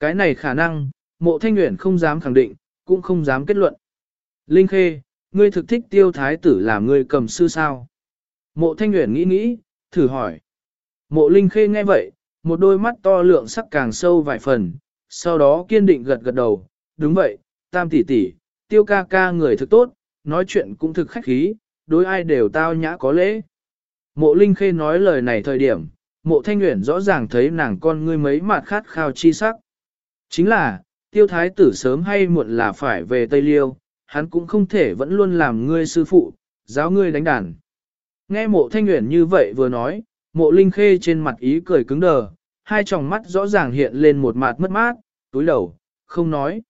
Cái này khả năng, mộ thanh nguyện không dám khẳng định, cũng không dám kết luận. Linh Khê, ngươi thực thích tiêu thái tử làm ngươi cầm sư sao? Mộ thanh nguyện nghĩ nghĩ, thử hỏi. Mộ Linh Khê nghe vậy, một đôi mắt to lượng sắc càng sâu vài phần, sau đó kiên định gật gật đầu, đúng vậy, tam tỷ tỷ, tiêu ca ca người thực tốt, nói chuyện cũng thực khách khí, đối ai đều tao nhã có lễ. Mộ Linh Khê nói lời này thời điểm, mộ thanh nguyện rõ ràng thấy nàng con ngươi mấy mặt khát khao chi sắc. Chính là, tiêu thái tử sớm hay muộn là phải về Tây Liêu, hắn cũng không thể vẫn luôn làm ngươi sư phụ, giáo ngươi đánh đàn. Nghe mộ thanh nguyện như vậy vừa nói, mộ linh khê trên mặt ý cười cứng đờ, hai tròng mắt rõ ràng hiện lên một mặt mất mát, túi đầu, không nói.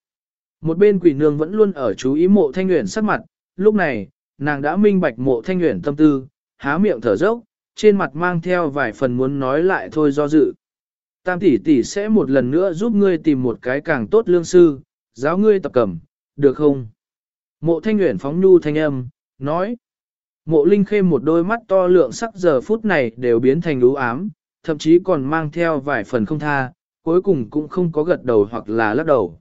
Một bên quỷ nương vẫn luôn ở chú ý mộ thanh nguyện sắc mặt, lúc này, nàng đã minh bạch mộ thanh nguyện tâm tư, há miệng thở dốc, trên mặt mang theo vài phần muốn nói lại thôi do dự. Tam tỷ tỷ sẽ một lần nữa giúp ngươi tìm một cái càng tốt lương sư, giáo ngươi tập cẩm, được không? Mộ thanh nguyện phóng nhu thanh âm, nói. Mộ linh khê một đôi mắt to lượng sắc giờ phút này đều biến thành lũ ám, thậm chí còn mang theo vài phần không tha, cuối cùng cũng không có gật đầu hoặc là lắc đầu.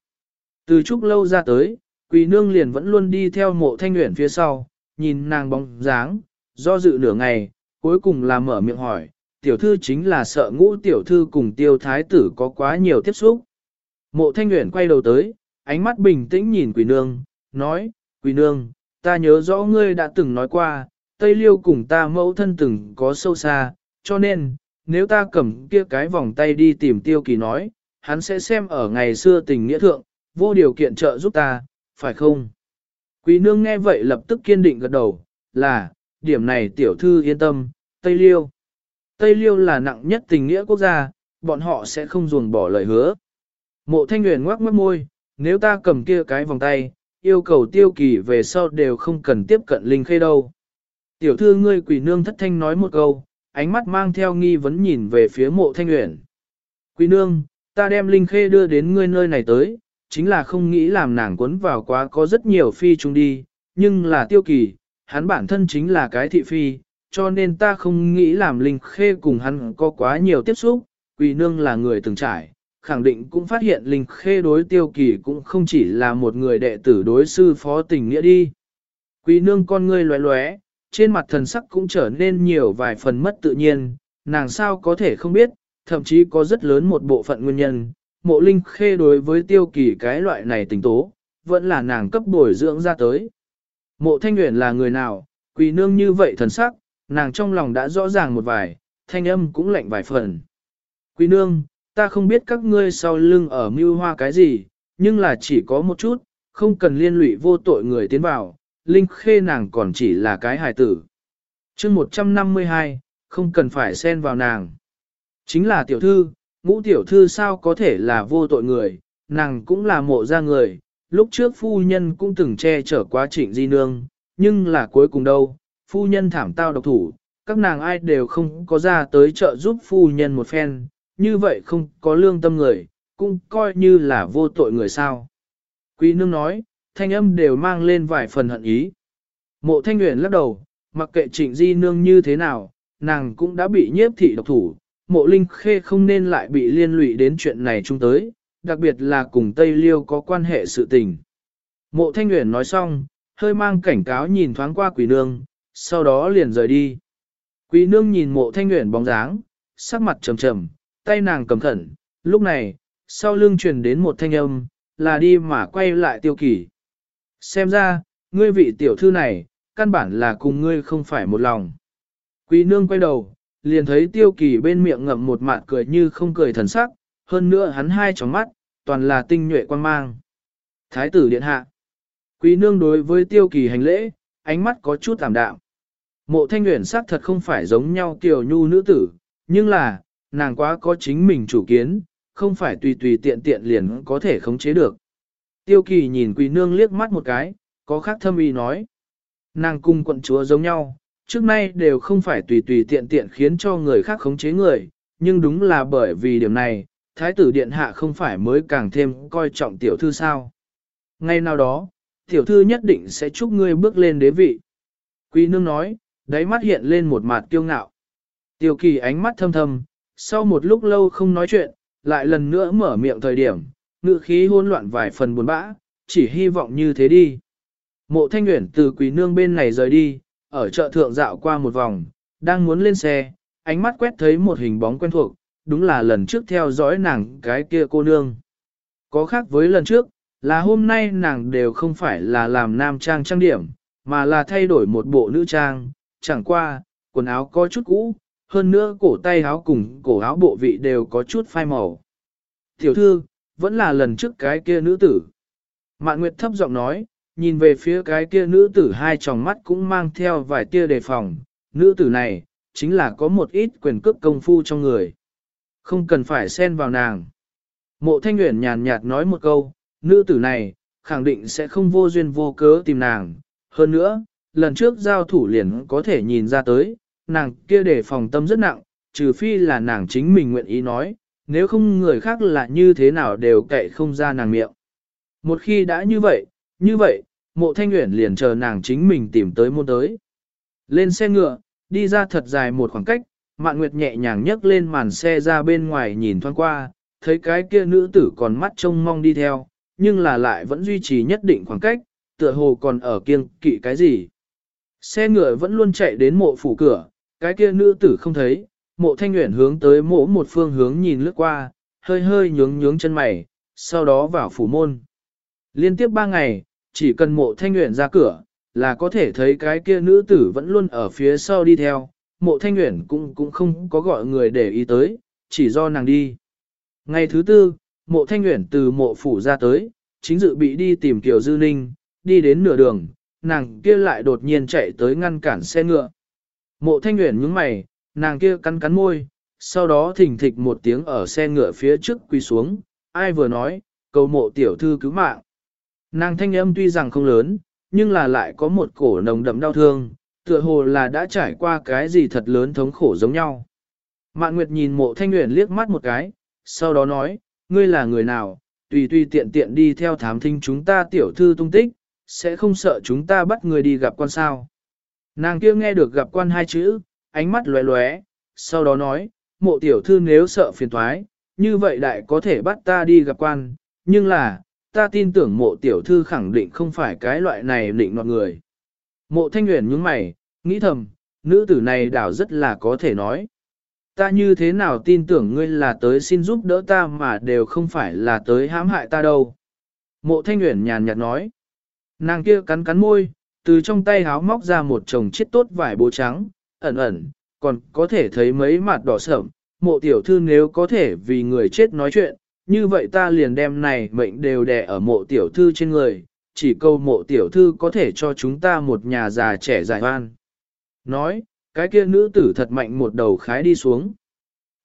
Từ chút lâu ra tới, quỳ nương liền vẫn luôn đi theo mộ thanh nguyện phía sau, nhìn nàng bóng dáng, do dự nửa ngày, cuối cùng là mở miệng hỏi, tiểu thư chính là sợ ngũ tiểu thư cùng tiêu thái tử có quá nhiều tiếp xúc. Mộ thanh nguyện quay đầu tới, ánh mắt bình tĩnh nhìn quỷ nương, nói, quỷ nương, ta nhớ rõ ngươi đã từng nói qua, Tây Liêu cùng ta mẫu thân từng có sâu xa, cho nên, nếu ta cầm kia cái vòng tay đi tìm tiêu kỳ nói, hắn sẽ xem ở ngày xưa tình nghĩa thượng, vô điều kiện trợ giúp ta, phải không? Quý nương nghe vậy lập tức kiên định gật đầu, là, điểm này tiểu thư yên tâm, Tây Liêu. Tây Liêu là nặng nhất tình nghĩa quốc gia, bọn họ sẽ không ruồng bỏ lời hứa. Mộ thanh huyền ngoác mất môi, nếu ta cầm kia cái vòng tay, yêu cầu tiêu kỳ về sau đều không cần tiếp cận linh khê đâu. Tiểu thư ngươi quỷ nương thất thanh nói một câu, ánh mắt mang theo nghi vấn nhìn về phía mộ thanh uyển. Quỷ nương, ta đem linh khê đưa đến ngươi nơi này tới, chính là không nghĩ làm nàng cuốn vào quá có rất nhiều phi chung đi, nhưng là tiêu kỳ, hắn bản thân chính là cái thị phi, cho nên ta không nghĩ làm linh khê cùng hắn có quá nhiều tiếp xúc, Quỳ nương là người từng trải. Khẳng định cũng phát hiện Linh Khê đối tiêu kỳ cũng không chỉ là một người đệ tử đối sư phó tình nghĩa đi. Quỳ nương con ngươi loé loé, trên mặt thần sắc cũng trở nên nhiều vài phần mất tự nhiên, nàng sao có thể không biết, thậm chí có rất lớn một bộ phận nguyên nhân, mộ linh khê đối với tiêu kỳ cái loại này tình tố, vẫn là nàng cấp bồi dưỡng ra tới. Mộ thanh Nguyễn là người nào, quỳ nương như vậy thần sắc, nàng trong lòng đã rõ ràng một vài, thanh âm cũng lạnh vài phần. quý nương, ta không biết các ngươi sau lưng ở mưu hoa cái gì, nhưng là chỉ có một chút, không cần liên lụy vô tội người tiến vào, Linh Khê nàng còn chỉ là cái hài tử. chương 152, không cần phải xen vào nàng. Chính là tiểu thư, ngũ tiểu thư sao có thể là vô tội người, nàng cũng là mộ ra người, lúc trước phu nhân cũng từng che chở quá trịnh di nương, nhưng là cuối cùng đâu, phu nhân thảm tao độc thủ, các nàng ai đều không có ra tới trợ giúp phu nhân một phen, như vậy không có lương tâm người, cũng coi như là vô tội người sao. Quý nương nói, thanh âm đều mang lên vài phần hận ý. Mộ thanh nguyện lắc đầu, mặc kệ trịnh di nương như thế nào, nàng cũng đã bị nhiếp thị độc thủ, mộ linh khê không nên lại bị liên lụy đến chuyện này chung tới, đặc biệt là cùng Tây Liêu có quan hệ sự tình. Mộ thanh nguyện nói xong, hơi mang cảnh cáo nhìn thoáng qua quỷ nương, sau đó liền rời đi. Quý nương nhìn mộ thanh nguyện bóng dáng, sắc mặt trầm trầm, tay nàng cầm khẩn, lúc này, sau lưng truyền đến một thanh âm, là đi mà quay lại tiêu kỳ. Xem ra, ngươi vị tiểu thư này, căn bản là cùng ngươi không phải một lòng. Quý nương quay đầu, liền thấy tiêu kỳ bên miệng ngậm một mạn cười như không cười thần sắc, hơn nữa hắn hai tròng mắt, toàn là tinh nhuệ quan mang. Thái tử điện hạ. Quý nương đối với tiêu kỳ hành lễ, ánh mắt có chút tạm đạm. Mộ thanh nguyện xác thật không phải giống nhau tiểu nhu nữ tử, nhưng là, nàng quá có chính mình chủ kiến, không phải tùy tùy tiện tiện liền có thể khống chế được. Tiêu kỳ nhìn quỳ nương liếc mắt một cái, có khác thâm ý nói. Nàng cung quận chúa giống nhau, trước nay đều không phải tùy tùy tiện tiện khiến cho người khác khống chế người, nhưng đúng là bởi vì điểm này, thái tử điện hạ không phải mới càng thêm coi trọng tiểu thư sao. Ngay nào đó, tiểu thư nhất định sẽ chúc ngươi bước lên đế vị. Quý nương nói, đáy mắt hiện lên một mặt kiêu ngạo. Tiêu kỳ ánh mắt thâm thâm, sau một lúc lâu không nói chuyện, lại lần nữa mở miệng thời điểm, ngự khí hỗn loạn vài phần buồn bã, chỉ hy vọng như thế đi. Mộ thanh nguyện từ quý nương bên này rời đi, ở chợ thượng dạo qua một vòng, đang muốn lên xe, ánh mắt quét thấy một hình bóng quen thuộc, đúng là lần trước theo dõi nàng cái kia cô nương. Có khác với lần trước, là hôm nay nàng đều không phải là làm nam trang trang điểm, mà là thay đổi một bộ nữ trang, chẳng qua, quần áo có chút cũ, hơn nữa cổ tay áo cùng cổ áo bộ vị đều có chút phai màu. Tiểu thư, vẫn là lần trước cái kia nữ tử. Mạn Nguyệt thấp giọng nói, nhìn về phía cái kia nữ tử hai tròng mắt cũng mang theo vài tia đề phòng, nữ tử này, chính là có một ít quyền cước công phu trong người. Không cần phải xen vào nàng. Mộ thanh Nguyễn nhàn nhạt nói một câu, nữ tử này, khẳng định sẽ không vô duyên vô cớ tìm nàng. Hơn nữa, lần trước giao thủ liền có thể nhìn ra tới, nàng kia để phòng tâm rất nặng, trừ phi là nàng chính mình nguyện ý nói, nếu không người khác là như thế nào đều kệ không ra nàng miệng. Một khi đã như vậy, như vậy, mộ thanh nguyện liền chờ nàng chính mình tìm tới môn tới. Lên xe ngựa, đi ra thật dài một khoảng cách, Mạn Nguyệt nhẹ nhàng nhấc lên màn xe ra bên ngoài nhìn thoáng qua, thấy cái kia nữ tử còn mắt trông mong đi theo, nhưng là lại vẫn duy trì nhất định khoảng cách, tựa hồ còn ở kiêng kỵ cái gì. Xe ngựa vẫn luôn chạy đến mộ phủ cửa, cái kia nữ tử không thấy, mộ thanh nguyện hướng tới mộ một phương hướng nhìn lướt qua, hơi hơi nhướng nhướng chân mày, sau đó vào phủ môn. Liên tiếp ba ngày, chỉ cần mộ thanh nguyện ra cửa, là có thể thấy cái kia nữ tử vẫn luôn ở phía sau đi theo, mộ thanh nguyện cũng cũng không có gọi người để ý tới, chỉ do nàng đi. Ngày thứ tư, mộ thanh nguyện từ mộ phủ ra tới, chính dự bị đi tìm Kiều Dư Ninh, đi đến nửa đường, nàng kia lại đột nhiên chạy tới ngăn cản xe ngựa. Mộ thanh nguyện nhướng mày, nàng kia cắn cắn môi, sau đó thình thịch một tiếng ở xe ngựa phía trước quỳ xuống, ai vừa nói, cầu mộ tiểu thư cứu mạng. Nàng thanh âm tuy rằng không lớn, nhưng là lại có một cổ nồng đậm đau thương, tựa hồ là đã trải qua cái gì thật lớn thống khổ giống nhau. Mạn Nguyệt nhìn mộ thanh nguyện liếc mắt một cái, sau đó nói, ngươi là người nào, tùy tùy tiện tiện đi theo thám thính chúng ta tiểu thư tung tích, sẽ không sợ chúng ta bắt người đi gặp quan sao. Nàng kia nghe được gặp quan hai chữ, ánh mắt lóe lóe, sau đó nói, mộ tiểu thư nếu sợ phiền thoái, như vậy đại có thể bắt ta đi gặp quan, nhưng là, ta tin tưởng mộ tiểu thư khẳng định không phải cái loại này định nọt người. Mộ thanh nguyện nhướng mày, nghĩ thầm, nữ tử này đảo rất là có thể nói. Ta như thế nào tin tưởng ngươi là tới xin giúp đỡ ta mà đều không phải là tới hãm hại ta đâu. Mộ thanh nguyện nhàn nhạt nói. Nàng kia cắn cắn môi, từ trong tay háo móc ra một chồng chiết tốt vải bố trắng, ẩn ẩn, còn có thể thấy mấy mặt đỏ sợm. Mộ tiểu thư nếu có thể vì người chết nói chuyện, như vậy ta liền đem này mệnh đều đè ở mộ tiểu thư trên người, chỉ câu mộ tiểu thư có thể cho chúng ta một nhà già trẻ giải oan. Nói, cái kia nữ tử thật mạnh một đầu khái đi xuống.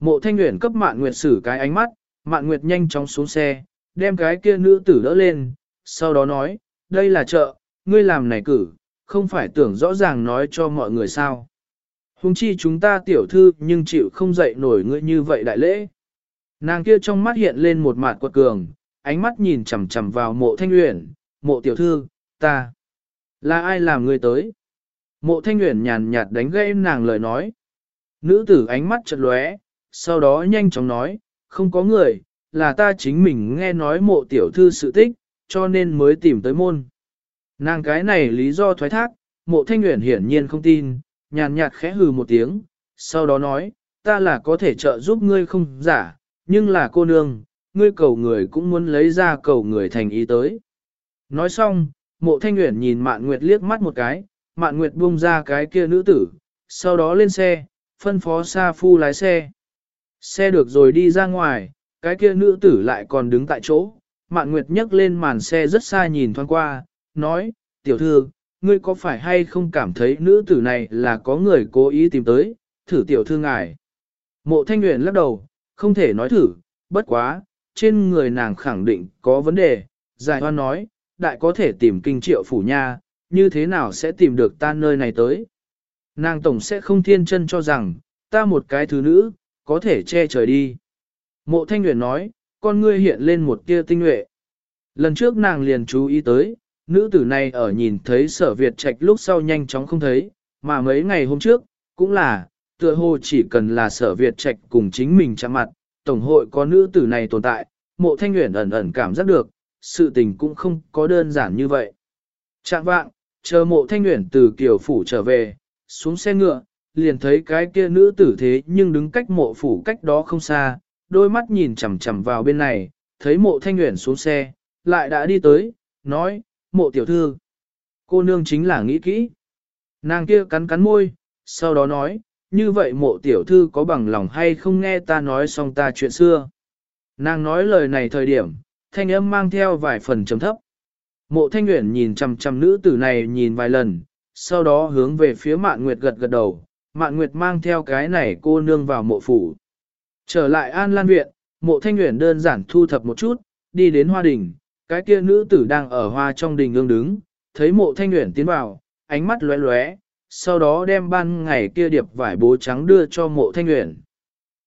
Mộ thanh nguyện cấp mạn nguyệt xử cái ánh mắt, mạn nguyệt nhanh chóng xuống xe, đem cái kia nữ tử đỡ lên, sau đó nói, đây là chợ, ngươi làm này cử, không phải tưởng rõ ràng nói cho mọi người sao. Hùng chi chúng ta tiểu thư nhưng chịu không dậy nổi ngươi như vậy đại lễ. Nàng kia trong mắt hiện lên một mặt quật cường, ánh mắt nhìn chằm chằm vào mộ thanh uyển, mộ tiểu thư, ta, là ai làm ngươi tới? Mộ thanh uyển nhàn nhạt đánh gây nàng lời nói. Nữ tử ánh mắt chật lóe, sau đó nhanh chóng nói, không có người, là ta chính mình nghe nói mộ tiểu thư sự tích, cho nên mới tìm tới môn. Nàng cái này lý do thoái thác, mộ thanh uyển hiển nhiên không tin, nhàn nhạt khẽ hừ một tiếng, sau đó nói, ta là có thể trợ giúp ngươi không giả, nhưng là cô nương, ngươi cầu người cũng muốn lấy ra cầu người thành ý tới. Nói xong, mộ thanh nguyện nhìn mạn nguyệt liếc mắt một cái, mạn nguyệt buông ra cái kia nữ tử, sau đó lên xe, phân phó Sa Phu lái xe. Xe được rồi đi ra ngoài, cái kia nữ tử lại còn đứng tại chỗ, mạn nguyệt nhấc lên màn xe rất xa nhìn thoáng qua, nói, tiểu thư, ngươi có phải hay không cảm thấy nữ tử này là có người cố ý tìm tới, thử tiểu thư ngài. Mộ thanh Nguyễn lắc đầu, không thể nói thử, bất quá, trên người nàng khẳng định có vấn đề, giải hoan nói, đại có thể tìm kinh triệu phủ nha, như thế nào sẽ tìm được ta nơi này tới. Nàng tổng sẽ không thiên chân cho rằng, ta một cái thứ nữ, có thể che trời đi. Mộ thanh Nguyễn nói, con ngươi hiện lên một tia tinh nhuệ. Lần trước nàng liền chú ý tới, nữ tử này ở nhìn thấy sở Việt trạch lúc sau nhanh chóng không thấy, mà mấy ngày hôm trước, cũng là, tựa hồ chỉ cần là sở Việt trạch cùng chính mình chạm mặt, tổng hội có nữ tử này tồn tại, mộ thanh nguyện ẩn ẩn cảm giác được, sự tình cũng không có đơn giản như vậy. Trạng vạng, chờ mộ thanh nguyện từ kiểu phủ trở về, xuống xe ngựa, liền thấy cái kia nữ tử thế nhưng đứng cách mộ phủ cách đó không xa, đôi mắt nhìn chằm chằm vào bên này, thấy mộ thanh nguyện xuống xe, lại đã đi tới, nói, mộ tiểu thư. Cô nương chính là nghĩ kỹ. Nàng kia cắn cắn môi, sau đó nói, như vậy mộ tiểu thư có bằng lòng hay không nghe ta nói xong ta chuyện xưa. Nàng nói lời này thời điểm, thanh âm mang theo vài phần trầm thấp. Mộ thanh nguyện nhìn chằm chằm nữ tử này nhìn vài lần, sau đó hướng về phía mạn nguyệt gật gật đầu, mạn nguyệt mang theo cái này cô nương vào mộ phủ. Trở lại an lan viện, mộ thanh nguyện đơn giản thu thập một chút, đi đến hoa đình, cái kia nữ tử đang ở hoa trong đình ương đứng, thấy mộ thanh nguyện tiến vào, ánh mắt lóe lóe, sau đó đem ban ngày kia điệp vải bố trắng đưa cho mộ thanh nguyện.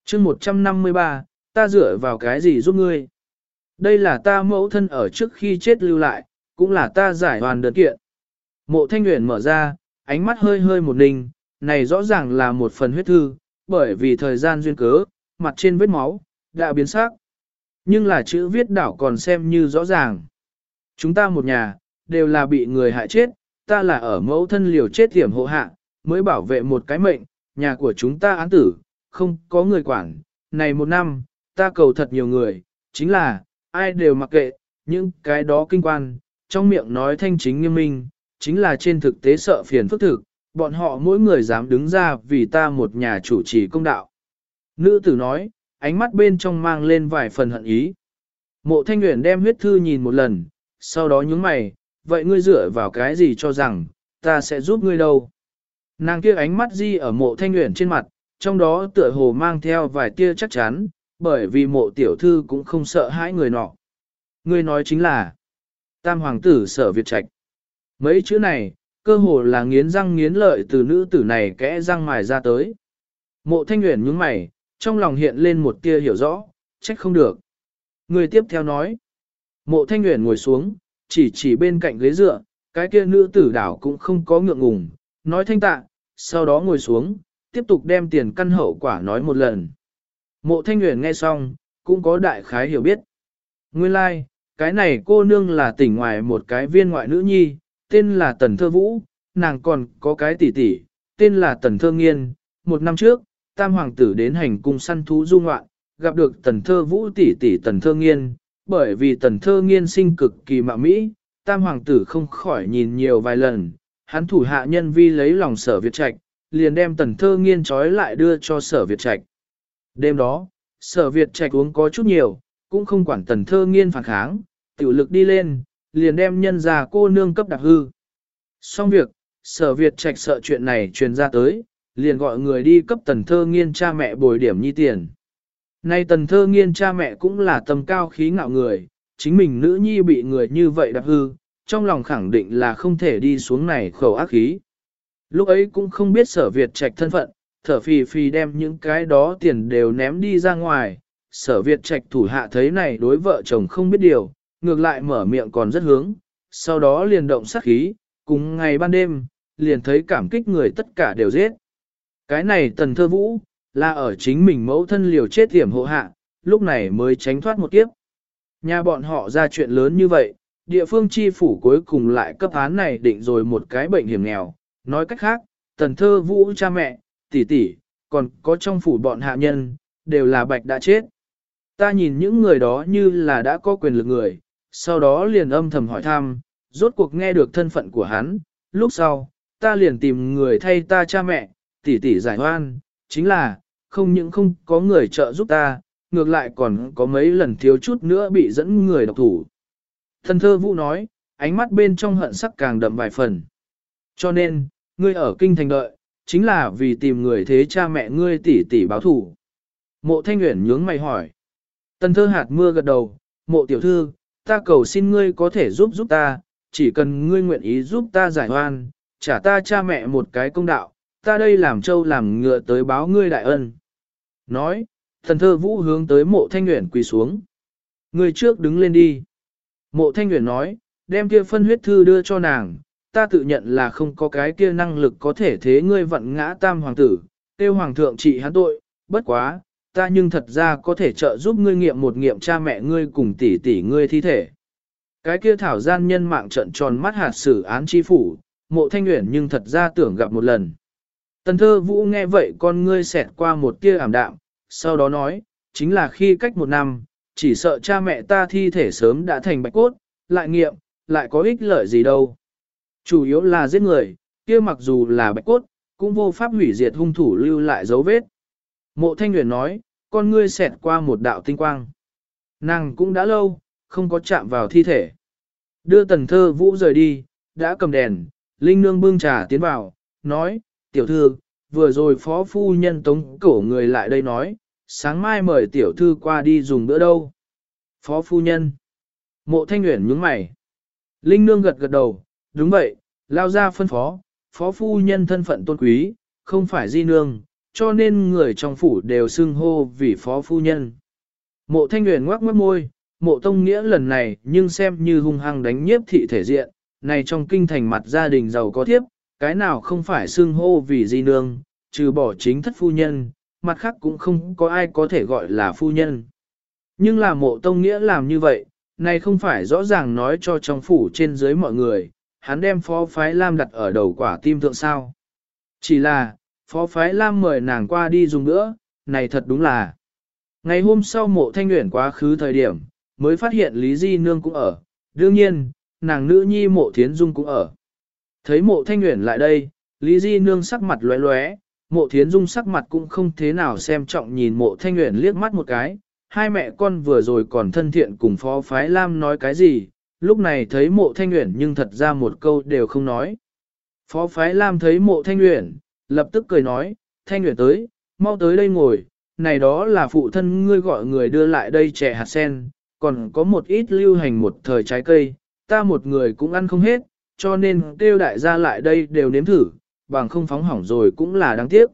chương 153, ta dựa vào cái gì giúp ngươi? Đây là ta mẫu thân ở trước khi chết lưu lại, cũng là ta giải hoàn đơn kiện. Mộ thanh nguyện mở ra, ánh mắt hơi hơi một ninh, này rõ ràng là một phần huyết thư, bởi vì thời gian duyên cớ, mặt trên vết máu, đã biến sắc. Nhưng là chữ viết đảo còn xem như rõ ràng. Chúng ta một nhà, đều là bị người hại chết, ta là ở mẫu thân liều chết tiểm hộ hạ, mới bảo vệ một cái mệnh, nhà của chúng ta án tử, không có người quản. Này một năm, ta cầu thật nhiều người, chính là, ai đều mặc kệ, những cái đó kinh quan, trong miệng nói thanh chính nghiêm minh, chính là trên thực tế sợ phiền phức thực, bọn họ mỗi người dám đứng ra vì ta một nhà chủ trì công đạo. Nữ tử nói, ánh mắt bên trong mang lên vài phần hận ý. Mộ thanh nguyện đem huyết thư nhìn một lần, sau đó nhướng mày, vậy ngươi dựa vào cái gì cho rằng, ta sẽ giúp ngươi đâu. Nàng kia ánh mắt di ở mộ thanh nguyện trên mặt, trong đó tựa hồ mang theo vài tia chắc chắn, bởi vì mộ tiểu thư cũng không sợ hãi người nọ. Ngươi nói chính là, tam hoàng tử sở Việt Trạch. Mấy chữ này, cơ hồ là nghiến răng nghiến lợi từ nữ tử này kẽ răng mài ra tới. Mộ thanh nguyện nhướng mày, trong lòng hiện lên một tia hiểu rõ, trách không được. Người tiếp theo nói, mộ thanh nguyện ngồi xuống, chỉ chỉ bên cạnh ghế dựa, cái kia nữ tử đảo cũng không có ngượng ngùng, nói thanh tạ, sau đó ngồi xuống, tiếp tục đem tiền căn hậu quả nói một lần. Mộ thanh nguyện nghe xong, cũng có đại khái hiểu biết. Nguyên lai, like, cái này cô nương là tỉnh ngoài một cái viên ngoại nữ nhi, tên là Tần Thơ Vũ, nàng còn có cái tỷ tỷ, tên là Tần Thơ Nghiên. Một năm trước, tam hoàng tử đến hành cung săn thú du ngoạn, gặp được Tần Thơ Vũ tỷ tỷ Tần Thơ Nghiên, bởi vì Tần Thơ Nghiên sinh cực kỳ mạo mỹ, tam hoàng tử không khỏi nhìn nhiều vài lần, hắn thủ hạ nhân vi lấy lòng sở Việt Trạch, liền đem Tần Thơ Nghiên trói lại đưa cho sở Việt Trạch. Đêm đó, sở Việt Trạch uống có chút nhiều, cũng không quản Tần Thơ Nghiên phản kháng, tiểu lực đi lên, liền đem nhân ra cô nương cấp đặc hư. Xong việc, sở Việt Trạch sợ chuyện này truyền ra tới, liền gọi người đi cấp tần thơ nghiên cha mẹ bồi điểm nhi tiền. Nay tần thơ nghiên cha mẹ cũng là tầm cao khí ngạo người, chính mình nữ nhi bị người như vậy đạp hư, trong lòng khẳng định là không thể đi xuống này khẩu ác khí. Lúc ấy cũng không biết sở Việt trạch thân phận, thở phì phì đem những cái đó tiền đều ném đi ra ngoài, sở Việt trạch thủ hạ thấy này đối vợ chồng không biết điều, ngược lại mở miệng còn rất hướng, sau đó liền động sát khí, cùng ngày ban đêm, liền thấy cảm kích người tất cả đều giết. Cái này tần thơ vũ, là ở chính mình mẫu thân liều chết hiểm hộ hạ, lúc này mới tránh thoát một kiếp. Nhà bọn họ ra chuyện lớn như vậy, địa phương chi phủ cuối cùng lại cấp án này định rồi một cái bệnh hiểm nghèo. Nói cách khác, tần thơ vũ cha mẹ, tỷ tỷ, còn có trong phủ bọn hạ nhân, đều là bạch đã chết. Ta nhìn những người đó như là đã có quyền lực người, sau đó liền âm thầm hỏi thăm, rốt cuộc nghe được thân phận của hắn, lúc sau, ta liền tìm người thay ta cha mẹ, tỷ tỷ giải hoan, chính là, không những không có người trợ giúp ta, ngược lại còn có mấy lần thiếu chút nữa bị dẫn người độc thủ. Thần thơ vũ nói, ánh mắt bên trong hận sắc càng đậm vài phần. Cho nên, ngươi ở kinh thành đợi, chính là vì tìm người thế cha mẹ ngươi tỷ tỷ báo thủ. Mộ thanh nguyện nhướng mày hỏi. Tần thơ hạt mưa gật đầu, mộ tiểu thư, ta cầu xin ngươi có thể giúp giúp ta, chỉ cần ngươi nguyện ý giúp ta giải hoan, trả ta cha mẹ một cái công đạo, ta đây làm trâu làm ngựa tới báo ngươi đại ân. Nói, thần thơ vũ hướng tới mộ thanh nguyện quỳ xuống. người trước đứng lên đi. Mộ thanh nguyện nói, đem kia phân huyết thư đưa cho nàng, ta tự nhận là không có cái kia năng lực có thể thế ngươi vận ngã tam hoàng tử, tiêu hoàng thượng trị hắn tội, bất quá, ta nhưng thật ra có thể trợ giúp ngươi nghiệm một nghiệm cha mẹ ngươi cùng tỷ tỷ ngươi thi thể. Cái kia thảo gian nhân mạng trận tròn mắt hạt xử án chi phủ, mộ thanh nguyện nhưng thật ra tưởng gặp một lần. Tần thơ vũ nghe vậy con ngươi xẹt qua một tia ảm đạm, sau đó nói, chính là khi cách một năm, chỉ sợ cha mẹ ta thi thể sớm đã thành bạch cốt, lại nghiệm, lại có ích lợi gì đâu. Chủ yếu là giết người, kia mặc dù là bạch cốt, cũng vô pháp hủy diệt hung thủ lưu lại dấu vết. Mộ thanh nguyện nói, con ngươi xẹt qua một đạo tinh quang. Nàng cũng đã lâu, không có chạm vào thi thể. Đưa tần thơ vũ rời đi, đã cầm đèn, Linh Nương bưng trà tiến vào, nói, tiểu thư, vừa rồi phó phu nhân tống cổ người lại đây nói, sáng mai mời tiểu thư qua đi dùng bữa đâu. Phó phu nhân. Mộ thanh nguyện nhướng mày. Linh Nương gật gật đầu, đúng vậy, lao ra phân phó, phó phu nhân thân phận tôn quý, không phải di nương, cho nên người trong phủ đều xưng hô vì phó phu nhân. Mộ thanh nguyện ngoác mất môi, mộ tông nghĩa lần này nhưng xem như hung hăng đánh nhiếp thị thể diện, này trong kinh thành mặt gia đình giàu có thiếp, cái nào không phải xưng hô vì di nương, trừ bỏ chính thất phu nhân, mặt khác cũng không có ai có thể gọi là phu nhân. Nhưng là mộ tông nghĩa làm như vậy, này không phải rõ ràng nói cho trong phủ trên dưới mọi người, hắn đem phó phái Lam đặt ở đầu quả tim thượng sao. Chỉ là, phó phái Lam mời nàng qua đi dùng nữa, này thật đúng là. Ngày hôm sau mộ thanh nguyện quá khứ thời điểm, mới phát hiện Lý Di Nương cũng ở. Đương nhiên, nàng nữ nhi mộ thiến dung cũng ở. Thấy mộ thanh nguyện lại đây, Lý Di Nương sắc mặt lóe lóe, mộ thiến dung sắc mặt cũng không thế nào xem trọng nhìn mộ thanh nguyện liếc mắt một cái. Hai mẹ con vừa rồi còn thân thiện cùng phó phái Lam nói cái gì, lúc này thấy mộ thanh nguyện nhưng thật ra một câu đều không nói. Phó phái Lam thấy mộ thanh nguyện, lập tức cười nói, thanh nguyện tới, mau tới đây ngồi, này đó là phụ thân ngươi gọi người đưa lại đây trẻ hạt sen, còn có một ít lưu hành một thời trái cây, ta một người cũng ăn không hết, cho nên kêu đại gia lại đây đều nếm thử, bằng không phóng hỏng rồi cũng là đáng tiếc.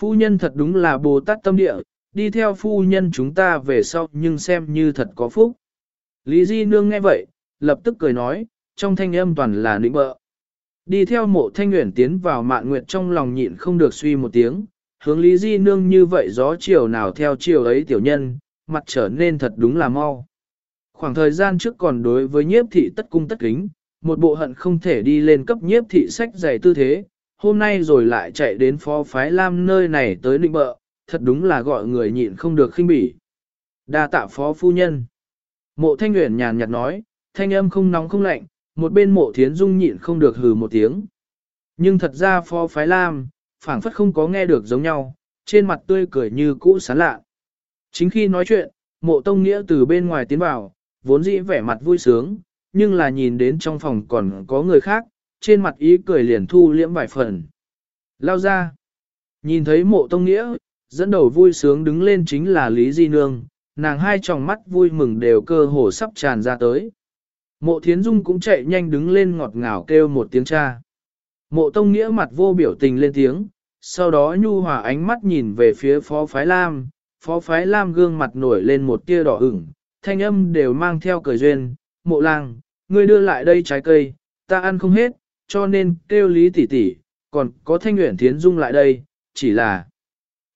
Phu nhân thật đúng là Bồ Tát tâm địa, đi theo phu nhân chúng ta về sau nhưng xem như thật có phúc. Lý Di Nương nghe vậy, lập tức cười nói, trong thanh âm toàn là nịnh bợ. Đi theo mộ thanh nguyện tiến vào mạn nguyệt trong lòng nhịn không được suy một tiếng, hướng Lý Di Nương như vậy gió chiều nào theo chiều ấy tiểu nhân, mặt trở nên thật đúng là mau. Khoảng thời gian trước còn đối với nhiếp thị tất cung tất kính, một bộ hận không thể đi lên cấp nhiếp thị sách dày tư thế, hôm nay rồi lại chạy đến phó phái lam nơi này tới định bợ, thật đúng là gọi người nhịn không được khinh bỉ. đa tạ phó phu nhân. Mộ thanh nguyện nhàn nhạt nói, thanh âm không nóng không lạnh, một bên mộ thiến dung nhịn không được hừ một tiếng. Nhưng thật ra phó phái lam, phảng phất không có nghe được giống nhau, trên mặt tươi cười như cũ sán lạ. Chính khi nói chuyện, mộ tông nghĩa từ bên ngoài tiến vào, vốn dĩ vẻ mặt vui sướng, nhưng là nhìn đến trong phòng còn có người khác, trên mặt ý cười liền thu liễm vài phần. Lao ra, nhìn thấy mộ tông nghĩa, dẫn đầu vui sướng đứng lên chính là Lý Di Nương, nàng hai tròng mắt vui mừng đều cơ hồ sắp tràn ra tới. Mộ Thiến Dung cũng chạy nhanh đứng lên ngọt ngào kêu một tiếng cha. Mộ Tông Nghĩa mặt vô biểu tình lên tiếng, sau đó nhu hòa ánh mắt nhìn về phía Phó Phái Lam, Phó Phái Lam gương mặt nổi lên một tia đỏ ửng, thanh âm đều mang theo cười duyên, mộ lang, ngươi đưa lại đây trái cây, ta ăn không hết, cho nên kêu lý tỷ tỷ, còn có thanh nguyện thiến dung lại đây, chỉ là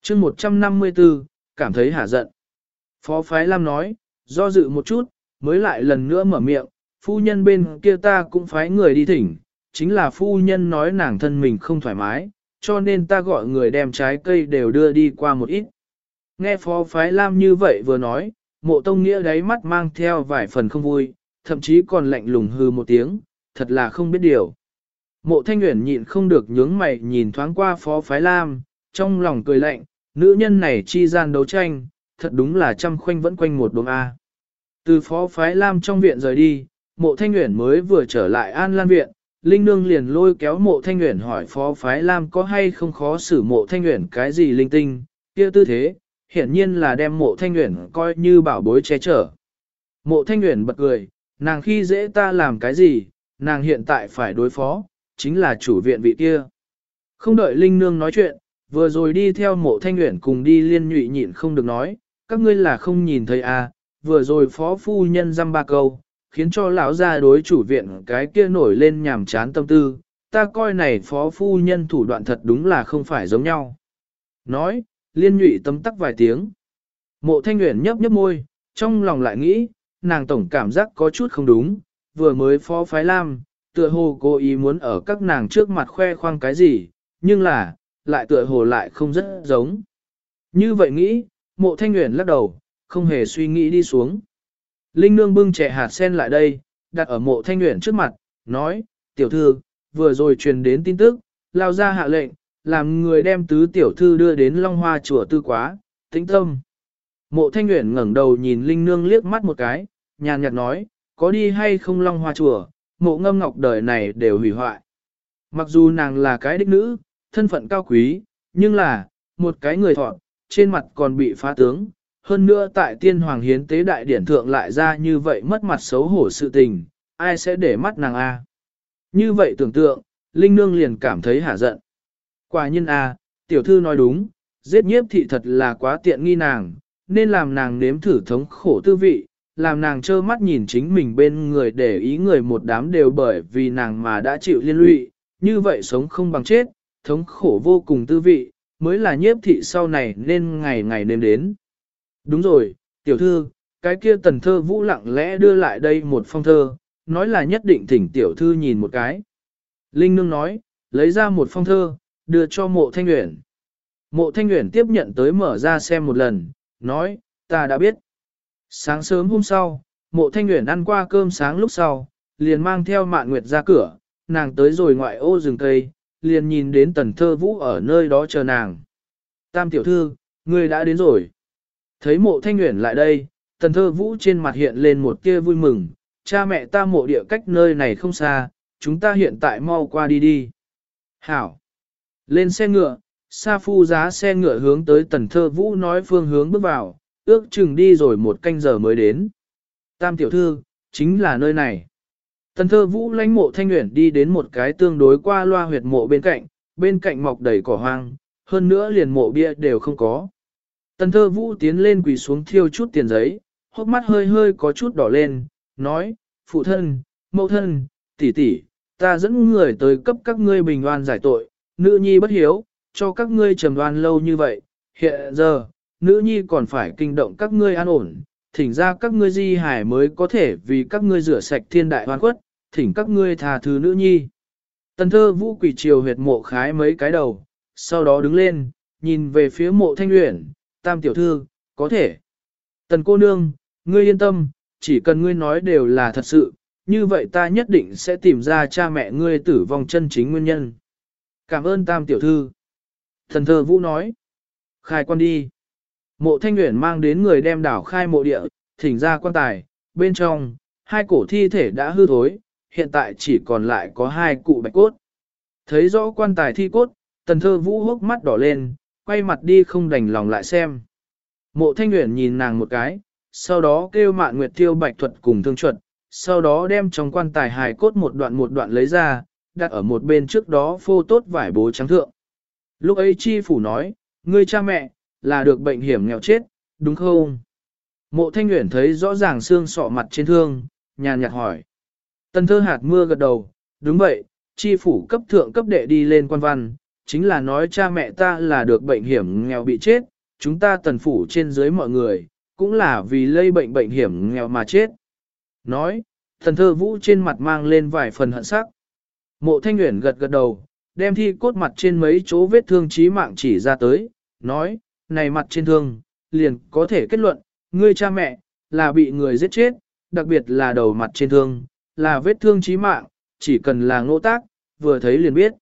chương 154, cảm thấy hả giận. Phó Phái Lam nói, do dự một chút, mới lại lần nữa mở miệng, phu nhân bên kia ta cũng phái người đi thỉnh, chính là phu nhân nói nàng thân mình không thoải mái, cho nên ta gọi người đem trái cây đều đưa đi qua một ít. Nghe phó phái Lam như vậy vừa nói, mộ tông nghĩa đáy mắt mang theo vài phần không vui, thậm chí còn lạnh lùng hư một tiếng, thật là không biết điều. Mộ thanh nguyện nhịn không được nhướng mày nhìn thoáng qua phó phái Lam, trong lòng cười lạnh, nữ nhân này chi gian đấu tranh, thật đúng là trăm khoanh vẫn quanh một đốm A. Từ phó phái Lam trong viện rời đi, mộ thanh nguyện mới vừa trở lại an lan viện, Linh Nương liền lôi kéo mộ thanh nguyện hỏi phó phái Lam có hay không khó xử mộ thanh nguyện cái gì linh tinh, kia tư thế, hiển nhiên là đem mộ thanh nguyện coi như bảo bối che chở. Mộ thanh nguyện bật cười, nàng khi dễ ta làm cái gì, nàng hiện tại phải đối phó, chính là chủ viện vị kia. Không đợi Linh Nương nói chuyện, vừa rồi đi theo mộ thanh nguyện cùng đi liên nhụy nhịn không được nói, các ngươi là không nhìn thấy à, vừa rồi phó phu nhân dăm ba câu, khiến cho lão gia đối chủ viện cái kia nổi lên nhàm chán tâm tư, ta coi này phó phu nhân thủ đoạn thật đúng là không phải giống nhau. Nói, liên nhụy tấm tắc vài tiếng. Mộ thanh nguyện nhấp nhấp môi, trong lòng lại nghĩ, nàng tổng cảm giác có chút không đúng, vừa mới phó phái lam, tựa hồ cố ý muốn ở các nàng trước mặt khoe khoang cái gì, nhưng là, lại tựa hồ lại không rất giống. Như vậy nghĩ, mộ thanh nguyện lắc đầu, không hề suy nghĩ đi xuống. Linh nương bưng trẻ hạt sen lại đây, đặt ở mộ thanh nguyện trước mặt, nói, tiểu thư, vừa rồi truyền đến tin tức, lao ra hạ lệnh, làm người đem tứ tiểu thư đưa đến Long Hoa chùa tư quá, tĩnh tâm. Mộ thanh Uyển ngẩng đầu nhìn Linh nương liếc mắt một cái, nhàn nhạt nói, có đi hay không Long Hoa chùa, mộ ngâm ngọc đời này đều hủy hoại. Mặc dù nàng là cái đích nữ, thân phận cao quý, nhưng là, một cái người thọ, trên mặt còn bị phá tướng, hơn nữa tại tiên hoàng hiến tế đại điển thượng lại ra như vậy mất mặt xấu hổ sự tình, ai sẽ để mắt nàng A. Như vậy tưởng tượng, Linh Nương liền cảm thấy hả giận. Quả nhân A, tiểu thư nói đúng, giết nhiếp thị thật là quá tiện nghi nàng, nên làm nàng nếm thử thống khổ tư vị, làm nàng trơ mắt nhìn chính mình bên người để ý người một đám đều bởi vì nàng mà đã chịu liên lụy, như vậy sống không bằng chết, thống khổ vô cùng tư vị, mới là nhiếp thị sau này nên ngày ngày nếm đến. Đúng rồi, tiểu thư, cái kia tần thơ vũ lặng lẽ đưa lại đây một phong thơ, nói là nhất định thỉnh tiểu thư nhìn một cái. Linh Nương nói, lấy ra một phong thơ, đưa cho mộ thanh nguyện. Mộ thanh nguyện tiếp nhận tới mở ra xem một lần, nói, ta đã biết. Sáng sớm hôm sau, mộ thanh nguyện ăn qua cơm sáng lúc sau, liền mang theo mạn nguyệt ra cửa, nàng tới rồi ngoại ô rừng cây, liền nhìn đến tần thơ vũ ở nơi đó chờ nàng. Tam tiểu thư, ngươi đã đến rồi. Thấy mộ thanh nguyện lại đây, tần thơ vũ trên mặt hiện lên một tia vui mừng, cha mẹ ta mộ địa cách nơi này không xa, chúng ta hiện tại mau qua đi đi. Hảo! Lên xe ngựa, Sa Phu giá xe ngựa hướng tới tần thơ vũ nói phương hướng bước vào, ước chừng đi rồi một canh giờ mới đến. Tam tiểu thư, chính là nơi này. Tần thơ vũ lãnh mộ thanh nguyện đi đến một cái tương đối qua loa huyệt mộ bên cạnh, bên cạnh mọc đầy cỏ hoang, hơn nữa liền mộ bia đều không có. Tần thơ vũ tiến lên quỳ xuống thiêu chút tiền giấy, hốc mắt hơi hơi có chút đỏ lên, nói, phụ thân, mẫu thân, tỷ tỷ, ta dẫn người tới cấp các ngươi bình oan giải tội, nữ nhi bất hiếu, cho các ngươi trầm đoan lâu như vậy, hiện giờ, nữ nhi còn phải kinh động các ngươi an ổn, thỉnh ra các ngươi di hải mới có thể vì các ngươi rửa sạch thiên đại hoan quất, thỉnh các ngươi tha thứ nữ nhi. Tần thơ vũ quỷ triều huyệt mộ khái mấy cái đầu, sau đó đứng lên, nhìn về phía mộ thanh luyện, tam tiểu thư, có thể. Tần cô nương, ngươi yên tâm, chỉ cần ngươi nói đều là thật sự, như vậy ta nhất định sẽ tìm ra cha mẹ ngươi tử vong chân chính nguyên nhân. Cảm ơn tam tiểu thư. Thần thơ vũ nói. Khai quan đi. Mộ thanh nguyện mang đến người đem đảo khai mộ địa, thỉnh ra quan tài, bên trong, hai cổ thi thể đã hư thối, hiện tại chỉ còn lại có hai cụ bạch cốt. Thấy rõ quan tài thi cốt, tần thơ vũ hốc mắt đỏ lên, quay mặt đi không đành lòng lại xem. Mộ thanh nguyện nhìn nàng một cái, sau đó kêu mạn nguyệt tiêu bạch thuật cùng thương chuẩn, sau đó đem trong quan tài hài cốt một đoạn một đoạn lấy ra, đặt ở một bên trước đó phô tốt vải bố trắng thượng. Lúc ấy chi phủ nói, ngươi cha mẹ, là được bệnh hiểm nghèo chết, đúng không? Mộ thanh nguyện thấy rõ ràng xương sọ mặt trên thương, nhàn nhạt hỏi. Tần thơ hạt mưa gật đầu, đúng vậy, chi phủ cấp thượng cấp đệ đi lên quan văn, chính là nói cha mẹ ta là được bệnh hiểm nghèo bị chết, chúng ta tần phủ trên dưới mọi người, cũng là vì lây bệnh bệnh hiểm nghèo mà chết. Nói, thần thơ vũ trên mặt mang lên vài phần hận sắc. Mộ thanh nguyện gật gật đầu, đem thi cốt mặt trên mấy chỗ vết thương chí mạng chỉ ra tới, nói, này mặt trên thương, liền có thể kết luận, ngươi cha mẹ, là bị người giết chết, đặc biệt là đầu mặt trên thương, là vết thương chí mạng, chỉ cần là ngộ tác, vừa thấy liền biết.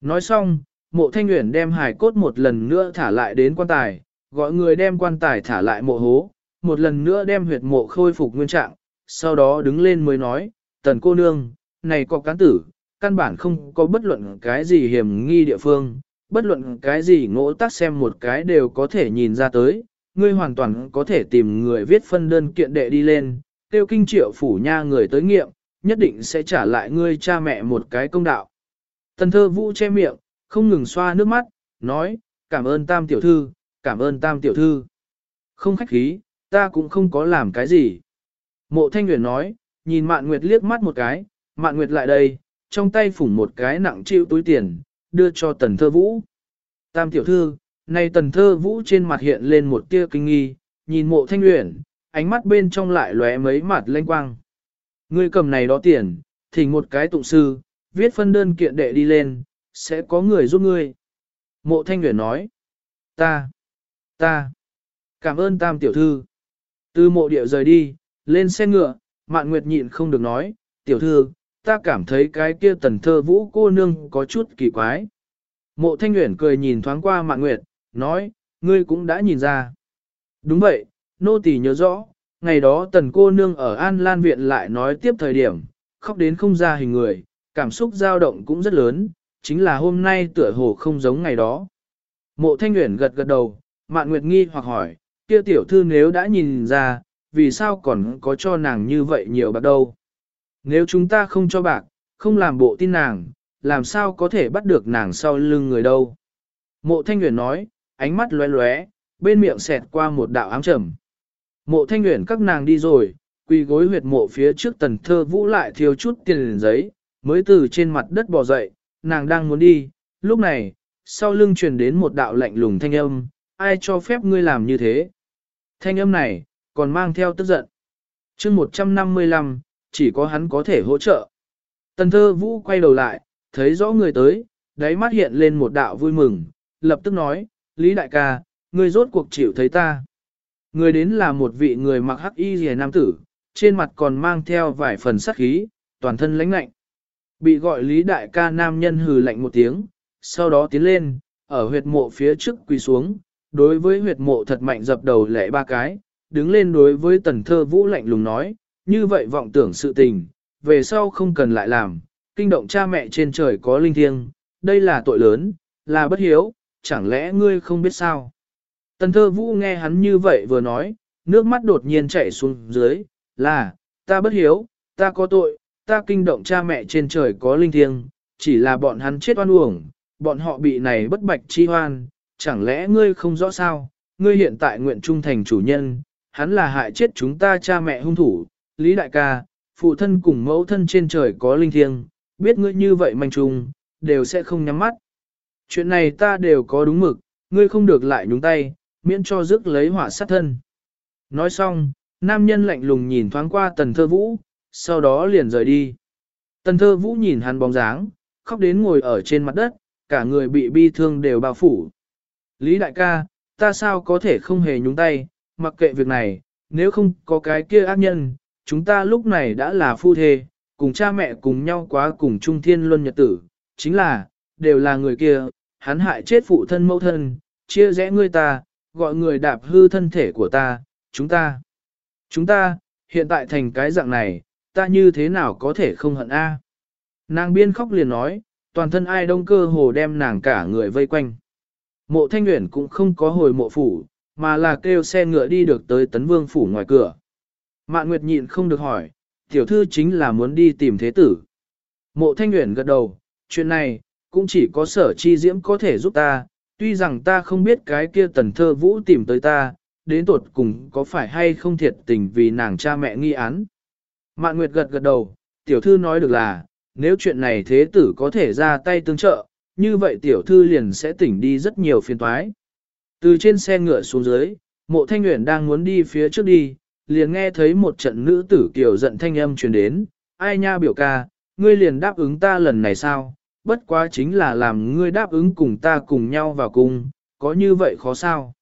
Nói xong, mộ thanh nguyện đem hài cốt một lần nữa thả lại đến quan tài, gọi người đem quan tài thả lại mộ hố, một lần nữa đem huyệt mộ khôi phục nguyên trạng, sau đó đứng lên mới nói, tần cô nương, này có cán tử, căn bản không có bất luận cái gì hiểm nghi địa phương, bất luận cái gì ngỗ tác xem một cái đều có thể nhìn ra tới, ngươi hoàn toàn có thể tìm người viết phân đơn kiện đệ đi lên, tiêu kinh triệu phủ nha người tới nghiệm, nhất định sẽ trả lại ngươi cha mẹ một cái công đạo. Tần thơ vũ che miệng, không ngừng xoa nước mắt, nói, cảm ơn tam tiểu thư, cảm ơn tam tiểu thư. Không khách khí, ta cũng không có làm cái gì. Mộ thanh nguyệt nói, nhìn mạn nguyệt liếc mắt một cái, mạn nguyệt lại đây, trong tay phủng một cái nặng chịu túi tiền, đưa cho tần thơ vũ. Tam tiểu thư, nay tần thơ vũ trên mặt hiện lên một tia kinh nghi, nhìn mộ thanh uyển, ánh mắt bên trong lại lóe mấy mặt lanh quang. Ngươi cầm này đó tiền, thỉnh một cái tụng sư, viết phân đơn kiện đệ đi lên, sẽ có người giúp ngươi. Mộ thanh uyển nói, ta, ta, cảm ơn tam tiểu thư. Từ mộ địa rời đi, lên xe ngựa, mạn nguyệt nhịn không được nói, tiểu thư, ta cảm thấy cái kia tần thơ vũ cô nương có chút kỳ quái. Mộ thanh nguyện cười nhìn thoáng qua mạn nguyệt, nói, ngươi cũng đã nhìn ra. Đúng vậy, nô tỳ nhớ rõ, ngày đó tần cô nương ở An Lan Viện lại nói tiếp thời điểm, khóc đến không ra hình người, cảm xúc dao động cũng rất lớn, chính là hôm nay tựa hồ không giống ngày đó. Mộ thanh nguyện gật gật đầu, mạn nguyệt nghi hoặc hỏi, kia tiểu thư nếu đã nhìn ra, vì sao còn có cho nàng như vậy nhiều bạc đâu. Nếu chúng ta không cho bạc, không làm bộ tin nàng, làm sao có thể bắt được nàng sau lưng người đâu. Mộ thanh Nguyễn nói, ánh mắt lóe lóe, bên miệng xẹt qua một đạo ám trầm. Mộ thanh Nguyễn các nàng đi rồi, quỳ gối huyệt mộ phía trước tần thơ vũ lại thiếu chút tiền giấy, mới từ trên mặt đất bò dậy, nàng đang muốn đi, lúc này, sau lưng truyền đến một đạo lạnh lùng thanh âm, ai cho phép ngươi làm như thế. Thanh âm này, còn mang theo tức giận. chương 155, chỉ có hắn có thể hỗ trợ. Tần thơ vũ quay đầu lại, thấy rõ người tới, đáy mắt hiện lên một đạo vui mừng, lập tức nói, Lý đại ca, ngươi rốt cuộc chịu thấy ta. Người đến là một vị người mặc hắc y rìa nam tử, trên mặt còn mang theo vài phần sắc khí, toàn thân lãnh lạnh. Bị gọi Lý đại ca nam nhân hừ lạnh một tiếng, sau đó tiến lên, ở huyệt mộ phía trước quỳ xuống, đối với huyệt mộ thật mạnh dập đầu lệ ba cái, đứng lên đối với tần thơ vũ lạnh lùng nói, như vậy vọng tưởng sự tình, về sau không cần lại làm, kinh động cha mẹ trên trời có linh thiêng, đây là tội lớn, là bất hiếu, chẳng lẽ ngươi không biết sao? Tần thơ vũ nghe hắn như vậy vừa nói, nước mắt đột nhiên chảy xuống dưới, là, ta bất hiếu, ta có tội, ta kinh động cha mẹ trên trời có linh thiêng, chỉ là bọn hắn chết oan uổng, bọn họ bị này bất bạch chi hoan, chẳng lẽ ngươi không rõ sao, ngươi hiện tại nguyện trung thành chủ nhân, hắn là hại chết chúng ta cha mẹ hung thủ, Lý Đại ca, phụ thân cùng mẫu thân trên trời có linh thiêng, biết ngươi như vậy manh trùng, đều sẽ không nhắm mắt. Chuyện này ta đều có đúng mực, ngươi không được lại nhúng tay, miễn cho rước lấy họa sát thân. Nói xong, nam nhân lạnh lùng nhìn thoáng qua tần thơ vũ, sau đó liền rời đi. Tần thơ vũ nhìn hắn bóng dáng, khóc đến ngồi ở trên mặt đất, cả người bị bi thương đều bao phủ. Lý đại ca, ta sao có thể không hề nhúng tay, mặc kệ việc này, nếu không có cái kia ác nhân, chúng ta lúc này đã là phu thê, cùng cha mẹ cùng nhau quá cùng chung thiên luân nhật tử, chính là, đều là người kia, hắn hại chết phụ thân mẫu thân, chia rẽ ngươi ta, gọi người đạp hư thân thể của ta, chúng ta. Chúng ta, hiện tại thành cái dạng này, ta như thế nào có thể không hận a? Nàng biên khóc liền nói, toàn thân ai đông cơ hồ đem nàng cả người vây quanh. Mộ thanh nguyện cũng không có hồi mộ phủ, mà là kêu xe ngựa đi được tới tấn vương phủ ngoài cửa. Mạn Nguyệt nhịn không được hỏi, tiểu thư chính là muốn đi tìm thế tử. Mộ thanh Nguyễn gật đầu, chuyện này, cũng chỉ có sở chi diễm có thể giúp ta, tuy rằng ta không biết cái kia tần thơ vũ tìm tới ta, đến tột cùng có phải hay không thiệt tình vì nàng cha mẹ nghi án. Mạn Nguyệt gật gật đầu, tiểu thư nói được là, nếu chuyện này thế tử có thể ra tay tương trợ, như vậy tiểu thư liền sẽ tỉnh đi rất nhiều phiền toái. Từ trên xe ngựa xuống dưới, mộ thanh nguyện đang muốn đi phía trước đi, liền nghe thấy một trận nữ tử kiểu giận thanh âm truyền đến, ai nha biểu ca, ngươi liền đáp ứng ta lần này sao, bất quá chính là làm ngươi đáp ứng cùng ta cùng nhau vào cung, có như vậy khó sao.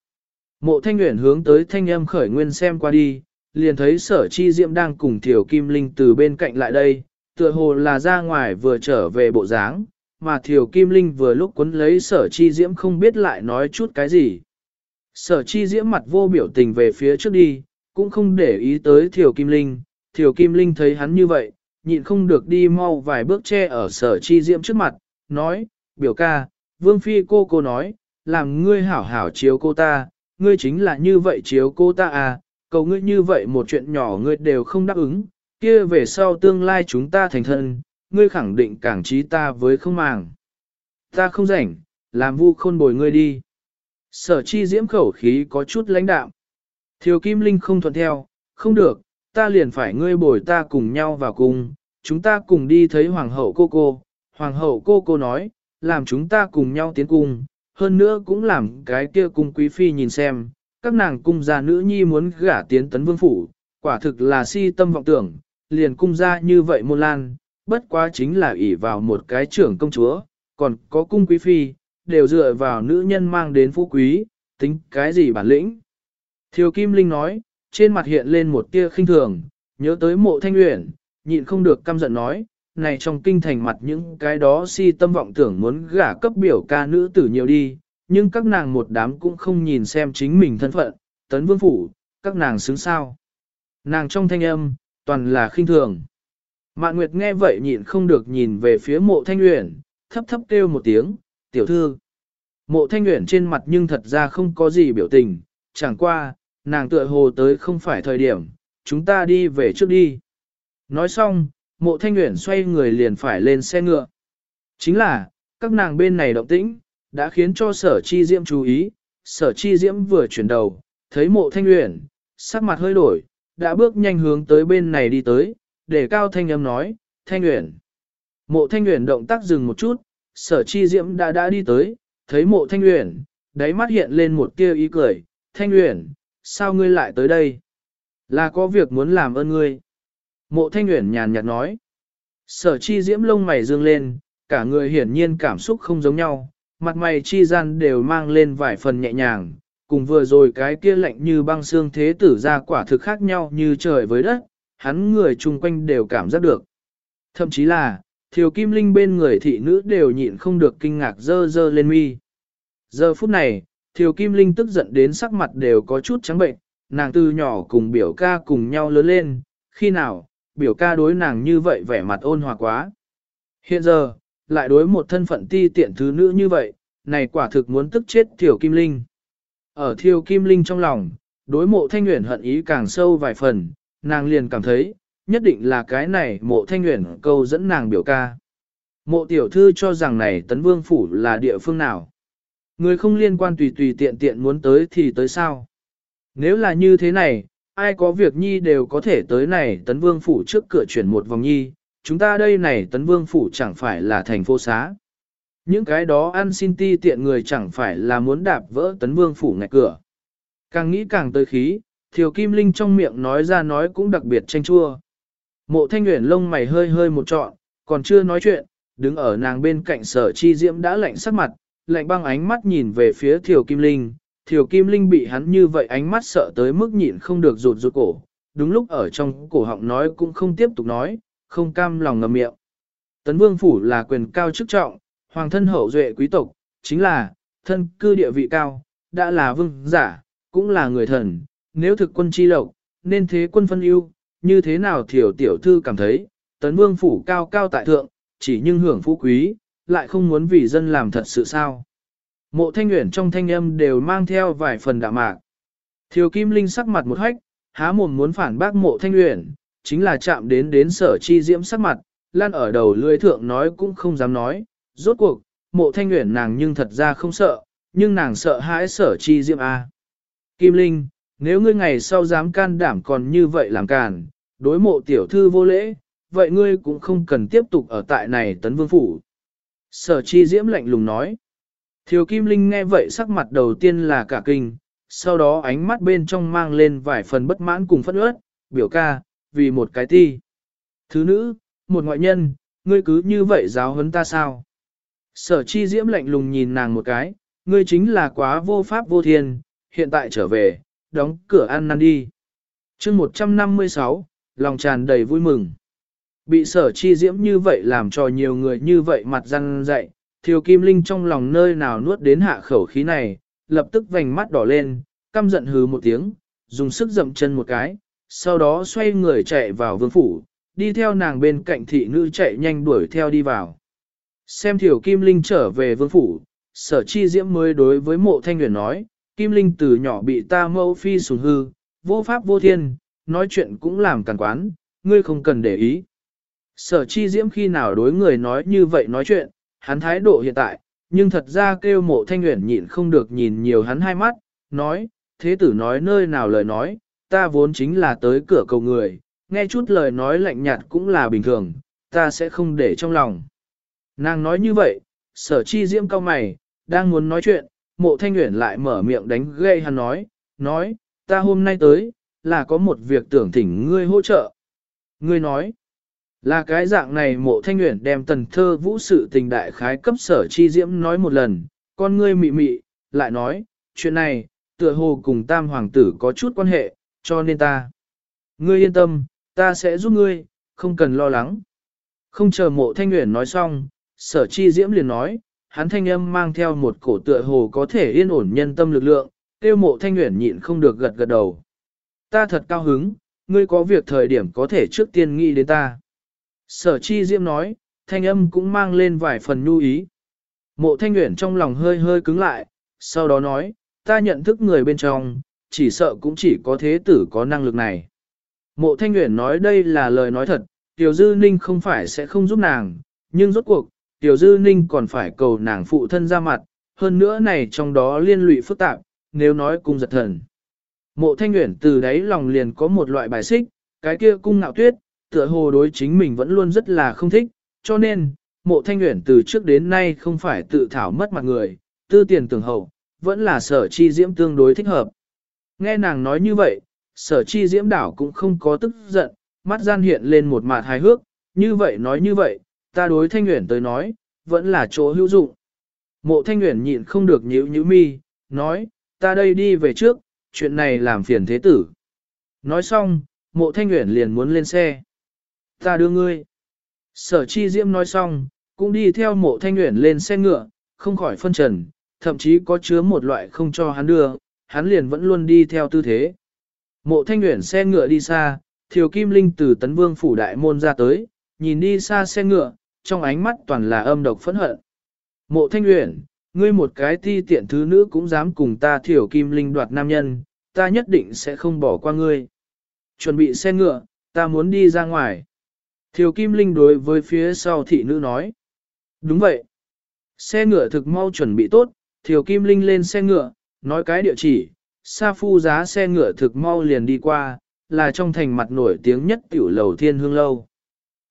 Mộ thanh nguyện hướng tới thanh âm khởi nguyên xem qua đi, liền thấy sở chi diệm đang cùng thiểu kim linh từ bên cạnh lại đây, tựa hồ là ra ngoài vừa trở về bộ dáng, mà Thiều kim linh vừa lúc quấn lấy sở chi diễm không biết lại nói chút cái gì. Sở chi diễm mặt vô biểu tình về phía trước đi, cũng không để ý tới Thiều Kim Linh. Thiều Kim Linh thấy hắn như vậy, nhịn không được đi mau vài bước che ở sở chi diễm trước mặt, nói, biểu ca, vương phi cô cô nói, làm ngươi hảo hảo chiếu cô ta, ngươi chính là như vậy chiếu cô ta à, cầu ngươi như vậy một chuyện nhỏ ngươi đều không đáp ứng, kia về sau tương lai chúng ta thành thân, ngươi khẳng định càng trí ta với không màng. Ta không rảnh, làm vu khôn bồi ngươi đi. Sở chi diễm khẩu khí có chút lãnh đạm. Thiều Kim Linh không thuận theo, không được, ta liền phải ngươi bồi ta cùng nhau vào cung, chúng ta cùng đi thấy Hoàng hậu cô cô. Hoàng hậu cô cô nói, làm chúng ta cùng nhau tiến cung, hơn nữa cũng làm cái kia cung quý phi nhìn xem, các nàng cung gia nữ nhi muốn gả tiến tấn vương phủ, quả thực là si tâm vọng tưởng, liền cung gia như vậy môn lan, bất quá chính là ỷ vào một cái trưởng công chúa, còn có cung quý phi, đều dựa vào nữ nhân mang đến phú quý, tính cái gì bản lĩnh. Thiều Kim Linh nói, trên mặt hiện lên một tia khinh thường, nhớ tới mộ thanh uyển, nhịn không được căm giận nói, này trong kinh thành mặt những cái đó si tâm vọng tưởng muốn gả cấp biểu ca nữ tử nhiều đi, nhưng các nàng một đám cũng không nhìn xem chính mình thân phận, tấn vương phủ, các nàng xứng sao. Nàng trong thanh âm, toàn là khinh thường. Mạn Nguyệt nghe vậy nhịn không được nhìn về phía mộ thanh uyển, thấp thấp kêu một tiếng, tiểu thư. Mộ thanh uyển trên mặt nhưng thật ra không có gì biểu tình, chẳng qua, nàng tựa hồ tới không phải thời điểm, chúng ta đi về trước đi. Nói xong, mộ thanh nguyện xoay người liền phải lên xe ngựa. Chính là, các nàng bên này động tĩnh, đã khiến cho sở chi diễm chú ý, sở chi diễm vừa chuyển đầu, thấy mộ thanh nguyện, sắc mặt hơi đổi, đã bước nhanh hướng tới bên này đi tới, để cao thanh âm nói, thanh nguyện. Mộ thanh nguyện động tác dừng một chút, sở chi diễm đã đã đi tới, thấy mộ thanh nguyện, đáy mắt hiện lên một tia ý cười, thanh nguyện, sao ngươi lại tới đây? Là có việc muốn làm ơn ngươi. Mộ thanh nguyện nhàn nhạt nói. Sở chi diễm lông mày dương lên, cả người hiển nhiên cảm xúc không giống nhau, mặt mày chi gian đều mang lên vài phần nhẹ nhàng, cùng vừa rồi cái kia lạnh như băng xương thế tử ra quả thực khác nhau như trời với đất, hắn người chung quanh đều cảm giác được. Thậm chí là, thiều kim linh bên người thị nữ đều nhịn không được kinh ngạc dơ dơ lên mi. Giờ phút này, thiều kim linh tức giận đến sắc mặt đều có chút trắng bệnh, nàng từ nhỏ cùng biểu ca cùng nhau lớn lên, khi nào, biểu ca đối nàng như vậy vẻ mặt ôn hòa quá. Hiện giờ, lại đối một thân phận ti tiện thứ nữ như vậy, này quả thực muốn tức chết Thiều Kim Linh. Ở Thiều Kim Linh trong lòng, đối mộ thanh nguyện hận ý càng sâu vài phần, nàng liền cảm thấy, nhất định là cái này mộ thanh nguyện câu dẫn nàng biểu ca. Mộ tiểu thư cho rằng này tấn vương phủ là địa phương nào. Người không liên quan tùy tùy tiện tiện muốn tới thì tới sao. Nếu là như thế này, ai có việc nhi đều có thể tới này tấn vương phủ trước cửa chuyển một vòng nhi, chúng ta đây này tấn vương phủ chẳng phải là thành phố xá. Những cái đó ăn xin ti tiện người chẳng phải là muốn đạp vỡ tấn vương phủ ngạch cửa. Càng nghĩ càng tới khí, thiều kim linh trong miệng nói ra nói cũng đặc biệt tranh chua. Mộ thanh nguyện lông mày hơi hơi một trọn, còn chưa nói chuyện, đứng ở nàng bên cạnh sở chi diễm đã lạnh sắc mặt, lạnh băng ánh mắt nhìn về phía thiều kim linh, Thiều Kim Linh bị hắn như vậy ánh mắt sợ tới mức nhịn không được rụt rụt cổ, đúng lúc ở trong cổ họng nói cũng không tiếp tục nói, không cam lòng ngậm miệng. Tấn Vương Phủ là quyền cao chức trọng, hoàng thân hậu duệ quý tộc, chính là, thân cư địa vị cao, đã là vương giả, cũng là người thần, nếu thực quân chi lộc, nên thế quân phân ưu, như thế nào Thiều tiểu thư cảm thấy, tấn vương phủ cao cao tại thượng, chỉ nhưng hưởng phú quý, lại không muốn vì dân làm thật sự sao. Mộ thanh nguyện trong thanh âm đều mang theo vài phần đạm mạc. Thiều Kim Linh sắc mặt một hách, há mồm muốn phản bác mộ thanh nguyện, chính là chạm đến đến sở chi diễm sắc mặt, lan ở đầu lưỡi thượng nói cũng không dám nói. Rốt cuộc, mộ thanh nguyện nàng nhưng thật ra không sợ, nhưng nàng sợ hãi sở chi diễm A. Kim Linh, nếu ngươi ngày sau dám can đảm còn như vậy làm càn, đối mộ tiểu thư vô lễ, vậy ngươi cũng không cần tiếp tục ở tại này tấn vương phủ. Sở chi diễm lạnh lùng nói. Thiều Kim Linh nghe vậy sắc mặt đầu tiên là cả kinh, sau đó ánh mắt bên trong mang lên vài phần bất mãn cùng phẫn ướt, biểu ca, vì một cái ti. Thứ nữ, một ngoại nhân, ngươi cứ như vậy giáo huấn ta sao? Sở chi diễm lạnh lùng nhìn nàng một cái, ngươi chính là quá vô pháp vô thiên, hiện tại trở về, đóng cửa ăn năn đi. chương 156, lòng tràn đầy vui mừng. Bị sở chi diễm như vậy làm cho nhiều người như vậy mặt răng dậy, Thiều Kim Linh trong lòng nơi nào nuốt đến hạ khẩu khí này, lập tức vành mắt đỏ lên, căm giận hừ một tiếng, dùng sức dậm chân một cái, sau đó xoay người chạy vào vương phủ, đi theo nàng bên cạnh thị nữ chạy nhanh đuổi theo đi vào. Xem Thiều Kim Linh trở về vương phủ, sở chi diễm mới đối với mộ thanh huyền nói, Kim Linh từ nhỏ bị ta mẫu phi sùng hư, vô pháp vô thiên, nói chuyện cũng làm càn quán, ngươi không cần để ý. Sở chi diễm khi nào đối người nói như vậy nói chuyện, hắn thái độ hiện tại, nhưng thật ra kêu mộ thanh nguyện nhịn không được nhìn nhiều hắn hai mắt, nói, thế tử nói nơi nào lời nói, ta vốn chính là tới cửa cầu người, nghe chút lời nói lạnh nhạt cũng là bình thường, ta sẽ không để trong lòng. Nàng nói như vậy, sở chi diễm cao mày, đang muốn nói chuyện, mộ thanh nguyện lại mở miệng đánh gây hắn nói, nói, ta hôm nay tới, là có một việc tưởng thỉnh ngươi hỗ trợ. Ngươi nói, là cái dạng này mộ thanh nguyện đem tần thơ vũ sự tình đại khái cấp sở chi diễm nói một lần, con ngươi mị mị, lại nói, chuyện này, tựa hồ cùng tam hoàng tử có chút quan hệ, cho nên ta. Ngươi yên tâm, ta sẽ giúp ngươi, không cần lo lắng. Không chờ mộ thanh nguyện nói xong, sở chi diễm liền nói, hắn thanh âm mang theo một cổ tựa hồ có thể yên ổn nhân tâm lực lượng, tiêu mộ thanh nguyện nhịn không được gật gật đầu. Ta thật cao hứng, ngươi có việc thời điểm có thể trước tiên nghĩ đến ta. Sở chi diễm nói, thanh âm cũng mang lên vài phần nhu ý. Mộ thanh nguyện trong lòng hơi hơi cứng lại, sau đó nói, ta nhận thức người bên trong, chỉ sợ cũng chỉ có thế tử có năng lực này. Mộ thanh nguyện nói đây là lời nói thật, Tiểu Dư Ninh không phải sẽ không giúp nàng, nhưng rốt cuộc, Tiểu Dư Ninh còn phải cầu nàng phụ thân ra mặt, hơn nữa này trong đó liên lụy phức tạp, nếu nói cung giật thần. Mộ thanh nguyện từ đấy lòng liền có một loại bài xích, cái kia cung ngạo tuyết, tựa hồ đối chính mình vẫn luôn rất là không thích, cho nên, mộ thanh nguyện từ trước đến nay không phải tự thảo mất mặt người, tư tiền tưởng hậu, vẫn là sở chi diễm tương đối thích hợp. Nghe nàng nói như vậy, sở chi diễm đảo cũng không có tức giận, mắt gian hiện lên một mặt hài hước, như vậy nói như vậy, ta đối thanh nguyện tới nói, vẫn là chỗ hữu dụng. Mộ thanh nguyện nhịn không được nhíu nhíu mi, nói, ta đây đi về trước, chuyện này làm phiền thế tử. Nói xong, mộ thanh nguyện liền muốn lên xe. Ta đưa ngươi. Sở chi diễm nói xong, cũng đi theo mộ thanh nguyện lên xe ngựa, không khỏi phân trần, thậm chí có chứa một loại không cho hắn đưa, hắn liền vẫn luôn đi theo tư thế. Mộ thanh nguyện xe ngựa đi xa, thiều kim linh từ tấn vương phủ đại môn ra tới, nhìn đi xa xe ngựa, trong ánh mắt toàn là âm độc phẫn hận. Mộ thanh nguyện, ngươi một cái ti tiện thứ nữ cũng dám cùng ta thiểu kim linh đoạt nam nhân, ta nhất định sẽ không bỏ qua ngươi. Chuẩn bị xe ngựa, ta muốn đi ra ngoài. Thiều kim linh đối với phía sau thị nữ nói. Đúng vậy. Xe ngựa thực mau chuẩn bị tốt, thiều kim linh lên xe ngựa, nói cái địa chỉ, sa phu giá xe ngựa thực mau liền đi qua, là trong thành mặt nổi tiếng nhất tiểu lầu thiên hương lâu.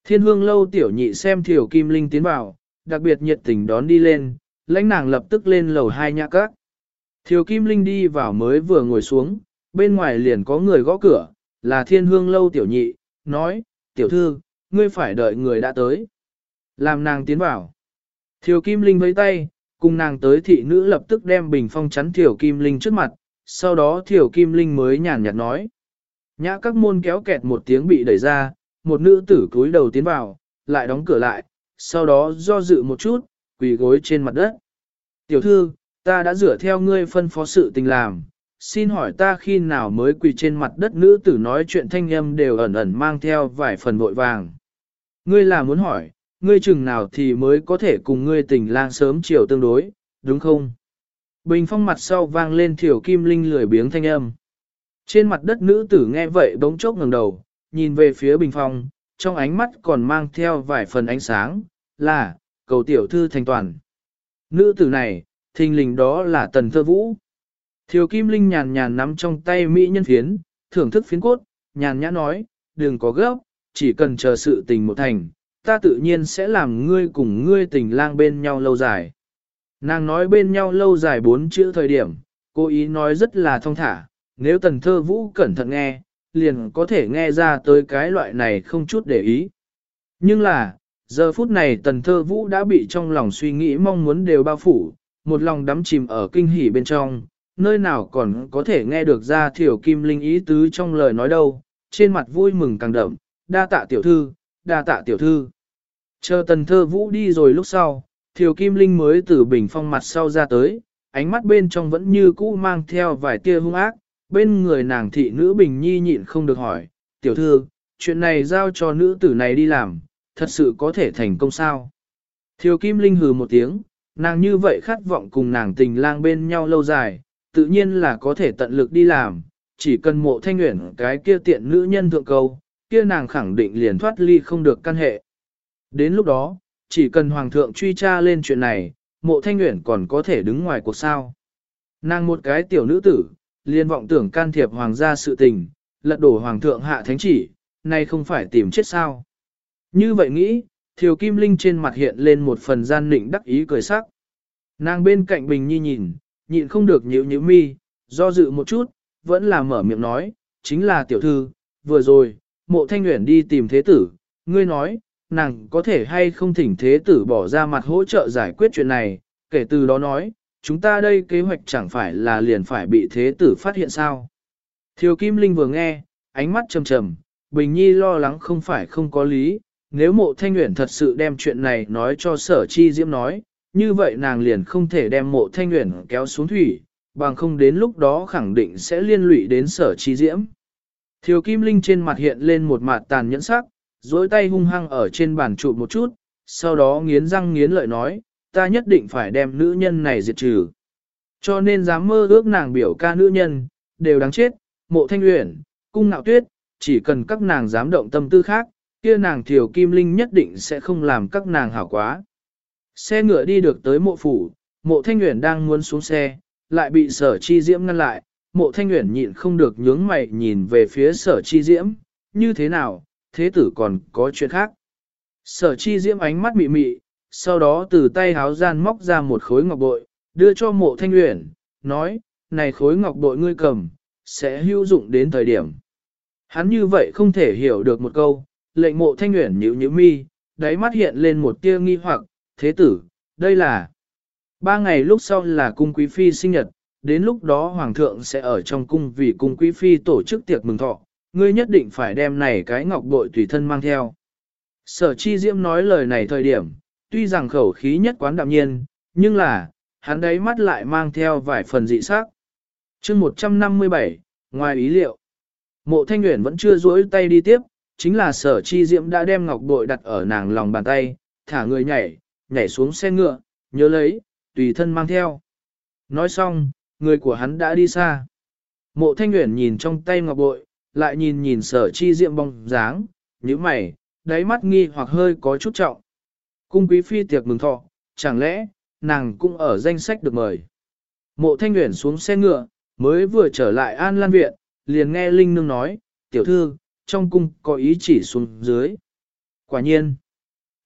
Thiên hương lâu tiểu nhị xem Thiều kim linh tiến vào, đặc biệt nhiệt tình đón đi lên, lãnh nàng lập tức lên lầu hai nhã các. Thiều kim linh đi vào mới vừa ngồi xuống, bên ngoài liền có người gõ cửa, là thiên hương lâu tiểu nhị, nói, tiểu thư, ngươi phải đợi người đã tới. Làm nàng tiến vào. Thiều kim linh với tay, cùng nàng tới thị nữ lập tức đem bình phong chắn Thiều kim linh trước mặt, sau đó Thiều kim linh mới nhàn nhạt nói. Nhã các môn kéo kẹt một tiếng bị đẩy ra, một nữ tử cúi đầu tiến vào, lại đóng cửa lại, sau đó do dự một chút, quỳ gối trên mặt đất. Tiểu thư, ta đã rửa theo ngươi phân phó sự tình làm, xin hỏi ta khi nào mới quỳ trên mặt đất nữ tử nói chuyện thanh âm đều ẩn ẩn mang theo vài phần vội vàng. Ngươi là muốn hỏi, ngươi chừng nào thì mới có thể cùng ngươi tình lang sớm chiều tương đối, đúng không? Bình phong mặt sau vang lên thiểu kim linh lười biếng thanh âm. Trên mặt đất nữ tử nghe vậy bỗng chốc ngẩng đầu, nhìn về phía bình phong, trong ánh mắt còn mang theo vài phần ánh sáng, là, cầu tiểu thư thành toàn. Nữ tử này, thình lình đó là tần thơ vũ. Thiều Kim Linh nhàn nhàn nắm trong tay mỹ nhân phiến, thưởng thức phiến cốt, nhàn nhã nói, đừng có gấp, chỉ cần chờ sự tình một thành, ta tự nhiên sẽ làm ngươi cùng ngươi tình lang bên nhau lâu dài. Nàng nói bên nhau lâu dài bốn chữ thời điểm, cô ý nói rất là thông thả, nếu tần thơ vũ cẩn thận nghe, liền có thể nghe ra tới cái loại này không chút để ý. Nhưng là, giờ phút này tần thơ vũ đã bị trong lòng suy nghĩ mong muốn đều bao phủ, một lòng đắm chìm ở kinh hỉ bên trong, nơi nào còn có thể nghe được ra thiểu kim linh ý tứ trong lời nói đâu, trên mặt vui mừng càng đậm, đa tạ tiểu thư, đa tạ tiểu thư. Chờ tần thơ vũ đi rồi lúc sau, thiều kim linh mới từ bình phong mặt sau ra tới, ánh mắt bên trong vẫn như cũ mang theo vài tia hung ác, bên người nàng thị nữ bình nhi nhịn không được hỏi, tiểu thư, chuyện này giao cho nữ tử này đi làm, thật sự có thể thành công sao? Thiều Kim Linh hừ một tiếng, nàng như vậy khát vọng cùng nàng tình lang bên nhau lâu dài, tự nhiên là có thể tận lực đi làm, chỉ cần mộ thanh nguyện cái kia tiện nữ nhân thượng cầu, kia nàng khẳng định liền thoát ly không được căn hệ. Đến lúc đó, chỉ cần hoàng thượng truy tra lên chuyện này, mộ thanh nguyện còn có thể đứng ngoài cuộc sao. Nàng một cái tiểu nữ tử, liền vọng tưởng can thiệp hoàng gia sự tình, lật đổ hoàng thượng hạ thánh chỉ, nay không phải tìm chết sao. Như vậy nghĩ, Thiều Kim Linh trên mặt hiện lên một phần gian nịnh đắc ý cười sắc. Nàng bên cạnh Bình Nhi nhìn, nhịn không được nhíu nhíu mi, do dự một chút, vẫn là mở miệng nói, chính là tiểu thư, vừa rồi, mộ thanh nguyện đi tìm thế tử, ngươi nói, nàng có thể hay không thỉnh thế tử bỏ ra mặt hỗ trợ giải quyết chuyện này, kể từ đó nói, chúng ta đây kế hoạch chẳng phải là liền phải bị thế tử phát hiện sao. Thiều Kim Linh vừa nghe, ánh mắt trầm trầm, Bình Nhi lo lắng không phải không có lý, nếu mộ thanh nguyện thật sự đem chuyện này nói cho sở chi diễm nói, như vậy nàng liền không thể đem mộ thanh nguyện kéo xuống thủy, bằng không đến lúc đó khẳng định sẽ liên lụy đến sở chi diễm. Thiều Kim Linh trên mặt hiện lên một mặt tàn nhẫn sắc, dối tay hung hăng ở trên bàn trụ một chút, sau đó nghiến răng nghiến lợi nói, ta nhất định phải đem nữ nhân này diệt trừ. Cho nên dám mơ ước nàng biểu ca nữ nhân, đều đáng chết, mộ thanh uyển, cung nạo tuyết, chỉ cần các nàng dám động tâm tư khác, kia nàng thiều kim linh nhất định sẽ không làm các nàng hảo quá. Xe ngựa đi được tới mộ phủ, mộ thanh uyển đang muốn xuống xe, lại bị sở chi diễm ngăn lại, mộ thanh uyển nhịn không được nhướng mày nhìn về phía sở chi diễm, như thế nào, thế tử còn có chuyện khác. Sở chi diễm ánh mắt mị mị, sau đó từ tay háo gian móc ra một khối ngọc bội, đưa cho mộ thanh uyển, nói, này khối ngọc bội ngươi cầm, sẽ hữu dụng đến thời điểm. Hắn như vậy không thể hiểu được một câu, lệnh mộ thanh uyển nhíu nhíu mi, đáy mắt hiện lên một tia nghi hoặc, thế tử, đây là... Ba ngày lúc sau là cung quý phi sinh nhật, đến lúc đó hoàng thượng sẽ ở trong cung vì cung quý phi tổ chức tiệc mừng thọ, ngươi nhất định phải đem này cái ngọc bội tùy thân mang theo. Sở chi diễm nói lời này thời điểm, tuy rằng khẩu khí nhất quán đạm nhiên, nhưng là, hắn đấy mắt lại mang theo vài phần dị sắc. chương 157, ngoài ý liệu, mộ thanh nguyện vẫn chưa duỗi tay đi tiếp, chính là sở chi diễm đã đem ngọc bội đặt ở nàng lòng bàn tay, thả người nhảy, nhảy xuống xe ngựa, nhớ lấy, tùy thân mang theo. Nói xong, người của hắn đã đi xa. Mộ thanh nguyện nhìn trong tay ngọc bội, lại nhìn nhìn sở chi diệm bóng dáng, như mày, đáy mắt nghi hoặc hơi có chút trọng. Cung quý phi tiệc mừng thọ, chẳng lẽ, nàng cũng ở danh sách được mời. Mộ thanh nguyện xuống xe ngựa, mới vừa trở lại an lan viện, liền nghe Linh Nương nói, tiểu thư, trong cung có ý chỉ xuống dưới. Quả nhiên,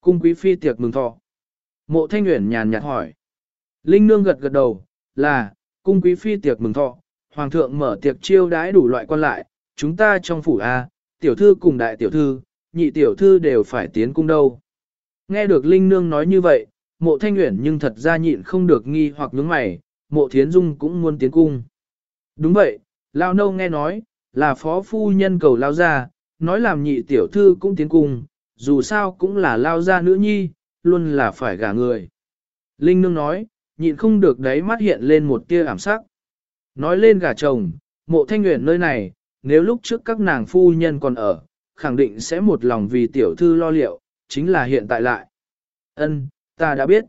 cung quý phi tiệc mừng thọ. Mộ thanh nguyện nhàn nhạt hỏi. Linh Nương gật gật đầu, là, cung quý phi tiệc mừng thọ, hoàng thượng mở tiệc chiêu đãi đủ loại quan lại, chúng ta trong phủ A, tiểu thư cùng đại tiểu thư, nhị tiểu thư đều phải tiến cung đâu. Nghe được Linh Nương nói như vậy, mộ thanh nguyện nhưng thật ra nhịn không được nghi hoặc nhướng mày, mộ thiến dung cũng muốn tiến cung. Đúng vậy, Lao Nâu nghe nói, là phó phu nhân cầu Lao ra, nói làm nhị tiểu thư cũng tiến cung, dù sao cũng là Lao ra nữ nhi, luôn là phải gả người. Linh Nương nói, nhịn không được đấy mắt hiện lên một tia ảm sắc. Nói lên gả chồng, mộ thanh nguyện nơi này, nếu lúc trước các nàng phu nhân còn ở, khẳng định sẽ một lòng vì tiểu thư lo liệu, chính là hiện tại lại. Ân, ta đã biết.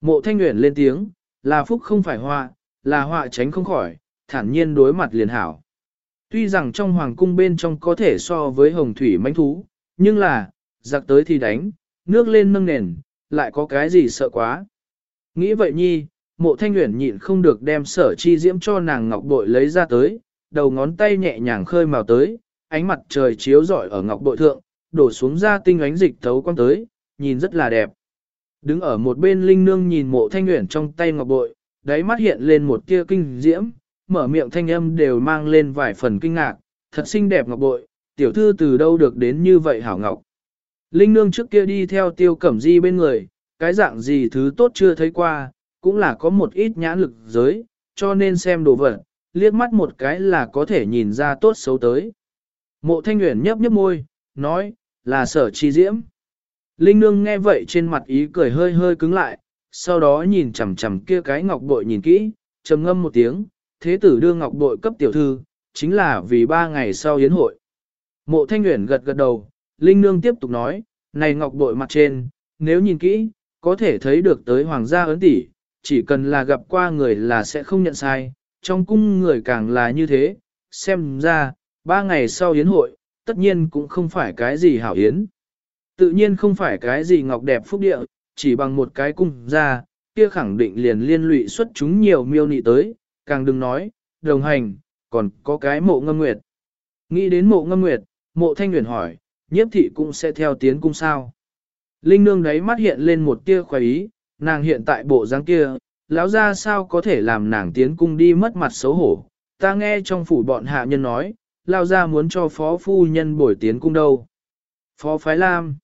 Mộ thanh nguyện lên tiếng, là phúc không phải họa, là họa tránh không khỏi, thản nhiên đối mặt liền hảo. Tuy rằng trong hoàng cung bên trong có thể so với hồng thủy mãnh thú, nhưng là, giặc tới thì đánh, nước lên nâng nền, lại có cái gì sợ quá. Nghĩ vậy nhi, mộ thanh nguyện nhịn không được đem sở chi diễm cho nàng ngọc bội lấy ra tới, đầu ngón tay nhẹ nhàng khơi màu tới, ánh mặt trời chiếu rọi ở ngọc bội thượng, đổ xuống ra tinh ánh dịch thấu quang tới, nhìn rất là đẹp. Đứng ở một bên linh nương nhìn mộ thanh nguyện trong tay ngọc bội, đáy mắt hiện lên một tia kinh diễm, mở miệng thanh âm đều mang lên vài phần kinh ngạc, thật xinh đẹp ngọc bội, tiểu thư từ đâu được đến như vậy hảo ngọc. Linh nương trước kia đi theo tiêu cẩm di bên người, cái dạng gì thứ tốt chưa thấy qua, cũng là có một ít nhãn lực giới, cho nên xem đồ vật, liếc mắt một cái là có thể nhìn ra tốt xấu tới. Mộ thanh nguyện nhấp nhấp môi, nói, là sở chi diễm. Linh nương nghe vậy trên mặt ý cười hơi hơi cứng lại, sau đó nhìn chằm chằm kia cái ngọc bội nhìn kỹ, trầm ngâm một tiếng, thế tử đưa ngọc bội cấp tiểu thư, chính là vì ba ngày sau yến hội. Mộ thanh nguyện gật gật đầu, Linh nương tiếp tục nói, này ngọc bội mặt trên, nếu nhìn kỹ, có thể thấy được tới hoàng gia ấn tỷ, chỉ cần là gặp qua người là sẽ không nhận sai, trong cung người càng là như thế, xem ra, ba ngày sau yến hội, tất nhiên cũng không phải cái gì hảo yến. Tự nhiên không phải cái gì ngọc đẹp phúc địa, chỉ bằng một cái cung ra, kia khẳng định liền liên lụy xuất chúng nhiều miêu nị tới, càng đừng nói, đồng hành, còn có cái mộ ngâm nguyệt. Nghĩ đến mộ ngâm nguyệt, mộ thanh nguyện hỏi, nhiếp thị cũng sẽ theo tiến cung sao. Linh nương đấy mắt hiện lên một tia khoái ý, nàng hiện tại bộ dáng kia, lão ra sao có thể làm nàng tiến cung đi mất mặt xấu hổ, ta nghe trong phủ bọn hạ nhân nói, lao ra muốn cho phó phu nhân bồi tiến cung đâu. Phó Phái Lam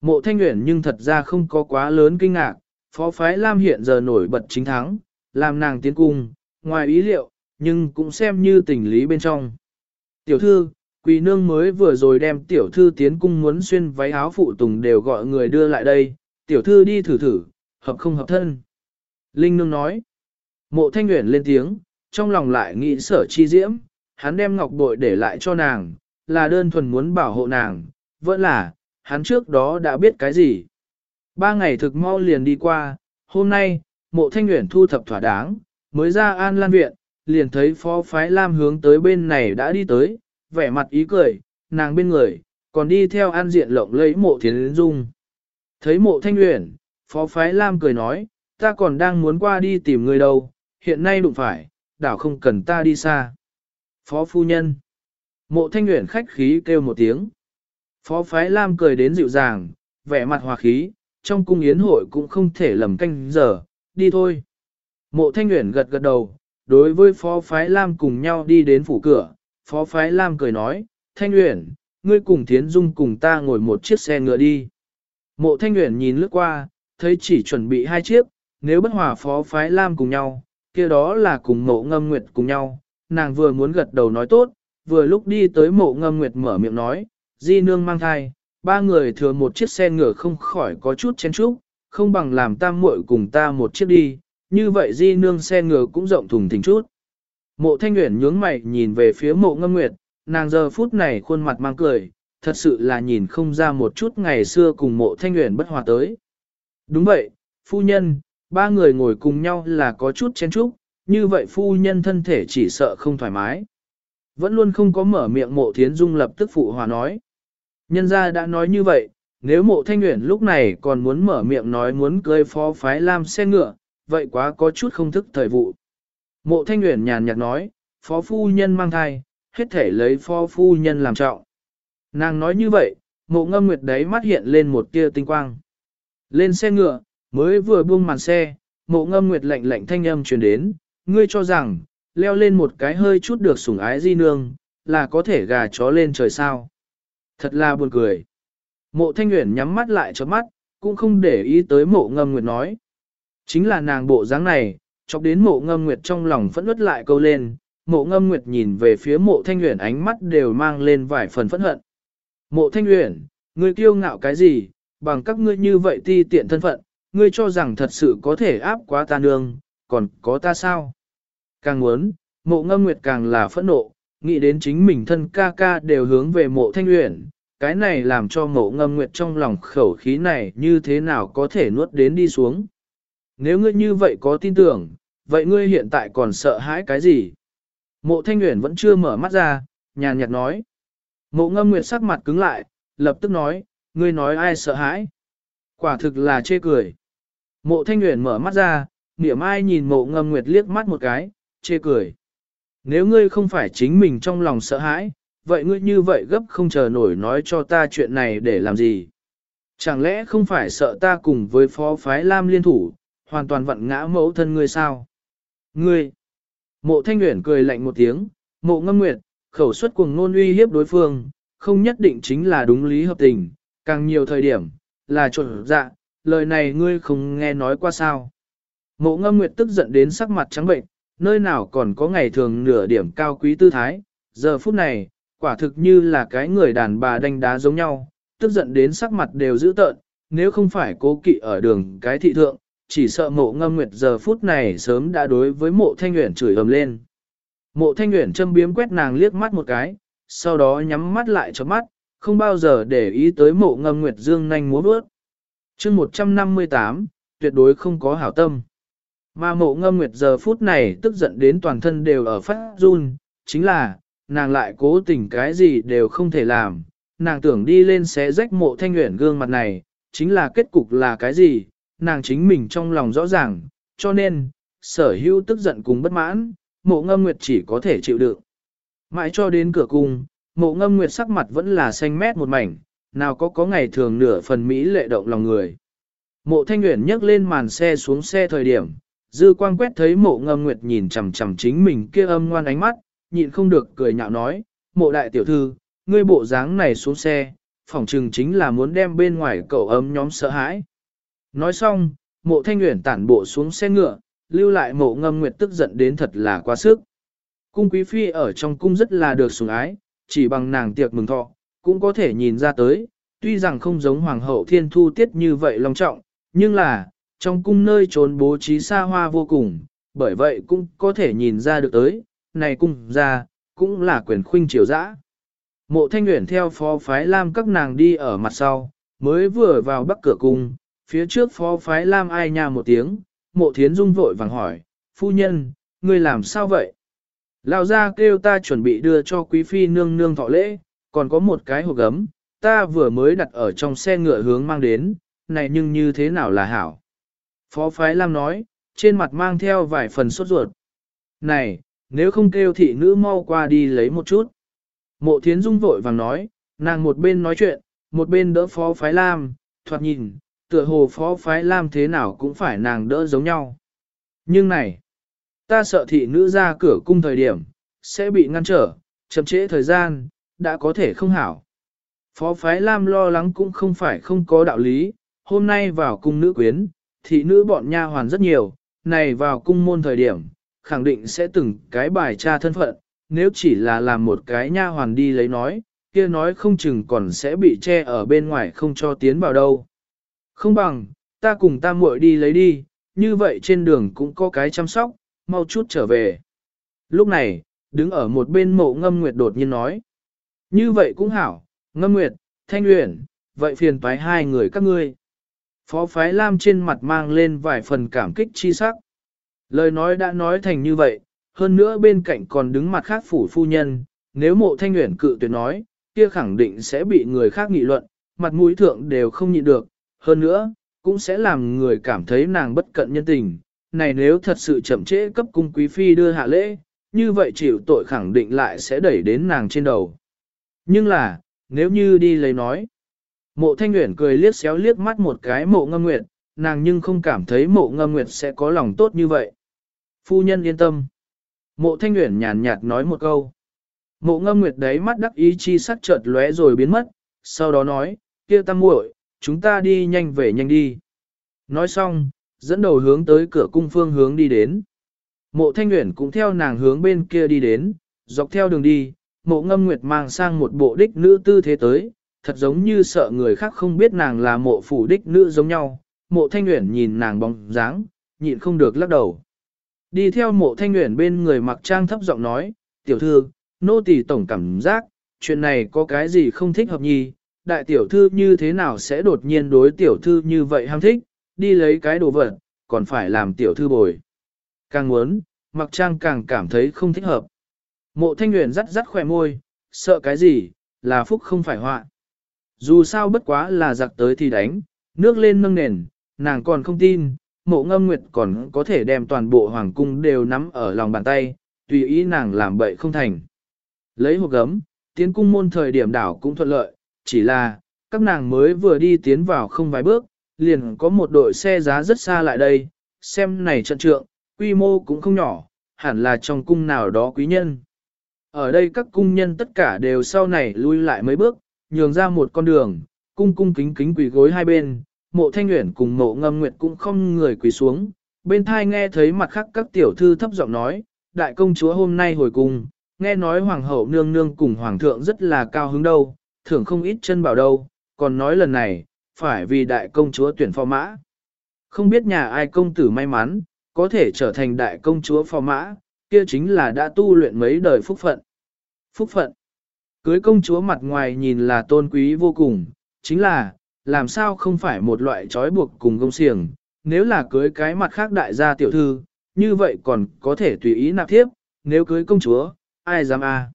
Mộ Thanh nguyện nhưng thật ra không có quá lớn kinh ngạc, Phó Phái Lam hiện giờ nổi bật chính thắng, làm nàng tiến cung, ngoài ý liệu, nhưng cũng xem như tình lý bên trong. Tiểu thư, Quỳ nương mới vừa rồi đem tiểu thư tiến cung muốn xuyên váy áo phụ tùng đều gọi người đưa lại đây, tiểu thư đi thử thử, hợp không hợp thân. Linh nương nói, mộ thanh nguyện lên tiếng, trong lòng lại nghĩ sở chi diễm, hắn đem ngọc bội để lại cho nàng, là đơn thuần muốn bảo hộ nàng, vẫn là, hắn trước đó đã biết cái gì. Ba ngày thực mau liền đi qua, hôm nay, mộ thanh nguyện thu thập thỏa đáng, mới ra an lan viện, liền thấy phó phái lam hướng tới bên này đã đi tới, vẻ mặt ý cười, nàng bên người, còn đi theo an diện lộng lấy mộ thiến dung. Thấy mộ thanh luyện, phó phái lam cười nói, ta còn đang muốn qua đi tìm người đâu, hiện nay đụng phải, đảo không cần ta đi xa. Phó phu nhân. Mộ thanh luyện khách khí kêu một tiếng. Phó phái lam cười đến dịu dàng, vẻ mặt hòa khí, trong cung yến hội cũng không thể lầm canh giờ, đi thôi. Mộ thanh luyện gật gật đầu, đối với phó phái lam cùng nhau đi đến phủ cửa, phó phái lam cười nói, thanh Uyển, ngươi cùng thiến dung cùng ta ngồi một chiếc xe ngựa đi. Mộ thanh Uyển nhìn lướt qua, thấy chỉ chuẩn bị hai chiếc, nếu bất hòa phó phái lam cùng nhau, kia đó là cùng mộ ngâm nguyệt cùng nhau, nàng vừa muốn gật đầu nói tốt, vừa lúc đi tới mộ ngâm nguyệt mở miệng nói, di nương mang thai, ba người thừa một chiếc xe ngựa không khỏi có chút chen chúc, không bằng làm tam muội cùng ta một chiếc đi, như vậy di nương xe ngựa cũng rộng thùng thình chút. Mộ thanh nguyện nhướng mày nhìn về phía mộ ngâm nguyệt, nàng giờ phút này khuôn mặt mang cười, thật sự là nhìn không ra một chút ngày xưa cùng mộ thanh nguyện bất hòa tới. Đúng vậy, phu nhân, ba người ngồi cùng nhau là có chút chén chúc, như vậy phu nhân thân thể chỉ sợ không thoải mái. Vẫn luôn không có mở miệng mộ thiến dung lập tức phụ hòa nói. Nhân gia đã nói như vậy, nếu mộ thanh nguyện lúc này còn muốn mở miệng nói muốn cưới phó phái lam xe ngựa, vậy quá có chút không thức thời vụ. Mộ thanh nguyện nhàn nhạt nói, phó phu nhân mang thai, hết thể lấy phó phu nhân làm trọng. Nàng nói như vậy, mộ ngâm nguyệt đấy mắt hiện lên một tia tinh quang. Lên xe ngựa, mới vừa buông màn xe, mộ ngâm nguyệt lạnh lạnh thanh âm truyền đến, ngươi cho rằng, leo lên một cái hơi chút được sủng ái di nương, là có thể gà chó lên trời sao. Thật là buồn cười. Mộ thanh nguyện nhắm mắt lại cho mắt, cũng không để ý tới mộ ngâm nguyệt nói. Chính là nàng bộ dáng này, chọc đến mộ ngâm nguyệt trong lòng phẫn nứt lại câu lên, mộ ngâm nguyệt nhìn về phía mộ thanh nguyện ánh mắt đều mang lên vài phần phẫn hận. Mộ thanh nguyện, ngươi kiêu ngạo cái gì, bằng các ngươi như vậy ti tiện thân phận, ngươi cho rằng thật sự có thể áp quá ta nương, còn có ta sao? Càng muốn, mộ ngâm nguyệt càng là phẫn nộ, nghĩ đến chính mình thân ca ca đều hướng về mộ thanh nguyện, cái này làm cho mộ ngâm nguyệt trong lòng khẩu khí này như thế nào có thể nuốt đến đi xuống. Nếu ngươi như vậy có tin tưởng, vậy ngươi hiện tại còn sợ hãi cái gì? Mộ thanh nguyện vẫn chưa mở mắt ra, nhàn nhạt nói. Mộ ngâm nguyệt sắc mặt cứng lại, lập tức nói, ngươi nói ai sợ hãi? Quả thực là chê cười. Mộ thanh nguyện mở mắt ra, niệm ai nhìn mộ ngâm nguyệt liếc mắt một cái, chê cười. Nếu ngươi không phải chính mình trong lòng sợ hãi, vậy ngươi như vậy gấp không chờ nổi nói cho ta chuyện này để làm gì? Chẳng lẽ không phải sợ ta cùng với phó phái Lam liên thủ, hoàn toàn vặn ngã mẫu thân ngươi sao? Ngươi! Mộ thanh nguyện cười lạnh một tiếng, mộ ngâm nguyệt, khẩu suất cuồng ngôn uy hiếp đối phương, không nhất định chính là đúng lý hợp tình, càng nhiều thời điểm, là trộn dạ, lời này ngươi không nghe nói qua sao. Mộ ngâm nguyệt tức giận đến sắc mặt trắng bệnh, nơi nào còn có ngày thường nửa điểm cao quý tư thái, giờ phút này, quả thực như là cái người đàn bà đánh đá giống nhau, tức giận đến sắc mặt đều dữ tợn, nếu không phải cố kỵ ở đường cái thị thượng, chỉ sợ mộ ngâm nguyệt giờ phút này sớm đã đối với mộ thanh nguyện chửi ầm lên. Mộ thanh nguyện châm biếm quét nàng liếc mắt một cái, sau đó nhắm mắt lại cho mắt, không bao giờ để ý tới mộ ngâm nguyệt dương nhanh múa bước. chương 158, tuyệt đối không có hảo tâm. Mà mộ ngâm nguyệt giờ phút này tức giận đến toàn thân đều ở phát run, chính là, nàng lại cố tình cái gì đều không thể làm, nàng tưởng đi lên xé rách mộ thanh nguyện gương mặt này, chính là kết cục là cái gì, nàng chính mình trong lòng rõ ràng, cho nên, sở hữu tức giận cùng bất mãn, mộ ngâm nguyệt chỉ có thể chịu đựng. Mãi cho đến cửa cung, mộ ngâm nguyệt sắc mặt vẫn là xanh mét một mảnh, nào có có ngày thường nửa phần Mỹ lệ động lòng người. Mộ thanh nguyện nhấc lên màn xe xuống xe thời điểm, dư quang quét thấy mộ ngâm nguyệt nhìn chằm chằm chính mình kia âm ngoan ánh mắt, nhịn không được cười nhạo nói, mộ đại tiểu thư, ngươi bộ dáng này xuống xe, phỏng chừng chính là muốn đem bên ngoài cậu ấm nhóm sợ hãi. Nói xong, mộ thanh nguyện tản bộ xuống xe ngựa, lưu lại mộ ngâm nguyệt tức giận đến thật là quá sức. Cung quý phi ở trong cung rất là được sủng ái, chỉ bằng nàng tiệc mừng thọ, cũng có thể nhìn ra tới, tuy rằng không giống hoàng hậu thiên thu tiết như vậy long trọng, nhưng là, trong cung nơi trốn bố trí xa hoa vô cùng, bởi vậy cũng có thể nhìn ra được tới, này cung ra, cũng là quyền khuynh triều dã. Mộ thanh nguyện theo phó phái Lam các nàng đi ở mặt sau, mới vừa vào bắc cửa cung, phía trước phó phái Lam ai nha một tiếng, mộ thiến dung vội vàng hỏi, phu nhân, ngươi làm sao vậy? Lão gia kêu ta chuẩn bị đưa cho quý phi nương nương thọ lễ, còn có một cái hộp gấm, ta vừa mới đặt ở trong xe ngựa hướng mang đến, này nhưng như thế nào là hảo? Phó phái Lam nói, trên mặt mang theo vài phần sốt ruột. Này, nếu không kêu thị nữ mau qua đi lấy một chút. Mộ thiến dung vội vàng nói, nàng một bên nói chuyện, một bên đỡ phó phái Lam, thoạt nhìn, tựa hồ phó phái Lam thế nào cũng phải nàng đỡ giống nhau. Nhưng này, ta sợ thị nữ ra cửa cung thời điểm, sẽ bị ngăn trở, chậm trễ thời gian, đã có thể không hảo. Phó phái Lam lo lắng cũng không phải không có đạo lý, hôm nay vào cung nữ quyến, thị nữ bọn nha hoàn rất nhiều, này vào cung môn thời điểm, khẳng định sẽ từng cái bài tra thân phận, nếu chỉ là làm một cái nha hoàn đi lấy nói, kia nói không chừng còn sẽ bị che ở bên ngoài không cho tiến vào đâu. Không bằng, ta cùng ta muội đi lấy đi, như vậy trên đường cũng có cái chăm sóc, mau chút trở về. Lúc này, đứng ở một bên mộ ngâm nguyệt đột nhiên nói. Như vậy cũng hảo, ngâm nguyệt, thanh luyện, vậy phiền toái hai người các ngươi. Phó phái Lam trên mặt mang lên vài phần cảm kích chi sắc. Lời nói đã nói thành như vậy, hơn nữa bên cạnh còn đứng mặt khác phủ phu nhân, nếu mộ thanh nguyện cự tuyệt nói, kia khẳng định sẽ bị người khác nghị luận, mặt mũi thượng đều không nhịn được, hơn nữa, cũng sẽ làm người cảm thấy nàng bất cận nhân tình. Này nếu thật sự chậm trễ cấp cung quý phi đưa hạ lễ, như vậy chịu tội khẳng định lại sẽ đẩy đến nàng trên đầu. Nhưng là, nếu như đi lấy nói, mộ thanh nguyện cười liếc xéo liếc mắt một cái mộ ngâm nguyệt, nàng nhưng không cảm thấy mộ ngâm nguyệt sẽ có lòng tốt như vậy. Phu nhân yên tâm. Mộ thanh nguyện nhàn nhạt nói một câu. Mộ ngâm nguyệt đấy mắt đắc ý chi sắc chợt lóe rồi biến mất, sau đó nói, kia tam muội, chúng ta đi nhanh về nhanh đi. Nói xong, dẫn đầu hướng tới cửa cung phương hướng đi đến. Mộ thanh Nguyễn cũng theo nàng hướng bên kia đi đến, dọc theo đường đi, mộ ngâm nguyệt mang sang một bộ đích nữ tư thế tới, thật giống như sợ người khác không biết nàng là mộ phủ đích nữ giống nhau. Mộ thanh Nguyễn nhìn nàng bóng dáng, nhịn không được lắc đầu. Đi theo mộ thanh Nguyễn bên người mặc trang thấp giọng nói, tiểu thư, nô tỳ tổng cảm giác, chuyện này có cái gì không thích hợp nhì, đại tiểu thư như thế nào sẽ đột nhiên đối tiểu thư như vậy ham thích, đi lấy cái đồ vật, còn phải làm tiểu thư bồi. Càng muốn, mặc trang càng cảm thấy không thích hợp. Mộ thanh nguyện rắt rắt khỏe môi, sợ cái gì, là phúc không phải họa. Dù sao bất quá là giặc tới thì đánh, nước lên nâng nền, nàng còn không tin, mộ ngâm nguyệt còn có thể đem toàn bộ hoàng cung đều nắm ở lòng bàn tay, tùy ý nàng làm bậy không thành. Lấy hộp gấm, tiến cung môn thời điểm đảo cũng thuận lợi, chỉ là, các nàng mới vừa đi tiến vào không vài bước, liền có một đội xe giá rất xa lại đây, xem này trận trượng, quy mô cũng không nhỏ, hẳn là trong cung nào đó quý nhân. Ở đây các cung nhân tất cả đều sau này lui lại mấy bước, nhường ra một con đường, cung cung kính kính quỳ gối hai bên, mộ thanh nguyện cùng mộ ngâm nguyệt cũng không người quỳ xuống, bên thai nghe thấy mặt khác các tiểu thư thấp giọng nói, đại công chúa hôm nay hồi cung, nghe nói hoàng hậu nương nương cùng hoàng thượng rất là cao hứng đâu, thưởng không ít chân bảo đâu, còn nói lần này, phải vì đại công chúa tuyển phò mã. Không biết nhà ai công tử may mắn, có thể trở thành đại công chúa phò mã, kia chính là đã tu luyện mấy đời phúc phận. Phúc phận. Cưới công chúa mặt ngoài nhìn là tôn quý vô cùng, chính là, làm sao không phải một loại trói buộc cùng công siềng, nếu là cưới cái mặt khác đại gia tiểu thư, như vậy còn có thể tùy ý nạp thiếp, nếu cưới công chúa, ai dám a?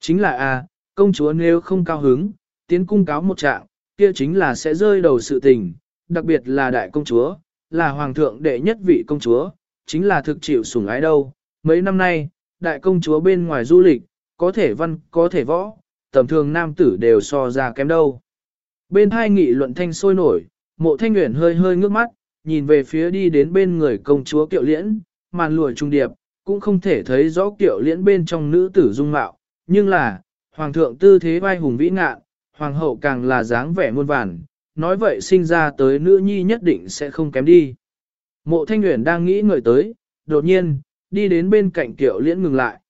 Chính là a, công chúa nếu không cao hứng, tiến cung cáo một trạng, kia chính là sẽ rơi đầu sự tình, đặc biệt là đại công chúa, là hoàng thượng đệ nhất vị công chúa, chính là thực chịu sủng ái đâu. Mấy năm nay, đại công chúa bên ngoài du lịch, có thể văn, có thể võ, tầm thường nam tử đều so ra kém đâu. Bên hai nghị luận thanh sôi nổi, mộ thanh nguyện hơi hơi ngước mắt, nhìn về phía đi đến bên người công chúa kiệu liễn, màn lùi trung điệp, cũng không thể thấy rõ kiệu liễn bên trong nữ tử dung mạo, nhưng là, hoàng thượng tư thế vai hùng vĩ ngạn, hoàng hậu càng là dáng vẻ muôn vàn, nói vậy sinh ra tới nữ nhi nhất định sẽ không kém đi. Mộ thanh nguyện đang nghĩ ngợi tới, đột nhiên, đi đến bên cạnh kiệu liễn ngừng lại.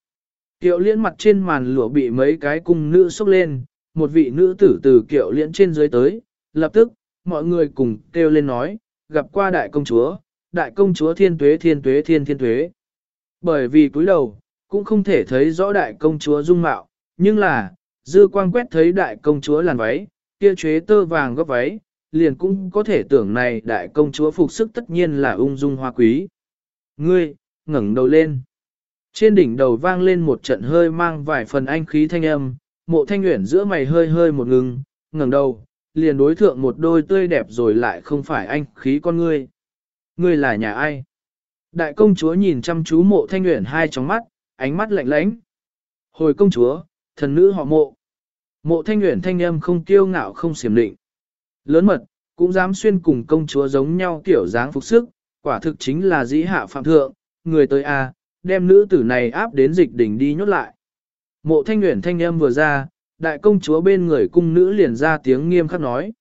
Kiệu liễn mặt trên màn lụa bị mấy cái cung nữ xúc lên, một vị nữ tử từ kiệu liễn trên dưới tới, lập tức, mọi người cùng kêu lên nói, gặp qua đại công chúa, đại công chúa thiên tuế thiên tuế thiên thiên tuế. Bởi vì cúi đầu, cũng không thể thấy rõ đại công chúa dung mạo, nhưng là, dư quang quét thấy đại công chúa làn váy, kia chế tơ vàng góc váy, liền cũng có thể tưởng này đại công chúa phục sức tất nhiên là ung dung hoa quý. Ngươi, ngẩng đầu lên. Trên đỉnh đầu vang lên một trận hơi mang vài phần anh khí thanh âm, mộ thanh nguyện giữa mày hơi hơi một ngừng, ngẩng đầu, liền đối thượng một đôi tươi đẹp rồi lại không phải anh khí con ngươi. Ngươi là nhà ai? Đại công chúa nhìn chăm chú mộ thanh nguyện hai tróng mắt, ánh mắt lạnh lãnh. Hồi công chúa, thần nữ họ mộ. Mộ thanh nguyện thanh âm không kiêu ngạo không xiểm định. Lớn mật, cũng dám xuyên cùng công chúa giống nhau kiểu dáng phục sức, quả thực chính là dĩ hạ phạm thượng, người tới a đem nữ tử này áp đến dịch đỉnh đi nhốt lại. Mộ thanh nguyện thanh âm vừa ra, đại công chúa bên người cung nữ liền ra tiếng nghiêm khắc nói.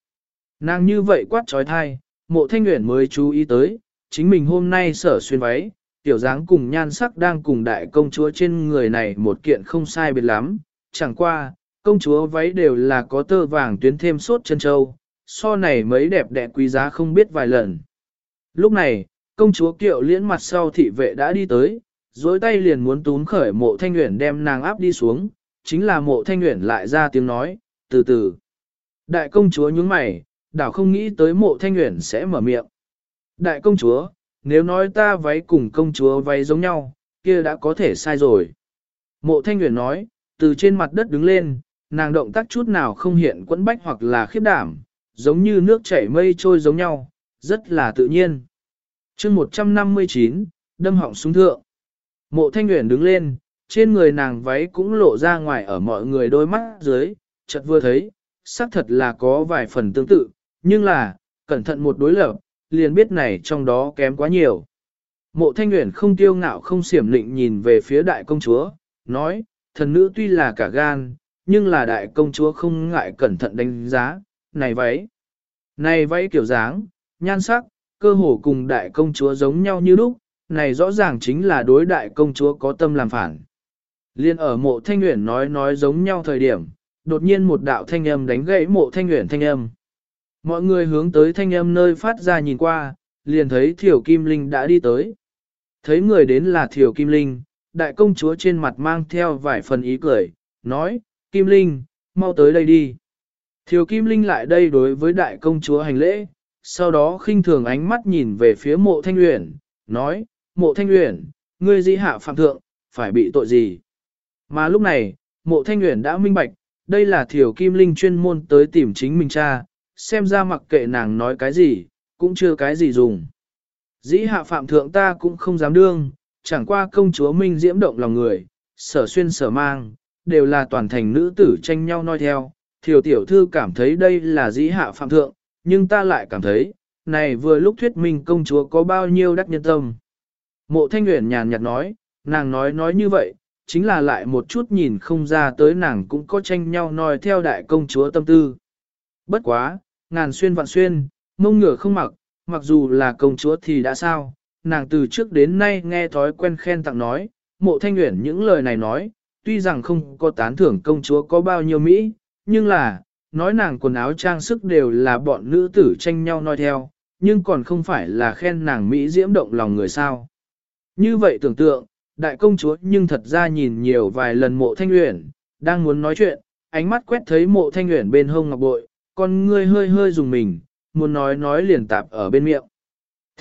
Nàng như vậy quát trói thai, mộ thanh nguyện mới chú ý tới, chính mình hôm nay sở xuyên váy, tiểu dáng cùng nhan sắc đang cùng đại công chúa trên người này một kiện không sai biệt lắm, chẳng qua, công chúa váy đều là có tơ vàng tuyến thêm sốt chân châu, so này mấy đẹp đẽ quý giá không biết vài lần. Lúc này, công chúa kiệu liễn mặt sau thị vệ đã đi tới, dối tay liền muốn túm khởi mộ thanh nguyện đem nàng áp đi xuống, chính là mộ thanh nguyện lại ra tiếng nói, từ từ. Đại công chúa nhướng mày, đảo không nghĩ tới mộ thanh nguyện sẽ mở miệng. Đại công chúa, nếu nói ta váy cùng công chúa váy giống nhau, kia đã có thể sai rồi. Mộ thanh nguyện nói, từ trên mặt đất đứng lên, nàng động tác chút nào không hiện quẫn bách hoặc là khiếp đảm, giống như nước chảy mây trôi giống nhau, rất là tự nhiên. chương 159, đâm họng xuống thượng. Mộ thanh nguyện đứng lên, trên người nàng váy cũng lộ ra ngoài ở mọi người đôi mắt dưới, chợt vừa thấy, xác thật là có vài phần tương tự, nhưng là, cẩn thận một đối lập, liền biết này trong đó kém quá nhiều. Mộ thanh nguyện không tiêu ngạo không xiểm lịnh nhìn về phía đại công chúa, nói, thần nữ tuy là cả gan, nhưng là đại công chúa không ngại cẩn thận đánh giá, này váy. Này váy kiểu dáng, nhan sắc, cơ hồ cùng đại công chúa giống nhau như lúc, này rõ ràng chính là đối đại công chúa có tâm làm phản. Liên ở mộ thanh nguyện nói nói giống nhau thời điểm, đột nhiên một đạo thanh âm đánh gãy mộ thanh nguyện thanh âm. Mọi người hướng tới thanh âm nơi phát ra nhìn qua, liền thấy Thiểu Kim Linh đã đi tới. Thấy người đến là Thiểu Kim Linh, đại công chúa trên mặt mang theo vài phần ý cười, nói, Kim Linh, mau tới đây đi. Thiều Kim Linh lại đây đối với đại công chúa hành lễ, sau đó khinh thường ánh mắt nhìn về phía mộ thanh uyển, nói, mộ thanh uyển, ngươi dĩ hạ phạm thượng, phải bị tội gì? Mà lúc này, mộ thanh uyển đã minh bạch, đây là Thiều Kim Linh chuyên môn tới tìm chính mình cha, xem ra mặc kệ nàng nói cái gì, cũng chưa cái gì dùng. Dĩ hạ phạm thượng ta cũng không dám đương, chẳng qua công chúa Minh diễm động lòng người, sở xuyên sở mang, đều là toàn thành nữ tử tranh nhau nói theo. Thiều tiểu thư cảm thấy đây là dĩ hạ phạm thượng, nhưng ta lại cảm thấy, này vừa lúc thuyết minh công chúa có bao nhiêu đắc nhân tâm. Mộ thanh nguyện nhàn nhạt nói, nàng nói nói như vậy, chính là lại một chút nhìn không ra tới nàng cũng có tranh nhau nói theo đại công chúa tâm tư. Bất quá, ngàn xuyên vạn xuyên, mông ngửa không mặc, mặc dù là công chúa thì đã sao, nàng từ trước đến nay nghe thói quen khen tặng nói, mộ thanh nguyện những lời này nói, tuy rằng không có tán thưởng công chúa có bao nhiêu Mỹ, nhưng là, nói nàng quần áo trang sức đều là bọn nữ tử tranh nhau nói theo, nhưng còn không phải là khen nàng Mỹ diễm động lòng người sao. Như vậy tưởng tượng, đại công chúa nhưng thật ra nhìn nhiều vài lần mộ thanh nguyện, đang muốn nói chuyện, ánh mắt quét thấy mộ thanh nguyện bên hông ngọc bội, con ngươi hơi hơi dùng mình, muốn nói nói liền tạp ở bên miệng.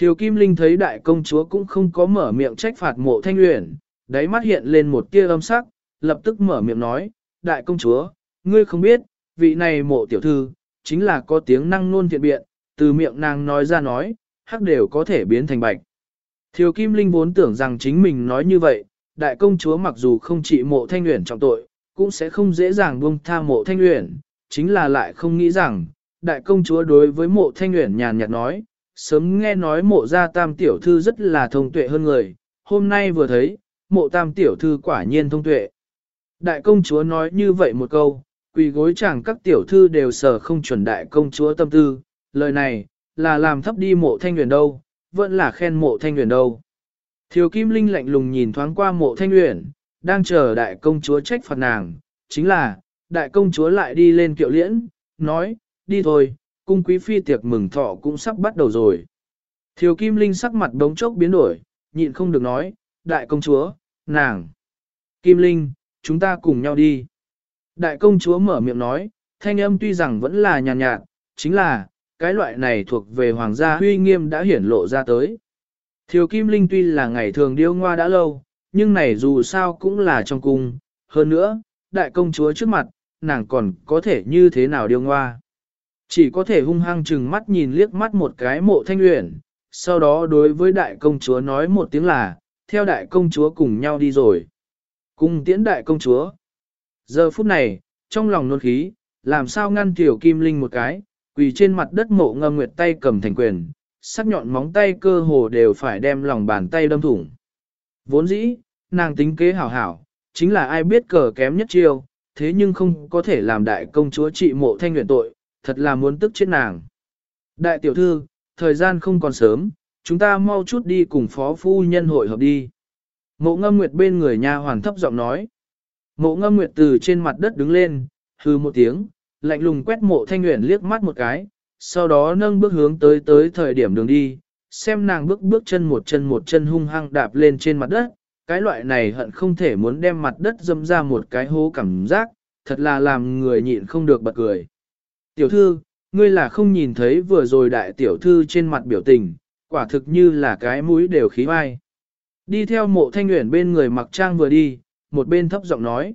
Thiều Kim Linh thấy đại công chúa cũng không có mở miệng trách phạt mộ thanh uyển, đáy mắt hiện lên một tia âm sắc, lập tức mở miệng nói, đại công chúa, ngươi không biết, vị này mộ tiểu thư, chính là có tiếng năng nôn thiện biện, từ miệng nàng nói ra nói, hắc đều có thể biến thành bạch. Thiều Kim Linh vốn tưởng rằng chính mình nói như vậy, đại công chúa mặc dù không trị mộ thanh uyển trọng tội, cũng sẽ không dễ dàng buông tha mộ thanh uyển, chính là lại không nghĩ rằng, đại công chúa đối với mộ thanh Uyển nhàn nhạt nói, sớm nghe nói mộ gia tam tiểu thư rất là thông tuệ hơn người, hôm nay vừa thấy, mộ tam tiểu thư quả nhiên thông tuệ. Đại công chúa nói như vậy một câu, quỳ gối chẳng các tiểu thư đều sở không chuẩn đại công chúa tâm tư, lời này, là làm thấp đi mộ thanh nguyện đâu, vẫn là khen mộ thanh nguyện đâu. Thiếu Kim Linh lạnh lùng nhìn thoáng qua mộ thanh nguyện, đang chờ đại công chúa trách phạt nàng, chính là, đại công chúa lại đi lên kiệu liễn, nói, đi thôi, cung quý phi tiệc mừng thọ cũng sắp bắt đầu rồi. Thiếu Kim Linh sắc mặt đống chốc biến đổi, nhịn không được nói, đại công chúa, nàng. Kim Linh, chúng ta cùng nhau đi. Đại công chúa mở miệng nói, thanh âm tuy rằng vẫn là nhàn nhạt, nhạt, chính là, cái loại này thuộc về hoàng gia huy nghiêm đã hiển lộ ra tới. Thiều Kim Linh tuy là ngày thường điêu ngoa đã lâu, nhưng này dù sao cũng là trong cung, hơn nữa, đại công chúa trước mặt, nàng còn có thể như thế nào điêu ngoa. Chỉ có thể hung hăng chừng mắt nhìn liếc mắt một cái mộ thanh luyện, sau đó đối với đại công chúa nói một tiếng là, theo đại công chúa cùng nhau đi rồi. Cung tiễn đại công chúa. Giờ phút này, trong lòng nôn khí, làm sao ngăn tiểu kim linh một cái, quỳ trên mặt đất mộ ngâm nguyệt tay cầm thành quyền, sắc nhọn móng tay cơ hồ đều phải đem lòng bàn tay đâm thủng. Vốn dĩ, nàng tính kế hảo hảo, chính là ai biết cờ kém nhất chiêu, thế nhưng không có thể làm đại công chúa trị mộ thanh nguyện tội, thật là muốn tức chết nàng. Đại tiểu thư, thời gian không còn sớm, chúng ta mau chút đi cùng phó phu nhân hội hợp đi. Mộ ngâm nguyệt bên người nha hoàn thấp giọng nói. Mộ ngâm nguyệt từ trên mặt đất đứng lên, hư một tiếng, lạnh lùng quét mộ thanh nguyện liếc mắt một cái, sau đó nâng bước hướng tới tới thời điểm đường đi, xem nàng bước bước chân một chân một chân hung hăng đạp lên trên mặt đất, cái loại này hận không thể muốn đem mặt đất dâm ra một cái hố cảm giác, thật là làm người nhịn không được bật cười. Tiểu thư, ngươi là không nhìn thấy vừa rồi đại tiểu thư trên mặt biểu tình, quả thực như là cái mũi đều khí vai. Đi theo mộ thanh nguyện bên người mặc trang vừa đi, một bên thấp giọng nói.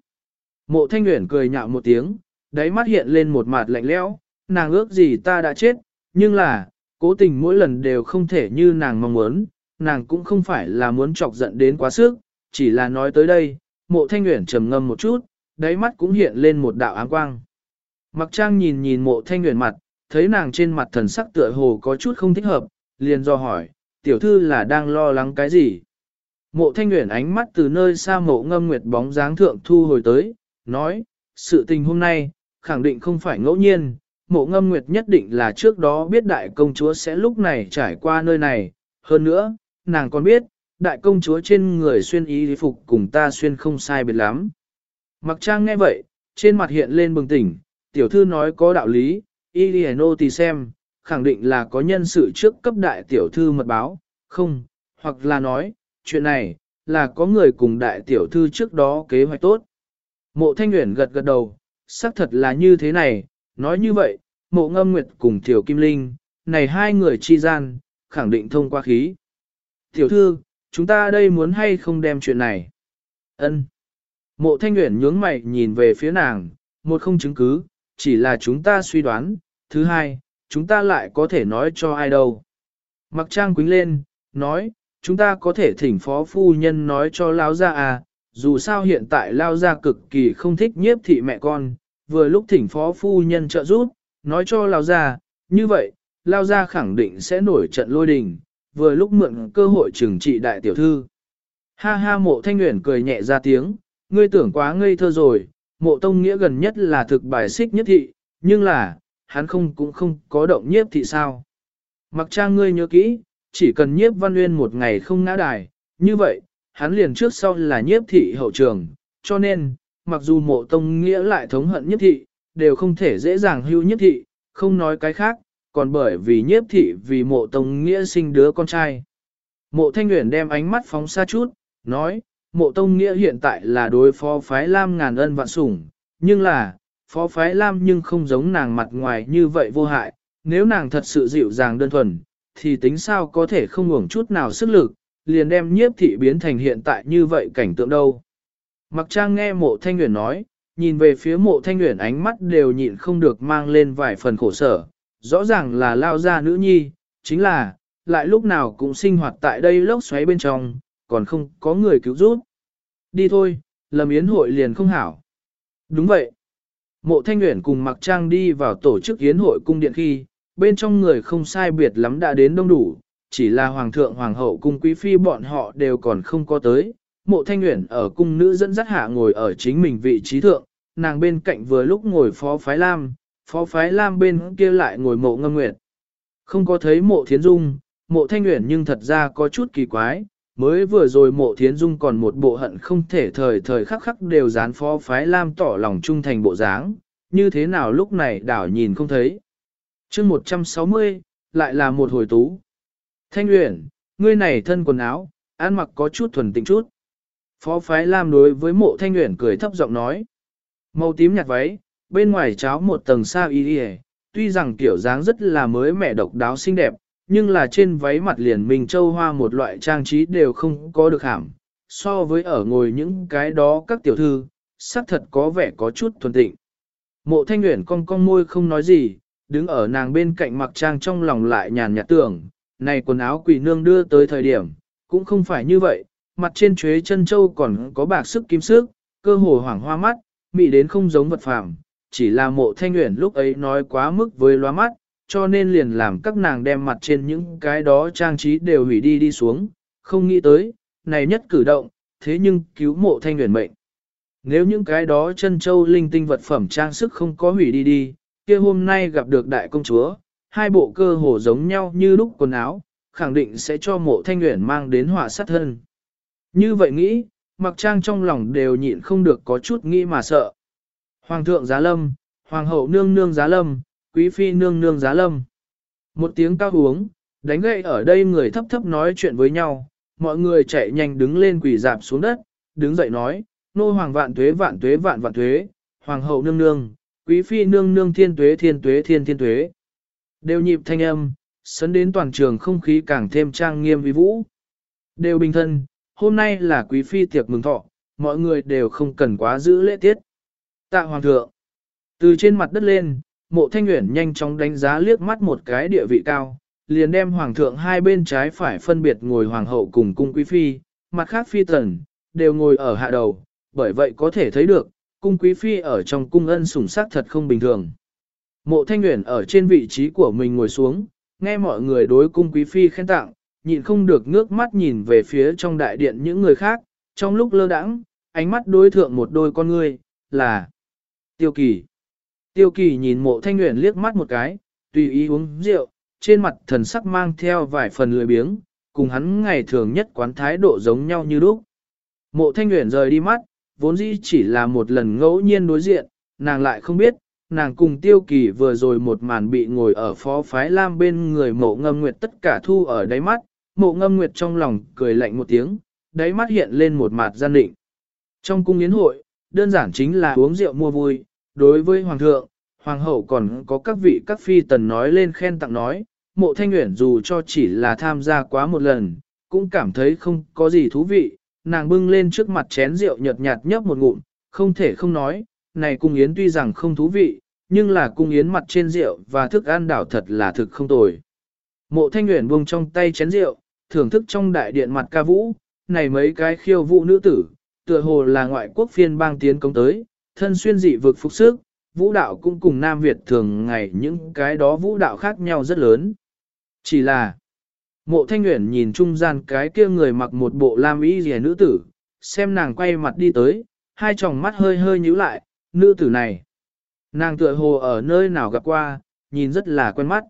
Mộ thanh nguyện cười nhạo một tiếng, đáy mắt hiện lên một mặt lạnh lẽo, nàng ước gì ta đã chết, nhưng là, cố tình mỗi lần đều không thể như nàng mong muốn, nàng cũng không phải là muốn chọc giận đến quá sức, chỉ là nói tới đây, mộ thanh nguyện trầm ngâm một chút, đáy mắt cũng hiện lên một đạo áng quang. Mặc trang nhìn nhìn mộ thanh nguyện mặt, thấy nàng trên mặt thần sắc tựa hồ có chút không thích hợp, liền do hỏi, tiểu thư là đang lo lắng cái gì? Mộ thanh nguyện ánh mắt từ nơi xa mộ ngâm nguyệt bóng dáng thượng thu hồi tới, nói, sự tình hôm nay, khẳng định không phải ngẫu nhiên, mộ ngâm nguyệt nhất định là trước đó biết đại công chúa sẽ lúc này trải qua nơi này, hơn nữa, nàng còn biết, đại công chúa trên người xuyên ý phục cùng ta xuyên không sai biệt lắm. Mặc trang nghe vậy, trên mặt hiện lên bừng tỉnh, tiểu thư nói có đạo lý, Iliano thì xem, khẳng định là có nhân sự trước cấp đại tiểu thư mật báo, không, hoặc là nói, chuyện này, là có người cùng đại tiểu thư trước đó kế hoạch tốt. Mộ thanh nguyện gật gật đầu, xác thật là như thế này, nói như vậy, mộ ngâm nguyệt cùng tiểu kim linh, này hai người chi gian, khẳng định thông qua khí. Tiểu thư, chúng ta đây muốn hay không đem chuyện này? ân Mộ thanh nguyện nhướng mày nhìn về phía nàng, một không chứng cứ, chỉ là chúng ta suy đoán, thứ hai, chúng ta lại có thể nói cho ai đâu. Mặc trang quính lên, nói, chúng ta có thể thỉnh phó phu nhân nói cho Lao Gia à, dù sao hiện tại Lao Gia cực kỳ không thích nhiếp thị mẹ con, vừa lúc thỉnh phó phu nhân trợ giúp, nói cho Lao Gia, như vậy, Lao Gia khẳng định sẽ nổi trận lôi đình, vừa lúc mượn cơ hội trừng trị đại tiểu thư. Ha ha mộ thanh nguyện cười nhẹ ra tiếng, ngươi tưởng quá ngây thơ rồi, mộ tông nghĩa gần nhất là thực bài xích nhất thị, nhưng là, hắn không cũng không có động nhiếp thị sao. Mặc trang ngươi nhớ kỹ, chỉ cần nhiếp văn nguyên một ngày không ngã đài, như vậy, hắn liền trước sau là nhiếp thị hậu trường, cho nên, mặc dù mộ tông nghĩa lại thống hận nhiếp thị, đều không thể dễ dàng hưu nhiếp thị, không nói cái khác, còn bởi vì nhiếp thị vì mộ tông nghĩa sinh đứa con trai. Mộ thanh nguyện đem ánh mắt phóng xa chút, nói, mộ tông nghĩa hiện tại là đối phó phái lam ngàn ân vạn sủng, nhưng là, phó phái lam nhưng không giống nàng mặt ngoài như vậy vô hại, nếu nàng thật sự dịu dàng đơn thuần, thì tính sao có thể không ngủng chút nào sức lực, liền đem nhiếp thị biến thành hiện tại như vậy cảnh tượng đâu. Mặc trang nghe mộ thanh nguyện nói, nhìn về phía mộ thanh nguyện ánh mắt đều nhịn không được mang lên vài phần khổ sở, rõ ràng là lao ra nữ nhi, chính là, lại lúc nào cũng sinh hoạt tại đây lốc xoáy bên trong, còn không có người cứu giúp. Đi thôi, lầm yến hội liền không hảo. Đúng vậy. Mộ Thanh Nguyễn cùng Mặc Trang đi vào tổ chức yến hội cung điện khi, bên trong người không sai biệt lắm đã đến đông đủ, chỉ là hoàng thượng hoàng hậu cung quý phi bọn họ đều còn không có tới. Mộ thanh nguyễn ở cung nữ dẫn dắt hạ ngồi ở chính mình vị trí thượng, nàng bên cạnh vừa lúc ngồi phó phái lam, phó phái lam bên kia lại ngồi mộ ngâm nguyệt. Không có thấy mộ thiến dung, mộ thanh nguyện nhưng thật ra có chút kỳ quái, mới vừa rồi mộ thiến dung còn một bộ hận không thể thời thời khắc khắc đều dán phó phái lam tỏ lòng trung thành bộ dáng, như thế nào lúc này đảo nhìn không thấy. chương 160, lại là một hồi tú. Thanh Uyển, ngươi này thân quần áo, ăn mặc có chút thuần tịnh chút. Phó phái Lam đối với mộ Thanh Uyển cười thấp giọng nói. Màu tím nhạt váy, bên ngoài cháo một tầng sa y y tuy rằng kiểu dáng rất là mới mẻ độc đáo xinh đẹp, nhưng là trên váy mặt liền mình châu hoa một loại trang trí đều không có được hàm. So với ở ngồi những cái đó các tiểu thư, xác thật có vẻ có chút thuần tịnh. Mộ thanh nguyện cong cong môi không nói gì, đứng ở nàng bên cạnh mặc trang trong lòng lại nhàn nhạt tưởng, này quần áo quỷ nương đưa tới thời điểm, cũng không phải như vậy, mặt trên chuế chân châu còn có bạc sức kim sức, cơ hồ hoảng hoa mắt, mị đến không giống vật phàm, chỉ là mộ thanh nguyện lúc ấy nói quá mức với loa mắt, cho nên liền làm các nàng đem mặt trên những cái đó trang trí đều hủy đi đi xuống, không nghĩ tới, này nhất cử động, thế nhưng cứu mộ thanh nguyện mệnh. Nếu những cái đó chân châu linh tinh vật phẩm trang sức không có hủy đi đi, kia hôm nay gặp được đại công chúa, hai bộ cơ hồ giống nhau như lúc quần áo, khẳng định sẽ cho mộ thanh nguyện mang đến họa sát thân. Như vậy nghĩ, mặc trang trong lòng đều nhịn không được có chút nghĩ mà sợ. Hoàng thượng giá lâm, hoàng hậu nương nương giá lâm, quý phi nương nương giá lâm. Một tiếng cao uống, đánh gậy ở đây người thấp thấp nói chuyện với nhau, mọi người chạy nhanh đứng lên quỳ dạp xuống đất, đứng dậy nói, nô hoàng vạn tuế vạn tuế vạn vạn tuế, hoàng hậu nương nương, quý phi nương nương thiên tuế thiên tuế thiên thiên tuế. Đều nhịp thanh âm, sấn đến toàn trường không khí càng thêm trang nghiêm vi vũ. Đều bình thân, hôm nay là quý phi tiệc mừng thọ, mọi người đều không cần quá giữ lễ tiết. Tạ hoàng thượng. Từ trên mặt đất lên, mộ thanh nguyện nhanh chóng đánh giá liếc mắt một cái địa vị cao, liền đem hoàng thượng hai bên trái phải phân biệt ngồi hoàng hậu cùng cung quý phi, mặt khác phi tần, đều ngồi ở hạ đầu, bởi vậy có thể thấy được, cung quý phi ở trong cung ân sủng sắc thật không bình thường. Mộ thanh nguyện ở trên vị trí của mình ngồi xuống, nghe mọi người đối cung quý phi khen tặng, nhịn không được ngước mắt nhìn về phía trong đại điện những người khác, trong lúc lơ đãng, ánh mắt đối thượng một đôi con người, là Tiêu Kỳ. Tiêu Kỳ nhìn mộ thanh nguyện liếc mắt một cái, tùy ý uống rượu, trên mặt thần sắc mang theo vài phần lười biếng, cùng hắn ngày thường nhất quán thái độ giống nhau như lúc. Mộ thanh nguyện rời đi mắt, vốn dĩ chỉ là một lần ngẫu nhiên đối diện, nàng lại không biết, nàng cùng tiêu kỳ vừa rồi một màn bị ngồi ở phó phái lam bên người mộ ngâm nguyệt tất cả thu ở đáy mắt, mộ ngâm nguyệt trong lòng cười lạnh một tiếng, đáy mắt hiện lên một mặt gian định. Trong cung yến hội, đơn giản chính là uống rượu mua vui, đối với hoàng thượng, hoàng hậu còn có các vị các phi tần nói lên khen tặng nói, mộ thanh nguyện dù cho chỉ là tham gia quá một lần, cũng cảm thấy không có gì thú vị, nàng bưng lên trước mặt chén rượu nhợt nhạt nhấp một ngụm, không thể không nói, này cung yến tuy rằng không thú vị, nhưng là cung yến mặt trên rượu và thức ăn đảo thật là thực không tồi. Mộ thanh nguyện buông trong tay chén rượu, thưởng thức trong đại điện mặt ca vũ, này mấy cái khiêu vũ nữ tử, tựa hồ là ngoại quốc phiên bang tiến công tới, thân xuyên dị vực phục sức, vũ đạo cũng cùng Nam Việt thường ngày những cái đó vũ đạo khác nhau rất lớn. Chỉ là, mộ thanh nguyện nhìn trung gian cái kia người mặc một bộ lam y rẻ nữ tử, xem nàng quay mặt đi tới, hai tròng mắt hơi hơi nhíu lại, nữ tử này. Nàng tựa hồ ở nơi nào gặp qua, nhìn rất là quen mắt.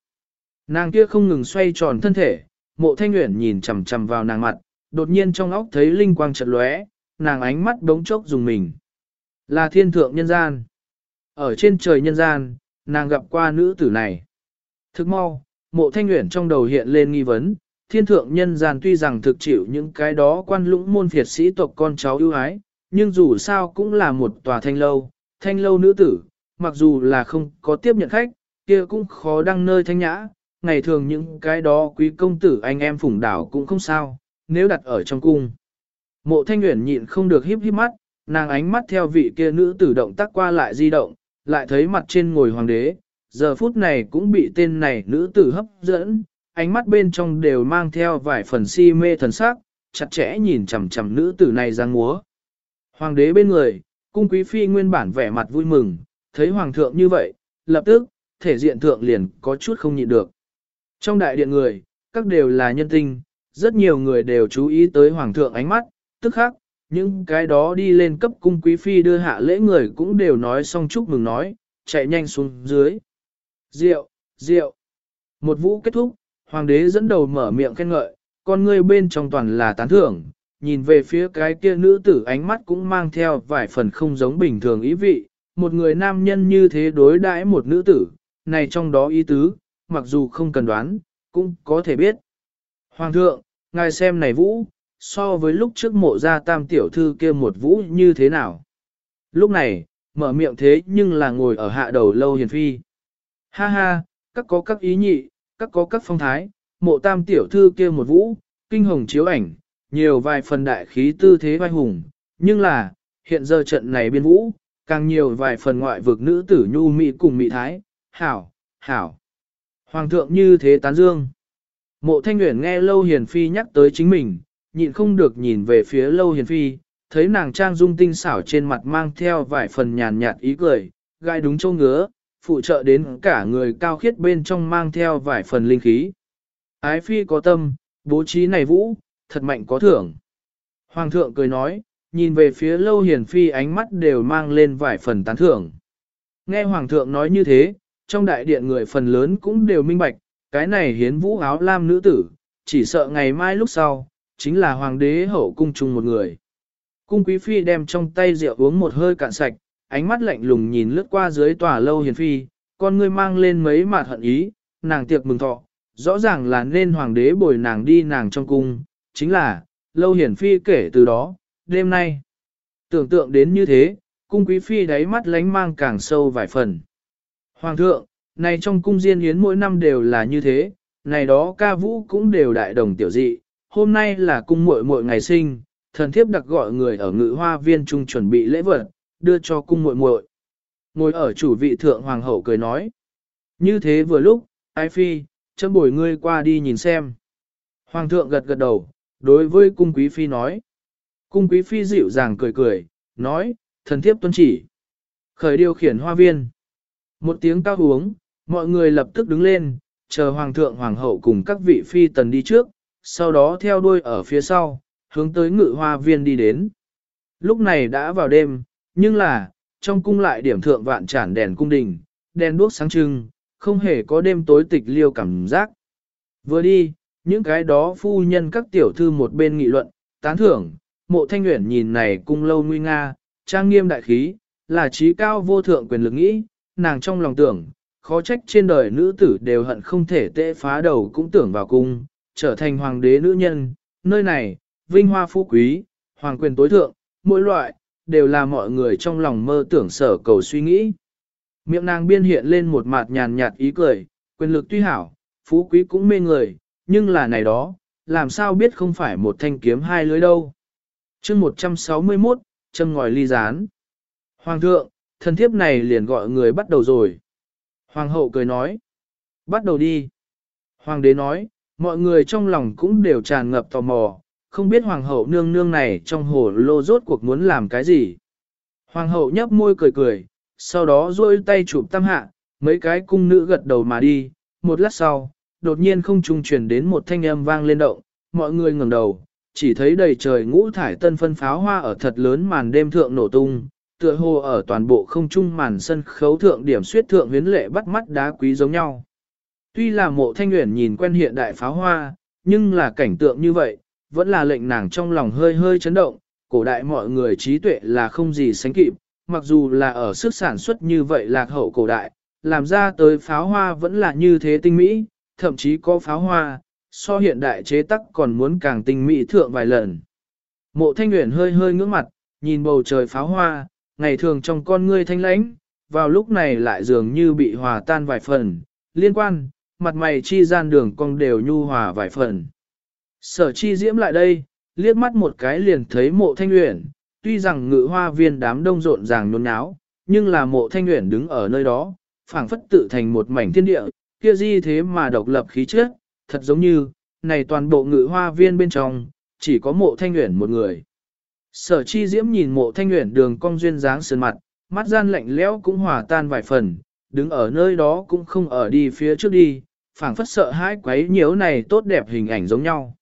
Nàng kia không ngừng xoay tròn thân thể, mộ thanh nguyện nhìn chằm chằm vào nàng mặt, đột nhiên trong óc thấy linh quang chợt lóe, nàng ánh mắt bỗng chốc dùng mình. Là thiên thượng nhân gian. Ở trên trời nhân gian, nàng gặp qua nữ tử này. Thức mau, mộ thanh nguyện trong đầu hiện lên nghi vấn, thiên thượng nhân gian tuy rằng thực chịu những cái đó quan lũng môn phiệt sĩ tộc con cháu ưu ái, nhưng dù sao cũng là một tòa thanh lâu, thanh lâu nữ tử, mặc dù là không có tiếp nhận khách, kia cũng khó đăng nơi thanh nhã, ngày thường những cái đó quý công tử anh em phủng đảo cũng không sao, nếu đặt ở trong cung. Mộ thanh nguyện nhịn không được híp híp mắt, nàng ánh mắt theo vị kia nữ tử động tác qua lại di động, lại thấy mặt trên ngồi hoàng đế, giờ phút này cũng bị tên này nữ tử hấp dẫn, ánh mắt bên trong đều mang theo vài phần si mê thần sắc, chặt chẽ nhìn chằm chằm nữ tử này ra múa. Hoàng đế bên người, cung quý phi nguyên bản vẻ mặt vui mừng, thấy hoàng thượng như vậy, lập tức, thể diện thượng liền có chút không nhịn được. Trong đại điện người, các đều là nhân tinh, rất nhiều người đều chú ý tới hoàng thượng ánh mắt, tức khắc, những cái đó đi lên cấp cung quý phi đưa hạ lễ người cũng đều nói xong chúc mừng nói, chạy nhanh xuống dưới. Rượu, rượu. Một vũ kết thúc, hoàng đế dẫn đầu mở miệng khen ngợi, con ngươi bên trong toàn là tán thưởng, nhìn về phía cái kia nữ tử ánh mắt cũng mang theo vài phần không giống bình thường ý vị, một người nam nhân như thế đối đãi một nữ tử, này trong đó ý tứ, mặc dù không cần đoán, cũng có thể biết. Hoàng thượng, ngài xem này vũ, so với lúc trước mộ ra tam tiểu thư kia một vũ như thế nào. Lúc này, mở miệng thế nhưng là ngồi ở hạ đầu lâu hiền phi. Ha ha, các có các ý nhị, các có các phong thái, mộ tam tiểu thư kia một vũ, kinh hồng chiếu ảnh, nhiều vài phần đại khí tư thế vai hùng, nhưng là, hiện giờ trận này biên vũ, càng nhiều vài phần ngoại vực nữ tử nhu mỹ cùng mỹ thái, hảo, hảo. Hoàng thượng như thế tán dương. Mộ thanh nguyện nghe Lâu Hiền Phi nhắc tới chính mình, nhịn không được nhìn về phía Lâu Hiền Phi, thấy nàng trang dung tinh xảo trên mặt mang theo vài phần nhàn nhạt ý cười, gai đúng châu ngứa, phụ trợ đến cả người cao khiết bên trong mang theo vài phần linh khí. Ái Phi có tâm, bố trí này vũ, thật mạnh có thưởng. Hoàng thượng cười nói, nhìn về phía Lâu Hiền Phi ánh mắt đều mang lên vài phần tán thưởng. Nghe Hoàng thượng nói như thế, trong đại điện người phần lớn cũng đều minh bạch, cái này hiến vũ áo lam nữ tử, chỉ sợ ngày mai lúc sau, chính là hoàng đế hậu cung chung một người. Cung quý phi đem trong tay rượu uống một hơi cạn sạch, ánh mắt lạnh lùng nhìn lướt qua dưới tòa lâu hiền phi, con ngươi mang lên mấy mạt hận ý, nàng tiệc mừng thọ, rõ ràng là nên hoàng đế bồi nàng đi nàng trong cung, chính là, lâu hiển phi kể từ đó, đêm nay. Tưởng tượng đến như thế, cung quý phi đáy mắt lánh mang càng sâu vài phần. Hoàng thượng, này trong cung diên yến mỗi năm đều là như thế, này đó ca vũ cũng đều đại đồng tiểu dị, hôm nay là cung muội muội ngày sinh, thần thiếp đặc gọi người ở ngự hoa viên trung chuẩn bị lễ vật, đưa cho cung muội muội. Ngồi ở chủ vị thượng hoàng hậu cười nói. Như thế vừa lúc, ai phi, chấm bồi ngươi qua đi nhìn xem. Hoàng thượng gật gật đầu, đối với cung quý phi nói. Cung quý phi dịu dàng cười cười, nói, thần thiếp tuân chỉ. Khởi điều khiển hoa viên. Một tiếng cao uống, mọi người lập tức đứng lên, chờ hoàng thượng hoàng hậu cùng các vị phi tần đi trước, sau đó theo đuôi ở phía sau, hướng tới ngự hoa viên đi đến. Lúc này đã vào đêm, nhưng là, trong cung lại điểm thượng vạn tràn đèn cung đình, đèn đuốc sáng trưng, không hề có đêm tối tịch liêu cảm giác. Vừa đi, những cái đó phu nhân các tiểu thư một bên nghị luận, tán thưởng, mộ thanh nguyện nhìn này cung lâu nguy nga, trang nghiêm đại khí, là trí cao vô thượng quyền lực nghĩ, nàng trong lòng tưởng, khó trách trên đời nữ tử đều hận không thể tệ phá đầu cũng tưởng vào cung, trở thành hoàng đế nữ nhân, nơi này, vinh hoa phú quý, hoàng quyền tối thượng, mỗi loại, đều là mọi người trong lòng mơ tưởng sở cầu suy nghĩ. Miệng nàng biên hiện lên một mặt nhàn nhạt ý cười, quyền lực tuy hảo, phú quý cũng mê người, nhưng là này đó, làm sao biết không phải một thanh kiếm hai lưới đâu. chương 161, châm ngòi ly rán. Hoàng thượng, thần thiếp này liền gọi người bắt đầu rồi. Hoàng hậu cười nói, bắt đầu đi. Hoàng đế nói, mọi người trong lòng cũng đều tràn ngập tò mò, không biết hoàng hậu nương nương này trong hồ lô rốt cuộc muốn làm cái gì. Hoàng hậu nhấp môi cười cười, sau đó duỗi tay chụp tam hạ, mấy cái cung nữ gật đầu mà đi, một lát sau, đột nhiên không trung truyền đến một thanh âm vang lên động, mọi người ngẩng đầu, chỉ thấy đầy trời ngũ thải tân phân pháo hoa ở thật lớn màn đêm thượng nổ tung, tựa hồ ở toàn bộ không trung màn sân khấu thượng điểm suyết thượng huyến lệ bắt mắt đá quý giống nhau. Tuy là mộ thanh nguyện nhìn quen hiện đại pháo hoa, nhưng là cảnh tượng như vậy, vẫn là lệnh nàng trong lòng hơi hơi chấn động, cổ đại mọi người trí tuệ là không gì sánh kịp, mặc dù là ở sức sản xuất như vậy lạc hậu cổ đại, làm ra tới pháo hoa vẫn là như thế tinh mỹ, thậm chí có pháo hoa, so hiện đại chế tắc còn muốn càng tinh mỹ thượng vài lần. Mộ thanh nguyện hơi hơi ngưỡng mặt, nhìn bầu trời pháo hoa, ngày thường trong con ngươi thanh lãnh, vào lúc này lại dường như bị hòa tan vài phần, liên quan, mặt mày chi gian đường cong đều nhu hòa vài phần. Sở chi diễm lại đây, liếc mắt một cái liền thấy mộ thanh uyển, tuy rằng ngự hoa viên đám đông rộn ràng nhốn nháo, nhưng là mộ thanh uyển đứng ở nơi đó, phảng phất tự thành một mảnh thiên địa, kia di thế mà độc lập khí chất, thật giống như, này toàn bộ ngự hoa viên bên trong, chỉ có mộ thanh uyển một người. Sở chi diễm nhìn mộ thanh uyển đường cong duyên dáng sườn mặt, mắt gian lạnh lẽo cũng hòa tan vài phần, đứng ở nơi đó cũng không ở đi phía trước đi, phảng phất sợ hãi quấy nhiễu này tốt đẹp hình ảnh giống nhau.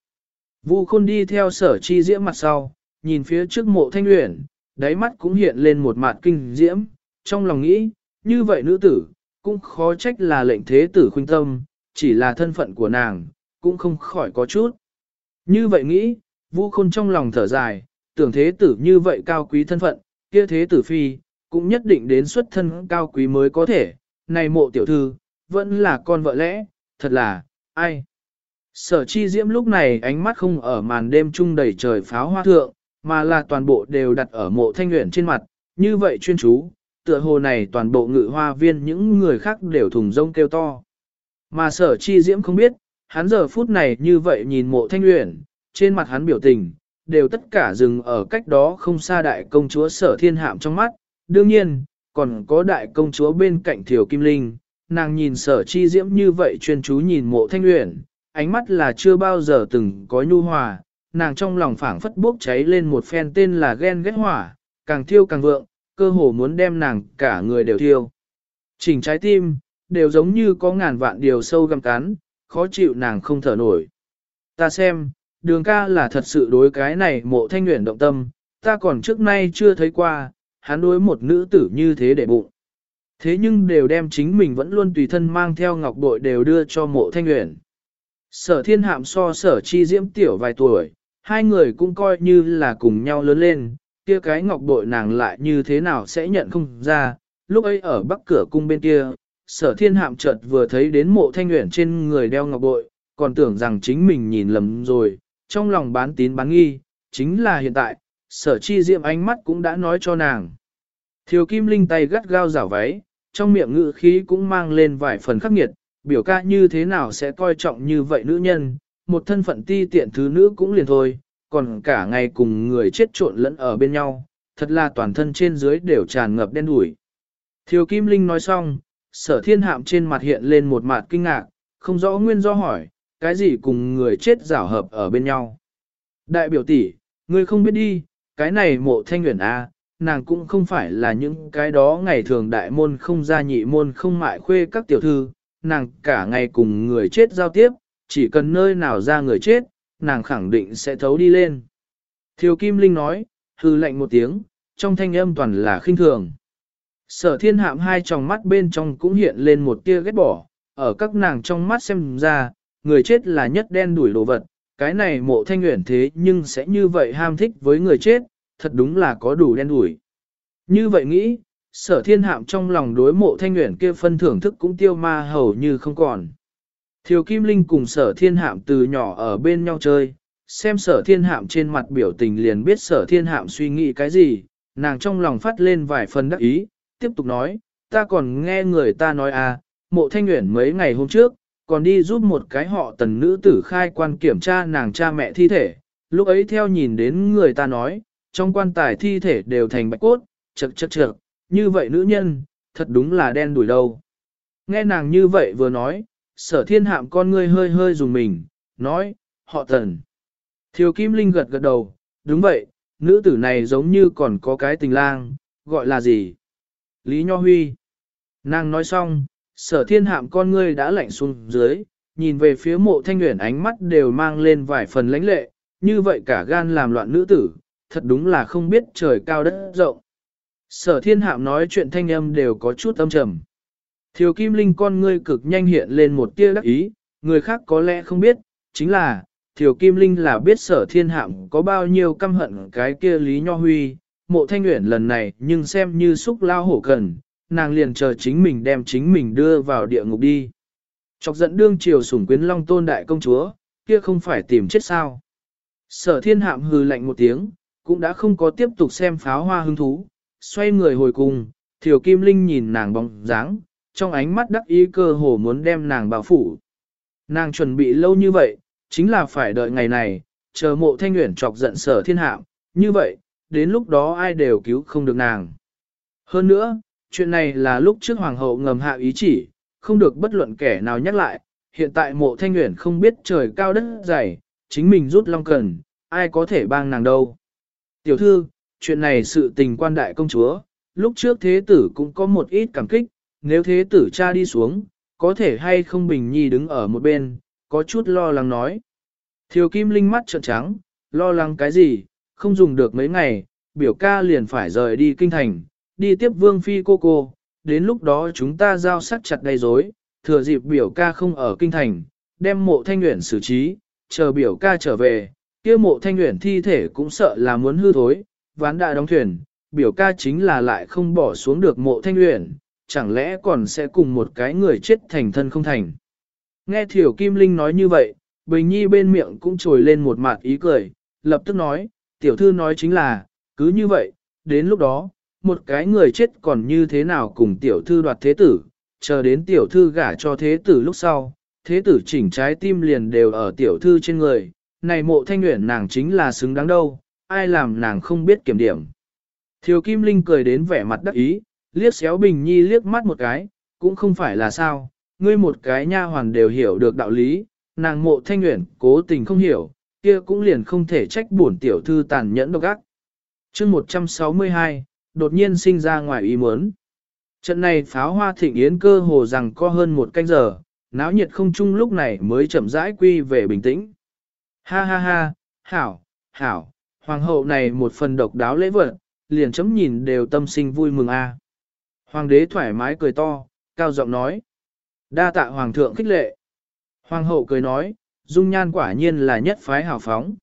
Vu khôn đi theo sở chi diễm mặt sau, nhìn phía trước mộ thanh luyện, đáy mắt cũng hiện lên một mặt kinh diễm, trong lòng nghĩ, như vậy nữ tử, cũng khó trách là lệnh thế tử khuynh tâm, chỉ là thân phận của nàng, cũng không khỏi có chút. Như vậy nghĩ, Vu Khôn trong lòng thở dài, tưởng thế tử như vậy cao quý thân phận, kia thế tử phi, cũng nhất định đến xuất thân cao quý mới có thể, này mộ tiểu thư, vẫn là con vợ lẽ, thật là, ai. Sở chi diễm lúc này ánh mắt không ở màn đêm trung đầy trời pháo hoa thượng, mà là toàn bộ đều đặt ở mộ thanh nguyện trên mặt, như vậy chuyên chú, tựa hồ này toàn bộ ngự hoa viên những người khác đều thùng rông kêu to. Mà sở chi diễm không biết, hắn giờ phút này như vậy nhìn mộ thanh nguyện, trên mặt hắn biểu tình, đều tất cả dừng ở cách đó không xa đại công chúa sở thiên hạm trong mắt, đương nhiên, còn có đại công chúa bên cạnh Thiều kim linh, nàng nhìn sở chi diễm như vậy chuyên chú nhìn mộ thanh nguyện, ánh mắt là chưa bao giờ từng có nhu hòa, nàng trong lòng phảng phất bốc cháy lên một phen tên là ghen ghét hỏa, càng thiêu càng vượng, cơ hồ muốn đem nàng cả người đều thiêu. Chỉnh trái tim, đều giống như có ngàn vạn điều sâu găm cắn, khó chịu nàng không thở nổi. Ta xem, đường ca là thật sự đối cái này mộ thanh nguyện động tâm, ta còn trước nay chưa thấy qua, hắn đối một nữ tử như thế để bụng. Thế nhưng đều đem chính mình vẫn luôn tùy thân mang theo ngọc bội đều đưa cho mộ thanh nguyện. Sở thiên hạm so sở chi diễm tiểu vài tuổi, hai người cũng coi như là cùng nhau lớn lên, kia cái ngọc bội nàng lại như thế nào sẽ nhận không ra. Lúc ấy ở bắc cửa cung bên kia, sở thiên hạm chợt vừa thấy đến mộ thanh nguyện trên người đeo ngọc bội, còn tưởng rằng chính mình nhìn lầm rồi, trong lòng bán tín bán nghi, chính là hiện tại, sở chi diệm ánh mắt cũng đã nói cho nàng. Thiều kim linh tay gắt gao rảo váy, trong miệng ngự khí cũng mang lên vài phần khắc nghiệt, biểu ca như thế nào sẽ coi trọng như vậy nữ nhân, một thân phận ti tiện thứ nữ cũng liền thôi, còn cả ngày cùng người chết trộn lẫn ở bên nhau, thật là toàn thân trên dưới đều tràn ngập đen đủi. Thiều Kim Linh nói xong, sở thiên hạm trên mặt hiện lên một mặt kinh ngạc, không rõ nguyên do hỏi, cái gì cùng người chết rảo hợp ở bên nhau. Đại biểu tỷ, ngươi không biết đi, cái này mộ thanh nguyện A, nàng cũng không phải là những cái đó ngày thường đại môn không gia nhị môn không mại khuê các tiểu thư, nàng cả ngày cùng người chết giao tiếp, chỉ cần nơi nào ra người chết, nàng khẳng định sẽ thấu đi lên. Thiều Kim Linh nói, hư lệnh một tiếng, trong thanh âm toàn là khinh thường. Sở thiên hạm hai tròng mắt bên trong cũng hiện lên một tia ghét bỏ, ở các nàng trong mắt xem ra, người chết là nhất đen đuổi đồ vật, cái này mộ thanh nguyện thế nhưng sẽ như vậy ham thích với người chết, thật đúng là có đủ đen đủi Như vậy nghĩ, sở thiên hạm trong lòng đối mộ thanh nguyện kia phân thưởng thức cũng tiêu ma hầu như không còn. Thiều Kim Linh cùng sở thiên hạm từ nhỏ ở bên nhau chơi, xem sở thiên hạm trên mặt biểu tình liền biết sở thiên hạm suy nghĩ cái gì, nàng trong lòng phát lên vài phần đắc ý, tiếp tục nói, ta còn nghe người ta nói à, mộ thanh nguyện mấy ngày hôm trước, còn đi giúp một cái họ tần nữ tử khai quan kiểm tra nàng cha mẹ thi thể, lúc ấy theo nhìn đến người ta nói, trong quan tài thi thể đều thành bạch cốt, chật chật chật, như vậy nữ nhân, thật đúng là đen đuổi đâu. Nghe nàng như vậy vừa nói, sở thiên hạm con ngươi hơi hơi dùng mình, nói, họ tần. Thiều Kim Linh gật gật đầu, đúng vậy, nữ tử này giống như còn có cái tình lang, gọi là gì? Lý Nho Huy. Nàng nói xong, sở thiên hạm con ngươi đã lạnh xuống dưới, nhìn về phía mộ thanh nguyện ánh mắt đều mang lên vài phần lãnh lệ, như vậy cả gan làm loạn nữ tử, thật đúng là không biết trời cao đất rộng. Sở thiên hạm nói chuyện thanh âm đều có chút âm trầm. Thiều Kim Linh con ngươi cực nhanh hiện lên một tia đắc ý, người khác có lẽ không biết, chính là, Thiều Kim Linh là biết sở thiên hạm có bao nhiêu căm hận cái kia Lý Nho Huy, mộ thanh nguyện lần này nhưng xem như xúc lao hổ cần, nàng liền chờ chính mình đem chính mình đưa vào địa ngục đi. Chọc giận đương triều sủng quyến long tôn đại công chúa, kia không phải tìm chết sao. Sở thiên hạm hừ lạnh một tiếng, cũng đã không có tiếp tục xem pháo hoa hứng thú, xoay người hồi cùng, thiểu kim linh nhìn nàng bóng dáng, trong ánh mắt đắc ý cơ hồ muốn đem nàng bảo phủ. Nàng chuẩn bị lâu như vậy, chính là phải đợi ngày này, chờ mộ thanh nguyện chọc giận sở thiên hạm, như vậy, đến lúc đó ai đều cứu không được nàng. Hơn nữa, chuyện này là lúc trước hoàng hậu ngầm hạ ý chỉ, không được bất luận kẻ nào nhắc lại, hiện tại mộ thanh nguyện không biết trời cao đất dày, chính mình rút long cần, ai có thể bang nàng đâu. Tiểu thư, chuyện này sự tình quan đại công chúa, lúc trước thế tử cũng có một ít cảm kích, nếu thế tử cha đi xuống, có thể hay không Bình Nhi đứng ở một bên, có chút lo lắng nói. Thiều Kim Linh mắt trợn trắng, lo lắng cái gì, không dùng được mấy ngày, biểu ca liền phải rời đi kinh thành, đi tiếp vương phi cô cô, đến lúc đó chúng ta giao sắc chặt đầy rối, thừa dịp biểu ca không ở kinh thành, đem mộ thanh nguyện xử trí, chờ biểu ca trở về, kia mộ thanh nguyện thi thể cũng sợ là muốn hư thối, ván đã đóng thuyền, biểu ca chính là lại không bỏ xuống được mộ thanh nguyện, chẳng lẽ còn sẽ cùng một cái người chết thành thân không thành. Nghe Thiểu Kim Linh nói như vậy, Bình Nhi bên miệng cũng trồi lên một mặt ý cười, lập tức nói, tiểu thư nói chính là, cứ như vậy, đến lúc đó, một cái người chết còn như thế nào cùng tiểu thư đoạt thế tử, chờ đến tiểu thư gả cho thế tử lúc sau, thế tử chỉnh trái tim liền đều ở tiểu thư trên người, này mộ thanh nguyện nàng chính là xứng đáng đâu, ai làm nàng không biết kiểm điểm. Thiều Kim Linh cười đến vẻ mặt đắc ý, liếc xéo Bình Nhi liếc mắt một cái, cũng không phải là sao, ngươi một cái nha hoàn đều hiểu được đạo lý, nàng mộ thanh nguyện cố tình không hiểu, kia cũng liền không thể trách bổn tiểu thư tàn nhẫn độc ác. chương 162, đột nhiên sinh ra ngoài ý muốn. Trận này pháo hoa thịnh yến cơ hồ rằng có hơn một canh giờ, náo nhiệt không chung lúc này mới chậm rãi quy về bình tĩnh. Ha ha ha, hảo, hảo, hoàng hậu này một phần độc đáo lễ vật, liền chấm nhìn đều tâm sinh vui mừng a. Hoàng đế thoải mái cười to, cao giọng nói. Đa tạ hoàng thượng khích lệ. Hoàng hậu cười nói, dung nhan quả nhiên là nhất phái hào phóng.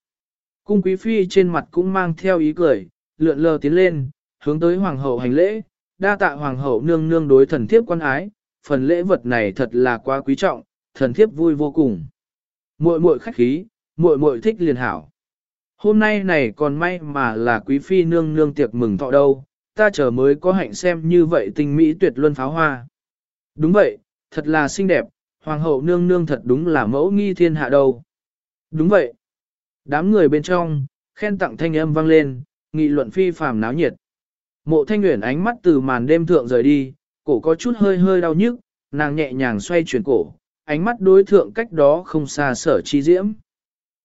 Cung quý phi trên mặt cũng mang theo ý cười, lượn lờ tiến lên, hướng tới hoàng hậu hành lễ, đa tạ hoàng hậu nương nương đối thần thiếp quan ái, phần lễ vật này thật là quá quý trọng, thần thiếp vui vô cùng. Muội muội khách khí, muội muội thích liền hảo. Hôm nay này còn may mà là quý phi nương nương tiệc mừng thọ đâu, ta chờ mới có hạnh xem như vậy tình mỹ tuyệt luân pháo hoa. Đúng vậy, thật là xinh đẹp, hoàng hậu nương nương thật đúng là mẫu nghi thiên hạ đâu. Đúng vậy. Đám người bên trong, khen tặng thanh âm vang lên, nghị luận phi phàm náo nhiệt. Mộ thanh nguyện ánh mắt từ màn đêm thượng rời đi, cổ có chút hơi hơi đau nhức, nàng nhẹ nhàng xoay chuyển cổ, ánh mắt đối thượng cách đó không xa sở chi diễm.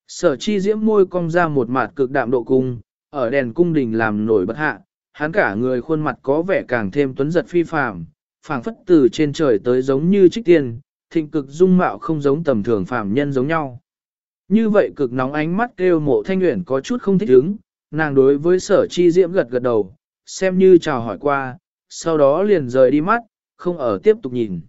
Sở chi diễm môi cong ra một mặt cực đạm độ cung, ở đèn cung đình làm nổi bất hạ, hắn cả người khuôn mặt có vẻ càng thêm tuấn giật phi phàm, phảng phất từ trên trời tới giống như trích tiên, thịnh cực dung mạo không giống tầm thường phàm nhân giống nhau. Như vậy cực nóng ánh mắt kêu mộ thanh nguyện có chút không thích ứng, nàng đối với sở chi diễm gật gật đầu, xem như chào hỏi qua, sau đó liền rời đi mắt, không ở tiếp tục nhìn.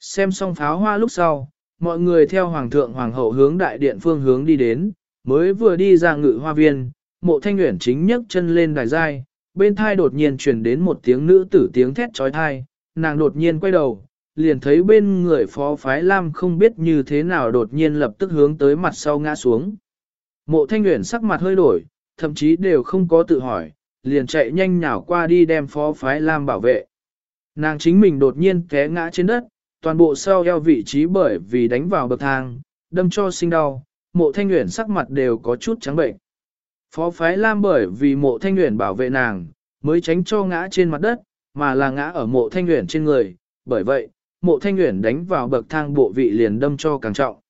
Xem xong pháo hoa lúc sau, mọi người theo hoàng thượng hoàng hậu hướng đại điện phương hướng đi đến, mới vừa đi ra ngự hoa viên, mộ thanh nguyện chính nhấc chân lên đài giai, bên thai đột nhiên truyền đến một tiếng nữ tử tiếng thét trói thai, nàng đột nhiên quay đầu, liền thấy bên người phó phái lam không biết như thế nào đột nhiên lập tức hướng tới mặt sau ngã xuống. Mộ thanh nguyện sắc mặt hơi đổi, thậm chí đều không có tự hỏi, liền chạy nhanh nhào qua đi đem phó phái lam bảo vệ. Nàng chính mình đột nhiên té ngã trên đất, toàn bộ sau eo vị trí bởi vì đánh vào bậc thang, đâm cho sinh đau, mộ thanh nguyện sắc mặt đều có chút trắng bệnh. Phó phái lam bởi vì mộ thanh nguyện bảo vệ nàng, mới tránh cho ngã trên mặt đất, mà là ngã ở mộ thanh nguyện trên người, bởi vậy, mộ thanh nguyện đánh vào bậc thang bộ vị liền đâm cho càng trọng.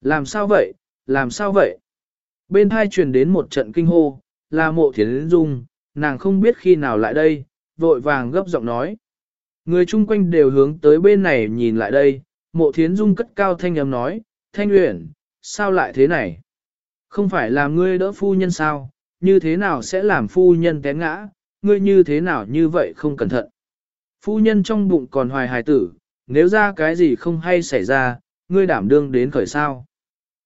Làm sao vậy, làm sao vậy? Bên hai truyền đến một trận kinh hô, là mộ thiến dung, nàng không biết khi nào lại đây, vội vàng gấp giọng nói. Người chung quanh đều hướng tới bên này nhìn lại đây, mộ thiến dung cất cao thanh âm nói, thanh uyển, sao lại thế này? Không phải là ngươi đỡ phu nhân sao, như thế nào sẽ làm phu nhân té ngã, ngươi như thế nào như vậy không cẩn thận. Phu nhân trong bụng còn hoài hài tử, nếu ra cái gì không hay xảy ra, ngươi đảm đương đến khởi sao.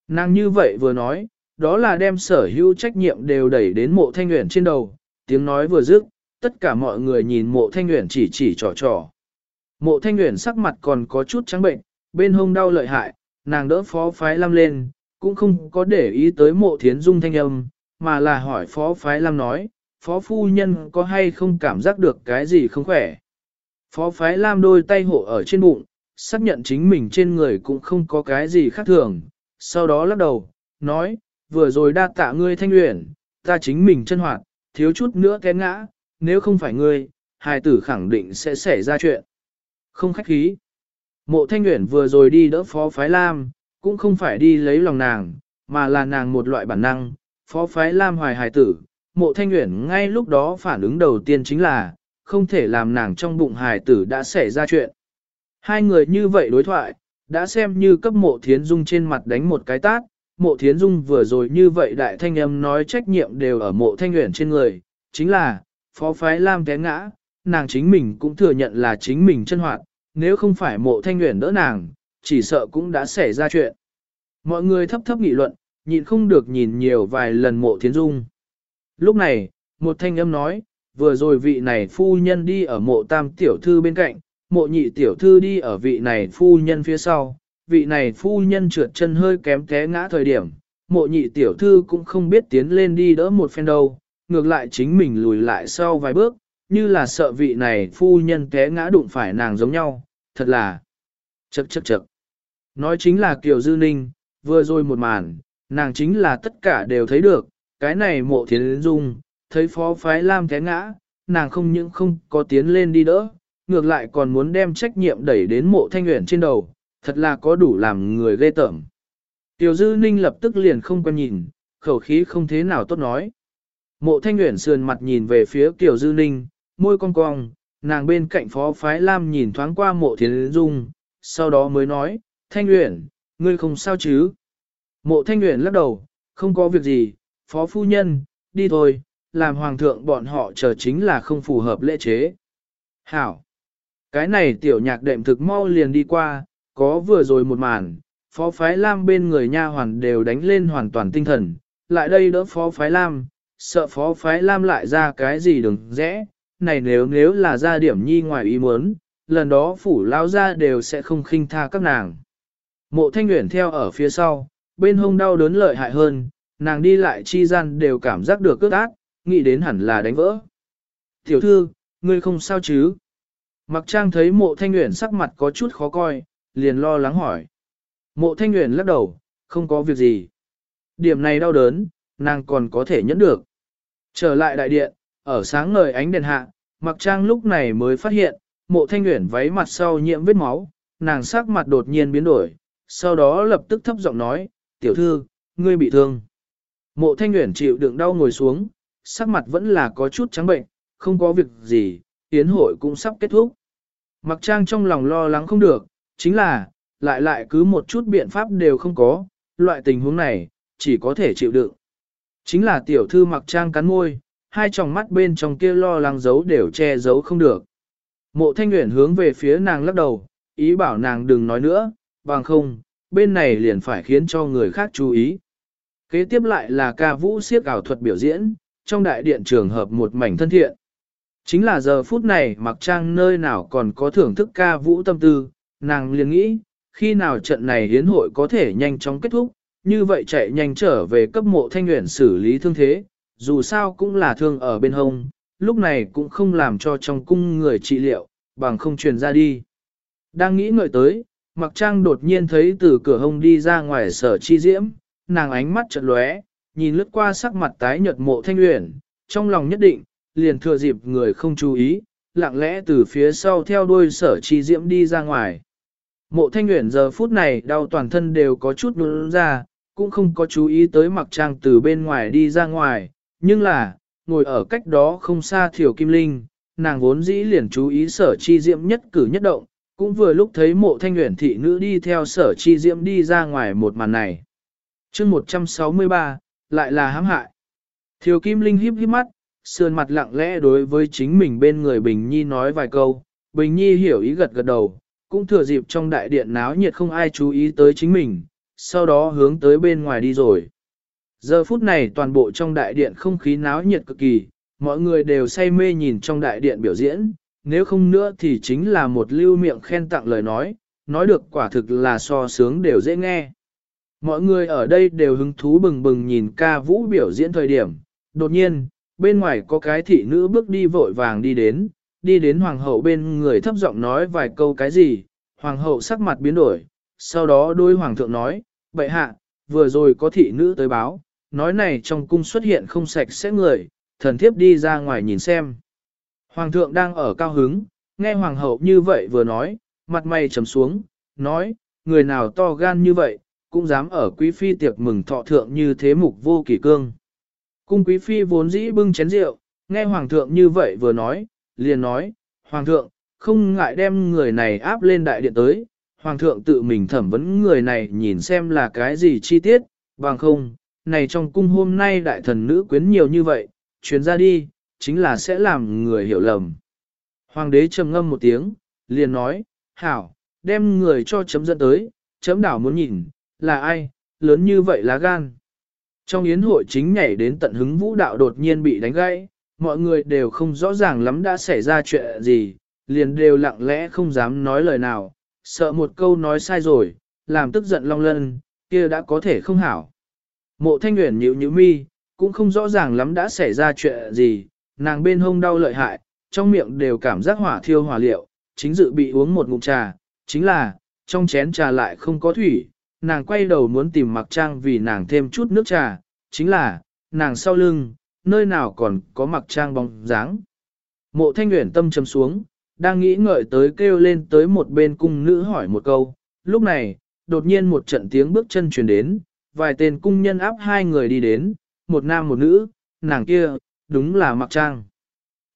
Nàng như vậy vừa nói, đó là đem sở hữu trách nhiệm đều đẩy đến mộ thanh nguyện trên đầu, tiếng nói vừa dứt, tất cả mọi người nhìn mộ thanh nguyện chỉ chỉ trò trò. Mộ thanh nguyện sắc mặt còn có chút trắng bệnh, bên hông đau lợi hại, nàng đỡ phó phái lam lên, cũng không có để ý tới mộ thiến dung thanh âm, mà là hỏi phó phái lam nói, phó phu nhân có hay không cảm giác được cái gì không khỏe. Phó phái lam đôi tay hộ ở trên bụng, xác nhận chính mình trên người cũng không có cái gì khác thường, sau đó lắc đầu, nói, vừa rồi đa tạ ngươi thanh luyện, ta chính mình chân hoạt, thiếu chút nữa té ngã, nếu không phải ngươi, hài tử khẳng định sẽ xảy ra chuyện. Không khách khí. Mộ thanh nguyện vừa rồi đi đỡ phó phái lam, cũng không phải đi lấy lòng nàng, mà là nàng một loại bản năng, phó phái lam hoài hài tử. Mộ thanh nguyện ngay lúc đó phản ứng đầu tiên chính là, không thể làm nàng trong bụng hài tử đã xảy ra chuyện. Hai người như vậy đối thoại, đã xem như cấp mộ thiến dung trên mặt đánh một cái tát, mộ thiến dung vừa rồi như vậy đại thanh âm nói trách nhiệm đều ở mộ thanh nguyện trên người, chính là, phó phái lam té ngã, nàng chính mình cũng thừa nhận là chính mình chân hoạt, nếu không phải mộ thanh nguyện đỡ nàng, chỉ sợ cũng đã xảy ra chuyện. Mọi người thấp thấp nghị luận, nhịn không được nhìn nhiều vài lần mộ thiến dung. Lúc này, một thanh âm nói, vừa rồi vị này phu nhân đi ở mộ tam tiểu thư bên cạnh, mộ nhị tiểu thư đi ở vị này phu nhân phía sau, vị này phu nhân trượt chân hơi kém té ngã thời điểm, mộ nhị tiểu thư cũng không biết tiến lên đi đỡ một phen đâu, ngược lại chính mình lùi lại sau vài bước, như là sợ vị này phu nhân té ngã đụng phải nàng giống nhau, thật là chậc chậc chậc. Nói chính là Kiều Dư Ninh, vừa rồi một màn, nàng chính là tất cả đều thấy được, cái này mộ thiến dung, thấy phó phái Lam té ngã, nàng không những không có tiến lên đi đỡ, ngược lại còn muốn đem trách nhiệm đẩy đến mộ thanh nguyện trên đầu, thật là có đủ làm người ghê tởm. Tiểu dư ninh lập tức liền không quan nhìn, khẩu khí không thế nào tốt nói. Mộ thanh nguyện sườn mặt nhìn về phía Tiểu dư ninh, môi cong cong, nàng bên cạnh phó phái lam nhìn thoáng qua mộ thiến dung, sau đó mới nói, thanh nguyện, ngươi không sao chứ. Mộ thanh nguyện lắc đầu, không có việc gì, phó phu nhân, đi thôi, làm hoàng thượng bọn họ chờ chính là không phù hợp lễ chế. Hảo! Cái này tiểu nhạc đệm thực mau liền đi qua, có vừa rồi một màn, phó phái lam bên người nha hoàn đều đánh lên hoàn toàn tinh thần, lại đây đỡ phó phái lam, sợ phó phái lam lại ra cái gì đừng rẽ, này nếu nếu là ra điểm nhi ngoài ý muốn, lần đó phủ lao ra đều sẽ không khinh tha các nàng. Mộ thanh nguyện theo ở phía sau, bên hông đau đớn lợi hại hơn, nàng đi lại chi gian đều cảm giác được cước ác, nghĩ đến hẳn là đánh vỡ. Tiểu thư, ngươi không sao chứ? Mặc trang thấy mộ thanh nguyện sắc mặt có chút khó coi, liền lo lắng hỏi. Mộ thanh nguyện lắc đầu, không có việc gì. Điểm này đau đớn, nàng còn có thể nhẫn được. Trở lại đại điện, ở sáng ngời ánh đèn hạ, mặc trang lúc này mới phát hiện, mộ thanh nguyện váy mặt sau nhiễm vết máu, nàng sắc mặt đột nhiên biến đổi, sau đó lập tức thấp giọng nói, tiểu thư, ngươi bị thương. Mộ thanh nguyện chịu đựng đau ngồi xuống, sắc mặt vẫn là có chút trắng bệnh, không có việc gì, tiến hội cũng sắp kết thúc. Mặc trang trong lòng lo lắng không được, chính là, lại lại cứ một chút biện pháp đều không có, loại tình huống này, chỉ có thể chịu đựng. Chính là tiểu thư mặc trang cắn môi, hai tròng mắt bên trong kia lo lắng giấu đều che giấu không được. Mộ thanh nguyện hướng về phía nàng lắc đầu, ý bảo nàng đừng nói nữa, bằng không, bên này liền phải khiến cho người khác chú ý. Kế tiếp lại là ca vũ siếc ảo thuật biểu diễn, trong đại điện trường hợp một mảnh thân thiện. Chính là giờ phút này mặc trang nơi nào còn có thưởng thức ca vũ tâm tư, nàng liền nghĩ, khi nào trận này hiến hội có thể nhanh chóng kết thúc, như vậy chạy nhanh trở về cấp mộ thanh nguyện xử lý thương thế, dù sao cũng là thương ở bên hông, lúc này cũng không làm cho trong cung người trị liệu, bằng không truyền ra đi. Đang nghĩ ngợi tới, mặc trang đột nhiên thấy từ cửa hông đi ra ngoài sở chi diễm, nàng ánh mắt chợt lóe, nhìn lướt qua sắc mặt tái nhợt mộ thanh uyển, trong lòng nhất định, liền thừa dịp người không chú ý, lặng lẽ từ phía sau theo đuôi sở chi diễm đi ra ngoài. Mộ thanh nguyện giờ phút này đau toàn thân đều có chút nôn ra, cũng không có chú ý tới mặc trang từ bên ngoài đi ra ngoài, nhưng là, ngồi ở cách đó không xa thiểu kim linh, nàng vốn dĩ liền chú ý sở chi diễm nhất cử nhất động, cũng vừa lúc thấy mộ thanh nguyện thị nữ đi theo sở chi diễm đi ra ngoài một màn này. chương 163, lại là hãm hại. Thiều Kim Linh híp híp mắt, sườn mặt lặng lẽ đối với chính mình bên người Bình Nhi nói vài câu, Bình Nhi hiểu ý gật gật đầu, cũng thừa dịp trong đại điện náo nhiệt không ai chú ý tới chính mình, sau đó hướng tới bên ngoài đi rồi. Giờ phút này toàn bộ trong đại điện không khí náo nhiệt cực kỳ, mọi người đều say mê nhìn trong đại điện biểu diễn, nếu không nữa thì chính là một lưu miệng khen tặng lời nói, nói được quả thực là so sướng đều dễ nghe. Mọi người ở đây đều hứng thú bừng bừng nhìn ca vũ biểu diễn thời điểm. Đột nhiên, bên ngoài có cái thị nữ bước đi vội vàng đi đến, đi đến hoàng hậu bên người thấp giọng nói vài câu cái gì. Hoàng hậu sắc mặt biến đổi, sau đó đôi hoàng thượng nói, bệ hạ, vừa rồi có thị nữ tới báo, nói này trong cung xuất hiện không sạch sẽ người, thần thiếp đi ra ngoài nhìn xem. Hoàng thượng đang ở cao hứng, nghe hoàng hậu như vậy vừa nói, mặt mày trầm xuống, nói, người nào to gan như vậy, cũng dám ở quý phi tiệc mừng thọ thượng như thế mục vô kỷ cương. Cung quý phi vốn dĩ bưng chén rượu, nghe hoàng thượng như vậy vừa nói, liền nói, Hoàng thượng, không ngại đem người này áp lên đại điện tới, Hoàng thượng tự mình thẩm vấn người này nhìn xem là cái gì chi tiết, bằng không, này trong cung hôm nay đại thần nữ quyến nhiều như vậy, chuyến ra đi, chính là sẽ làm người hiểu lầm. Hoàng đế trầm ngâm một tiếng, liền nói, hảo, đem người cho chấm dẫn tới, chấm đảo muốn nhìn, là ai, lớn như vậy lá gan. Trong yến hội chính nhảy đến tận hứng vũ đạo đột nhiên bị đánh gãy, mọi người đều không rõ ràng lắm đã xảy ra chuyện gì, liền đều lặng lẽ không dám nói lời nào, sợ một câu nói sai rồi, làm tức giận long lân, kia đã có thể không hảo. Mộ thanh nguyện nhịu nhịu mi, cũng không rõ ràng lắm đã xảy ra chuyện gì, nàng bên hông đau lợi hại, trong miệng đều cảm giác hỏa thiêu hỏa liệu, chính dự bị uống một ngụm trà, chính là, trong chén trà lại không có thủy, nàng quay đầu muốn tìm mặc trang vì nàng thêm chút nước trà, chính là, nàng sau lưng, nơi nào còn có mặc trang bóng dáng. Mộ thanh nguyện tâm chấm xuống, đang nghĩ ngợi tới kêu lên tới một bên cung nữ hỏi một câu, lúc này, đột nhiên một trận tiếng bước chân truyền đến, vài tên cung nhân áp hai người đi đến, một nam một nữ, nàng kia, đúng là mặc trang.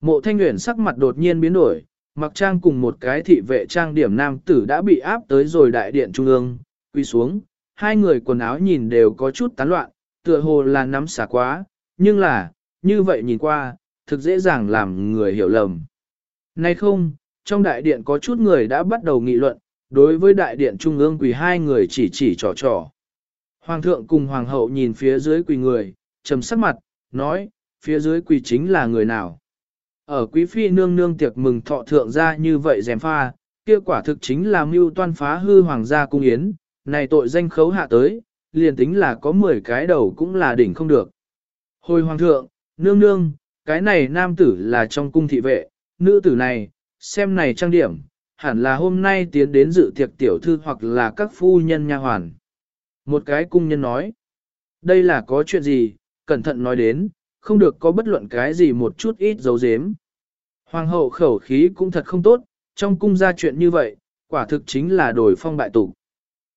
Mộ thanh nguyện sắc mặt đột nhiên biến đổi, mặc trang cùng một cái thị vệ trang điểm nam tử đã bị áp tới rồi đại điện trung ương, quy xuống, hai người quần áo nhìn đều có chút tán loạn, tựa hồ là nắm xả quá, nhưng là, như vậy nhìn qua, thực dễ dàng làm người hiểu lầm. Nay không, trong đại điện có chút người đã bắt đầu nghị luận, đối với đại điện trung ương quỳ hai người chỉ chỉ trò trò. Hoàng thượng cùng hoàng hậu nhìn phía dưới quỳ người, trầm sắc mặt, nói, phía dưới quỳ chính là người nào. Ở quý phi nương nương tiệc mừng thọ thượng ra như vậy dèm pha, kia quả thực chính là mưu toan phá hư hoàng gia cung yến, này tội danh khấu hạ tới, liền tính là có 10 cái đầu cũng là đỉnh không được. Hồi hoàng thượng, nương nương, cái này nam tử là trong cung thị vệ, nữ tử này, xem này trang điểm, hẳn là hôm nay tiến đến dự tiệc tiểu thư hoặc là các phu nhân nha hoàn. Một cái cung nhân nói, đây là có chuyện gì, cẩn thận nói đến, không được có bất luận cái gì một chút ít dấu dếm. Hoàng hậu khẩu khí cũng thật không tốt, trong cung ra chuyện như vậy, quả thực chính là đổi phong bại tục.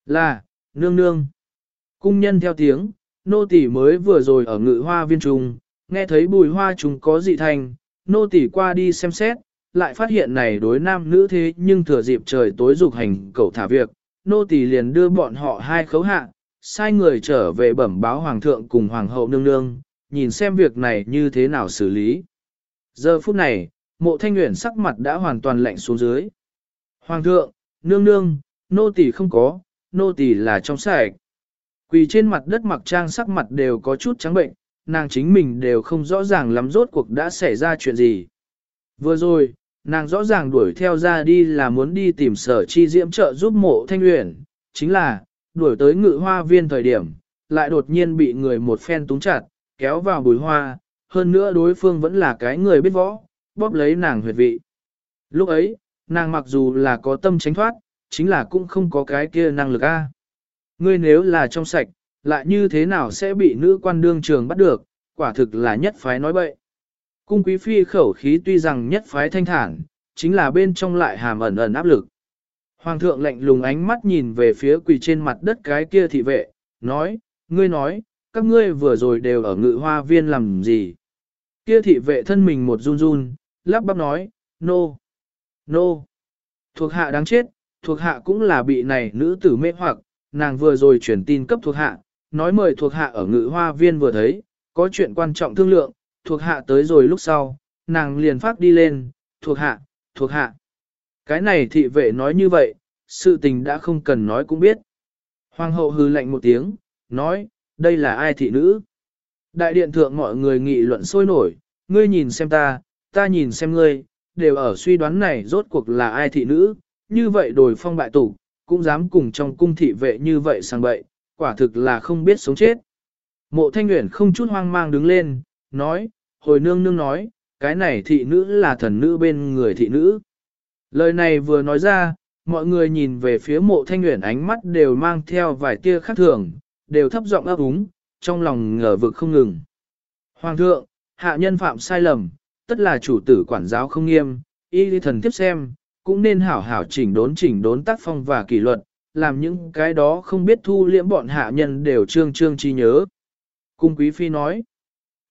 Là, nương nương. Cung nhân theo tiếng, nô tỳ mới vừa rồi ở ngự hoa viên trung, nghe thấy bùi hoa chúng có dị thành, nô tỳ qua đi xem xét, lại phát hiện này đối nam nữ thế nhưng thừa dịp trời tối dục hành cầu thả việc, nô tỳ liền đưa bọn họ hai khấu hạ, sai người trở về bẩm báo hoàng thượng cùng hoàng hậu nương nương, nhìn xem việc này như thế nào xử lý. Giờ phút này, mộ thanh nguyện sắc mặt đã hoàn toàn lạnh xuống dưới. Hoàng thượng, nương nương, nô tỳ không có, nô tỳ là trong sạch. Quỳ trên mặt đất mặc trang sắc mặt đều có chút trắng bệnh, nàng chính mình đều không rõ ràng lắm rốt cuộc đã xảy ra chuyện gì. Vừa rồi, nàng rõ ràng đuổi theo ra đi là muốn đi tìm sở chi diễm trợ giúp mộ thanh uyển, chính là, đuổi tới ngự hoa viên thời điểm, lại đột nhiên bị người một phen túng chặt, kéo vào bùi hoa, hơn nữa đối phương vẫn là cái người biết võ, bóp lấy nàng huyệt vị. Lúc ấy, nàng mặc dù là có tâm tránh thoát, chính là cũng không có cái kia năng lực a. Ngươi nếu là trong sạch, lại như thế nào sẽ bị nữ quan đương trường bắt được, quả thực là nhất phái nói bậy. Cung quý phi khẩu khí tuy rằng nhất phái thanh thản, chính là bên trong lại hàm ẩn ẩn áp lực. Hoàng thượng lạnh lùng ánh mắt nhìn về phía quỳ trên mặt đất cái kia thị vệ, nói, ngươi nói, các ngươi vừa rồi đều ở ngự hoa viên làm gì. Kia thị vệ thân mình một run run, lắp bắp nói, nô, no, nô, no. thuộc hạ đáng chết, thuộc hạ cũng là bị này nữ tử mê hoặc, nàng vừa rồi chuyển tin cấp thuộc hạ, nói mời thuộc hạ ở ngự hoa viên vừa thấy, có chuyện quan trọng thương lượng, thuộc hạ tới rồi lúc sau, nàng liền phát đi lên, thuộc hạ, thuộc hạ. Cái này thị vệ nói như vậy, sự tình đã không cần nói cũng biết. Hoàng hậu hư lạnh một tiếng, nói, đây là ai thị nữ? Đại điện thượng mọi người nghị luận sôi nổi, ngươi nhìn xem ta, ta nhìn xem ngươi, đều ở suy đoán này rốt cuộc là ai thị nữ, như vậy đổi phong bại tủ, cũng dám cùng trong cung thị vệ như vậy sang bậy, quả thực là không biết sống chết. Mộ thanh nguyện không chút hoang mang đứng lên, nói, hồi nương nương nói, cái này thị nữ là thần nữ bên người thị nữ. Lời này vừa nói ra, mọi người nhìn về phía mộ thanh nguyện ánh mắt đều mang theo vài tia khác thường, đều thấp giọng ấp úng, trong lòng ngờ vực không ngừng. Hoàng thượng, hạ nhân phạm sai lầm, tất là chủ tử quản giáo không nghiêm, y thần tiếp xem, cũng nên hảo hảo chỉnh đốn chỉnh đốn tác phong và kỷ luật, làm những cái đó không biết thu liễm bọn hạ nhân đều trương trương chi nhớ. Cung quý phi nói,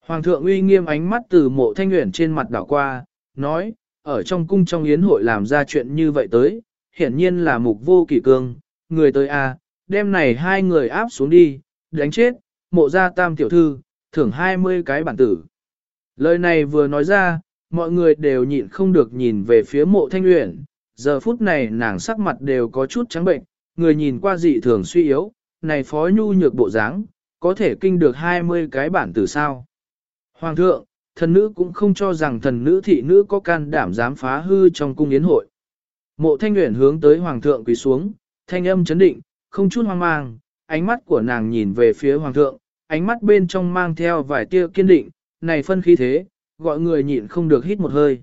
Hoàng thượng uy nghiêm ánh mắt từ mộ thanh nguyện trên mặt đảo qua, nói, ở trong cung trong yến hội làm ra chuyện như vậy tới, hiển nhiên là mục vô kỷ cương, người tới a, à, đem này hai người áp xuống đi, đánh chết, mộ gia tam tiểu thư, thưởng 20 cái bản tử. Lời này vừa nói ra, mọi người đều nhịn không được nhìn về phía mộ thanh uyển, giờ phút này nàng sắc mặt đều có chút trắng bệnh, người nhìn qua dị thường suy yếu, này phó nhu nhược bộ dáng, có thể kinh được 20 cái bản từ sao. Hoàng thượng, thần nữ cũng không cho rằng thần nữ thị nữ có can đảm dám phá hư trong cung yến hội. Mộ thanh nguyện hướng tới hoàng thượng quỳ xuống, thanh âm chấn định, không chút hoang mang, ánh mắt của nàng nhìn về phía hoàng thượng, ánh mắt bên trong mang theo vài tia kiên định, này phân khí thế, gọi người nhịn không được hít một hơi.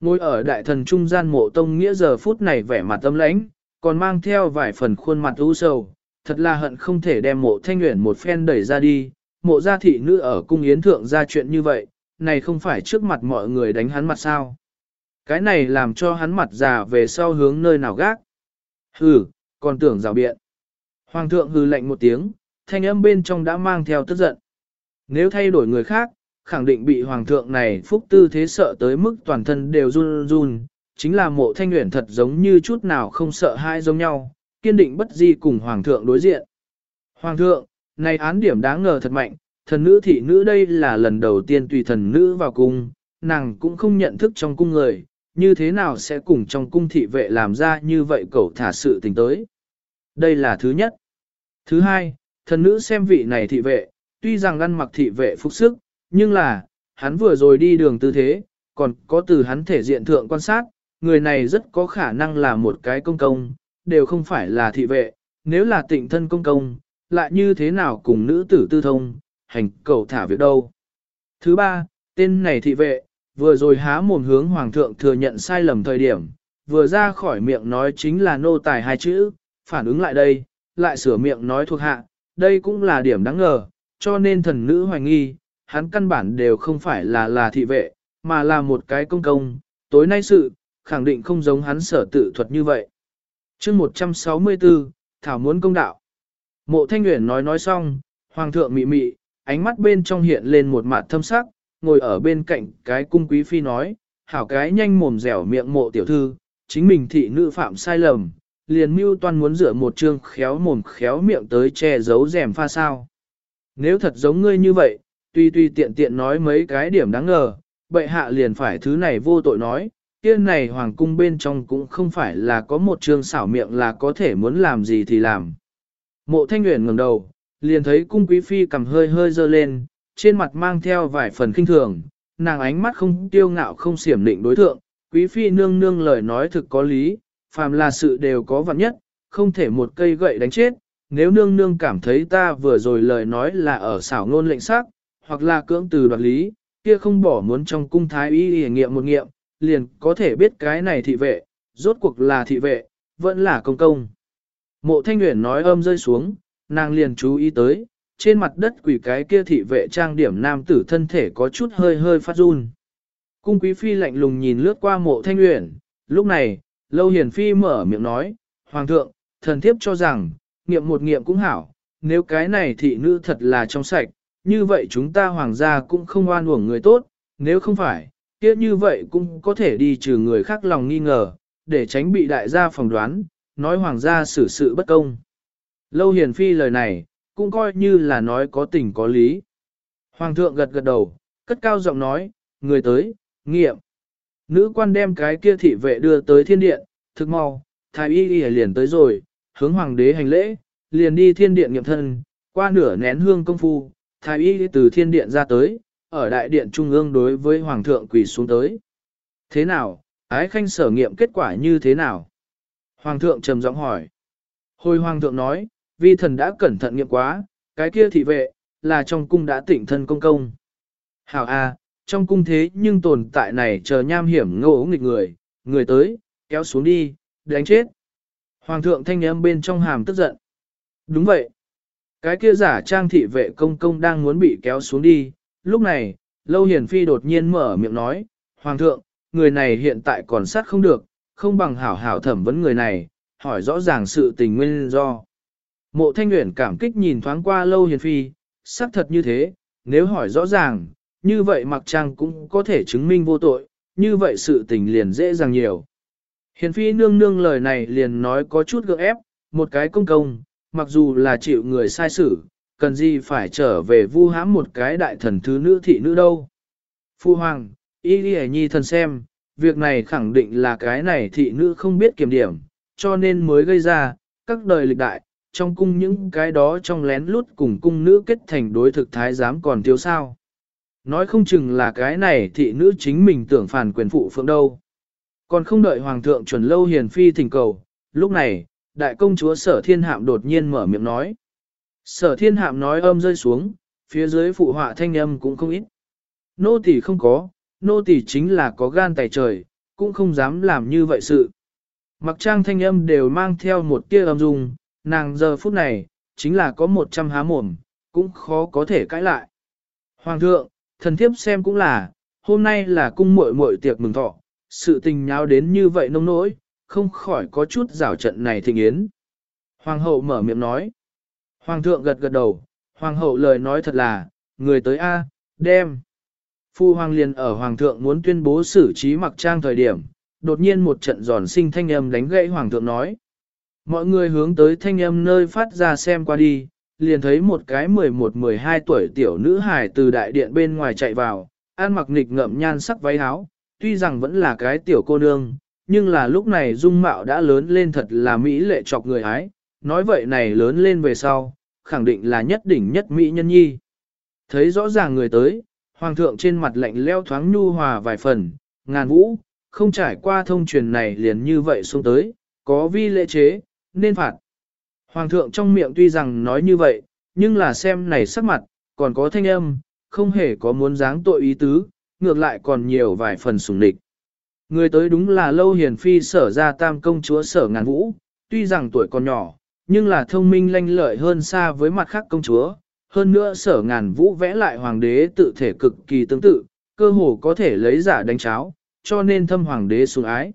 Ngồi ở đại thần trung gian mộ tông nghĩa giờ phút này vẻ mặt tâm lãnh, còn mang theo vài phần khuôn mặt u sầu, thật là hận không thể đem mộ thanh nguyện một phen đẩy ra đi, mộ gia thị nữ ở cung yến thượng ra chuyện như vậy, này không phải trước mặt mọi người đánh hắn mặt sao. Cái này làm cho hắn mặt già về sau hướng nơi nào gác. Hừ, còn tưởng rào biện. Hoàng thượng hừ lạnh một tiếng, thanh âm bên trong đã mang theo tức giận. Nếu thay đổi người khác, khẳng định bị hoàng thượng này phúc tư thế sợ tới mức toàn thân đều run run, chính là mộ thanh nguyện thật giống như chút nào không sợ hai giống nhau, kiên định bất di cùng hoàng thượng đối diện. Hoàng thượng, này án điểm đáng ngờ thật mạnh, thần nữ thị nữ đây là lần đầu tiên tùy thần nữ vào cung, nàng cũng không nhận thức trong cung người, như thế nào sẽ cùng trong cung thị vệ làm ra như vậy cậu thả sự tình tới. Đây là thứ nhất. Thứ hai, thần nữ xem vị này thị vệ, tuy rằng ăn mặc thị vệ phục sức, nhưng là, hắn vừa rồi đi đường tư thế, còn có từ hắn thể diện thượng quan sát, người này rất có khả năng là một cái công công, đều không phải là thị vệ, nếu là tịnh thân công công, lại như thế nào cùng nữ tử tư thông, hành cầu thả việc đâu. Thứ ba, tên này thị vệ, vừa rồi há mồm hướng hoàng thượng thừa nhận sai lầm thời điểm, vừa ra khỏi miệng nói chính là nô tài hai chữ, phản ứng lại đây, lại sửa miệng nói thuộc hạ, đây cũng là điểm đáng ngờ, cho nên thần nữ hoài nghi, hắn căn bản đều không phải là là thị vệ, mà là một cái công công, tối nay sự, khẳng định không giống hắn sở tự thuật như vậy. chương 164, Thảo muốn công đạo. Mộ Thanh Nguyễn nói nói xong, Hoàng thượng mị mị, ánh mắt bên trong hiện lên một mặt thâm sắc, ngồi ở bên cạnh cái cung quý phi nói, hảo cái nhanh mồm dẻo miệng mộ tiểu thư, chính mình thị nữ phạm sai lầm, liền mưu toan muốn rửa một chương khéo mồm khéo miệng tới che giấu rèm pha sao. Nếu thật giống ngươi như vậy, tuy tuy tiện tiện nói mấy cái điểm đáng ngờ, bệ hạ liền phải thứ này vô tội nói, kia này hoàng cung bên trong cũng không phải là có một trường xảo miệng là có thể muốn làm gì thì làm. Mộ thanh nguyện ngẩng đầu, liền thấy cung quý phi cầm hơi hơi dơ lên, trên mặt mang theo vài phần kinh thường, nàng ánh mắt không tiêu ngạo không xiểm định đối tượng, quý phi nương nương lời nói thực có lý, phàm là sự đều có vạn nhất, không thể một cây gậy đánh chết, nếu nương nương cảm thấy ta vừa rồi lời nói là ở xảo ngôn lệnh sắc, hoặc là cưỡng từ đoạt lý, kia không bỏ muốn trong cung thái y hề nghiệm một nghiệm, liền có thể biết cái này thị vệ, rốt cuộc là thị vệ, vẫn là công công. Mộ thanh nguyện nói âm rơi xuống, nàng liền chú ý tới, trên mặt đất quỷ cái kia thị vệ trang điểm nam tử thân thể có chút hơi hơi phát run. Cung quý phi lạnh lùng nhìn lướt qua mộ thanh nguyện, lúc này, lâu hiền phi mở miệng nói, Hoàng thượng, thần thiếp cho rằng, nghiệm một nghiệm cũng hảo, nếu cái này thị nữ thật là trong sạch, như vậy chúng ta hoàng gia cũng không oan uổng người tốt, nếu không phải, kia như vậy cũng có thể đi trừ người khác lòng nghi ngờ, để tránh bị đại gia phỏng đoán, nói hoàng gia xử sự bất công. Lâu hiền phi lời này, cũng coi như là nói có tình có lý. Hoàng thượng gật gật đầu, cất cao giọng nói, người tới, nghiệm. Nữ quan đem cái kia thị vệ đưa tới thiên điện, thực mau, thái y y liền tới rồi, hướng hoàng đế hành lễ, liền đi thiên điện nghiệm thân, qua nửa nén hương công phu, thái y từ thiên điện ra tới, ở đại điện trung ương đối với hoàng thượng quỳ xuống tới. Thế nào, ái khanh sở nghiệm kết quả như thế nào? Hoàng thượng trầm giọng hỏi. Hồi hoàng thượng nói, vi thần đã cẩn thận nghiệm quá, cái kia thị vệ, là trong cung đã tỉnh thân công công. Hảo a, trong cung thế nhưng tồn tại này chờ nham hiểm ngô nghịch người, người tới, kéo xuống đi, đánh chết. Hoàng thượng thanh âm bên trong hàm tức giận. Đúng vậy. Cái kia giả trang thị vệ công công đang muốn bị kéo xuống đi, lúc này, Lâu Hiền Phi đột nhiên mở miệng nói, Hoàng thượng, người này hiện tại còn sát không được, không bằng hảo hảo thẩm vấn người này, hỏi rõ ràng sự tình nguyên do. Mộ Thanh Nguyễn cảm kích nhìn thoáng qua Lâu Hiền Phi, xác thật như thế, nếu hỏi rõ ràng, như vậy mặc trang cũng có thể chứng minh vô tội, như vậy sự tình liền dễ dàng nhiều. Hiền phi nương nương lời này liền nói có chút gượng ép, một cái công công, mặc dù là chịu người sai xử, cần gì phải trở về vu hãm một cái đại thần thứ nữ thị nữ đâu. Phu hoàng, y đi nhi thần xem, việc này khẳng định là cái này thị nữ không biết kiểm điểm, cho nên mới gây ra, các đời lịch đại, trong cung những cái đó trong lén lút cùng cung nữ kết thành đối thực thái giám còn thiếu sao. Nói không chừng là cái này thị nữ chính mình tưởng phản quyền phụ phượng đâu. Còn không đợi hoàng thượng chuẩn lâu hiền phi thỉnh cầu, lúc này, đại công chúa sở thiên hạm đột nhiên mở miệng nói. Sở thiên hạm nói âm rơi xuống, phía dưới phụ họa thanh âm cũng không ít. Nô tỳ không có, nô tỳ chính là có gan tài trời, cũng không dám làm như vậy sự. Mặc trang thanh âm đều mang theo một tia âm dung, nàng giờ phút này, chính là có một trăm há mồm, cũng khó có thể cãi lại. Hoàng thượng, thần thiếp xem cũng là, hôm nay là cung muội muội tiệc mừng thọ, sự tình nháo đến như vậy nông nỗi, không khỏi có chút rào trận này thịnh yến. Hoàng hậu mở miệng nói. Hoàng thượng gật gật đầu, hoàng hậu lời nói thật là, người tới A, đem. Phu hoàng liền ở hoàng thượng muốn tuyên bố xử trí mặc trang thời điểm, đột nhiên một trận giòn sinh thanh âm đánh gãy hoàng thượng nói. Mọi người hướng tới thanh âm nơi phát ra xem qua đi, liền thấy một cái 11-12 tuổi tiểu nữ hài từ đại điện bên ngoài chạy vào, an mặc nghịch ngậm nhan sắc váy áo, tuy rằng vẫn là cái tiểu cô nương, nhưng là lúc này dung mạo đã lớn lên thật là mỹ lệ chọc người ái, nói vậy này lớn lên về sau, khẳng định là nhất đỉnh nhất mỹ nhân nhi. Thấy rõ ràng người tới, hoàng thượng trên mặt lạnh leo thoáng nhu hòa vài phần, ngàn vũ, không trải qua thông truyền này liền như vậy xuống tới, có vi lễ chế, nên phạt. Hoàng thượng trong miệng tuy rằng nói như vậy, nhưng là xem này sắc mặt, còn có thanh âm, không hề có muốn dáng tội ý tứ, ngược lại còn nhiều vài phần sùng địch. Người tới đúng là lâu hiền phi sở ra tam công chúa sở ngàn vũ, tuy rằng tuổi còn nhỏ, nhưng là thông minh lanh lợi hơn xa với mặt khác công chúa. Hơn nữa sở ngàn vũ vẽ lại hoàng đế tự thể cực kỳ tương tự, cơ hồ có thể lấy giả đánh cháo, cho nên thâm hoàng đế xuống ái.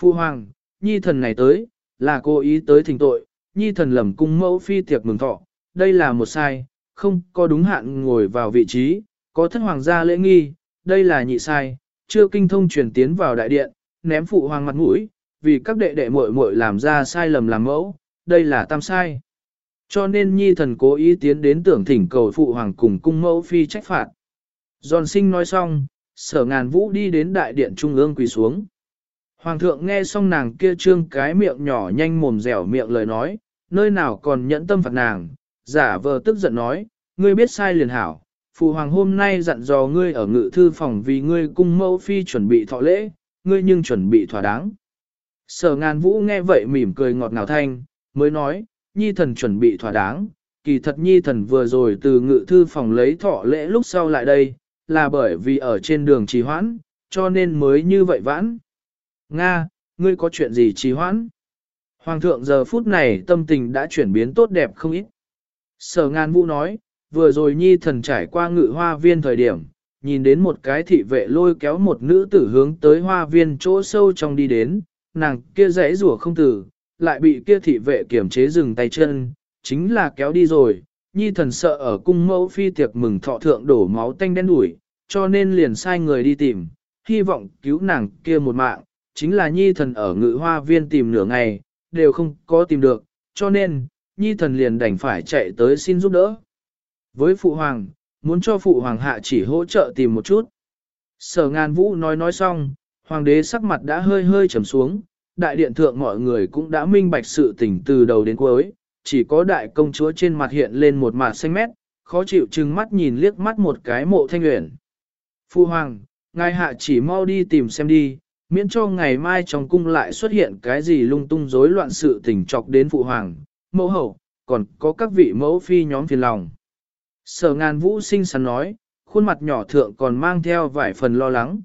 Phu hoàng, nhi thần này tới, là cố ý tới thỉnh tội, nhi thần lầm cung mẫu phi tiệc mừng thọ, đây là một sai, không có đúng hạn ngồi vào vị trí, có thất hoàng gia lễ nghi, đây là nhị sai, chưa kinh thông truyền tiến vào đại điện, ném phụ hoàng mặt mũi, vì các đệ đệ muội muội làm ra sai lầm làm mẫu, đây là tam sai. Cho nên nhi thần cố ý tiến đến tưởng thỉnh cầu phụ hoàng cùng cung mẫu phi trách phạt. Giòn sinh nói xong, sở ngàn vũ đi đến đại điện trung ương quỳ xuống. Hoàng thượng nghe xong nàng kia trương cái miệng nhỏ nhanh mồm dẻo miệng lời nói, nơi nào còn nhẫn tâm phạt nàng, giả vờ tức giận nói, ngươi biết sai liền hảo, phụ hoàng hôm nay dặn dò ngươi ở ngự thư phòng vì ngươi cung mẫu phi chuẩn bị thọ lễ, ngươi nhưng chuẩn bị thỏa đáng. Sở ngàn vũ nghe vậy mỉm cười ngọt ngào thanh, mới nói, nhi thần chuẩn bị thỏa đáng, kỳ thật nhi thần vừa rồi từ ngự thư phòng lấy thọ lễ lúc sau lại đây, là bởi vì ở trên đường trì hoãn, cho nên mới như vậy vãn. Nga, ngươi có chuyện gì trì hoãn? Hoàng thượng giờ phút này tâm tình đã chuyển biến tốt đẹp không ít. Sở ngàn vũ nói, vừa rồi nhi thần trải qua ngự hoa viên thời điểm, nhìn đến một cái thị vệ lôi kéo một nữ tử hướng tới hoa viên chỗ sâu trong đi đến, nàng kia rẽ rủa không tử, lại bị kia thị vệ kiểm chế dừng tay chân, chính là kéo đi rồi, nhi thần sợ ở cung mẫu phi tiệc mừng thọ thượng đổ máu tanh đen đủi, cho nên liền sai người đi tìm, hy vọng cứu nàng kia một mạng, chính là nhi thần ở ngự hoa viên tìm nửa ngày, đều không có tìm được, cho nên, nhi thần liền đành phải chạy tới xin giúp đỡ. Với phụ hoàng, muốn cho phụ hoàng hạ chỉ hỗ trợ tìm một chút. Sở ngàn vũ nói nói xong, hoàng đế sắc mặt đã hơi hơi trầm xuống, đại điện thượng mọi người cũng đã minh bạch sự tình từ đầu đến cuối, chỉ có đại công chúa trên mặt hiện lên một mặt xanh mét, khó chịu chừng mắt nhìn liếc mắt một cái mộ thanh nguyện. Phu hoàng, ngài hạ chỉ mau đi tìm xem đi, miễn cho ngày mai trong cung lại xuất hiện cái gì lung tung rối loạn sự tình chọc đến phụ hoàng, mẫu hậu, còn có các vị mẫu phi nhóm phiền lòng. Sở ngàn vũ sinh sắn nói, khuôn mặt nhỏ thượng còn mang theo vài phần lo lắng.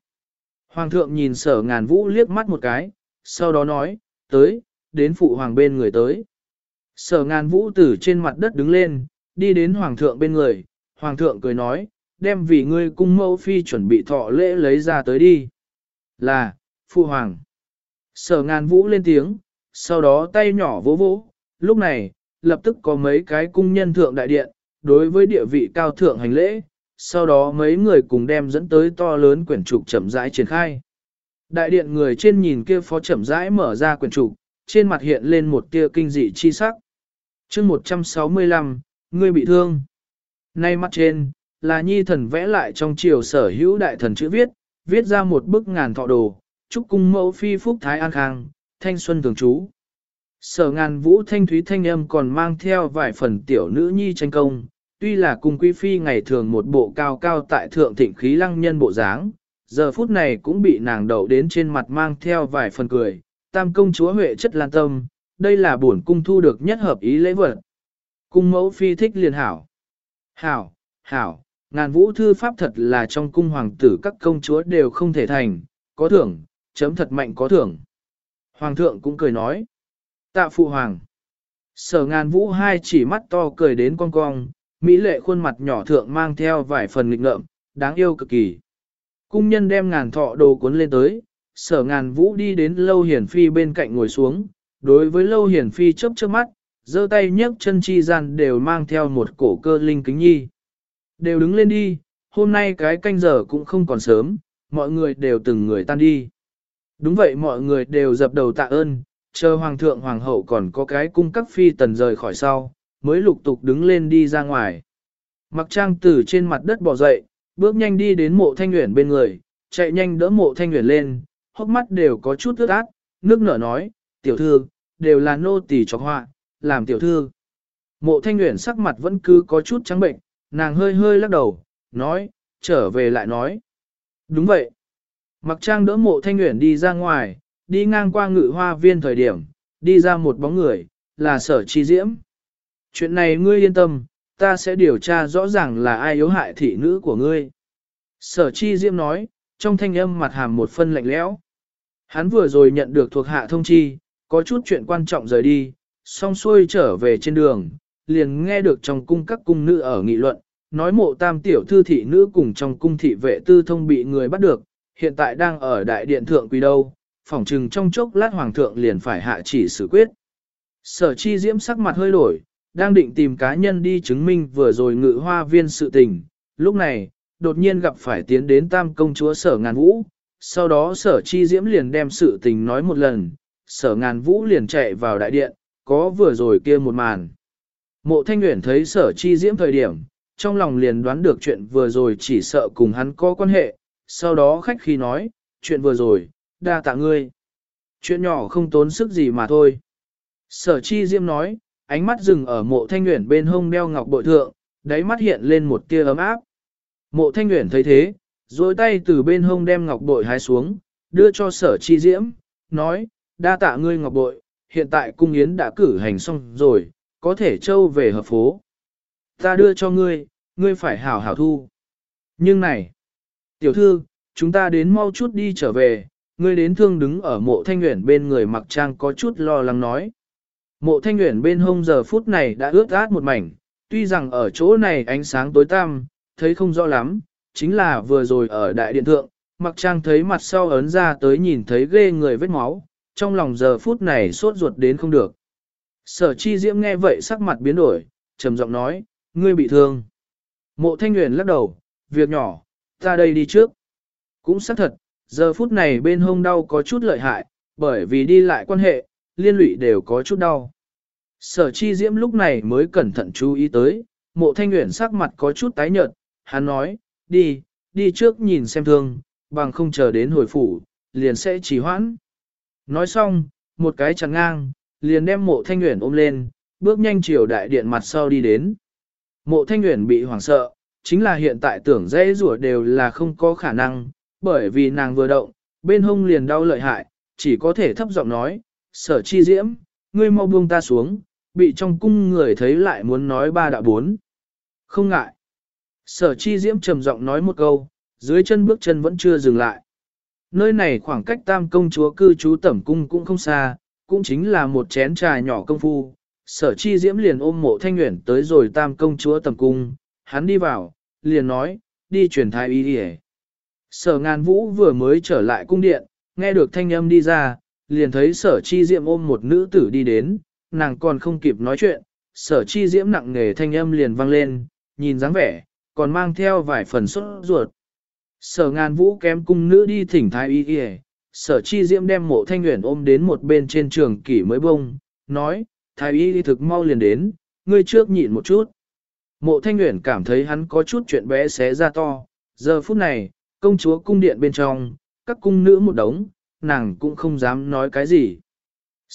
Hoàng thượng nhìn sở ngàn vũ liếc mắt một cái, sau đó nói, tới, đến phụ hoàng bên người tới. Sở ngàn vũ tử trên mặt đất đứng lên, đi đến hoàng thượng bên người, hoàng thượng cười nói, đem vì ngươi cung mẫu phi chuẩn bị thọ lễ lấy ra tới đi. Là, phụ hoàng. Sở ngàn vũ lên tiếng, sau đó tay nhỏ vỗ vỗ, lúc này, lập tức có mấy cái cung nhân thượng đại điện, đối với địa vị cao thượng hành lễ, sau đó mấy người cùng đem dẫn tới to lớn quyển trục chậm rãi triển khai. Đại điện người trên nhìn kia phó chậm rãi mở ra quyển trục, trên mặt hiện lên một tia kinh dị chi sắc. chương 165, ngươi bị thương. Nay mắt trên, là nhi thần vẽ lại trong triều sở hữu đại thần chữ viết, viết ra một bức ngàn thọ đồ, chúc cung mẫu phi phúc thái an khang, thanh xuân thường trú. Sở ngàn vũ thanh thúy thanh âm còn mang theo vài phần tiểu nữ nhi tranh công, tuy là cung quý phi ngày thường một bộ cao cao tại thượng thịnh khí lăng nhân bộ dáng, giờ phút này cũng bị nàng đậu đến trên mặt mang theo vài phần cười, tam công chúa Huệ chất lan tâm, đây là bổn cung thu được nhất hợp ý lễ vật. Cung mẫu phi thích liền hảo. Hảo, hảo, ngàn vũ thư pháp thật là trong cung hoàng tử các công chúa đều không thể thành, có thưởng, chấm thật mạnh có thưởng. Hoàng thượng cũng cười nói. Tạ phụ hoàng. Sở ngàn vũ hai chỉ mắt to cười đến cong cong, mỹ lệ khuôn mặt nhỏ thượng mang theo vài phần nghịch ngợm, đáng yêu cực kỳ. Cung nhân đem ngàn thọ đồ cuốn lên tới, sở ngàn vũ đi đến lâu hiển phi bên cạnh ngồi xuống, đối với lâu hiển phi chớp chớp mắt, giơ tay nhấc chân chi gian đều mang theo một cổ cơ linh kính nhi. Đều đứng lên đi, hôm nay cái canh giờ cũng không còn sớm, mọi người đều từng người tan đi. Đúng vậy mọi người đều dập đầu tạ ơn, chờ hoàng thượng hoàng hậu còn có cái cung các phi tần rời khỏi sau, mới lục tục đứng lên đi ra ngoài. Mặc trang tử trên mặt đất bỏ dậy, bước nhanh đi đến mộ thanh nguyện bên người, chạy nhanh đỡ mộ thanh nguyện lên, hốc mắt đều có chút ướt át, nước nở nói, tiểu thư, đều là nô tỳ cho họa, làm tiểu thư. Mộ thanh nguyện sắc mặt vẫn cứ có chút trắng bệnh, nàng hơi hơi lắc đầu, nói, trở về lại nói. Đúng vậy. Mặc trang đỡ mộ thanh nguyện đi ra ngoài, đi ngang qua ngự hoa viên thời điểm, đi ra một bóng người, là sở chi diễm. Chuyện này ngươi yên tâm, ta sẽ điều tra rõ ràng là ai yếu hại thị nữ của ngươi. Sở chi diễm nói, trong thanh âm mặt hàm một phân lạnh lẽo. Hắn vừa rồi nhận được thuộc hạ thông chi, có chút chuyện quan trọng rời đi, xong xuôi trở về trên đường, liền nghe được trong cung các cung nữ ở nghị luận, nói mộ tam tiểu thư thị nữ cùng trong cung thị vệ tư thông bị người bắt được, hiện tại đang ở đại điện thượng quỳ đâu, phỏng chừng trong chốc lát hoàng thượng liền phải hạ chỉ xử quyết. Sở chi diễm sắc mặt hơi đổi, đang định tìm cá nhân đi chứng minh vừa rồi ngự hoa viên sự tình, lúc này, đột nhiên gặp phải tiến đến tam công chúa sở ngàn vũ, sau đó sở chi diễm liền đem sự tình nói một lần, sở ngàn vũ liền chạy vào đại điện, có vừa rồi kia một màn. Mộ thanh nguyện thấy sở chi diễm thời điểm, trong lòng liền đoán được chuyện vừa rồi chỉ sợ cùng hắn có quan hệ, sau đó khách khi nói, chuyện vừa rồi, đa tạ ngươi. Chuyện nhỏ không tốn sức gì mà thôi. Sở chi diễm nói, ánh mắt dừng ở mộ thanh nguyện bên hông đeo ngọc bội thượng, đáy mắt hiện lên một tia ấm áp. Mộ thanh nguyện thấy thế, dối tay từ bên hông đem ngọc bội hái xuống, đưa cho sở chi diễm, nói, đa tạ ngươi ngọc bội, hiện tại cung yến đã cử hành xong rồi, có thể trâu về hợp phố. Ta đưa cho ngươi, ngươi phải hảo hảo thu. Nhưng này, tiểu thư, chúng ta đến mau chút đi trở về, ngươi đến thương đứng ở mộ thanh nguyện bên người mặc trang có chút lo lắng nói. Mộ thanh nguyện bên hông giờ phút này đã ướt át một mảnh, tuy rằng ở chỗ này ánh sáng tối tăm, thấy không rõ lắm, chính là vừa rồi ở đại điện thượng, mặc trang thấy mặt sau ấn ra tới nhìn thấy ghê người vết máu, trong lòng giờ phút này sốt ruột đến không được. Sở chi diễm nghe vậy sắc mặt biến đổi, trầm giọng nói, ngươi bị thương. Mộ thanh nguyện lắc đầu, việc nhỏ, ta đây đi trước. Cũng xác thật, giờ phút này bên hông đau có chút lợi hại, bởi vì đi lại quan hệ, liên lụy đều có chút đau. Sở chi diễm lúc này mới cẩn thận chú ý tới, mộ thanh nguyện sắc mặt có chút tái nhợt, hắn nói, đi, đi trước nhìn xem thương, bằng không chờ đến hồi phủ, liền sẽ trì hoãn. Nói xong, một cái chắn ngang, liền đem mộ thanh nguyện ôm lên, bước nhanh chiều đại điện mặt sau đi đến. Mộ thanh nguyện bị hoảng sợ, chính là hiện tại tưởng dễ rủa đều là không có khả năng, bởi vì nàng vừa động, bên hông liền đau lợi hại, chỉ có thể thấp giọng nói, sở chi diễm, ngươi mau buông ta xuống, bị trong cung người thấy lại muốn nói ba đạo bốn. Không ngại. Sở chi diễm trầm giọng nói một câu, dưới chân bước chân vẫn chưa dừng lại. Nơi này khoảng cách tam công chúa cư trú tẩm cung cũng không xa, cũng chính là một chén trà nhỏ công phu. Sở chi diễm liền ôm mộ thanh nguyện tới rồi tam công chúa tẩm cung, hắn đi vào, liền nói, đi truyền thái y đi Sở ngàn vũ vừa mới trở lại cung điện, nghe được thanh âm đi ra, liền thấy sở chi diễm ôm một nữ tử đi đến, nàng còn không kịp nói chuyện, sở chi diễm nặng nghề thanh âm liền vang lên, nhìn dáng vẻ, còn mang theo vài phần sốt ruột. Sở ngàn vũ kém cung nữ đi thỉnh thái y y sở chi diễm đem mộ thanh nguyện ôm đến một bên trên trường kỷ mới bông, nói, thái y thực mau liền đến, ngươi trước nhịn một chút. Mộ thanh nguyện cảm thấy hắn có chút chuyện bé xé ra to, giờ phút này, công chúa cung điện bên trong, các cung nữ một đống, nàng cũng không dám nói cái gì.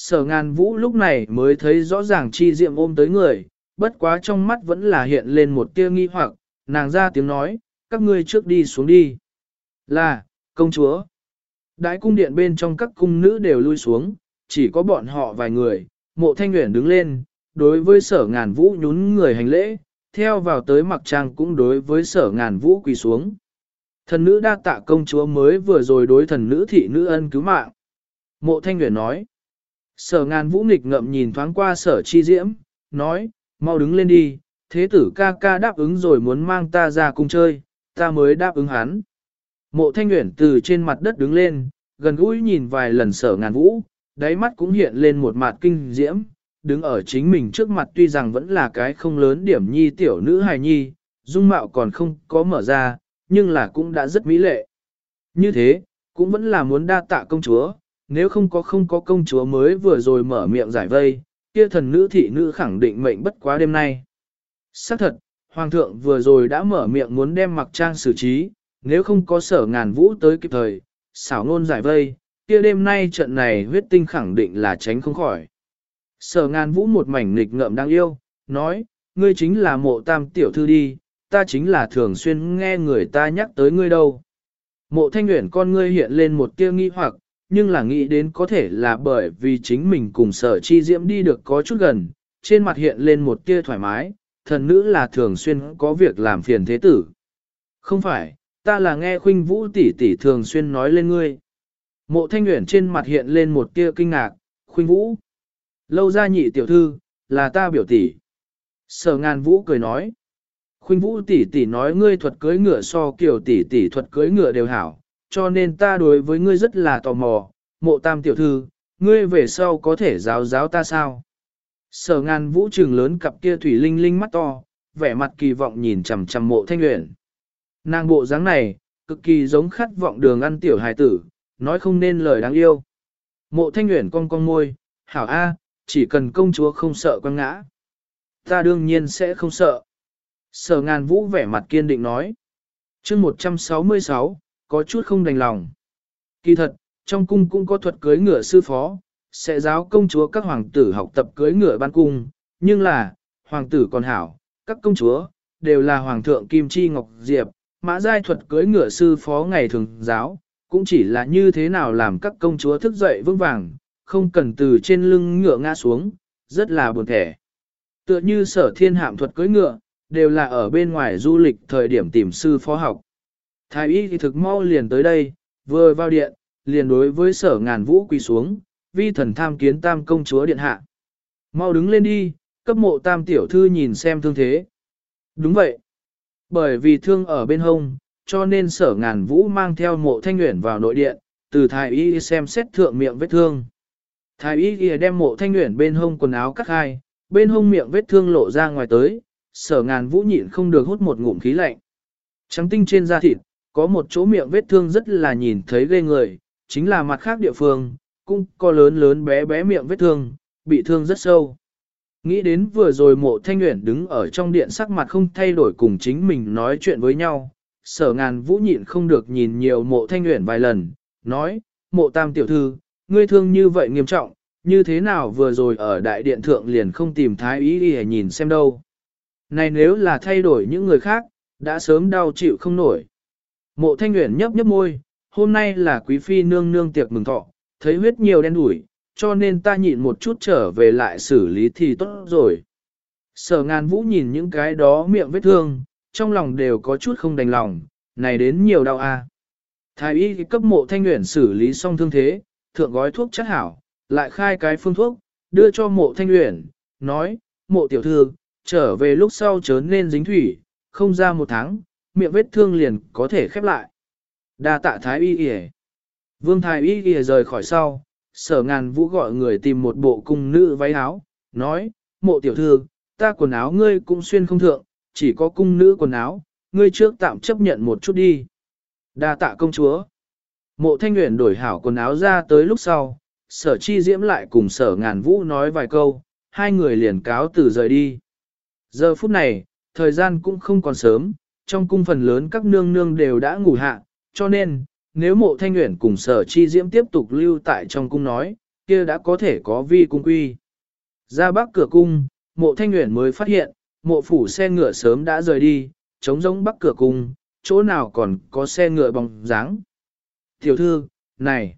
Sở ngàn vũ lúc này mới thấy rõ ràng chi diệm ôm tới người, bất quá trong mắt vẫn là hiện lên một tia nghi hoặc, nàng ra tiếng nói, các ngươi trước đi xuống đi. Là, công chúa. Đại cung điện bên trong các cung nữ đều lui xuống, chỉ có bọn họ vài người, mộ thanh nguyện đứng lên, đối với sở ngàn vũ nhún người hành lễ, theo vào tới mặc trang cũng đối với sở ngàn vũ quỳ xuống. Thần nữ đa tạ công chúa mới vừa rồi đối thần nữ thị nữ ân cứu mạng. Mộ thanh nguyện nói. Sở ngàn vũ nghịch ngậm nhìn thoáng qua sở chi diễm, nói, mau đứng lên đi, thế tử ca ca đáp ứng rồi muốn mang ta ra cung chơi, ta mới đáp ứng hắn. Mộ thanh nguyện từ trên mặt đất đứng lên, gần gũi nhìn vài lần sở ngàn vũ, đáy mắt cũng hiện lên một mặt kinh diễm, đứng ở chính mình trước mặt tuy rằng vẫn là cái không lớn điểm nhi tiểu nữ hài nhi, dung mạo còn không có mở ra, nhưng là cũng đã rất mỹ lệ. Như thế, cũng vẫn là muốn đa tạ công chúa, nếu không có không có công chúa mới vừa rồi mở miệng giải vây, kia thần nữ thị nữ khẳng định mệnh bất quá đêm nay. Xác thật, Hoàng thượng vừa rồi đã mở miệng muốn đem mặc trang xử trí, nếu không có sở ngàn vũ tới kịp thời, xảo ngôn giải vây, kia đêm nay trận này huyết tinh khẳng định là tránh không khỏi. Sở ngàn vũ một mảnh nghịch ngợm đang yêu, nói, ngươi chính là mộ tam tiểu thư đi, ta chính là thường xuyên nghe người ta nhắc tới ngươi đâu. Mộ thanh nguyện con ngươi hiện lên một tia nghi hoặc, nhưng là nghĩ đến có thể là bởi vì chính mình cùng sở chi diễm đi được có chút gần, trên mặt hiện lên một tia thoải mái, thần nữ là thường xuyên có việc làm phiền thế tử. Không phải, ta là nghe khuynh vũ tỷ tỷ thường xuyên nói lên ngươi. Mộ thanh nguyện trên mặt hiện lên một tia kinh ngạc, khuynh vũ. Lâu ra nhị tiểu thư, là ta biểu tỷ. Sở ngàn vũ cười nói. Khuynh vũ tỷ tỷ nói ngươi thuật cưới ngựa so kiểu tỷ tỷ thuật cưới ngựa đều hảo, cho nên ta đối với ngươi rất là tò mò, mộ tam tiểu thư, ngươi về sau có thể giáo giáo ta sao? Sở ngàn vũ trường lớn cặp kia thủy linh linh mắt to, vẻ mặt kỳ vọng nhìn chằm chằm mộ thanh luyện. Nàng bộ dáng này, cực kỳ giống khát vọng đường ăn tiểu hài tử, nói không nên lời đáng yêu. Mộ thanh luyện cong cong môi, hảo A, chỉ cần công chúa không sợ quăng ngã. Ta đương nhiên sẽ không sợ. Sở ngàn vũ vẻ mặt kiên định nói. chương 166, có chút không đành lòng. Kỳ thật, trong cung cũng có thuật cưới ngựa sư phó, sẽ giáo công chúa các hoàng tử học tập cưới ngựa ban cung, nhưng là, hoàng tử còn hảo, các công chúa, đều là hoàng thượng Kim Chi Ngọc Diệp, mã giai thuật cưới ngựa sư phó ngày thường giáo, cũng chỉ là như thế nào làm các công chúa thức dậy vững vàng, không cần từ trên lưng ngựa ngã xuống, rất là buồn thẻ. Tựa như sở thiên hạm thuật cưới ngựa, đều là ở bên ngoài du lịch thời điểm tìm sư phó học. Thái y thì thực mau liền tới đây, vừa vào điện, liền đối với sở ngàn vũ quỳ xuống, vi thần tham kiến tam công chúa điện hạ. Mau đứng lên đi, cấp mộ tam tiểu thư nhìn xem thương thế. Đúng vậy. Bởi vì thương ở bên hông, cho nên sở ngàn vũ mang theo mộ thanh nguyện vào nội điện, từ thái y xem xét thượng miệng vết thương. Thái y đem mộ thanh nguyện bên hông quần áo cắt hai, bên hông miệng vết thương lộ ra ngoài tới, sở ngàn vũ nhịn không được hút một ngụm khí lạnh. Trắng tinh trên da thịt, có một chỗ miệng vết thương rất là nhìn thấy ghê người, chính là mặt khác địa phương, cũng có lớn lớn bé bé miệng vết thương, bị thương rất sâu. Nghĩ đến vừa rồi mộ thanh nguyện đứng ở trong điện sắc mặt không thay đổi cùng chính mình nói chuyện với nhau, sở ngàn vũ nhịn không được nhìn nhiều mộ thanh nguyện vài lần, nói, mộ tam tiểu thư, ngươi thương như vậy nghiêm trọng, như thế nào vừa rồi ở đại điện thượng liền không tìm thái ý đi nhìn xem đâu. Này nếu là thay đổi những người khác, đã sớm đau chịu không nổi. Mộ thanh nguyện nhấp nhấp môi, hôm nay là quý phi nương nương tiệc mừng thọ, thấy huyết nhiều đen đủi, cho nên ta nhịn một chút trở về lại xử lý thì tốt rồi. Sở ngàn vũ nhìn những cái đó miệng vết thương, trong lòng đều có chút không đành lòng, này đến nhiều đau a. À. Thái y cấp mộ thanh nguyện xử lý xong thương thế, thượng gói thuốc chất hảo, lại khai cái phương thuốc, đưa cho mộ thanh nguyện, nói, mộ tiểu thư, trở về lúc sau chớ nên dính thủy, không ra một tháng, miệng vết thương liền có thể khép lại. Đa tạ thái y y Vương thái y y rời khỏi sau, sở ngàn vũ gọi người tìm một bộ cung nữ váy áo, nói, mộ tiểu thư, ta quần áo ngươi cũng xuyên không thượng, chỉ có cung nữ quần áo, ngươi trước tạm chấp nhận một chút đi. Đa tạ công chúa. Mộ thanh nguyện đổi hảo quần áo ra tới lúc sau, sở chi diễm lại cùng sở ngàn vũ nói vài câu, hai người liền cáo từ rời đi. Giờ phút này, thời gian cũng không còn sớm, trong cung phần lớn các nương nương đều đã ngủ hạ, cho nên, nếu mộ thanh nguyện cùng sở chi diễm tiếp tục lưu tại trong cung nói, kia đã có thể có vi cung quy. Ra bắc cửa cung, mộ thanh nguyện mới phát hiện, mộ phủ xe ngựa sớm đã rời đi, trống rỗng bắc cửa cung, chỗ nào còn có xe ngựa bóng dáng. Tiểu thư, này,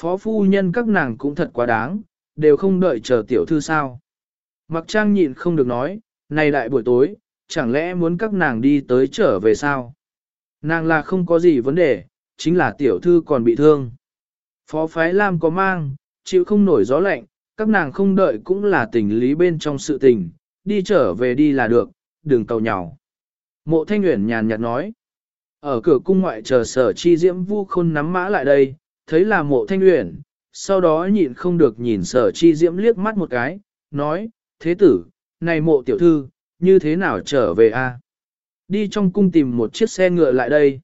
phó phu nhân các nàng cũng thật quá đáng, đều không đợi chờ tiểu thư sao. Mặc trang nhịn không được nói, này đại buổi tối, chẳng lẽ muốn các nàng đi tới trở về sao? Nàng là không có gì vấn đề, chính là tiểu thư còn bị thương. Phó phái Lam có mang, chịu không nổi gió lạnh, các nàng không đợi cũng là tình lý bên trong sự tình, đi trở về đi là được, đừng cầu nhào. Mộ thanh uyển nhàn nhạt nói. Ở cửa cung ngoại chờ sở chi diễm vu khôn nắm mã lại đây, thấy là mộ thanh uyển, sau đó nhịn không được nhìn sở chi diễm liếc mắt một cái, nói, thế tử, này mộ tiểu thư, như thế nào trở về a? Đi trong cung tìm một chiếc xe ngựa lại đây.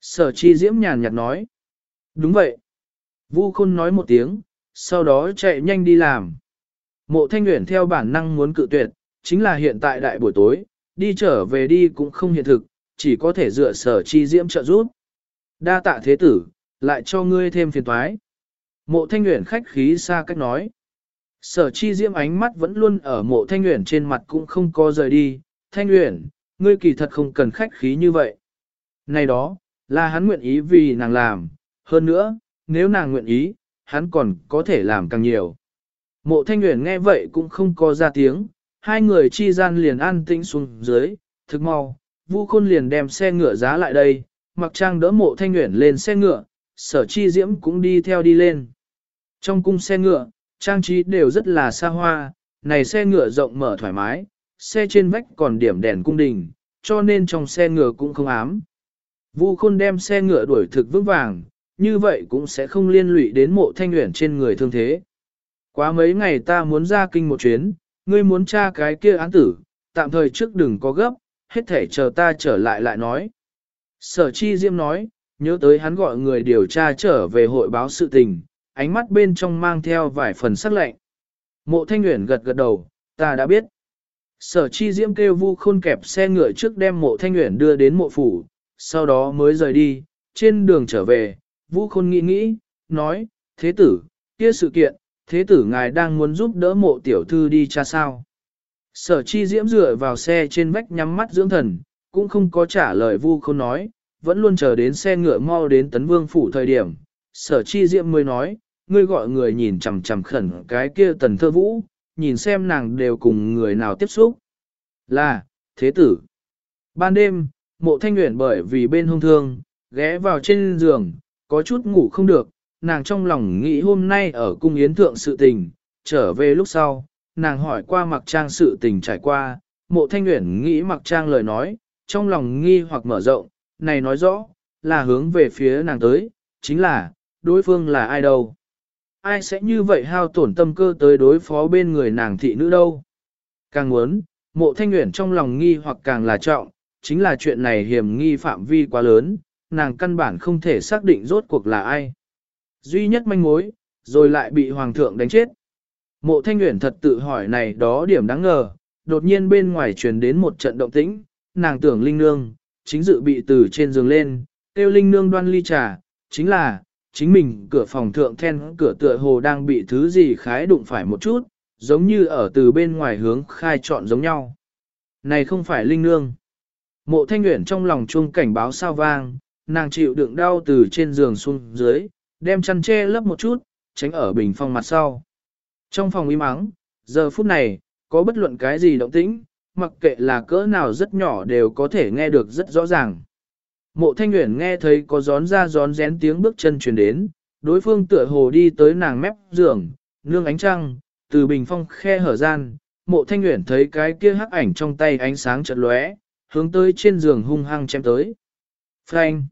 Sở chi diễm nhàn nhạt nói. Đúng vậy. Vu khôn nói một tiếng, sau đó chạy nhanh đi làm. Mộ thanh nguyện theo bản năng muốn cự tuyệt, chính là hiện tại đại buổi tối, đi trở về đi cũng không hiện thực, chỉ có thể dựa sở chi diễm trợ giúp. Đa tạ thế tử, lại cho ngươi thêm phiền toái. Mộ thanh nguyện khách khí xa cách nói. Sở chi diễm ánh mắt vẫn luôn ở mộ thanh nguyện trên mặt cũng không có rời đi. Thanh nguyện, ngươi kỳ thật không cần khách khí như vậy. Này đó, là hắn nguyện ý vì nàng làm. Hơn nữa, nếu nàng nguyện ý, hắn còn có thể làm càng nhiều. Mộ thanh nguyện nghe vậy cũng không có ra tiếng, hai người chi gian liền an tĩnh xuống dưới, thực mau, Vu Khôn liền đem xe ngựa giá lại đây, mặc trang đỡ mộ thanh nguyện lên xe ngựa, sở chi diễm cũng đi theo đi lên. Trong cung xe ngựa, trang trí đều rất là xa hoa, này xe ngựa rộng mở thoải mái, xe trên vách còn điểm đèn cung đình, cho nên trong xe ngựa cũng không ám. Vu Khôn đem xe ngựa đuổi thực vững vàng, như vậy cũng sẽ không liên lụy đến mộ thanh nguyện trên người thương thế. Quá mấy ngày ta muốn ra kinh một chuyến, ngươi muốn tra cái kia án tử, tạm thời trước đừng có gấp, hết thể chờ ta trở lại lại nói. Sở chi Diêm nói, nhớ tới hắn gọi người điều tra trở về hội báo sự tình, ánh mắt bên trong mang theo vài phần sắc lạnh. Mộ thanh nguyện gật gật đầu, ta đã biết. Sở chi diễm kêu vu khôn kẹp xe ngựa trước đem mộ thanh nguyện đưa đến mộ phủ, sau đó mới rời đi, trên đường trở về, vu khôn nghĩ nghĩ, nói, thế tử, kia sự kiện, thế tử ngài đang muốn giúp đỡ mộ tiểu thư đi cha sao. Sở chi diễm dựa vào xe trên vách nhắm mắt dưỡng thần, cũng không có trả lời vu khôn nói, vẫn luôn chờ đến xe ngựa mau đến tấn vương phủ thời điểm. Sở chi diễm mới nói, ngươi gọi người nhìn chằm chằm khẩn cái kia tần thơ vũ, nhìn xem nàng đều cùng người nào tiếp xúc. Là, thế tử. Ban đêm, mộ thanh nguyện bởi vì bên hung thương, ghé vào trên giường, có chút ngủ không được, nàng trong lòng nghĩ hôm nay ở cung yến thượng sự tình, trở về lúc sau, nàng hỏi qua mặc trang sự tình trải qua, mộ thanh nguyện nghĩ mặc trang lời nói, trong lòng nghi hoặc mở rộng, này nói rõ, là hướng về phía nàng tới, chính là, đối phương là ai đâu. Ai sẽ như vậy hao tổn tâm cơ tới đối phó bên người nàng thị nữ đâu. Càng muốn, mộ thanh nguyện trong lòng nghi hoặc càng là trọng, chính là chuyện này hiểm nghi phạm vi quá lớn, nàng căn bản không thể xác định rốt cuộc là ai. Duy nhất manh mối, rồi lại bị hoàng thượng đánh chết. Mộ thanh nguyện thật tự hỏi này đó điểm đáng ngờ, đột nhiên bên ngoài truyền đến một trận động tĩnh, nàng tưởng Linh Nương, chính dự bị từ trên giường lên, tiêu Linh Nương đoan ly trà, chính là, chính mình cửa phòng thượng then cửa tựa hồ đang bị thứ gì khái đụng phải một chút, giống như ở từ bên ngoài hướng khai trọn giống nhau. Này không phải Linh Nương. Mộ thanh nguyện trong lòng chuông cảnh báo sao vang, nàng chịu đựng đau từ trên giường xuống dưới, đem chăn che lấp một chút, tránh ở bình phong mặt sau. Trong phòng im ắng, giờ phút này, có bất luận cái gì động tĩnh, mặc kệ là cỡ nào rất nhỏ đều có thể nghe được rất rõ ràng. Mộ thanh Uyển nghe thấy có gión ra gión rén tiếng bước chân truyền đến, đối phương tựa hồ đi tới nàng mép giường, nương ánh trăng, từ bình phong khe hở gian, mộ thanh Uyển thấy cái kia hắc ảnh trong tay ánh sáng chợt lóe, hướng tới trên giường hung hăng chém tới. Phanh!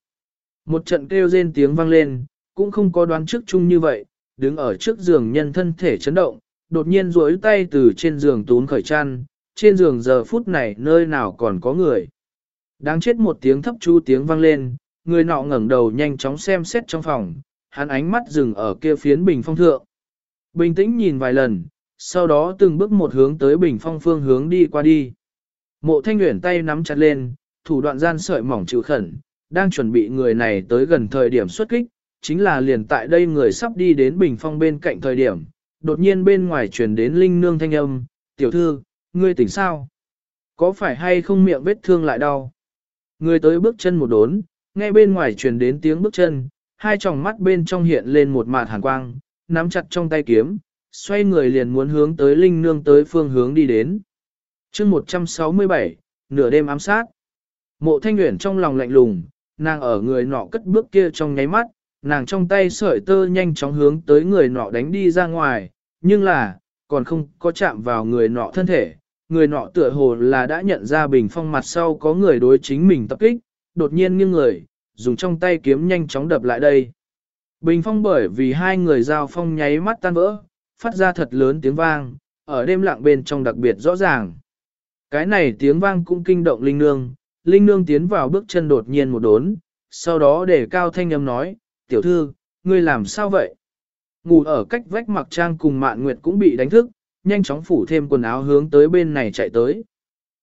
Một trận kêu rên tiếng vang lên, cũng không có đoán trước chung như vậy, đứng ở trước giường nhân thân thể chấn động, đột nhiên duỗi tay từ trên giường tún khởi chăn, trên giường giờ phút này nơi nào còn có người. Đáng chết một tiếng thấp chu tiếng vang lên, người nọ ngẩng đầu nhanh chóng xem xét trong phòng, hắn ánh mắt dừng ở kia phiến bình phong thượng. Bình tĩnh nhìn vài lần, sau đó từng bước một hướng tới bình phong phương hướng đi qua đi. Mộ thanh nguyện tay nắm chặt lên, thủ đoạn gian sợi mỏng chịu khẩn, đang chuẩn bị người này tới gần thời điểm xuất kích, chính là liền tại đây người sắp đi đến bình phong bên cạnh thời điểm, đột nhiên bên ngoài truyền đến linh nương thanh âm, tiểu thư, ngươi tỉnh sao? Có phải hay không miệng vết thương lại đau? Người tới bước chân một đốn, nghe bên ngoài truyền đến tiếng bước chân, hai tròng mắt bên trong hiện lên một mạt hàn quang, nắm chặt trong tay kiếm, xoay người liền muốn hướng tới linh nương tới phương hướng đi đến. chương 167, nửa đêm ám sát. Mộ thanh nguyện trong lòng lạnh lùng, nàng ở người nọ cất bước kia trong nháy mắt, nàng trong tay sợi tơ nhanh chóng hướng tới người nọ đánh đi ra ngoài, nhưng là, còn không có chạm vào người nọ thân thể. Người nọ tựa hồ là đã nhận ra bình phong mặt sau có người đối chính mình tập kích, đột nhiên nghiêng người, dùng trong tay kiếm nhanh chóng đập lại đây. Bình phong bởi vì hai người giao phong nháy mắt tan vỡ, phát ra thật lớn tiếng vang, ở đêm lặng bên trong đặc biệt rõ ràng. Cái này tiếng vang cũng kinh động Linh Nương, Linh Nương tiến vào bước chân đột nhiên một đốn, sau đó để cao thanh âm nói, tiểu thư, ngươi làm sao vậy? Ngủ ở cách vách mặc trang cùng mạn nguyệt cũng bị đánh thức, nhanh chóng phủ thêm quần áo hướng tới bên này chạy tới.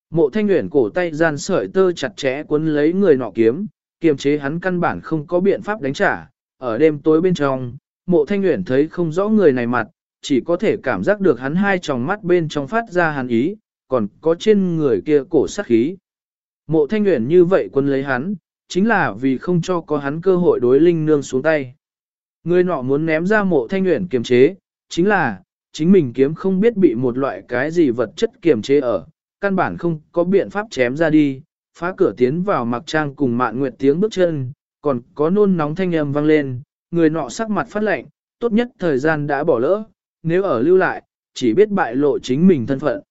Mộ thanh nguyện cổ tay gian sợi tơ chặt chẽ cuốn lấy người nọ kiếm, kiềm chế hắn căn bản không có biện pháp đánh trả. Ở đêm tối bên trong, mộ thanh nguyện thấy không rõ người này mặt, chỉ có thể cảm giác được hắn hai tròng mắt bên trong phát ra hàn ý, còn có trên người kia cổ sát khí. Mộ thanh nguyện như vậy quân lấy hắn, chính là vì không cho có hắn cơ hội đối linh nương xuống tay. Người nọ muốn ném ra mộ thanh nguyện kiềm chế, chính là, chính mình kiếm không biết bị một loại cái gì vật chất kiềm chế ở, căn bản không có biện pháp chém ra đi, phá cửa tiến vào mặc trang cùng mạn nguyệt tiếng bước chân, còn có nôn nóng thanh âm vang lên, người nọ sắc mặt phát lạnh, tốt nhất thời gian đã bỏ lỡ, nếu ở lưu lại, chỉ biết bại lộ chính mình thân phận.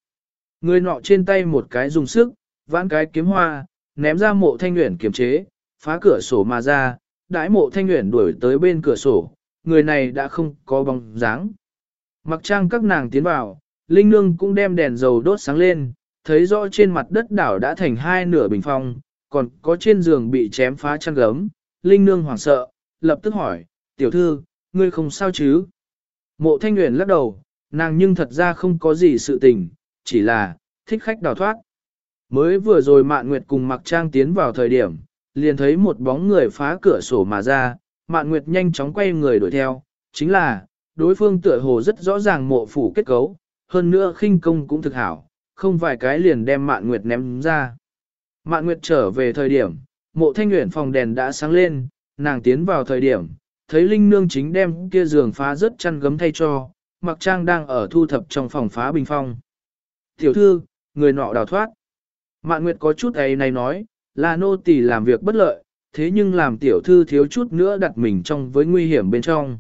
Người nọ trên tay một cái dùng sức, vãn cái kiếm hoa, ném ra mộ thanh nguyện kiềm chế, phá cửa sổ mà ra, đãi mộ thanh nguyện đuổi tới bên cửa sổ, người này đã không có bóng dáng. Mặc trang các nàng tiến vào, Linh Nương cũng đem đèn dầu đốt sáng lên, thấy rõ trên mặt đất đảo đã thành hai nửa bình phong, còn có trên giường bị chém phá chăn gấm. Linh Nương hoảng sợ, lập tức hỏi, tiểu thư, ngươi không sao chứ? Mộ thanh Nguyễn lắc đầu, nàng nhưng thật ra không có gì sự tình, chỉ là, thích khách đào thoát. Mới vừa rồi Mạn Nguyệt cùng Mặc Trang tiến vào thời điểm, liền thấy một bóng người phá cửa sổ mà ra, Mạn Nguyệt nhanh chóng quay người đuổi theo, chính là, đối phương tựa hồ rất rõ ràng mộ phủ kết cấu, hơn nữa khinh công cũng thực hảo, không vài cái liền đem Mạn Nguyệt ném ra. Mạn Nguyệt trở về thời điểm, mộ thanh nguyện phòng đèn đã sáng lên, nàng tiến vào thời điểm, thấy Linh Nương chính đem kia giường phá rất chăn gấm thay cho, Mặc Trang đang ở thu thập trong phòng phá bình phong. Tiểu thư, người nọ đào thoát. Mạn Nguyệt có chút ấy này nói, là nô tỳ làm việc bất lợi, thế nhưng làm tiểu thư thiếu chút nữa đặt mình trong với nguy hiểm bên trong.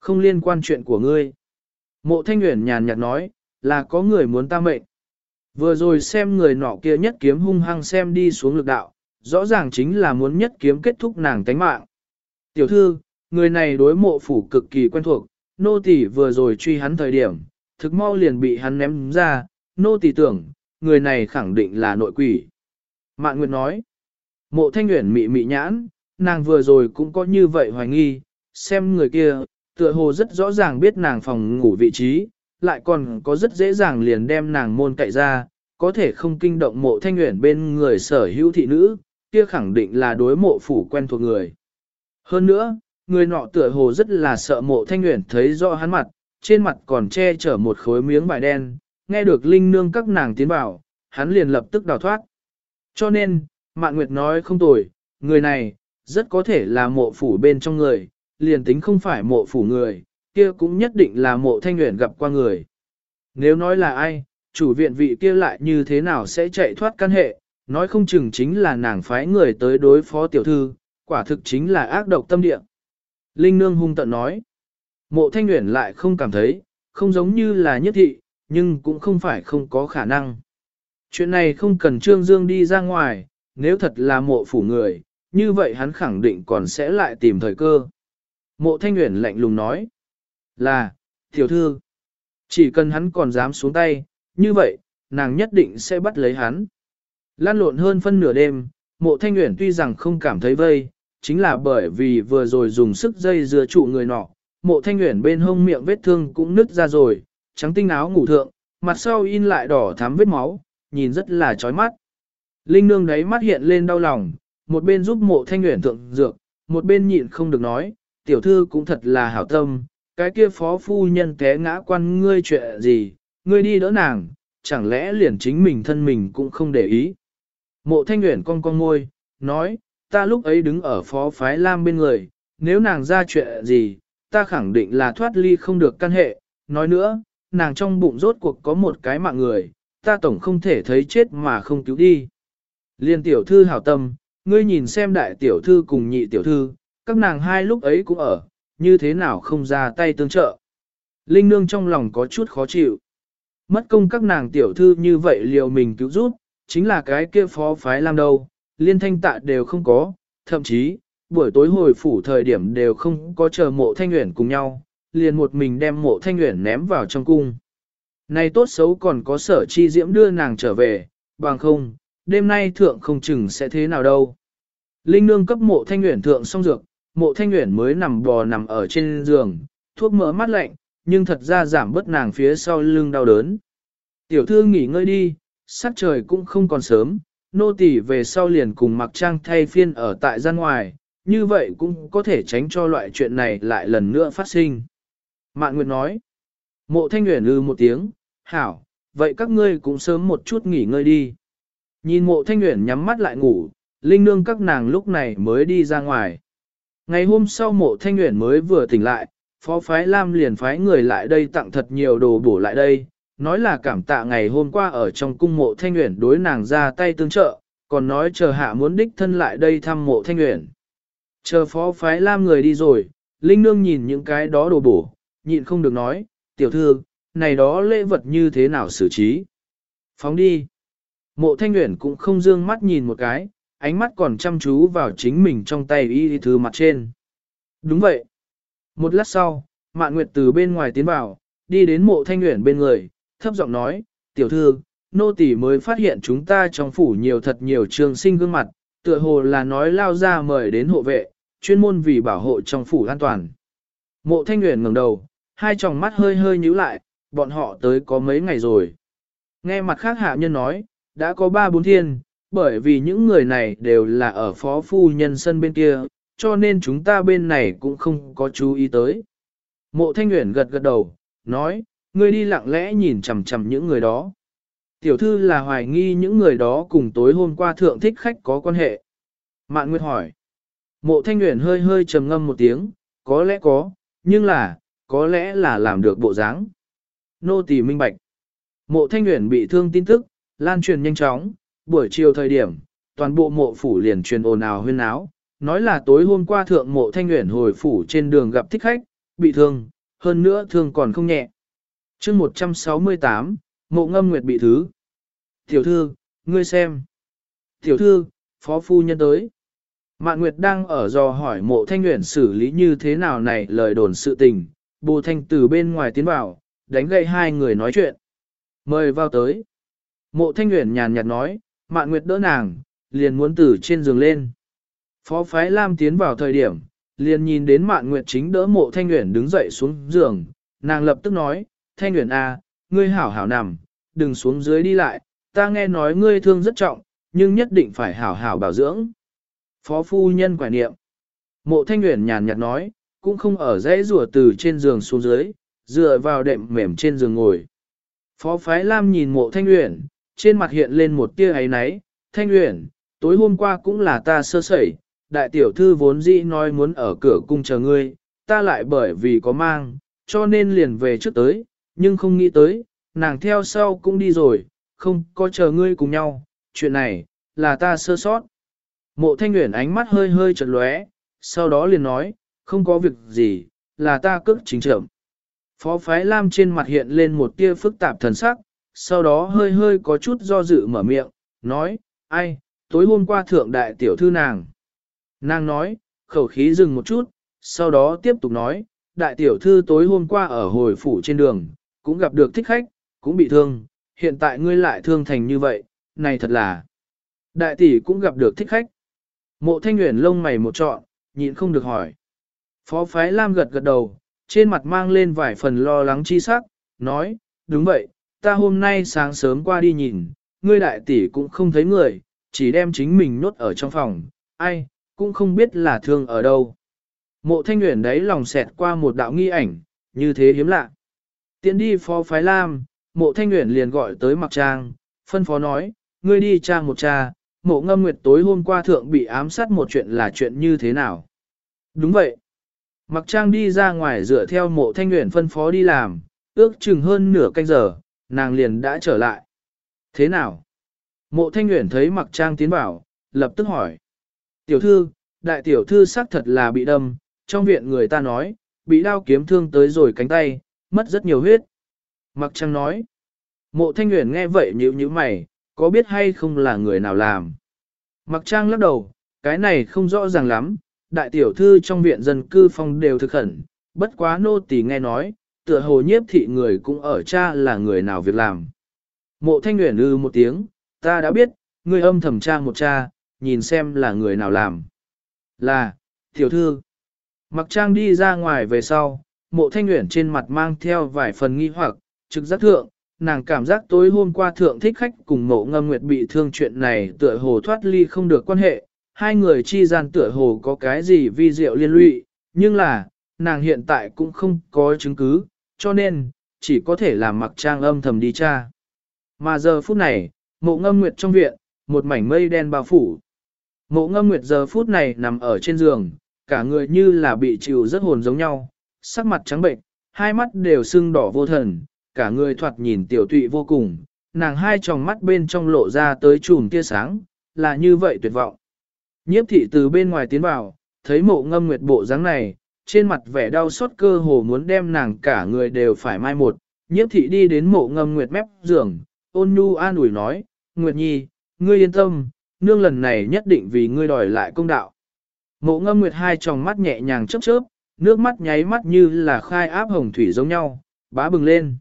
Không liên quan chuyện của ngươi. Mộ Thanh Nguyễn nhàn nhạt nói, là có người muốn ta mệnh. Vừa rồi xem người nọ kia nhất kiếm hung hăng xem đi xuống lực đạo, rõ ràng chính là muốn nhất kiếm kết thúc nàng tánh mạng. Tiểu thư, người này đối mộ phủ cực kỳ quen thuộc, nô tỳ vừa rồi truy hắn thời điểm, thực mau liền bị hắn ném ra, nô tỳ tưởng, người này khẳng định là nội quỷ. Mạn Nguyệt nói, mộ thanh nguyện mị mị nhãn, nàng vừa rồi cũng có như vậy hoài nghi, xem người kia, tựa hồ rất rõ ràng biết nàng phòng ngủ vị trí, lại còn có rất dễ dàng liền đem nàng môn cậy ra, có thể không kinh động mộ thanh nguyện bên người sở hữu thị nữ, kia khẳng định là đối mộ phủ quen thuộc người. Hơn nữa, người nọ tựa hồ rất là sợ mộ thanh nguyện thấy rõ hắn mặt, trên mặt còn che chở một khối miếng vải đen, nghe được linh nương các nàng tiến vào, hắn liền lập tức đào thoát. Cho nên, Mạn Nguyệt nói không tồi, người này, rất có thể là mộ phủ bên trong người, liền tính không phải mộ phủ người, kia cũng nhất định là mộ thanh nguyện gặp qua người. Nếu nói là ai, chủ viện vị kia lại như thế nào sẽ chạy thoát căn hệ, nói không chừng chính là nàng phái người tới đối phó tiểu thư, quả thực chính là ác độc tâm địa. Linh Nương hung tận nói, mộ thanh nguyện lại không cảm thấy, không giống như là nhất thị, nhưng cũng không phải không có khả năng. Chuyện này không cần Trương Dương đi ra ngoài, nếu thật là mộ phủ người, như vậy hắn khẳng định còn sẽ lại tìm thời cơ. Mộ Thanh Uyển lạnh lùng nói, là, tiểu thư, chỉ cần hắn còn dám xuống tay, như vậy, nàng nhất định sẽ bắt lấy hắn. Lan lộn hơn phân nửa đêm, mộ Thanh Uyển tuy rằng không cảm thấy vây, chính là bởi vì vừa rồi dùng sức dây dưa trụ người nọ, mộ thanh nguyện bên hông miệng vết thương cũng nứt ra rồi, trắng tinh áo ngủ thượng, mặt sau in lại đỏ thắm vết máu, nhìn rất là chói mắt. Linh nương đấy mắt hiện lên đau lòng, một bên giúp mộ thanh nguyện thượng dược, một bên nhịn không được nói, tiểu thư cũng thật là hảo tâm, cái kia phó phu nhân té ngã quan ngươi chuyện gì, ngươi đi đỡ nàng, chẳng lẽ liền chính mình thân mình cũng không để ý. Mộ thanh nguyện cong cong môi, nói, ta lúc ấy đứng ở phó phái lam bên người, nếu nàng ra chuyện gì, ta khẳng định là thoát ly không được căn hệ, nói nữa, nàng trong bụng rốt cuộc có một cái mạng người, ta tổng không thể thấy chết mà không cứu đi. Liên tiểu thư hảo tâm, ngươi nhìn xem đại tiểu thư cùng nhị tiểu thư, các nàng hai lúc ấy cũng ở, như thế nào không ra tay tương trợ. Linh nương trong lòng có chút khó chịu. Mất công các nàng tiểu thư như vậy liệu mình cứu giúp, chính là cái kia phó phái làm đâu, liên thanh tạ đều không có, thậm chí, buổi tối hồi phủ thời điểm đều không có chờ mộ thanh nguyện cùng nhau, liền một mình đem mộ thanh nguyện ném vào trong cung. Này tốt xấu còn có sở chi diễm đưa nàng trở về, bằng không, đêm nay thượng không chừng sẽ thế nào đâu. Linh nương cấp mộ thanh nguyện thượng xong dược, mộ thanh nguyện mới nằm bò nằm ở trên giường, thuốc mỡ mắt lạnh, nhưng thật ra giảm bớt nàng phía sau lưng đau đớn. Tiểu thư nghỉ ngơi đi, sắc trời cũng không còn sớm, nô tỳ về sau liền cùng mặc trang thay phiên ở tại gian ngoài, như vậy cũng có thể tránh cho loại chuyện này lại lần nữa phát sinh. Mạn Nguyệt nói, mộ thanh nguyện ư ừ một tiếng, hảo, vậy các ngươi cũng sớm một chút nghỉ ngơi đi. Nhìn mộ thanh nguyện nhắm mắt lại ngủ, linh nương các nàng lúc này mới đi ra ngoài. Ngày hôm sau mộ thanh nguyện mới vừa tỉnh lại, phó phái Lam liền phái người lại đây tặng thật nhiều đồ bổ lại đây, nói là cảm tạ ngày hôm qua ở trong cung mộ thanh nguyện đối nàng ra tay tương trợ, còn nói chờ hạ muốn đích thân lại đây thăm mộ thanh nguyện. Chờ phó phái Lam người đi rồi, Linh Nương nhìn những cái đó đồ bổ, nhịn không được nói, tiểu thư, này đó lễ vật như thế nào xử trí. Phóng đi. Mộ thanh nguyện cũng không dương mắt nhìn một cái, ánh mắt còn chăm chú vào chính mình trong tay y thư mặt trên. Đúng vậy. Một lát sau, Mạn Nguyệt từ bên ngoài tiến vào, đi đến mộ thanh nguyện bên người, thấp giọng nói, tiểu thư, nô tỳ mới phát hiện chúng ta trong phủ nhiều thật nhiều trường sinh gương mặt, tựa hồ là nói lao ra mời đến hộ vệ, chuyên môn vì bảo hộ trong phủ an toàn. Mộ thanh nguyện ngẩng đầu, hai tròng mắt hơi hơi nhíu lại, bọn họ tới có mấy ngày rồi. Nghe mặt khác hạ nhân nói, đã có ba bốn thiên, bởi vì những người này đều là ở phó phu nhân sân bên kia, cho nên chúng ta bên này cũng không có chú ý tới. Mộ thanh nguyện gật gật đầu, nói, ngươi đi lặng lẽ nhìn chằm chằm những người đó. Tiểu thư là hoài nghi những người đó cùng tối hôm qua thượng thích khách có quan hệ. Mạn Nguyệt hỏi. Mộ thanh nguyện hơi hơi trầm ngâm một tiếng, có lẽ có, nhưng là, có lẽ là làm được bộ dáng. Nô tỳ minh bạch. Mộ thanh nguyện bị thương tin tức, lan truyền nhanh chóng, buổi chiều thời điểm, toàn bộ mộ phủ liền truyền ồn ào huyên áo, nói là tối hôm qua thượng mộ thanh nguyện hồi phủ trên đường gặp thích khách, bị thương, hơn nữa thương còn không nhẹ. chương 168, mộ ngâm nguyệt bị thứ. Tiểu thư, ngươi xem. Tiểu thư, phó phu nhân tới. Mạn Nguyệt đang ở dò hỏi mộ thanh nguyện xử lý như thế nào này lời đồn sự tình, bồ thanh từ bên ngoài tiến vào, đánh gậy hai người nói chuyện. Mời vào tới. Mộ thanh nguyện nhàn nhạt nói, Mạn Nguyệt đỡ nàng, liền muốn từ trên giường lên. Phó phái Lam tiến vào thời điểm, liền nhìn đến Mạn Nguyệt chính đỡ mộ thanh Uyển đứng dậy xuống giường, nàng lập tức nói, thanh Uyển a, à, ngươi hảo hảo nằm, đừng xuống dưới đi lại, ta nghe nói ngươi thương rất trọng, nhưng nhất định phải hảo hảo bảo dưỡng. Phó phu nhân quả niệm. Mộ thanh Uyển nhàn nhạt nói, cũng không ở dãy rùa từ trên giường xuống dưới, dựa vào đệm mềm trên giường ngồi. Phó phái Lam nhìn mộ thanh Uyển, trên mặt hiện lên một tia ấy náy, thanh luyện, tối hôm qua cũng là ta sơ sẩy, đại tiểu thư vốn dĩ nói muốn ở cửa cung chờ ngươi, ta lại bởi vì có mang, cho nên liền về trước tới, nhưng không nghĩ tới, nàng theo sau cũng đi rồi, không có chờ ngươi cùng nhau, chuyện này, là ta sơ sót. Mộ thanh nguyện ánh mắt hơi hơi chật lóe, sau đó liền nói, không có việc gì, là ta cước chính trưởng. Phó phái Lam trên mặt hiện lên một tia phức tạp thần sắc, sau đó hơi hơi có chút do dự mở miệng, nói, ai, tối hôm qua thượng đại tiểu thư nàng. Nàng nói, khẩu khí dừng một chút, sau đó tiếp tục nói, đại tiểu thư tối hôm qua ở hồi phủ trên đường, cũng gặp được thích khách, cũng bị thương, hiện tại ngươi lại thương thành như vậy, này thật là. Đại tỷ cũng gặp được thích khách. Mộ thanh nguyện lông mày một trọn, nhịn không được hỏi. Phó phái Lam gật gật đầu, trên mặt mang lên vài phần lo lắng chi sắc, nói, đúng vậy, ta hôm nay sáng sớm qua đi nhìn, ngươi đại tỷ cũng không thấy người, chỉ đem chính mình nốt ở trong phòng, ai, cũng không biết là thương ở đâu. Mộ thanh nguyện đấy lòng xẹt qua một đạo nghi ảnh, như thế hiếm lạ. Tiến đi phó phái Lam, mộ thanh nguyện liền gọi tới mặc trang, phân phó nói, ngươi đi tra một tra, mộ ngâm nguyệt tối hôm qua thượng bị ám sát một chuyện là chuyện như thế nào. Đúng vậy. Mặc trang đi ra ngoài dựa theo mộ thanh nguyện phân phó đi làm, ước chừng hơn nửa canh giờ, nàng liền đã trở lại. Thế nào? Mộ thanh nguyện thấy mặc trang tiến bảo, lập tức hỏi. Tiểu thư, đại tiểu thư xác thật là bị đâm, trong viện người ta nói, bị đao kiếm thương tới rồi cánh tay, mất rất nhiều huyết. Mặc trang nói. Mộ thanh nguyện nghe vậy nhíu nhíu mày, có biết hay không là người nào làm. Mặc trang lắc đầu, cái này không rõ ràng lắm, đại tiểu thư trong viện dân cư phong đều thực khẩn, bất quá nô tỳ nghe nói, tựa hồ nhiếp thị người cũng ở cha là người nào việc làm. Mộ thanh nguyện ư một tiếng, ta đã biết, người âm thầm tra một cha, nhìn xem là người nào làm. Là, tiểu thư. Mặc trang đi ra ngoài về sau, mộ thanh nguyện trên mặt mang theo vài phần nghi hoặc, trực giác thượng, nàng cảm giác tối hôm qua thượng thích khách cùng mộ ngâm nguyệt bị thương chuyện này tựa hồ thoát ly không được quan hệ, hai người chi gian tựa hồ có cái gì vi diệu liên lụy, nhưng là, nàng hiện tại cũng không có chứng cứ, cho nên, chỉ có thể làm mặc trang âm thầm đi tra. Mà giờ phút này, mộ ngâm nguyệt trong viện, một mảnh mây đen bao phủ. Mộ ngâm nguyệt giờ phút này nằm ở trên giường, cả người như là bị chịu rất hồn giống nhau, sắc mặt trắng bệnh, hai mắt đều sưng đỏ vô thần, cả người thoạt nhìn tiểu tụy vô cùng, nàng hai tròng mắt bên trong lộ ra tới chùm tia sáng, là như vậy tuyệt vọng. Nhiếp thị từ bên ngoài tiến vào, thấy mộ ngâm nguyệt bộ dáng này, trên mặt vẻ đau xót cơ hồ muốn đem nàng cả người đều phải mai một. Nhiếp thị đi đến mộ ngâm nguyệt mép giường, ôn nhu an ủi nói, Nguyệt Nhi, ngươi yên tâm, nương lần này nhất định vì ngươi đòi lại công đạo. Mộ ngâm nguyệt hai tròng mắt nhẹ nhàng chớp chớp, nước mắt nháy mắt như là khai áp hồng thủy giống nhau, bá bừng lên.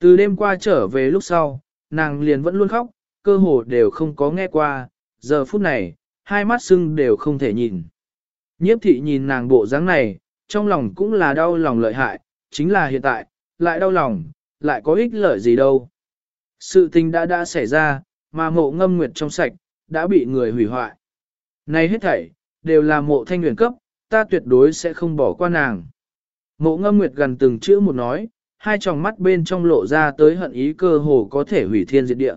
Từ đêm qua trở về lúc sau, nàng liền vẫn luôn khóc, cơ hồ đều không có nghe qua, giờ phút này, hai mắt sưng đều không thể nhìn. Nhiếp thị nhìn nàng bộ dáng này, trong lòng cũng là đau lòng lợi hại, chính là hiện tại, lại đau lòng, lại có ích lợi gì đâu. Sự tình đã đã xảy ra, mà mộ ngâm nguyệt trong sạch, đã bị người hủy hoại. Này hết thảy, đều là mộ thanh nguyện cấp, ta tuyệt đối sẽ không bỏ qua nàng. Mộ ngâm nguyệt gần từng chữ một nói, hai tròng mắt bên trong lộ ra tới hận ý cơ hồ có thể hủy thiên diệt địa.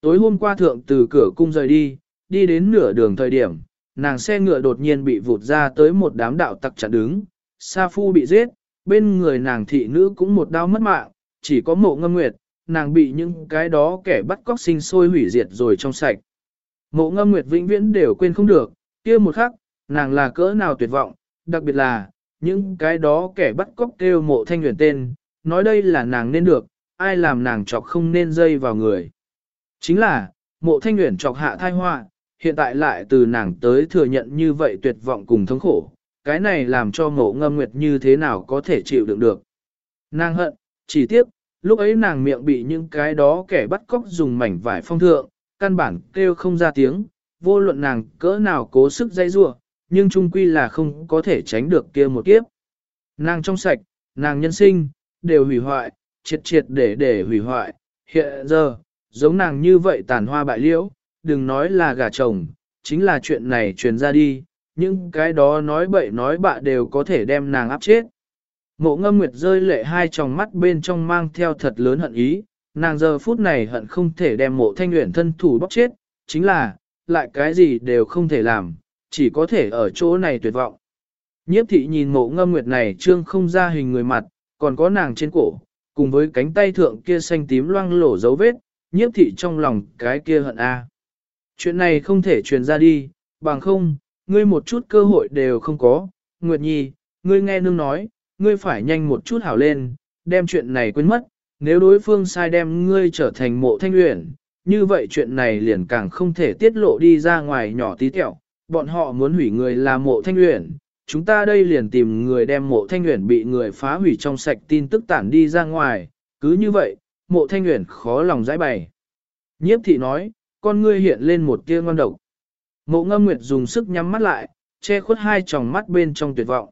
Tối hôm qua thượng từ cửa cung rời đi, đi đến nửa đường thời điểm, nàng xe ngựa đột nhiên bị vụt ra tới một đám đạo tặc chặn đứng, Sa Phu bị giết, bên người nàng thị nữ cũng một đau mất mạng, chỉ có mộ ngâm nguyệt, nàng bị những cái đó kẻ bắt cóc sinh sôi hủy diệt rồi trong sạch. Mộ ngâm nguyệt vĩnh viễn đều quên không được, kia một khắc, nàng là cỡ nào tuyệt vọng, đặc biệt là, những cái đó kẻ bắt cóc kêu mộ thanh huyền tên, nói đây là nàng nên được, ai làm nàng chọc không nên dây vào người. Chính là, mộ thanh nguyện chọc hạ thai họa hiện tại lại từ nàng tới thừa nhận như vậy tuyệt vọng cùng thống khổ, cái này làm cho mộ ngâm nguyệt như thế nào có thể chịu đựng được. Nàng hận, chỉ tiếc, lúc ấy nàng miệng bị những cái đó kẻ bắt cóc dùng mảnh vải phong thượng, căn bản kêu không ra tiếng, vô luận nàng cỡ nào cố sức dây rua, nhưng trung quy là không có thể tránh được kia một kiếp. Nàng trong sạch, nàng nhân sinh, đều hủy hoại, triệt triệt để để hủy hoại, hiện giờ, giống nàng như vậy tàn hoa bại liễu, đừng nói là gà chồng, chính là chuyện này truyền ra đi, những cái đó nói bậy nói bạ đều có thể đem nàng áp chết. Mộ ngâm nguyệt rơi lệ hai tròng mắt bên trong mang theo thật lớn hận ý, nàng giờ phút này hận không thể đem mộ thanh nguyện thân thủ bóc chết, chính là, lại cái gì đều không thể làm, chỉ có thể ở chỗ này tuyệt vọng. Nhiếp thị nhìn mộ ngâm nguyệt này trương không ra hình người mặt, còn có nàng trên cổ, cùng với cánh tay thượng kia xanh tím loang lổ dấu vết, nhiếp thị trong lòng cái kia hận a. Chuyện này không thể truyền ra đi, bằng không, ngươi một chút cơ hội đều không có, Nguyệt Nhi, ngươi nghe nương nói, ngươi phải nhanh một chút hảo lên, đem chuyện này quên mất, nếu đối phương sai đem ngươi trở thành mộ thanh luyện, như vậy chuyện này liền càng không thể tiết lộ đi ra ngoài nhỏ tí tẹo, bọn họ muốn hủy người là mộ thanh luyện, chúng ta đây liền tìm người đem mộ thanh luyện bị người phá hủy trong sạch tin tức tản đi ra ngoài, cứ như vậy, mộ thanh luyện khó lòng giải bày. Nhiếp thị nói, con ngươi hiện lên một tia ngon độc. Mộ ngâm nguyệt dùng sức nhắm mắt lại, che khuất hai tròng mắt bên trong tuyệt vọng.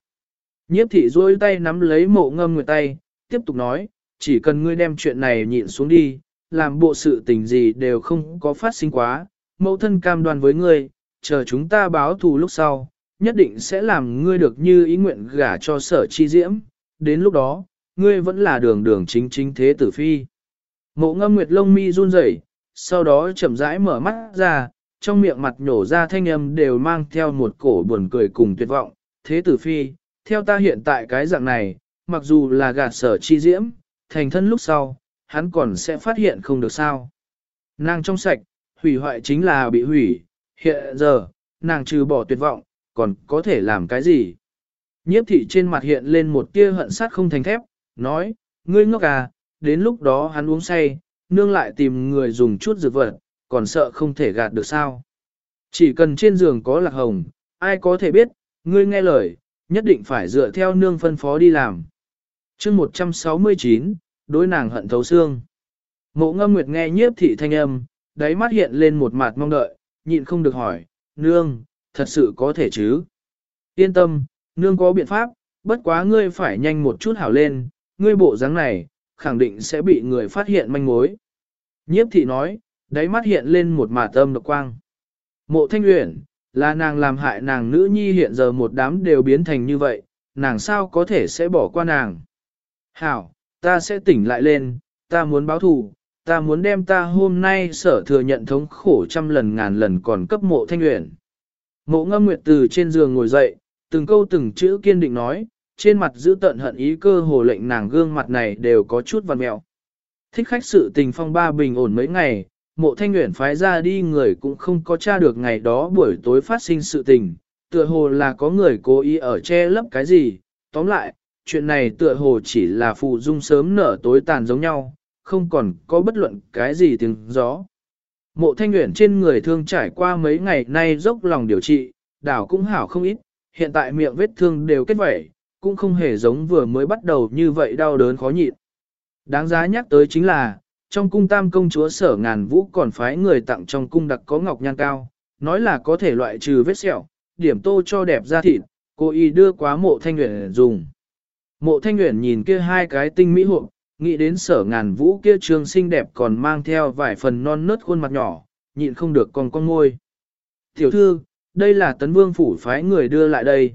Nhiếp thị duỗi tay nắm lấy mộ ngâm nguyệt tay, tiếp tục nói, chỉ cần ngươi đem chuyện này nhịn xuống đi, làm bộ sự tình gì đều không có phát sinh quá, mẫu thân cam đoan với ngươi, chờ chúng ta báo thù lúc sau, nhất định sẽ làm ngươi được như ý nguyện gả cho sở chi diễm, đến lúc đó, ngươi vẫn là đường đường chính chính thế tử phi. Mộ ngâm nguyệt lông mi run rẩy, sau đó chậm rãi mở mắt ra, trong miệng mặt nhổ ra thanh âm đều mang theo một cổ buồn cười cùng tuyệt vọng. Thế tử phi, theo ta hiện tại cái dạng này, mặc dù là gạt sở chi diễm, thành thân lúc sau, hắn còn sẽ phát hiện không được sao. Nàng trong sạch, hủy hoại chính là bị hủy, hiện giờ, nàng trừ bỏ tuyệt vọng, còn có thể làm cái gì? Nhiếp thị trên mặt hiện lên một tia hận sát không thành thép, nói, ngươi ngốc à, đến lúc đó hắn uống say, nương lại tìm người dùng chút dược vật, còn sợ không thể gạt được sao. Chỉ cần trên giường có lạc hồng, ai có thể biết, ngươi nghe lời, nhất định phải dựa theo nương phân phó đi làm. chương 169, đối nàng hận thấu xương. Mộ ngâm nguyệt nghe nhiếp thị thanh âm, đáy mắt hiện lên một mặt mong đợi, nhịn không được hỏi, nương, thật sự có thể chứ? Yên tâm, nương có biện pháp, bất quá ngươi phải nhanh một chút hảo lên, ngươi bộ dáng này, khẳng định sẽ bị người phát hiện manh mối. Nhiếp thị nói, đáy mắt hiện lên một mả tâm độc quang. Mộ thanh uyển, là nàng làm hại nàng nữ nhi hiện giờ một đám đều biến thành như vậy, nàng sao có thể sẽ bỏ qua nàng. Hảo, ta sẽ tỉnh lại lên, ta muốn báo thù, ta muốn đem ta hôm nay sở thừa nhận thống khổ trăm lần ngàn lần còn cấp mộ thanh uyển. Mộ ngâm nguyệt từ trên giường ngồi dậy, từng câu từng chữ kiên định nói, trên mặt giữ tận hận ý cơ hồ lệnh nàng gương mặt này đều có chút văn mẹo. Thích khách sự tình phong ba bình ổn mấy ngày, mộ thanh nguyện phái ra đi người cũng không có tra được ngày đó buổi tối phát sinh sự tình, tựa hồ là có người cố ý ở che lấp cái gì, tóm lại, chuyện này tựa hồ chỉ là phụ dung sớm nở tối tàn giống nhau, không còn có bất luận cái gì tiếng gió. Mộ thanh nguyện trên người thương trải qua mấy ngày nay dốc lòng điều trị, đảo cũng hảo không ít, hiện tại miệng vết thương đều kết vẩy, cũng không hề giống vừa mới bắt đầu như vậy đau đớn khó nhịn. Đáng giá nhắc tới chính là, trong cung tam công chúa sở ngàn vũ còn phái người tặng trong cung đặc có ngọc nhan cao, nói là có thể loại trừ vết sẹo, điểm tô cho đẹp da thịt, cô y đưa quá mộ thanh nguyện dùng. Mộ thanh nguyện nhìn kia hai cái tinh mỹ hộp, nghĩ đến sở ngàn vũ kia trường xinh đẹp còn mang theo vài phần non nớt khuôn mặt nhỏ, nhịn không được còn con ngôi. Tiểu thư, đây là tấn vương phủ phái người đưa lại đây.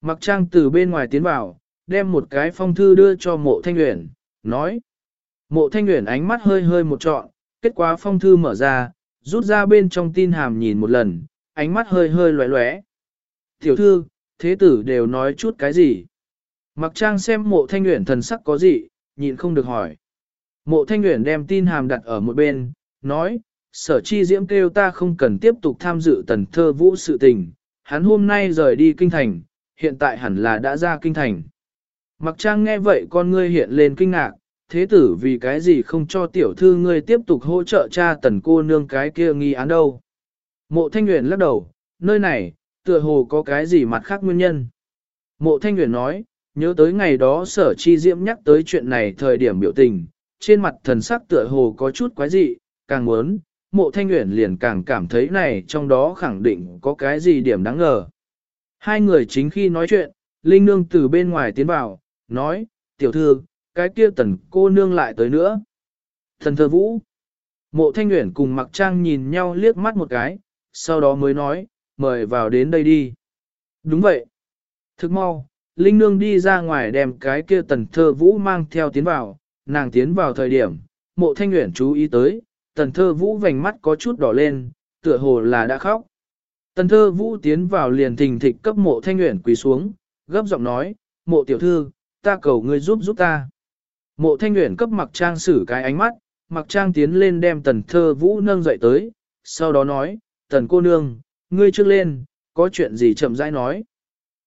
Mặc trang từ bên ngoài tiến vào, đem một cái phong thư đưa cho mộ thanh nguyện, nói. Mộ thanh nguyện ánh mắt hơi hơi một trọn, kết quả phong thư mở ra, rút ra bên trong tin hàm nhìn một lần, ánh mắt hơi hơi lóe lóe. Tiểu thư, thế tử đều nói chút cái gì? Mặc trang xem mộ thanh nguyện thần sắc có gì, nhịn không được hỏi. Mộ thanh nguyện đem tin hàm đặt ở một bên, nói, sở chi diễm kêu ta không cần tiếp tục tham dự tần thơ vũ sự tình, hắn hôm nay rời đi kinh thành, hiện tại hẳn là đã ra kinh thành. Mặc trang nghe vậy con ngươi hiện lên kinh ngạc, thế tử vì cái gì không cho tiểu thư ngươi tiếp tục hỗ trợ cha tần cô nương cái kia nghi án đâu. Mộ thanh nguyện lắc đầu, nơi này, tựa hồ có cái gì mặt khác nguyên nhân. Mộ thanh nguyện nói, nhớ tới ngày đó sở chi diễm nhắc tới chuyện này thời điểm biểu tình, trên mặt thần sắc tựa hồ có chút quái dị, càng muốn, mộ thanh nguyện liền càng cảm thấy này trong đó khẳng định có cái gì điểm đáng ngờ. Hai người chính khi nói chuyện, Linh Nương từ bên ngoài tiến vào, nói, tiểu thư, cái kia tần cô nương lại tới nữa. Thần thơ vũ. Mộ thanh nguyện cùng mặc trang nhìn nhau liếc mắt một cái, sau đó mới nói, mời vào đến đây đi. Đúng vậy. Thức mau, Linh Nương đi ra ngoài đem cái kia tần thơ vũ mang theo tiến vào, nàng tiến vào thời điểm, mộ thanh nguyện chú ý tới, tần thơ vũ vành mắt có chút đỏ lên, tựa hồ là đã khóc. Tần thơ vũ tiến vào liền thình thịch cấp mộ thanh nguyện quỳ xuống, gấp giọng nói, mộ tiểu thư, ta cầu ngươi giúp giúp ta. Mộ thanh nguyện cấp mặc trang xử cái ánh mắt, mặc trang tiến lên đem tần thơ vũ nâng dậy tới, sau đó nói, tần cô nương, ngươi trước lên, có chuyện gì chậm rãi nói.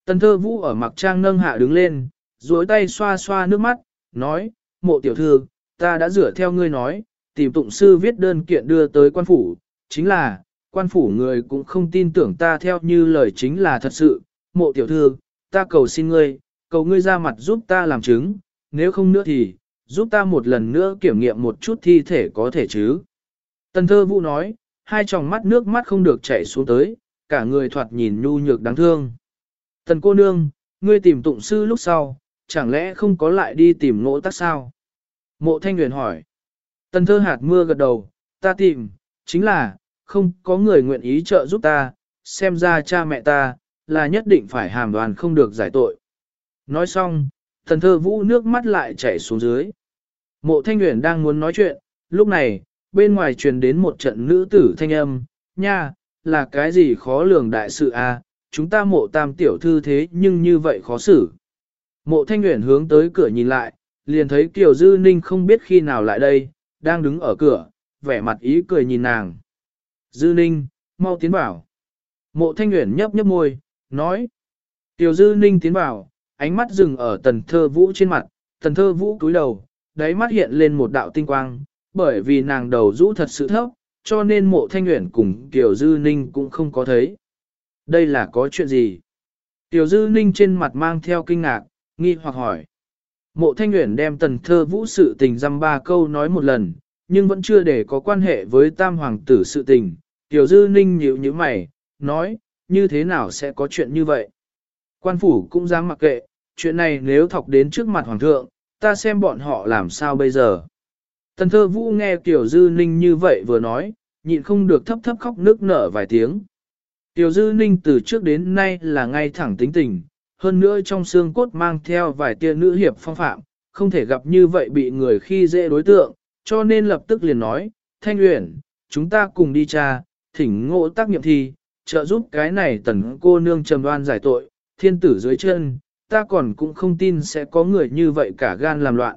Tần thơ vũ ở mặc trang nâng hạ đứng lên, duỗi tay xoa xoa nước mắt, nói, mộ tiểu thư, ta đã rửa theo ngươi nói, tìm tụng sư viết đơn kiện đưa tới quan phủ, chính là, quan phủ người cũng không tin tưởng ta theo như lời chính là thật sự, mộ tiểu thư, ta cầu xin ngươi, cầu ngươi ra mặt giúp ta làm chứng, nếu không nữa thì, giúp ta một lần nữa kiểm nghiệm một chút thi thể có thể chứ. Tần thơ vũ nói, hai tròng mắt nước mắt không được chảy xuống tới, cả người thoạt nhìn nhu nhược đáng thương. Tần cô nương, ngươi tìm tụng sư lúc sau, chẳng lẽ không có lại đi tìm ngộ tắc sao? Mộ thanh huyền hỏi. Tần thơ hạt mưa gật đầu, ta tìm, chính là, không có người nguyện ý trợ giúp ta, xem ra cha mẹ ta, là nhất định phải hàm đoàn không được giải tội. Nói xong, thần thơ vũ nước mắt lại chảy xuống dưới. Mộ thanh nguyện đang muốn nói chuyện, lúc này, bên ngoài truyền đến một trận nữ tử thanh âm, nha, là cái gì khó lường đại sự à, chúng ta mộ tam tiểu thư thế nhưng như vậy khó xử. Mộ thanh nguyện hướng tới cửa nhìn lại, liền thấy Kiều Dư Ninh không biết khi nào lại đây, đang đứng ở cửa, vẻ mặt ý cười nhìn nàng. Dư Ninh, mau tiến vào. Mộ thanh nguyện nhấp nhấp môi, nói. Kiều Dư Ninh tiến vào, ánh mắt dừng ở tần thơ vũ trên mặt, tần thơ vũ cúi đầu, đáy mắt hiện lên một đạo tinh quang, bởi vì nàng đầu rũ thật sự thấp, cho nên mộ thanh nguyện cùng Kiều Dư Ninh cũng không có thấy. Đây là có chuyện gì? Tiểu Dư Ninh trên mặt mang theo kinh ngạc, nghi hoặc hỏi. Mộ thanh nguyện đem tần thơ vũ sự tình dăm ba câu nói một lần, nhưng vẫn chưa để có quan hệ với tam hoàng tử sự tình. Tiểu Dư Ninh nhíu như mày, nói, như thế nào sẽ có chuyện như vậy? Quan phủ cũng dám mặc kệ, chuyện này nếu thọc đến trước mặt hoàng thượng, ta xem bọn họ làm sao bây giờ. Tần thơ vũ nghe Tiểu Dư Ninh như vậy vừa nói, nhịn không được thấp thấp khóc nước nở vài tiếng. Tiểu Dư Ninh từ trước đến nay là ngay thẳng tính tình, hơn nữa trong xương cốt mang theo vài tia nữ hiệp phong phạm, không thể gặp như vậy bị người khi dễ đối tượng, cho nên lập tức liền nói, Thanh Uyển, chúng ta cùng đi cha, thỉnh ngộ tác nghiệm thi, trợ giúp cái này tần cô nương trầm đoan giải tội, thiên tử dưới chân, ta còn cũng không tin sẽ có người như vậy cả gan làm loạn.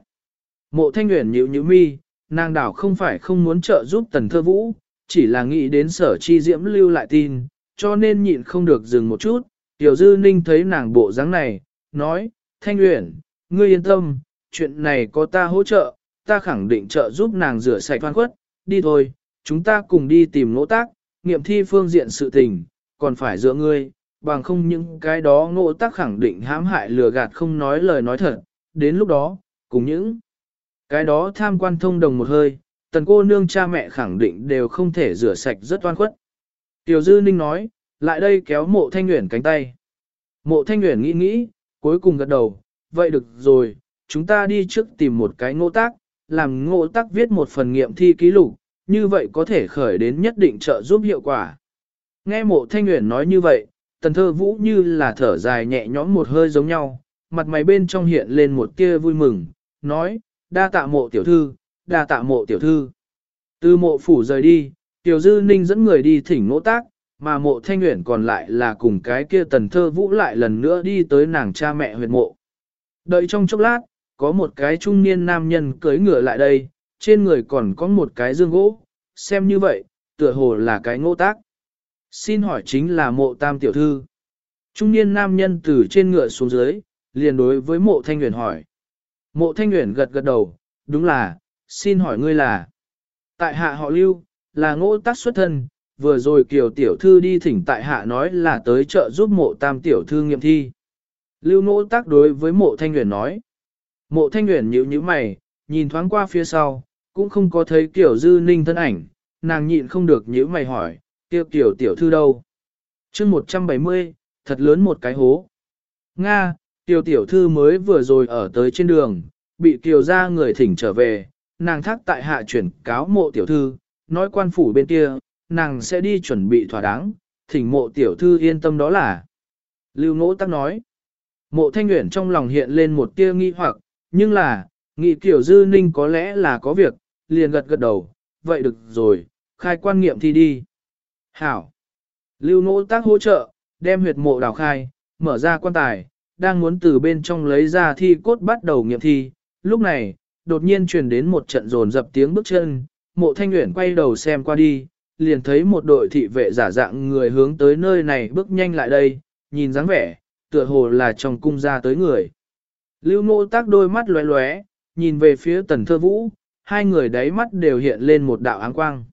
Mộ Thanh nguyện nhíu nhíu mi, nàng đảo không phải không muốn trợ giúp tần thơ vũ, chỉ là nghĩ đến sở chi diễm lưu lại tin, cho nên nhịn không được dừng một chút. Tiểu Dư Ninh thấy nàng bộ dáng này, nói, Thanh nguyện, ngươi yên tâm, chuyện này có ta hỗ trợ, ta khẳng định trợ giúp nàng rửa sạch oan khuất, đi thôi, chúng ta cùng đi tìm ngỗ tác, nghiệm thi phương diện sự tình, còn phải dựa ngươi, bằng không những cái đó ngộ tác khẳng định hãm hại lừa gạt không nói lời nói thật, đến lúc đó, cùng những cái đó tham quan thông đồng một hơi, tần cô nương cha mẹ khẳng định đều không thể rửa sạch rất oan khuất. Tiểu Dư Ninh nói, lại đây kéo mộ thanh nguyện cánh tay. Mộ thanh nguyện nghĩ nghĩ, cuối cùng gật đầu, vậy được rồi, chúng ta đi trước tìm một cái ngộ tác, làm ngộ tác viết một phần nghiệm thi ký lục, như vậy có thể khởi đến nhất định trợ giúp hiệu quả. Nghe mộ thanh nguyện nói như vậy, tần thơ vũ như là thở dài nhẹ nhõm một hơi giống nhau, mặt mày bên trong hiện lên một tia vui mừng, nói, đa tạ mộ tiểu thư, đa tạ mộ tiểu thư. Từ mộ phủ rời đi, tiểu dư ninh dẫn người đi thỉnh ngỗ tác, mà mộ thanh nguyện còn lại là cùng cái kia tần thơ vũ lại lần nữa đi tới nàng cha mẹ huyệt mộ. Đợi trong chốc lát, có một cái trung niên nam nhân cưới ngựa lại đây, trên người còn có một cái dương gỗ, xem như vậy, tựa hồ là cái ngỗ tác. Xin hỏi chính là mộ tam tiểu thư. Trung niên nam nhân từ trên ngựa xuống dưới, liền đối với mộ thanh nguyện hỏi. Mộ thanh nguyện gật gật đầu, đúng là, xin hỏi ngươi là. Tại hạ họ lưu, là ngỗ tác xuất thân, vừa rồi kiều tiểu thư đi thỉnh tại hạ nói là tới chợ giúp mộ tam tiểu thư nghiệm thi. Lưu ngỗ tác đối với mộ thanh nguyện nói. Mộ thanh nguyện nhíu nhíu mày, nhìn thoáng qua phía sau, cũng không có thấy kiểu dư ninh thân ảnh, nàng nhịn không được nhíu mày hỏi, tiêu kiểu tiểu thư đâu. chương 170, thật lớn một cái hố. Nga, tiểu tiểu thư mới vừa rồi ở tới trên đường, bị kiều ra người thỉnh trở về, nàng thác tại hạ chuyển cáo mộ tiểu thư, nói quan phủ bên kia, nàng sẽ đi chuẩn bị thỏa đáng, thỉnh mộ tiểu thư yên tâm đó là. Lưu ngỗ tắc nói, mộ thanh nguyện trong lòng hiện lên một tia nghi hoặc, nhưng là, nghị kiểu dư ninh có lẽ là có việc, liền gật gật đầu, vậy được rồi, khai quan nghiệm thi đi. Hảo. Lưu Nỗ tác hỗ trợ, đem huyệt mộ đào khai, mở ra quan tài, đang muốn từ bên trong lấy ra thi cốt bắt đầu nghiệm thi. Lúc này, đột nhiên truyền đến một trận rồn dập tiếng bước chân, mộ thanh nguyện quay đầu xem qua đi, liền thấy một đội thị vệ giả dạng người hướng tới nơi này bước nhanh lại đây, nhìn dáng vẻ, tựa hồ là trong cung ra tới người. Lưu nô tác đôi mắt lóe lóe, nhìn về phía tần thơ vũ, hai người đáy mắt đều hiện lên một đạo áng quang.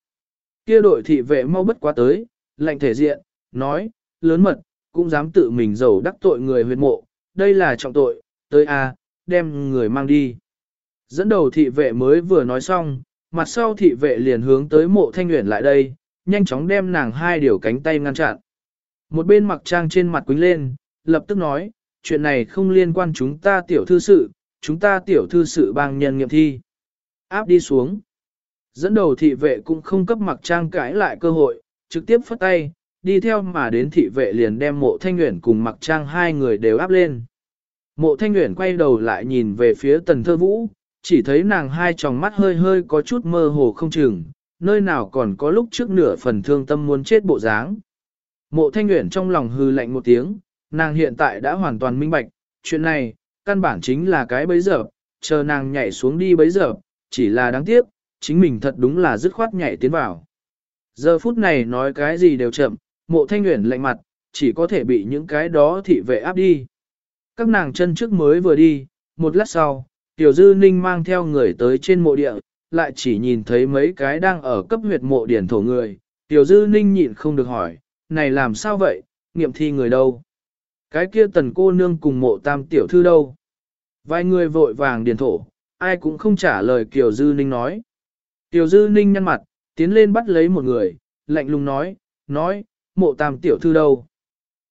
Kia đội thị vệ mau bất quá tới, lạnh thể diện, nói, lớn mật, cũng dám tự mình giàu đắc tội người huyệt mộ, đây là trọng tội, tới a, đem người mang đi. Dẫn đầu thị vệ mới vừa nói xong, mặt sau thị vệ liền hướng tới mộ thanh nguyện lại đây, nhanh chóng đem nàng hai điều cánh tay ngăn chặn. Một bên mặc trang trên mặt quính lên, lập tức nói, chuyện này không liên quan chúng ta tiểu thư sự, chúng ta tiểu thư sự bang nhân nghiệm thi. Áp đi xuống. Dẫn đầu thị vệ cũng không cấp mặc trang cãi lại cơ hội, trực tiếp phất tay, đi theo mà đến thị vệ liền đem mộ thanh nguyện cùng mặc trang hai người đều áp lên. Mộ thanh nguyện quay đầu lại nhìn về phía tần thơ vũ, chỉ thấy nàng hai tròng mắt hơi hơi có chút mơ hồ không chừng, nơi nào còn có lúc trước nửa phần thương tâm muốn chết bộ dáng. Mộ thanh nguyện trong lòng hư lạnh một tiếng, nàng hiện tại đã hoàn toàn minh bạch, chuyện này, căn bản chính là cái bấy giờ, chờ nàng nhảy xuống đi bấy giờ, chỉ là đáng tiếc, chính mình thật đúng là dứt khoát nhảy tiến vào. Giờ phút này nói cái gì đều chậm, mộ thanh nguyện lạnh mặt, chỉ có thể bị những cái đó thị vệ áp đi. Các nàng chân trước mới vừa đi, một lát sau, Tiểu Dư Ninh mang theo người tới trên mộ địa, lại chỉ nhìn thấy mấy cái đang ở cấp huyệt mộ điển thổ người. Tiểu Dư Ninh nhịn không được hỏi, này làm sao vậy, nghiệm thi người đâu? Cái kia tần cô nương cùng mộ tam tiểu thư đâu? Vài người vội vàng điền thổ, ai cũng không trả lời Kiều Dư Ninh nói. Tiểu Dư Ninh nhăn mặt, tiến lên bắt lấy một người, lạnh lùng nói, nói, mộ tam tiểu thư đâu?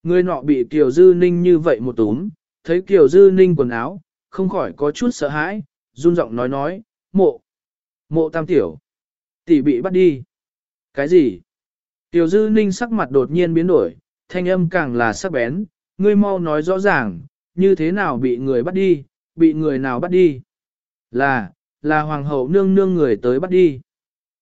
Người nọ bị Kiều Dư Ninh như vậy một túm, thấy Kiều Dư Ninh quần áo, không khỏi có chút sợ hãi, run giọng nói nói, mộ, mộ tam tiểu, tỷ bị bắt đi. Cái gì? Tiểu Dư Ninh sắc mặt đột nhiên biến đổi, thanh âm càng là sắc bén, ngươi mau nói rõ ràng, như thế nào bị người bắt đi, bị người nào bắt đi. Là, là hoàng hậu nương nương người tới bắt đi.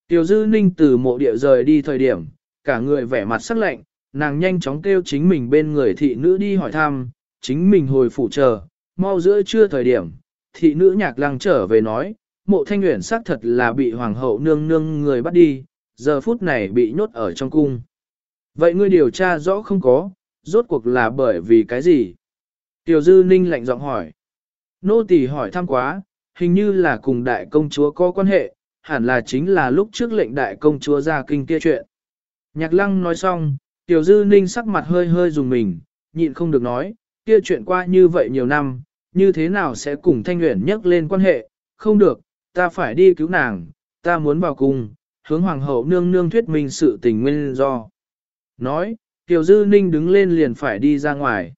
Tiểu Dư Ninh từ mộ địa rời đi thời điểm, cả người vẻ mặt sắc lạnh, nàng nhanh chóng kêu chính mình bên người thị nữ đi hỏi thăm, chính mình hồi phủ chờ, mau giữa trưa thời điểm, thị nữ nhạc lăng trở về nói, mộ thanh nguyện xác thật là bị hoàng hậu nương nương người bắt đi, giờ phút này bị nhốt ở trong cung. Vậy ngươi điều tra rõ không có, rốt cuộc là bởi vì cái gì? Tiểu dư ninh lạnh giọng hỏi. Nô tỳ hỏi thăm quá, hình như là cùng đại công chúa có quan hệ, hẳn là chính là lúc trước lệnh đại công chúa ra kinh kia chuyện. Nhạc lăng nói xong, tiểu dư ninh sắc mặt hơi hơi dùng mình, nhịn không được nói, kia chuyện qua như vậy nhiều năm, như thế nào sẽ cùng Thanh nguyện nhắc lên quan hệ, không được, ta phải đi cứu nàng, ta muốn vào cùng, hướng hoàng hậu nương nương thuyết minh sự tình nguyên do. Nói, Tiểu Dư Ninh đứng lên liền phải đi ra ngoài.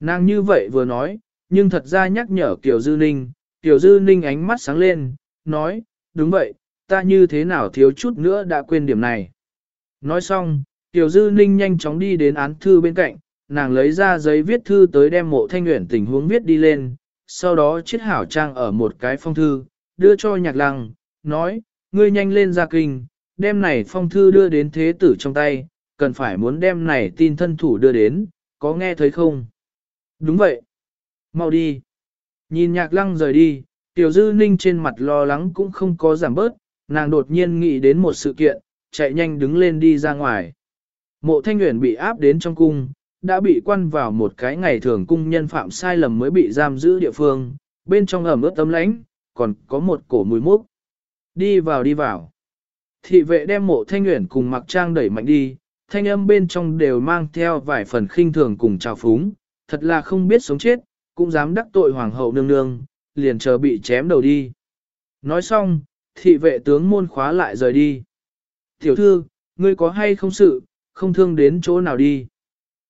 Nàng như vậy vừa nói, nhưng thật ra nhắc nhở Tiểu Dư Ninh, Tiểu Dư Ninh ánh mắt sáng lên, nói, đúng vậy, ta như thế nào thiếu chút nữa đã quên điểm này. Nói xong, Tiểu Dư Ninh nhanh chóng đi đến án thư bên cạnh, nàng lấy ra giấy viết thư tới đem mộ thanh nguyện tình huống viết đi lên, sau đó chiết hảo trang ở một cái phong thư, đưa cho nhạc lăng, nói, ngươi nhanh lên ra kinh, đem này phong thư đưa đến thế tử trong tay, cần phải muốn đem này tin thân thủ đưa đến, có nghe thấy không? Đúng vậy. Mau đi. Nhìn nhạc lăng rời đi, tiểu dư ninh trên mặt lo lắng cũng không có giảm bớt, nàng đột nhiên nghĩ đến một sự kiện, chạy nhanh đứng lên đi ra ngoài. Mộ thanh nguyện bị áp đến trong cung, đã bị quan vào một cái ngày thường cung nhân phạm sai lầm mới bị giam giữ địa phương, bên trong ẩm ướt tấm lánh, còn có một cổ mùi mốc. Đi vào đi vào. Thị vệ đem mộ thanh nguyện cùng mặc trang đẩy mạnh đi, thanh âm bên trong đều mang theo vài phần khinh thường cùng trào phúng, thật là không biết sống chết, cũng dám đắc tội hoàng hậu nương nương, liền chờ bị chém đầu đi. Nói xong, thị vệ tướng môn khóa lại rời đi. Tiểu thư, ngươi có hay không sự, không thương đến chỗ nào đi.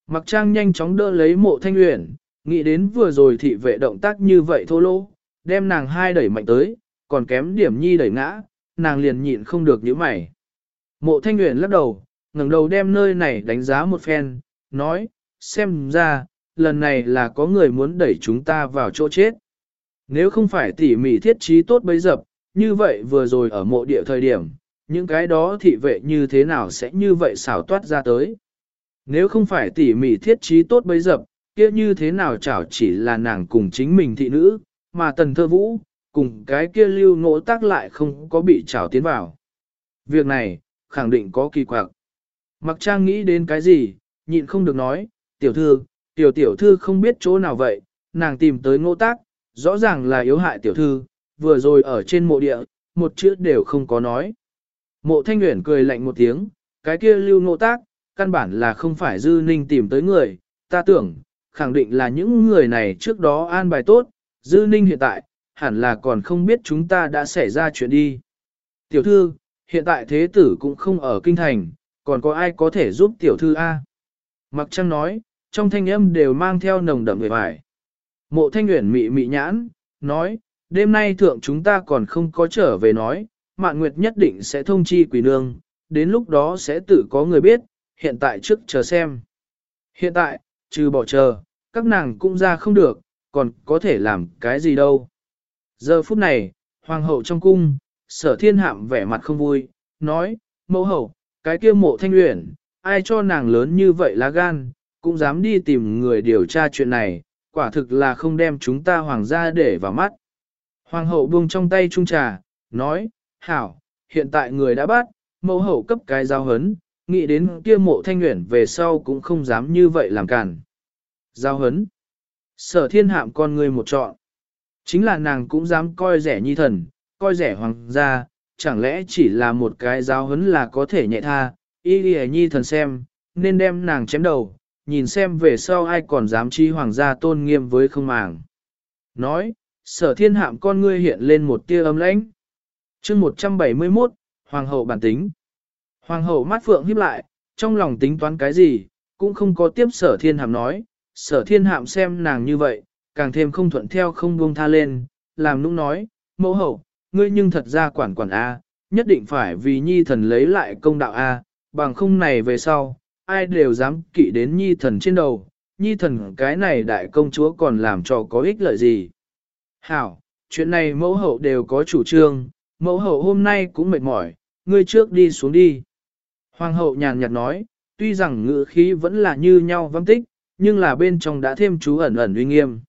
Mặc trang nhanh chóng đỡ lấy mộ thanh uyển, nghĩ đến vừa rồi thị vệ động tác như vậy thô lỗ, đem nàng hai đẩy mạnh tới, còn kém điểm nhi đẩy ngã, nàng liền nhịn không được nhíu mày. Mộ thanh uyển lắc đầu, ngẩng đầu đem nơi này đánh giá một phen, nói, xem ra, lần này là có người muốn đẩy chúng ta vào chỗ chết. Nếu không phải tỉ mỉ thiết trí tốt bấy dập, như vậy vừa rồi ở mộ địa thời điểm, những cái đó thị vệ như thế nào sẽ như vậy xảo toát ra tới. Nếu không phải tỉ mỉ thiết trí tốt bấy dập, kia như thế nào chảo chỉ là nàng cùng chính mình thị nữ, mà tần thơ vũ, cùng cái kia lưu ngỗ tác lại không có bị chảo tiến vào. Việc này, khẳng định có kỳ quặc. Mặc trang nghĩ đến cái gì, nhịn không được nói, tiểu thư, tiểu tiểu thư không biết chỗ nào vậy, nàng tìm tới Ngô tác, rõ ràng là yếu hại tiểu thư, vừa rồi ở trên mộ địa, một chữ đều không có nói. Mộ thanh nguyện cười lạnh một tiếng, cái kia lưu Ngô tác, căn bản là không phải dư ninh tìm tới người, ta tưởng, khẳng định là những người này trước đó an bài tốt, dư ninh hiện tại, hẳn là còn không biết chúng ta đã xảy ra chuyện đi. Tiểu thư, hiện tại thế tử cũng không ở kinh thành, còn có ai có thể giúp tiểu thư A. Mặc trăng nói, trong thanh âm đều mang theo nồng đậm người vải. Mộ thanh nguyện mị mị nhãn, nói, đêm nay thượng chúng ta còn không có trở về nói, mạn nguyệt nhất định sẽ thông chi quỷ nương, đến lúc đó sẽ tự có người biết, hiện tại trước chờ xem. Hiện tại, trừ bỏ chờ, các nàng cũng ra không được, còn có thể làm cái gì đâu. Giờ phút này, hoàng hậu trong cung, sở thiên hạm vẻ mặt không vui, nói, mẫu hậu, cái kia mộ thanh luyện, ai cho nàng lớn như vậy lá gan, cũng dám đi tìm người điều tra chuyện này, quả thực là không đem chúng ta hoàng gia để vào mắt. Hoàng hậu buông trong tay trung trà, nói, hảo, hiện tại người đã bắt, mẫu hậu cấp cái giao hấn, nghĩ đến kia mộ thanh nguyện về sau cũng không dám như vậy làm cản. Giao hấn. Sở thiên hạm con người một trọn Chính là nàng cũng dám coi rẻ nhi thần, coi rẻ hoàng gia, chẳng lẽ chỉ là một cái giao hấn là có thể nhẹ tha, y đi nhi thần xem, nên đem nàng chém đầu, nhìn xem về sau ai còn dám chi hoàng gia tôn nghiêm với không màng. Nói, sở thiên hạm con ngươi hiện lên một tia âm lãnh. chương 171, Hoàng hậu bản tính. Hoàng hậu mắt phượng híp lại, trong lòng tính toán cái gì, cũng không có tiếp sở thiên hạm nói, sở thiên hạm xem nàng như vậy, càng thêm không thuận theo không buông tha lên, làm nũng nói, mẫu hậu, ngươi nhưng thật ra quản quản A, nhất định phải vì nhi thần lấy lại công đạo A, bằng không này về sau, ai đều dám kỵ đến nhi thần trên đầu, nhi thần cái này đại công chúa còn làm cho có ích lợi gì. Hảo, chuyện này mẫu hậu đều có chủ trương, mẫu hậu hôm nay cũng mệt mỏi, ngươi trước đi xuống đi. Hoàng hậu nhàn nhạt nói, tuy rằng ngữ khí vẫn là như nhau vắng tích, nhưng là bên trong đã thêm chú ẩn ẩn uy nghiêm.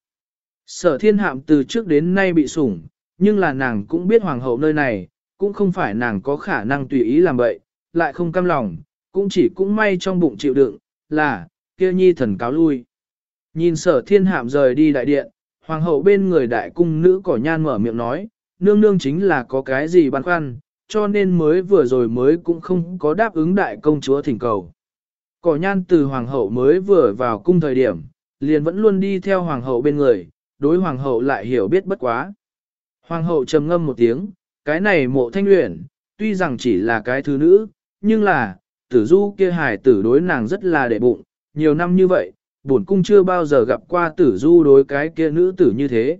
Sở thiên hạm từ trước đến nay bị sủng, nhưng là nàng cũng biết hoàng hậu nơi này, cũng không phải nàng có khả năng tùy ý làm vậy, lại không cam lòng, cũng chỉ cũng may trong bụng chịu đựng, là, kia nhi thần cáo lui. Nhìn sở thiên hạm rời đi đại điện, hoàng hậu bên người đại cung nữ cỏ nhan mở miệng nói, nương nương chính là có cái gì băn khoăn, cho nên mới vừa rồi mới cũng không có đáp ứng đại công chúa thỉnh cầu. Cỏ nhan từ hoàng hậu mới vừa vào cung thời điểm, liền vẫn luôn đi theo hoàng hậu bên người, đối hoàng hậu lại hiểu biết bất quá. Hoàng hậu trầm ngâm một tiếng, cái này mộ thanh luyện, tuy rằng chỉ là cái thứ nữ, nhưng là, tử du kia hài tử đối nàng rất là đệ bụng, nhiều năm như vậy, bổn cung chưa bao giờ gặp qua tử du đối cái kia nữ tử như thế.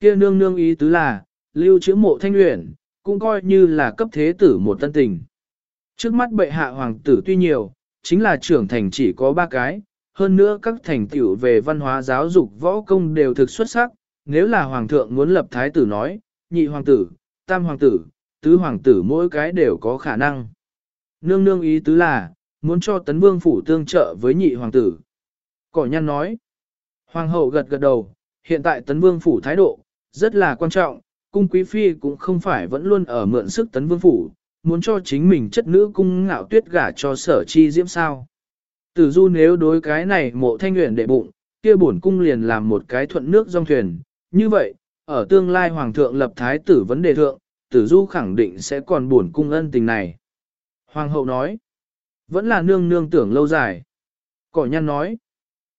Kia nương nương ý tứ là, lưu chữ mộ thanh luyện, cũng coi như là cấp thế tử một tân tình. Trước mắt bệ hạ hoàng tử tuy nhiều, chính là trưởng thành chỉ có ba cái, hơn nữa các thành tựu về văn hóa giáo dục võ công đều thực xuất sắc, nếu là hoàng thượng muốn lập thái tử nói, nhị hoàng tử, tam hoàng tử, tứ hoàng tử mỗi cái đều có khả năng. Nương nương ý tứ là, muốn cho tấn vương phủ tương trợ với nhị hoàng tử. Cỏ nhăn nói, hoàng hậu gật gật đầu, hiện tại tấn vương phủ thái độ, rất là quan trọng, cung quý phi cũng không phải vẫn luôn ở mượn sức tấn vương phủ, muốn cho chính mình chất nữ cung ngạo tuyết gả cho sở chi diễm sao. Tử du nếu đối cái này mộ thanh nguyện đệ bụng, kia bổn cung liền làm một cái thuận nước dòng thuyền, như vậy, ở tương lai hoàng thượng lập thái tử vấn đề thượng, tử du khẳng định sẽ còn bổn cung ân tình này. Hoàng hậu nói, vẫn là nương nương tưởng lâu dài. Cỏ nhăn nói,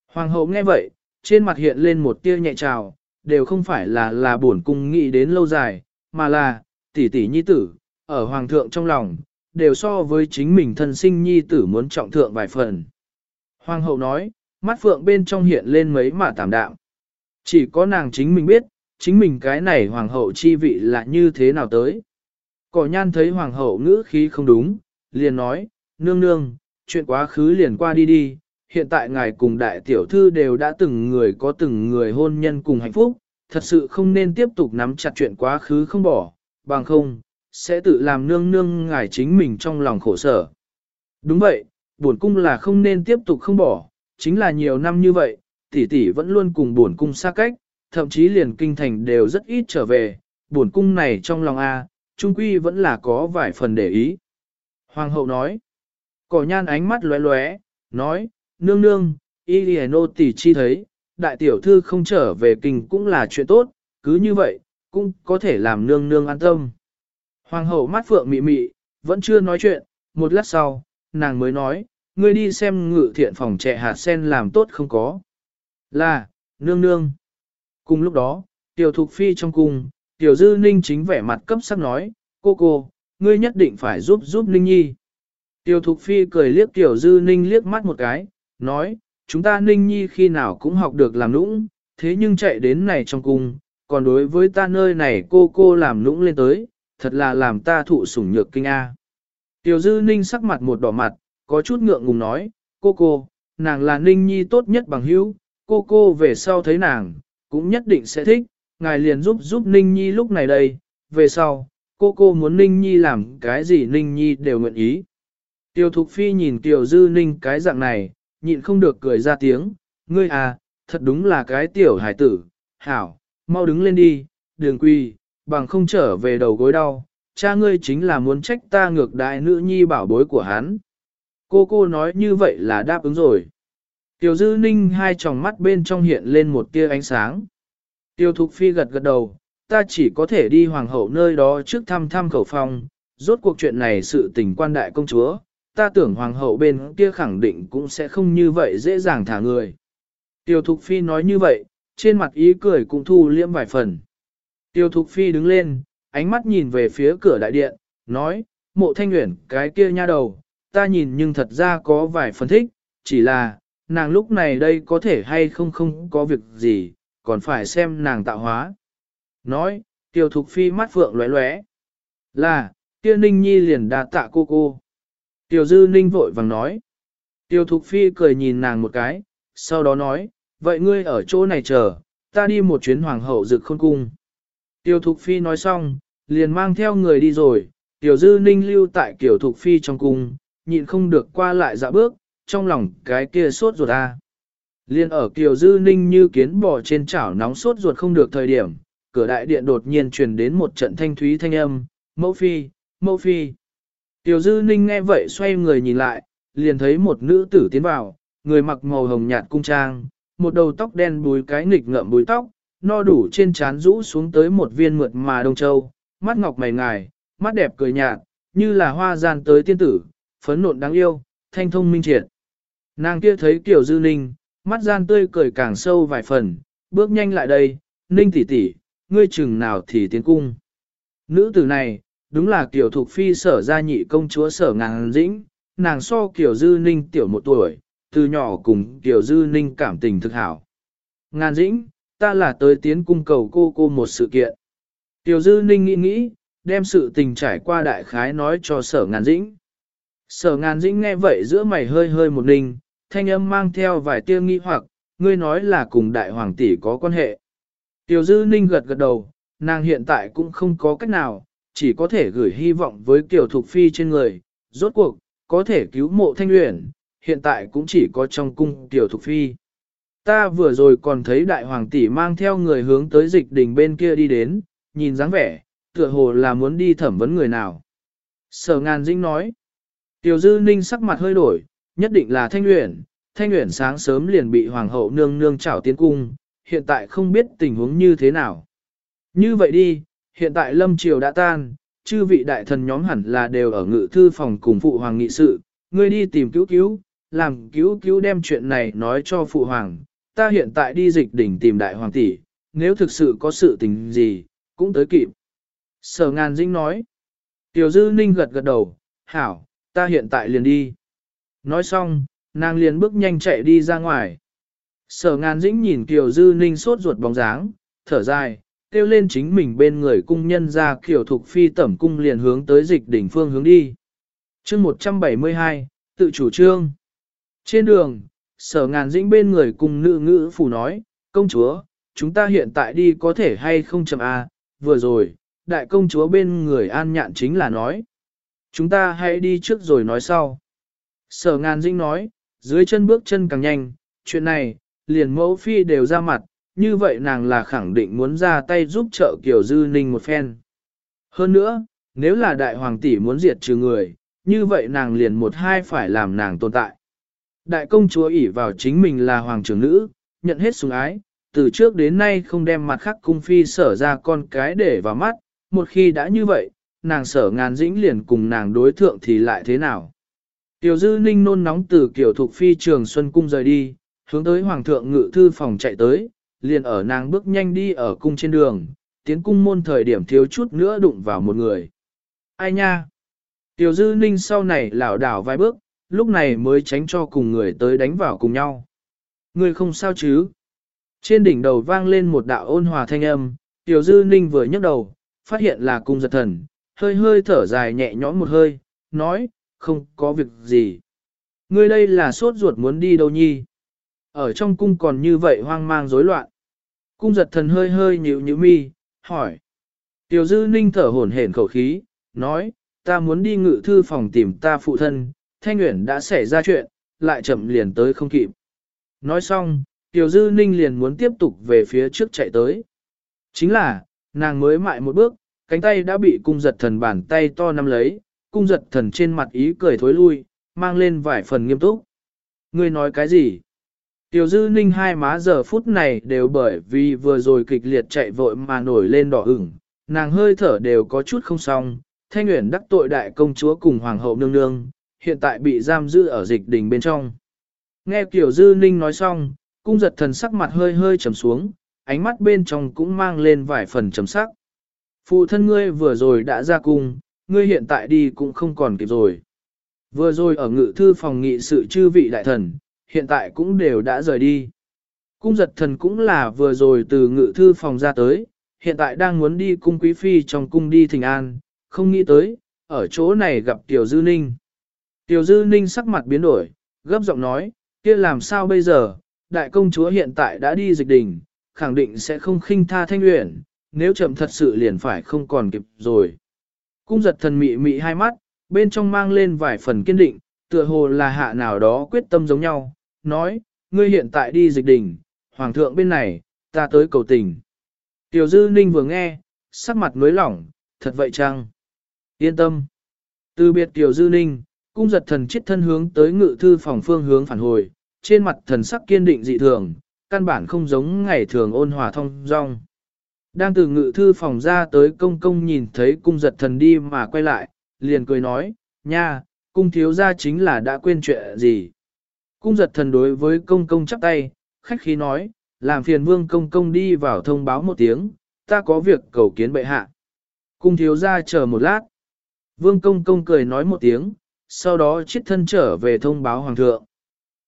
hoàng hậu nghe vậy, trên mặt hiện lên một tia nhẹ trào, đều không phải là là bổn cung nghĩ đến lâu dài, mà là, tỷ tỷ nhi tử, ở hoàng thượng trong lòng, đều so với chính mình thân sinh nhi tử muốn trọng thượng vài phần. Hoàng hậu nói, mắt phượng bên trong hiện lên mấy mả tạm đạm. Chỉ có nàng chính mình biết, chính mình cái này hoàng hậu chi vị là như thế nào tới. Cỏ nhan thấy hoàng hậu ngữ khí không đúng, liền nói, nương nương, chuyện quá khứ liền qua đi đi, hiện tại ngài cùng đại tiểu thư đều đã từng người có từng người hôn nhân cùng hạnh phúc, thật sự không nên tiếp tục nắm chặt chuyện quá khứ không bỏ, bằng không, sẽ tự làm nương nương ngài chính mình trong lòng khổ sở. Đúng vậy, buồn cung là không nên tiếp tục không bỏ, chính là nhiều năm như vậy, tỷ tỷ vẫn luôn cùng buồn cung xa cách, thậm chí liền kinh thành đều rất ít trở về, buồn cung này trong lòng A, trung quy vẫn là có vài phần để ý. Hoàng hậu nói, cỏ nhan ánh mắt lóe lóe, nói, nương nương, y lì nô tỷ chi thấy, đại tiểu thư không trở về kinh cũng là chuyện tốt, cứ như vậy, cũng có thể làm nương nương an tâm. Hoàng hậu mắt phượng mị mị, vẫn chưa nói chuyện, một lát sau, nàng mới nói, ngươi đi xem ngự thiện phòng trẻ hạt sen làm tốt không có. Là, nương nương. Cùng lúc đó, tiểu thục phi trong cung, tiểu dư ninh chính vẻ mặt cấp sắc nói, cô cô, ngươi nhất định phải giúp giúp ninh nhi. Tiêu thục phi cười liếc tiểu dư ninh liếc mắt một cái, nói, chúng ta ninh nhi khi nào cũng học được làm nũng, thế nhưng chạy đến này trong cung, còn đối với ta nơi này cô cô làm nũng lên tới, thật là làm ta thụ sủng nhược kinh A. Tiểu dư ninh sắc mặt một đỏ mặt, có chút ngượng ngùng nói, cô cô, nàng là ninh nhi tốt nhất bằng hữu, cô cô về sau thấy nàng, cũng nhất định sẽ thích, ngài liền giúp giúp ninh nhi lúc này đây, về sau, cô cô muốn ninh nhi làm cái gì ninh nhi đều nguyện ý. Tiêu Thục Phi nhìn Tiểu Dư Ninh cái dạng này, nhịn không được cười ra tiếng, ngươi à, thật đúng là cái tiểu hải tử, hảo, mau đứng lên đi, đường quy, bằng không trở về đầu gối đau, cha ngươi chính là muốn trách ta ngược đại nữ nhi bảo bối của hắn. Cô cô nói như vậy là đáp ứng rồi. Tiểu dư ninh hai tròng mắt bên trong hiện lên một tia ánh sáng. Tiêu thục phi gật gật đầu, ta chỉ có thể đi hoàng hậu nơi đó trước thăm thăm khẩu phong, rốt cuộc chuyện này sự tình quan đại công chúa, ta tưởng hoàng hậu bên kia khẳng định cũng sẽ không như vậy dễ dàng thả người. Tiêu thục phi nói như vậy, trên mặt ý cười cũng thu liễm vài phần. Tiêu Thục Phi đứng lên, ánh mắt nhìn về phía cửa đại điện, nói, mộ thanh nguyện cái kia nha đầu, ta nhìn nhưng thật ra có vài phần thích, chỉ là, nàng lúc này đây có thể hay không không có việc gì, còn phải xem nàng tạo hóa. Nói, Tiêu Thục Phi mắt phượng lóe lóe. Là, kia Ninh Nhi liền đa tạ cô cô. Tiêu Dư Ninh vội vàng nói. Tiêu Thục Phi cười nhìn nàng một cái, sau đó nói, vậy ngươi ở chỗ này chờ, ta đi một chuyến hoàng hậu rực khôn cung. Tiêu Thục Phi nói xong, liền mang theo người đi rồi, Tiểu Dư Ninh lưu tại Tiểu Thục Phi trong cung, nhịn không được qua lại dạ bước, trong lòng cái kia sốt ruột a. Liên ở Kiều Dư Ninh như kiến bò trên chảo nóng sốt ruột không được thời điểm, cửa đại điện đột nhiên truyền đến một trận thanh thúy thanh âm, mẫu phi, mẫu phi. Tiểu Dư Ninh nghe vậy xoay người nhìn lại, liền thấy một nữ tử tiến vào, người mặc màu hồng nhạt cung trang, một đầu tóc đen búi cái nghịch ngợm búi tóc, no đủ trên trán rũ xuống tới một viên mượt mà đông châu, mắt ngọc mày ngài, mắt đẹp cười nhạt, như là hoa gian tới tiên tử, phấn nộn đáng yêu, thanh thông minh triệt. Nàng kia thấy tiểu dư ninh, mắt gian tươi cười càng sâu vài phần, bước nhanh lại đây, ninh tỷ tỷ, ngươi chừng nào thì tiến cung. Nữ tử này, đúng là kiểu thuộc phi sở gia nhị công chúa sở ngàn dĩnh, nàng so kiểu dư ninh tiểu một tuổi, từ nhỏ cùng kiểu dư ninh cảm tình thực hảo. Ngàn dĩnh, ta là tới tiến cung cầu cô cô một sự kiện. Tiểu dư ninh nghĩ nghĩ, đem sự tình trải qua đại khái nói cho sở ngàn dĩnh. Sở ngàn dĩnh nghe vậy giữa mày hơi hơi một ninh, thanh âm mang theo vài tia nghi hoặc, ngươi nói là cùng đại hoàng tỷ có quan hệ. Tiểu dư ninh gật gật đầu, nàng hiện tại cũng không có cách nào, chỉ có thể gửi hy vọng với Tiểu thục phi trên người, rốt cuộc, có thể cứu mộ thanh luyện, hiện tại cũng chỉ có trong cung tiểu thục phi. Ta vừa rồi còn thấy đại hoàng tỷ mang theo người hướng tới dịch đình bên kia đi đến, nhìn dáng vẻ, tựa hồ là muốn đi thẩm vấn người nào. Sở ngàn dĩnh nói, tiểu dư ninh sắc mặt hơi đổi, nhất định là thanh luyện, thanh luyện sáng sớm liền bị hoàng hậu nương nương chảo tiến cung, hiện tại không biết tình huống như thế nào. Như vậy đi, hiện tại lâm triều đã tan, chư vị đại thần nhóm hẳn là đều ở ngự thư phòng cùng phụ hoàng nghị sự, ngươi đi tìm cứu cứu, làm cứu cứu đem chuyện này nói cho phụ hoàng, ta hiện tại đi dịch đỉnh tìm đại hoàng tỷ, nếu thực sự có sự tình gì, cũng tới kịp. Sở ngàn dĩnh nói. Tiểu dư ninh gật gật đầu, hảo, ta hiện tại liền đi. Nói xong, nàng liền bước nhanh chạy đi ra ngoài. Sở ngàn dĩnh nhìn Kiều Dư Ninh sốt ruột bóng dáng, thở dài, kêu lên chính mình bên người cung nhân ra Kiều Thục Phi tẩm cung liền hướng tới dịch đỉnh phương hướng đi. chương 172, tự chủ trương. Trên đường, sở ngàn dĩnh bên người cùng nữ ngữ phủ nói, công chúa, chúng ta hiện tại đi có thể hay không chậm à? vừa rồi, đại công chúa bên người an nhạn chính là nói. Chúng ta hãy đi trước rồi nói sau. Sở ngàn dĩnh nói, dưới chân bước chân càng nhanh, chuyện này, liền mẫu phi đều ra mặt, như vậy nàng là khẳng định muốn ra tay giúp trợ Kiều Dư Ninh một phen. Hơn nữa, nếu là đại hoàng tỷ muốn diệt trừ người, như vậy nàng liền một hai phải làm nàng tồn tại. Đại công chúa ỷ vào chính mình là hoàng trưởng nữ, nhận hết sủng ái, từ trước đến nay không đem mặt khác cung phi sở ra con cái để vào mắt, một khi đã như vậy, nàng sở ngàn dĩnh liền cùng nàng đối thượng thì lại thế nào. Tiểu dư ninh nôn nóng từ kiểu thuộc phi trường Xuân Cung rời đi, hướng tới hoàng thượng ngự thư phòng chạy tới, liền ở nàng bước nhanh đi ở cung trên đường, tiến cung môn thời điểm thiếu chút nữa đụng vào một người. Ai nha? Tiểu dư ninh sau này lảo đảo vài bước, lúc này mới tránh cho cùng người tới đánh vào cùng nhau. Người không sao chứ? Trên đỉnh đầu vang lên một đạo ôn hòa thanh âm, Tiểu Dư Ninh vừa nhấc đầu, phát hiện là cung giật thần, hơi hơi thở dài nhẹ nhõm một hơi, nói, không có việc gì. Ngươi đây là sốt ruột muốn đi đâu nhi? Ở trong cung còn như vậy hoang mang rối loạn. Cung giật thần hơi hơi nhíu nhíu mi, hỏi. Tiểu Dư Ninh thở hổn hển khẩu khí, nói, ta muốn đi ngự thư phòng tìm ta phụ thân, Thanh Nguyễn đã xảy ra chuyện, lại chậm liền tới không kịp. Nói xong, Tiểu Dư Ninh liền muốn tiếp tục về phía trước chạy tới. Chính là, nàng mới mại một bước, cánh tay đã bị cung giật thần bàn tay to nắm lấy, cung giật thần trên mặt ý cười thối lui, mang lên vài phần nghiêm túc. Ngươi nói cái gì? Tiểu dư ninh hai má giờ phút này đều bởi vì vừa rồi kịch liệt chạy vội mà nổi lên đỏ ửng, nàng hơi thở đều có chút không xong, thanh nguyện đắc tội đại công chúa cùng hoàng hậu nương nương, hiện tại bị giam giữ ở dịch đình bên trong. Nghe Tiểu dư ninh nói xong, cung giật thần sắc mặt hơi hơi trầm xuống, ánh mắt bên trong cũng mang lên vài phần trầm sắc. Phụ thân ngươi vừa rồi đã ra cung, ngươi hiện tại đi cũng không còn kịp rồi. Vừa rồi ở ngự thư phòng nghị sự chư vị đại thần, hiện tại cũng đều đã rời đi. Cung giật thần cũng là vừa rồi từ ngự thư phòng ra tới, hiện tại đang muốn đi cung quý phi trong cung đi thỉnh an, không nghĩ tới, ở chỗ này gặp Tiểu Dư Ninh. Tiểu Dư Ninh sắc mặt biến đổi, gấp giọng nói, kia làm sao bây giờ, đại công chúa hiện tại đã đi dịch đình, khẳng định sẽ không khinh tha thanh luyện, nếu chậm thật sự liền phải không còn kịp rồi. Cung giật thần mị mị hai mắt, bên trong mang lên vài phần kiên định, tựa hồ là hạ nào đó quyết tâm giống nhau, nói, ngươi hiện tại đi dịch đình, hoàng thượng bên này, ta tới cầu tình. Tiểu dư ninh vừa nghe, sắc mặt nối lỏng, thật vậy chăng? Yên tâm. Từ biệt tiểu dư ninh, cung giật thần chết thân hướng tới ngự thư phòng phương hướng phản hồi, trên mặt thần sắc kiên định dị thường, căn bản không giống ngày thường ôn hòa thông dong. Đang từ ngự thư phòng ra tới công công nhìn thấy cung giật thần đi mà quay lại, liền cười nói, nha, cung thiếu gia chính là đã quên chuyện gì. Cung giật thần đối với công công chắp tay, khách khí nói, làm phiền vương công công đi vào thông báo một tiếng, ta có việc cầu kiến bệ hạ. Cung thiếu gia chờ một lát. Vương công công cười nói một tiếng, sau đó chiết thân trở về thông báo hoàng thượng.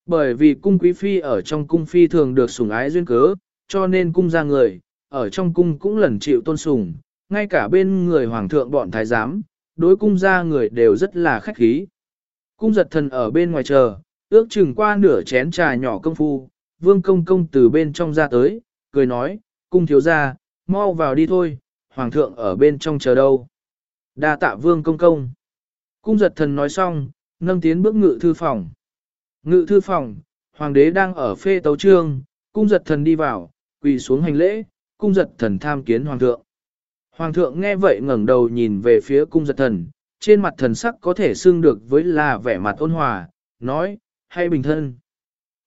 Bởi vì cung quý phi ở trong cung phi thường được sủng ái duyên cớ, cho nên cung ra người, ở trong cung cũng lần chịu tôn sùng, ngay cả bên người hoàng thượng bọn thái giám, đối cung ra người đều rất là khách khí. Cung giật thần ở bên ngoài chờ, ước chừng qua nửa chén trà nhỏ công phu, vương công công từ bên trong ra tới, cười nói, cung thiếu ra, mau vào đi thôi, hoàng thượng ở bên trong chờ đâu. đa tạ vương công công. Cung giật thần nói xong, nâng tiến bước ngự thư phòng. Ngự thư phòng, hoàng đế đang ở phê tấu trương, cung giật thần đi vào, quỳ xuống hành lễ, cung giật thần tham kiến hoàng thượng. Hoàng thượng nghe vậy ngẩng đầu nhìn về phía cung giật thần, trên mặt thần sắc có thể xưng được với là vẻ mặt ôn hòa, nói, hay bình thân.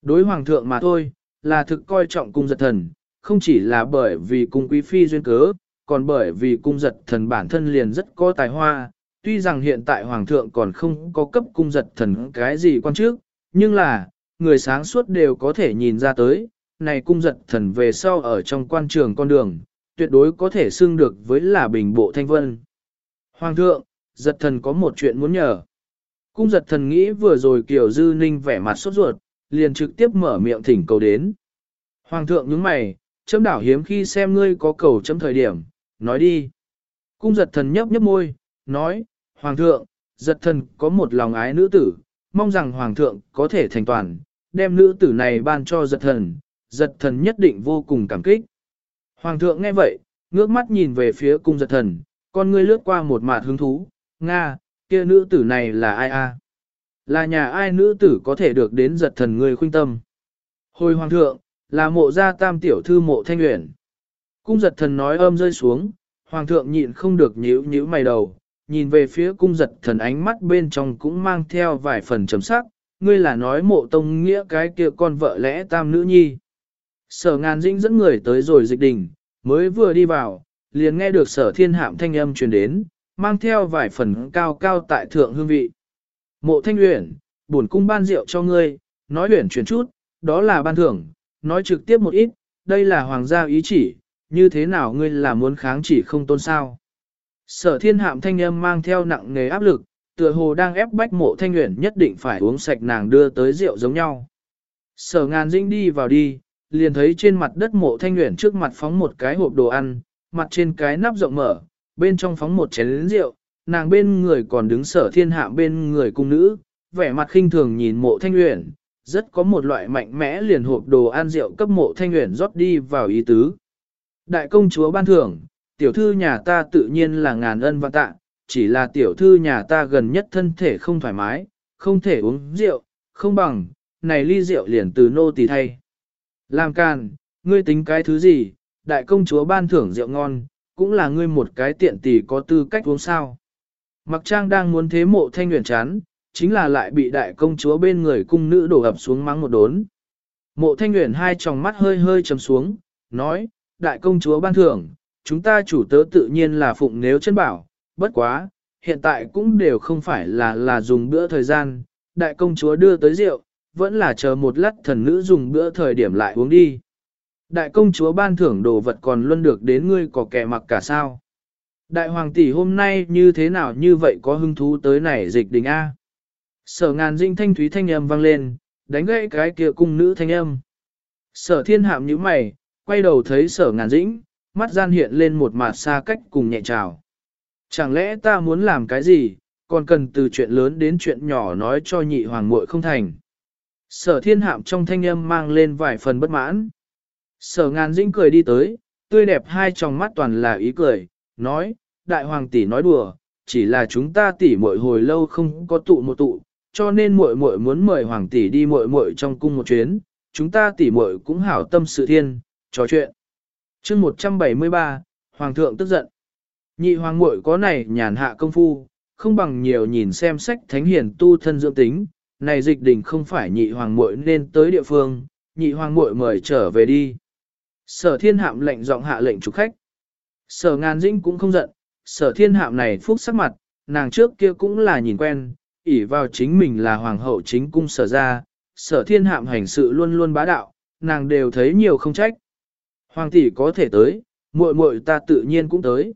Đối hoàng thượng mà thôi, là thực coi trọng cung giật thần, không chỉ là bởi vì cung quý phi duyên cớ, còn bởi vì cung giật thần bản thân liền rất có tài hoa, tuy rằng hiện tại hoàng thượng còn không có cấp cung giật thần cái gì quan trước, nhưng là, người sáng suốt đều có thể nhìn ra tới, này cung giật thần về sau ở trong quan trường con đường, tuyệt đối có thể xưng được với là bình bộ thanh vân. Hoàng thượng, giật thần có một chuyện muốn nhờ. Cung giật thần nghĩ vừa rồi Kiều Dư Ninh vẻ mặt sốt ruột, liền trực tiếp mở miệng thỉnh cầu đến. Hoàng thượng nhướng mày, chấm đảo hiếm khi xem ngươi có cầu chấm thời điểm, nói đi. Cung giật thần nhấp nhấp môi, nói, Hoàng thượng, giật thần có một lòng ái nữ tử, mong rằng Hoàng thượng có thể thành toàn, đem nữ tử này ban cho giật thần, giật thần nhất định vô cùng cảm kích. Hoàng thượng nghe vậy, ngước mắt nhìn về phía cung giật thần, con ngươi lướt qua một mạt hứng thú, Nga, kia nữ tử này là ai a? Là nhà ai nữ tử có thể được đến giật thần người khuynh tâm? Hồi hoàng thượng, là mộ gia tam tiểu thư mộ thanh nguyện. Cung giật thần nói âm rơi xuống, hoàng thượng nhịn không được nhíu nhíu mày đầu, nhìn về phía cung giật thần ánh mắt bên trong cũng mang theo vài phần chấm sắc, ngươi là nói mộ tông nghĩa cái kia con vợ lẽ tam nữ nhi. Sở ngàn dĩnh dẫn người tới rồi dịch đình, mới vừa đi vào, liền nghe được sở thiên hạm thanh âm truyền đến, mang theo vài phần cao cao tại thượng hương vị. Mộ thanh luyện, bổn cung ban rượu cho ngươi, nói luyện chuyển chút, đó là ban thưởng, nói trực tiếp một ít, đây là hoàng gia ý chỉ, như thế nào ngươi là muốn kháng chỉ không tôn sao. Sở thiên hạm thanh âm mang theo nặng nề áp lực, tựa hồ đang ép bách mộ thanh Uyển nhất định phải uống sạch nàng đưa tới rượu giống nhau. Sở ngàn dĩnh đi vào đi, liền thấy trên mặt đất mộ thanh Uyển trước mặt phóng một cái hộp đồ ăn, mặt trên cái nắp rộng mở, bên trong phóng một chén rượu, nàng bên người còn đứng sở thiên hạ bên người cung nữ, vẻ mặt khinh thường nhìn mộ thanh uyển, rất có một loại mạnh mẽ liền hộp đồ ăn rượu cấp mộ thanh uyển rót đi vào ý tứ. Đại công chúa ban thưởng, tiểu thư nhà ta tự nhiên là ngàn ân và tạ, chỉ là tiểu thư nhà ta gần nhất thân thể không thoải mái, không thể uống rượu, không bằng, này ly rượu liền từ nô tỳ thay. Làm càn, ngươi tính cái thứ gì, đại công chúa ban thưởng rượu ngon, cũng là ngươi một cái tiện tỷ có tư cách uống sao. Mặc trang đang muốn thế mộ thanh nguyện chán, chính là lại bị đại công chúa bên người cung nữ đổ ập xuống mắng một đốn. Mộ thanh nguyện hai tròng mắt hơi hơi trầm xuống, nói, đại công chúa ban thưởng, chúng ta chủ tớ tự nhiên là phụng nếu chân bảo, bất quá, hiện tại cũng đều không phải là là dùng bữa thời gian, đại công chúa đưa tới rượu, vẫn là chờ một lát thần nữ dùng bữa thời điểm lại uống đi. Đại công chúa ban thưởng đồ vật còn luôn được đến ngươi có kẻ mặc cả sao. Đại hoàng tỷ hôm nay như thế nào như vậy có hứng thú tới này dịch đình A. Sở ngàn dinh thanh thúy thanh âm vang lên, đánh gãy cái kia cung nữ thanh âm. Sở thiên hạm như mày, quay đầu thấy sở ngàn dĩnh, mắt gian hiện lên một mặt xa cách cùng nhẹ trào. Chẳng lẽ ta muốn làm cái gì, còn cần từ chuyện lớn đến chuyện nhỏ nói cho nhị hoàng muội không thành. Sở thiên hạm trong thanh âm mang lên vài phần bất mãn. Sở ngàn dĩnh cười đi tới, tươi đẹp hai tròng mắt toàn là ý cười, nói, đại hoàng tỷ nói đùa, chỉ là chúng ta tỷ muội hồi lâu không có tụ một tụ, cho nên muội muội muốn mời hoàng tỷ đi muội muội trong cung một chuyến, chúng ta tỷ muội cũng hảo tâm sự thiên, trò chuyện. Chương 173, hoàng thượng tức giận. Nhị hoàng muội có này nhàn hạ công phu, không bằng nhiều nhìn xem sách thánh hiền tu thân dưỡng tính, này dịch đình không phải nhị hoàng muội nên tới địa phương, nhị hoàng muội mời trở về đi. Sở thiên hạm lệnh giọng hạ lệnh chủ khách. Sở ngàn dĩnh cũng không giận, sở thiên hạm này phúc sắc mặt, nàng trước kia cũng là nhìn quen, ỷ vào chính mình là hoàng hậu chính cung sở ra, sở thiên hạm hành sự luôn luôn bá đạo, nàng đều thấy nhiều không trách. Hoàng tỷ có thể tới, muội muội ta tự nhiên cũng tới.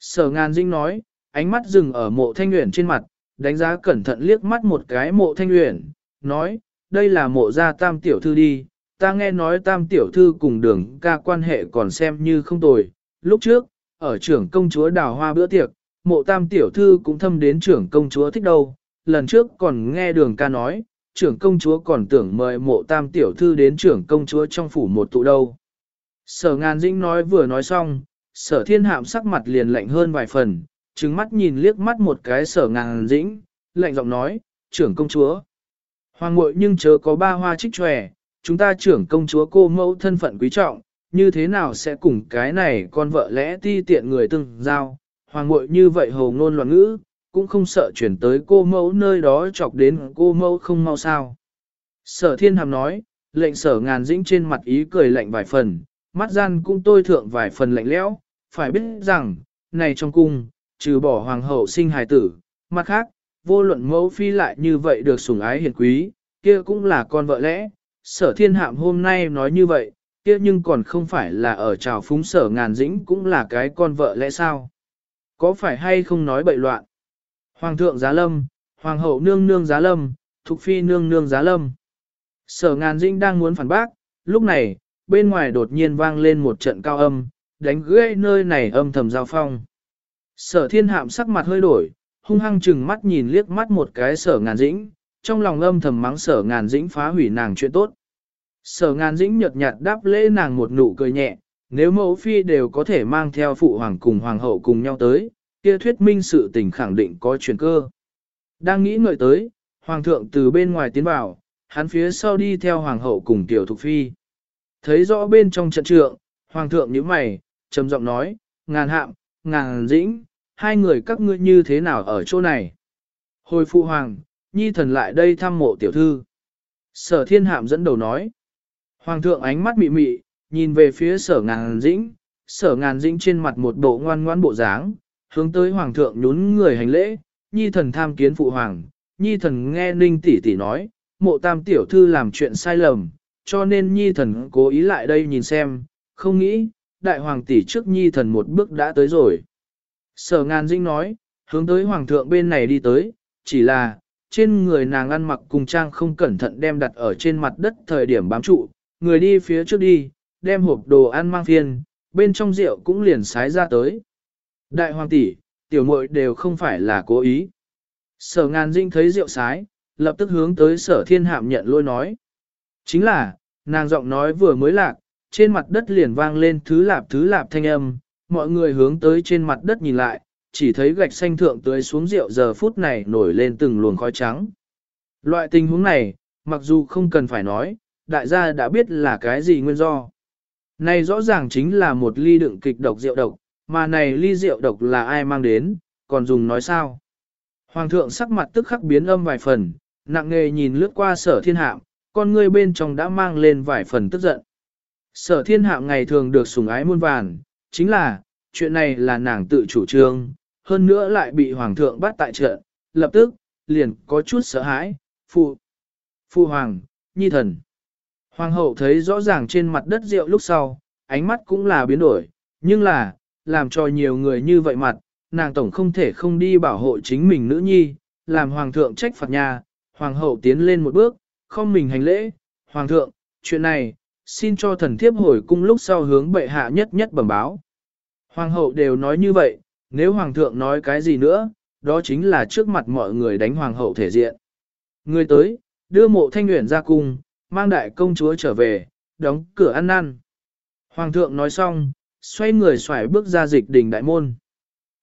Sở ngàn dinh nói, ánh mắt dừng ở mộ thanh nguyện trên mặt, đánh giá cẩn thận liếc mắt một cái mộ thanh nguyện, nói, đây là mộ gia tam tiểu thư đi, ta nghe nói tam tiểu thư cùng đường ca quan hệ còn xem như không tồi. Lúc trước, ở trưởng công chúa đào hoa bữa tiệc, mộ tam tiểu thư cũng thâm đến trưởng công chúa thích đâu, lần trước còn nghe đường ca nói, trưởng công chúa còn tưởng mời mộ tam tiểu thư đến trưởng công chúa trong phủ một tụ đâu. Sở ngàn dĩnh nói vừa nói xong, sở thiên hạm sắc mặt liền lạnh hơn vài phần, trừng mắt nhìn liếc mắt một cái sở ngàn dĩnh, lạnh giọng nói, trưởng công chúa. Hoàng ngội nhưng chớ có ba hoa trích tròe, chúng ta trưởng công chúa cô mẫu thân phận quý trọng, như thế nào sẽ cùng cái này con vợ lẽ ti tiện người từng giao. Hoàng ngội như vậy hồ ngôn loạn ngữ, cũng không sợ chuyển tới cô mẫu nơi đó chọc đến cô mẫu không mau sao. Sở thiên hàm nói, lệnh sở ngàn dĩnh trên mặt ý cười lạnh vài phần, mắt gian cũng tôi thượng vài phần lạnh lẽo, phải biết rằng, này trong cung, trừ bỏ hoàng hậu sinh hài tử, mặt khác, vô luận mẫu phi lại như vậy được sủng ái hiền quý, kia cũng là con vợ lẽ, sở thiên hạm hôm nay nói như vậy, kia nhưng còn không phải là ở trào phúng sở ngàn dĩnh cũng là cái con vợ lẽ sao? Có phải hay không nói bậy loạn? Hoàng thượng giá lâm, hoàng hậu nương nương giá lâm, thục phi nương nương giá lâm. Sở ngàn dĩnh đang muốn phản bác, lúc này, bên ngoài đột nhiên vang lên một trận cao âm, đánh gãy nơi này âm thầm giao phong. Sở thiên hạm sắc mặt hơi đổi, hung hăng chừng mắt nhìn liếc mắt một cái sở ngàn dĩnh, trong lòng âm thầm mắng sở ngàn dĩnh phá hủy nàng chuyện tốt. Sở ngàn dĩnh nhợt nhạt đáp lễ nàng một nụ cười nhẹ, nếu mẫu phi đều có thể mang theo phụ hoàng cùng hoàng hậu cùng nhau tới, kia thuyết minh sự tình khẳng định có chuyển cơ. Đang nghĩ ngợi tới, hoàng thượng từ bên ngoài tiến vào, hắn phía sau đi theo hoàng hậu cùng tiểu thục phi. Thấy rõ bên trong trận trượng, hoàng thượng nhíu mày, trầm giọng nói, ngàn hạm, ngàn dĩnh, hai người các ngươi như thế nào ở chỗ này? Hồi phụ hoàng, nhi thần lại đây thăm mộ tiểu thư. Sở thiên hạm dẫn đầu nói. Hoàng thượng ánh mắt mị mị, nhìn về phía sở ngàn dĩnh, sở ngàn dĩnh trên mặt một bộ ngoan ngoan bộ dáng, hướng tới hoàng thượng nhún người hành lễ, nhi thần tham kiến phụ hoàng, nhi thần nghe ninh tỷ tỷ nói, mộ tam tiểu thư làm chuyện sai lầm, cho nên nhi thần cố ý lại đây nhìn xem, không nghĩ, đại hoàng tỷ trước nhi thần một bước đã tới rồi. Sở ngàn dĩnh nói, hướng tới hoàng thượng bên này đi tới, chỉ là, trên người nàng ăn mặc cùng trang không cẩn thận đem đặt ở trên mặt đất thời điểm bám trụ, người đi phía trước đi, đem hộp đồ ăn mang phiên, bên trong rượu cũng liền sái ra tới. Đại hoàng tỷ, tiểu muội đều không phải là cố ý. Sở ngàn dinh thấy rượu sái, lập tức hướng tới sở thiên hạm nhận lôi nói. Chính là, nàng giọng nói vừa mới lạc, trên mặt đất liền vang lên thứ lạp thứ lạp thanh âm, mọi người hướng tới trên mặt đất nhìn lại, chỉ thấy gạch xanh thượng tưới xuống rượu giờ phút này nổi lên từng luồng khói trắng. Loại tình huống này, mặc dù không cần phải nói, đại gia đã biết là cái gì nguyên do. Này rõ ràng chính là một ly đựng kịch độc rượu độc, mà này ly rượu độc là ai mang đến, còn dùng nói sao. Hoàng thượng sắc mặt tức khắc biến âm vài phần, nặng nghề nhìn lướt qua sở thiên hạm, con ngươi bên trong đã mang lên vài phần tức giận. Sở thiên hạm ngày thường được sủng ái muôn vàn, chính là, chuyện này là nàng tự chủ trương, hơn nữa lại bị hoàng thượng bắt tại trận, lập tức, liền có chút sợ hãi, phụ, phụ hoàng, nhi thần. Hoàng hậu thấy rõ ràng trên mặt đất rượu lúc sau, ánh mắt cũng là biến đổi, nhưng là, làm cho nhiều người như vậy mặt, nàng tổng không thể không đi bảo hộ chính mình nữ nhi, làm hoàng thượng trách phạt nhà, hoàng hậu tiến lên một bước, không mình hành lễ, hoàng thượng, chuyện này, xin cho thần thiếp hồi cung lúc sau hướng bệ hạ nhất nhất bẩm báo. Hoàng hậu đều nói như vậy, nếu hoàng thượng nói cái gì nữa, đó chính là trước mặt mọi người đánh hoàng hậu thể diện. Người tới, đưa mộ thanh nguyện ra cung, mang đại công chúa trở về, đóng cửa ăn năn. Hoàng thượng nói xong, xoay người xoài bước ra dịch đình đại môn.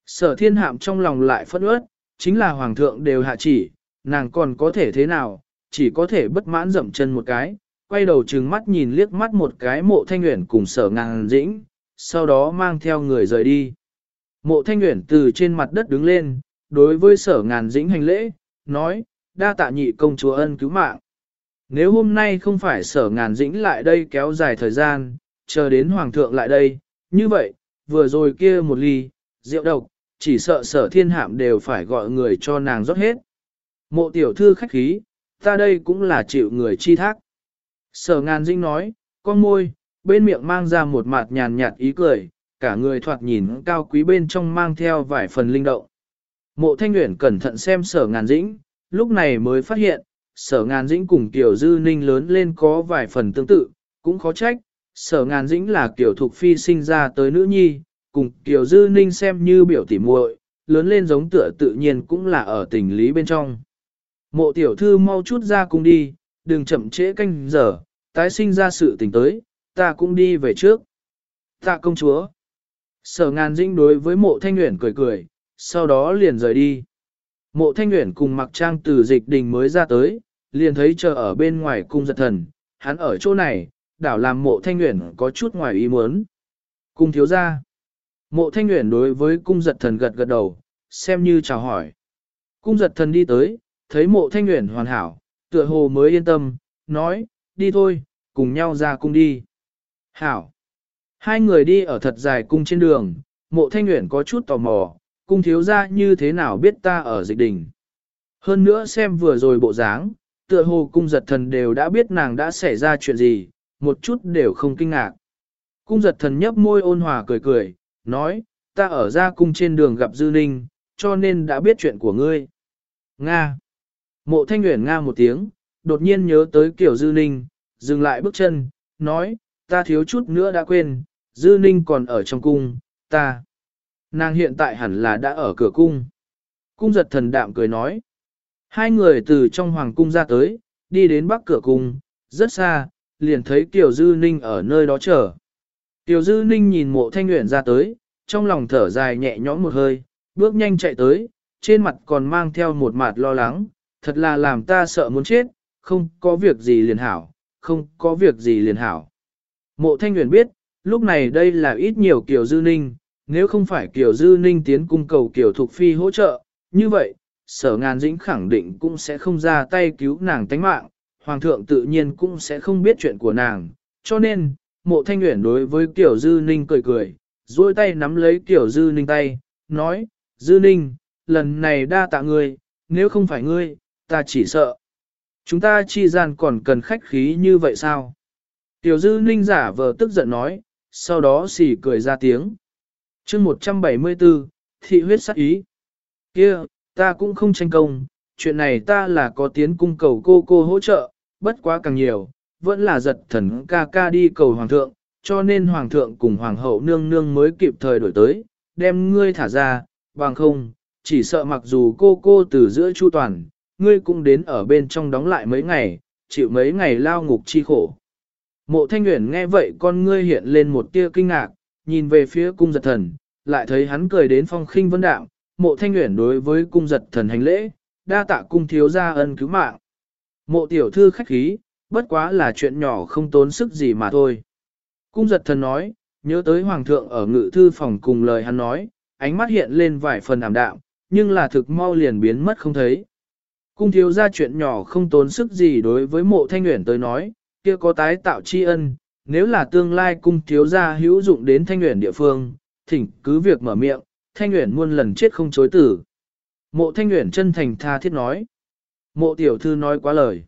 Sở thiên hạm trong lòng lại phẫn ướt, chính là hoàng thượng đều hạ chỉ, nàng còn có thể thế nào, chỉ có thể bất mãn dậm chân một cái, quay đầu trừng mắt nhìn liếc mắt một cái mộ thanh nguyện cùng sở ngàn dĩnh, sau đó mang theo người rời đi. Mộ thanh nguyện từ trên mặt đất đứng lên, đối với sở ngàn dĩnh hành lễ, nói, đa tạ nhị công chúa ân cứu mạng. Nếu hôm nay không phải sở ngàn dĩnh lại đây kéo dài thời gian, chờ đến hoàng thượng lại đây, như vậy, vừa rồi kia một ly, rượu độc, chỉ sợ sở thiên hạm đều phải gọi người cho nàng rót hết. Mộ tiểu thư khách khí, ta đây cũng là chịu người chi thác. Sở ngàn dĩnh nói, con môi, bên miệng mang ra một mặt nhàn nhạt ý cười, cả người thoạt nhìn cao quý bên trong mang theo vài phần linh động. Mộ thanh nguyện cẩn thận xem sở ngàn dĩnh, lúc này mới phát hiện, sở ngàn dĩnh cùng Kiều Dư Ninh lớn lên có vài phần tương tự, cũng khó trách, sở ngàn dĩnh là Kiều Thục Phi sinh ra tới nữ nhi, cùng Kiều Dư Ninh xem như biểu tỉ muội, lớn lên giống tựa tự nhiên cũng là ở tình lý bên trong. Mộ tiểu thư mau chút ra cùng đi, đừng chậm trễ canh giờ, tái sinh ra sự tình tới, ta cũng đi về trước. Tạ công chúa. Sở ngàn dĩnh đối với mộ thanh nguyện cười cười, sau đó liền rời đi. Mộ thanh nguyện cùng mặc trang từ dịch đình mới ra tới, liền thấy chờ ở bên ngoài cung giật thần, hắn ở chỗ này, đảo làm mộ thanh nguyện có chút ngoài ý muốn. Cung thiếu ra. Mộ thanh nguyện đối với cung giật thần gật gật đầu, xem như chào hỏi. Cung giật thần đi tới, thấy mộ thanh nguyện hoàn hảo, tựa hồ mới yên tâm, nói, đi thôi, cùng nhau ra cung đi. Hảo. Hai người đi ở thật dài cung trên đường, mộ thanh nguyện có chút tò mò, cung thiếu ra như thế nào biết ta ở dịch đình. Hơn nữa xem vừa rồi bộ dáng, tựa hồ cung giật thần đều đã biết nàng đã xảy ra chuyện gì, một chút đều không kinh ngạc. Cung giật thần nhấp môi ôn hòa cười cười, nói, ta ở ra cung trên đường gặp Dư Ninh, cho nên đã biết chuyện của ngươi. Nga. Mộ thanh nguyện Nga một tiếng, đột nhiên nhớ tới kiểu Dư Ninh, dừng lại bước chân, nói, ta thiếu chút nữa đã quên, Dư Ninh còn ở trong cung, ta. Nàng hiện tại hẳn là đã ở cửa cung. Cung giật thần đạm cười nói. Hai người từ trong hoàng cung ra tới, đi đến bắc cửa cung, rất xa, liền thấy Kiều Dư Ninh ở nơi đó chờ. Kiều Dư Ninh nhìn mộ thanh nguyện ra tới, trong lòng thở dài nhẹ nhõm một hơi, bước nhanh chạy tới, trên mặt còn mang theo một mặt lo lắng, thật là làm ta sợ muốn chết, không có việc gì liền hảo, không có việc gì liền hảo. Mộ thanh nguyện biết, lúc này đây là ít nhiều Kiều Dư Ninh, nếu không phải Kiều Dư Ninh tiến cung cầu Kiều Thục Phi hỗ trợ, như vậy, sở ngàn dĩnh khẳng định cũng sẽ không ra tay cứu nàng tánh mạng, Hoàng thượng tự nhiên cũng sẽ không biết chuyện của nàng, cho nên, mộ thanh nguyện đối với Kiều Dư Ninh cười cười, duỗi tay nắm lấy Kiều Dư Ninh tay, nói, Dư Ninh, lần này đa tạ ngươi, nếu không phải ngươi, ta chỉ sợ. Chúng ta chi gian còn cần khách khí như vậy sao? Tiểu Dư Ninh giả vờ tức giận nói, sau đó xỉ cười ra tiếng chương 174, thị huyết sắc ý. kia ta cũng không tranh công, chuyện này ta là có tiến cung cầu cô cô hỗ trợ, bất quá càng nhiều, vẫn là giật thần ca ca đi cầu hoàng thượng, cho nên hoàng thượng cùng hoàng hậu nương nương mới kịp thời đổi tới, đem ngươi thả ra, bằng không, chỉ sợ mặc dù cô cô từ giữa chu toàn, ngươi cũng đến ở bên trong đóng lại mấy ngày, chịu mấy ngày lao ngục chi khổ. Mộ thanh nguyện nghe vậy con ngươi hiện lên một tia kinh ngạc, nhìn về phía cung giật thần, lại thấy hắn cười đến phong khinh vân đạo, mộ thanh nguyện đối với cung giật thần hành lễ, đa tạ cung thiếu gia ân cứu mạng. Mộ tiểu thư khách khí, bất quá là chuyện nhỏ không tốn sức gì mà thôi. Cung giật thần nói, nhớ tới hoàng thượng ở ngự thư phòng cùng lời hắn nói, ánh mắt hiện lên vài phần ảm đạm, nhưng là thực mau liền biến mất không thấy. Cung thiếu gia chuyện nhỏ không tốn sức gì đối với mộ thanh nguyện tới nói, kia có tái tạo tri ân, nếu là tương lai cung thiếu gia hữu dụng đến thanh nguyện địa phương, thỉnh cứ việc mở miệng, thanh nguyện muôn lần chết không chối tử. Mộ thanh nguyện chân thành tha thiết nói. Mộ tiểu thư nói quá lời.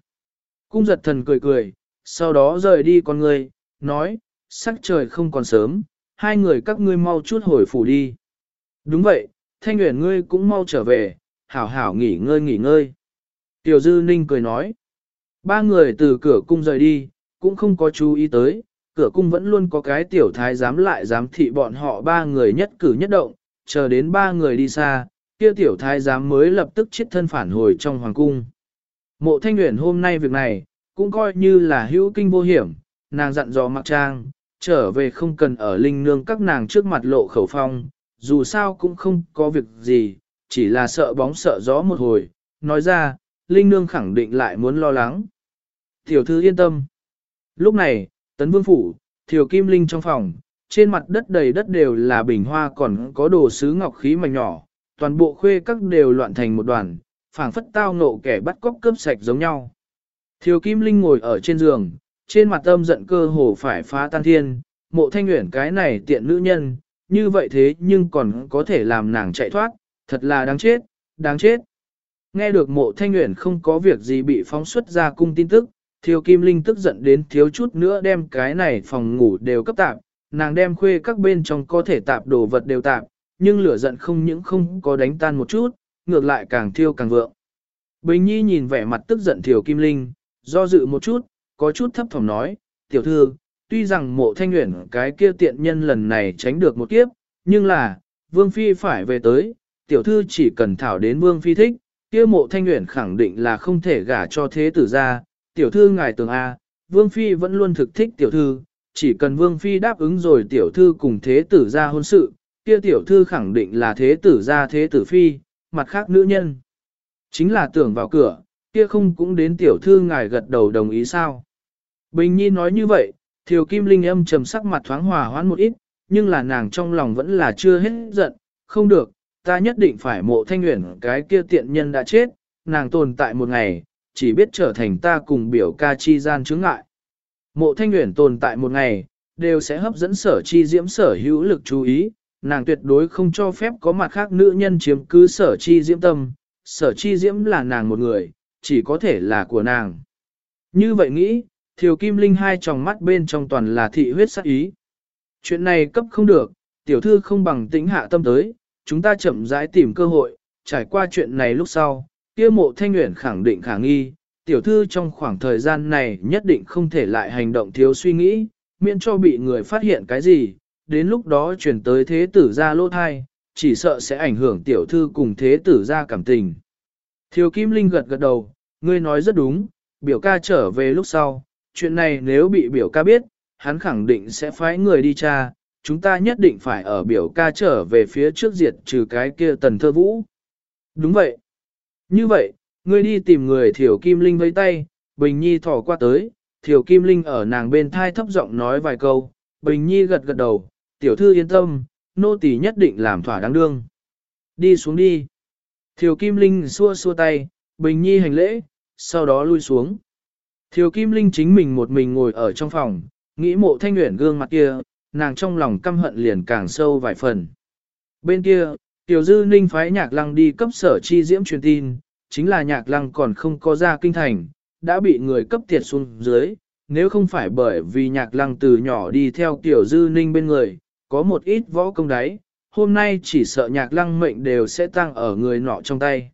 Cung giật thần cười cười, sau đó rời đi con người, nói, sắc trời không còn sớm, hai người các ngươi mau chút hồi phủ đi. Đúng vậy, thanh nguyện ngươi cũng mau trở về, hảo hảo nghỉ ngơi nghỉ ngơi. Tiểu Dư Ninh cười nói. Ba người từ cửa cung rời đi, cũng không có chú ý tới, cửa cung vẫn luôn có cái tiểu thái giám lại giám thị bọn họ ba người nhất cử nhất động, chờ đến ba người đi xa, kia tiểu thái giám mới lập tức chết thân phản hồi trong hoàng cung. Mộ thanh nguyện hôm nay việc này, cũng coi như là hữu kinh vô hiểm, nàng dặn dò mặc trang, trở về không cần ở linh nương các nàng trước mặt lộ khẩu phong, dù sao cũng không có việc gì, chỉ là sợ bóng sợ gió một hồi, nói ra, linh nương khẳng định lại muốn lo lắng. Tiểu thư yên tâm. Lúc này, tấn vương phủ, thiều kim linh trong phòng, trên mặt đất đầy đất đều là bình hoa còn có đồ sứ ngọc khí mảnh nhỏ, toàn bộ khuê các đều loạn thành một đoàn, phảng phất tao ngộ kẻ bắt cóc cướp sạch giống nhau. Thiều kim linh ngồi ở trên giường, trên mặt âm giận cơ hồ phải phá tan thiên, mộ thanh nguyện cái này tiện nữ nhân, như vậy thế nhưng còn có thể làm nàng chạy thoát, thật là đáng chết, đáng chết. Nghe được mộ thanh nguyện không có việc gì bị phóng xuất ra cung tin tức, thiếu Kim Linh tức giận đến thiếu chút nữa đem cái này phòng ngủ đều cấp tạp, nàng đem khuê các bên trong có thể tạp đồ vật đều tạp, nhưng lửa giận không những không có đánh tan một chút, ngược lại càng thiêu càng vượng. Bình Nhi nhìn vẻ mặt tức giận Thiều Kim Linh, do dự một chút, có chút thấp thỏm nói, tiểu thư, tuy rằng mộ thanh nguyện cái kia tiện nhân lần này tránh được một kiếp, nhưng là, Vương Phi phải về tới, tiểu thư chỉ cần thảo đến Vương Phi thích, kia mộ thanh nguyện khẳng định là không thể gả cho thế tử ra, tiểu thư ngài tường A, Vương Phi vẫn luôn thực thích tiểu thư, chỉ cần Vương Phi đáp ứng rồi tiểu thư cùng thế tử ra hôn sự, kia tiểu thư khẳng định là thế tử ra thế tử Phi, mặt khác nữ nhân. Chính là tưởng vào cửa, kia không cũng đến tiểu thư ngài gật đầu đồng ý sao. Bình Nhi nói như vậy, Thiều Kim Linh âm trầm sắc mặt thoáng hòa hoãn một ít, nhưng là nàng trong lòng vẫn là chưa hết giận, không được, ta nhất định phải mộ thanh nguyện cái kia tiện nhân đã chết, nàng tồn tại một ngày, chỉ biết trở thành ta cùng biểu ca chi gian chứng ngại. Mộ thanh nguyện tồn tại một ngày, đều sẽ hấp dẫn sở chi diễm sở hữu lực chú ý, nàng tuyệt đối không cho phép có mặt khác nữ nhân chiếm cứ sở chi diễm tâm, sở chi diễm là nàng một người, chỉ có thể là của nàng. Như vậy nghĩ, thiều kim linh hai tròng mắt bên trong toàn là thị huyết sắc ý. Chuyện này cấp không được, tiểu thư không bằng tĩnh hạ tâm tới, chúng ta chậm rãi tìm cơ hội, trải qua chuyện này lúc sau, kia mộ thanh nguyện khẳng định khả nghi, tiểu thư trong khoảng thời gian này nhất định không thể lại hành động thiếu suy nghĩ, miễn cho bị người phát hiện cái gì, đến lúc đó chuyển tới thế tử ra lô thai, chỉ sợ sẽ ảnh hưởng tiểu thư cùng thế tử ra cảm tình. Thiếu Kim Linh gật gật đầu, ngươi nói rất đúng, biểu ca trở về lúc sau, chuyện này nếu bị biểu ca biết, hắn khẳng định sẽ phái người đi tra, chúng ta nhất định phải ở biểu ca trở về phía trước diệt trừ cái kia tần thơ vũ. Đúng vậy. Như vậy, ngươi đi tìm người Thiểu Kim Linh với tay, Bình Nhi thỏ qua tới, Thiểu Kim Linh ở nàng bên thai thấp giọng nói vài câu, Bình Nhi gật gật đầu, tiểu thư yên tâm, nô tỳ nhất định làm thỏa đáng đương. Đi xuống đi. Thiều Kim Linh xua xua tay, Bình Nhi hành lễ, sau đó lui xuống. Thiều Kim Linh chính mình một mình ngồi ở trong phòng, nghĩ mộ thanh nguyện gương mặt kia, nàng trong lòng căm hận liền càng sâu vài phần. Bên kia, Tiểu Dư Ninh phái nhạc lăng đi cấp sở chi diễm truyền tin, chính là nhạc lăng còn không có ra kinh thành, đã bị người cấp tiệt xuống dưới, nếu không phải bởi vì nhạc lăng từ nhỏ đi theo Tiểu Dư Ninh bên người, có một ít võ công đáy, hôm nay chỉ sợ nhạc lăng mệnh đều sẽ tăng ở người nọ trong tay.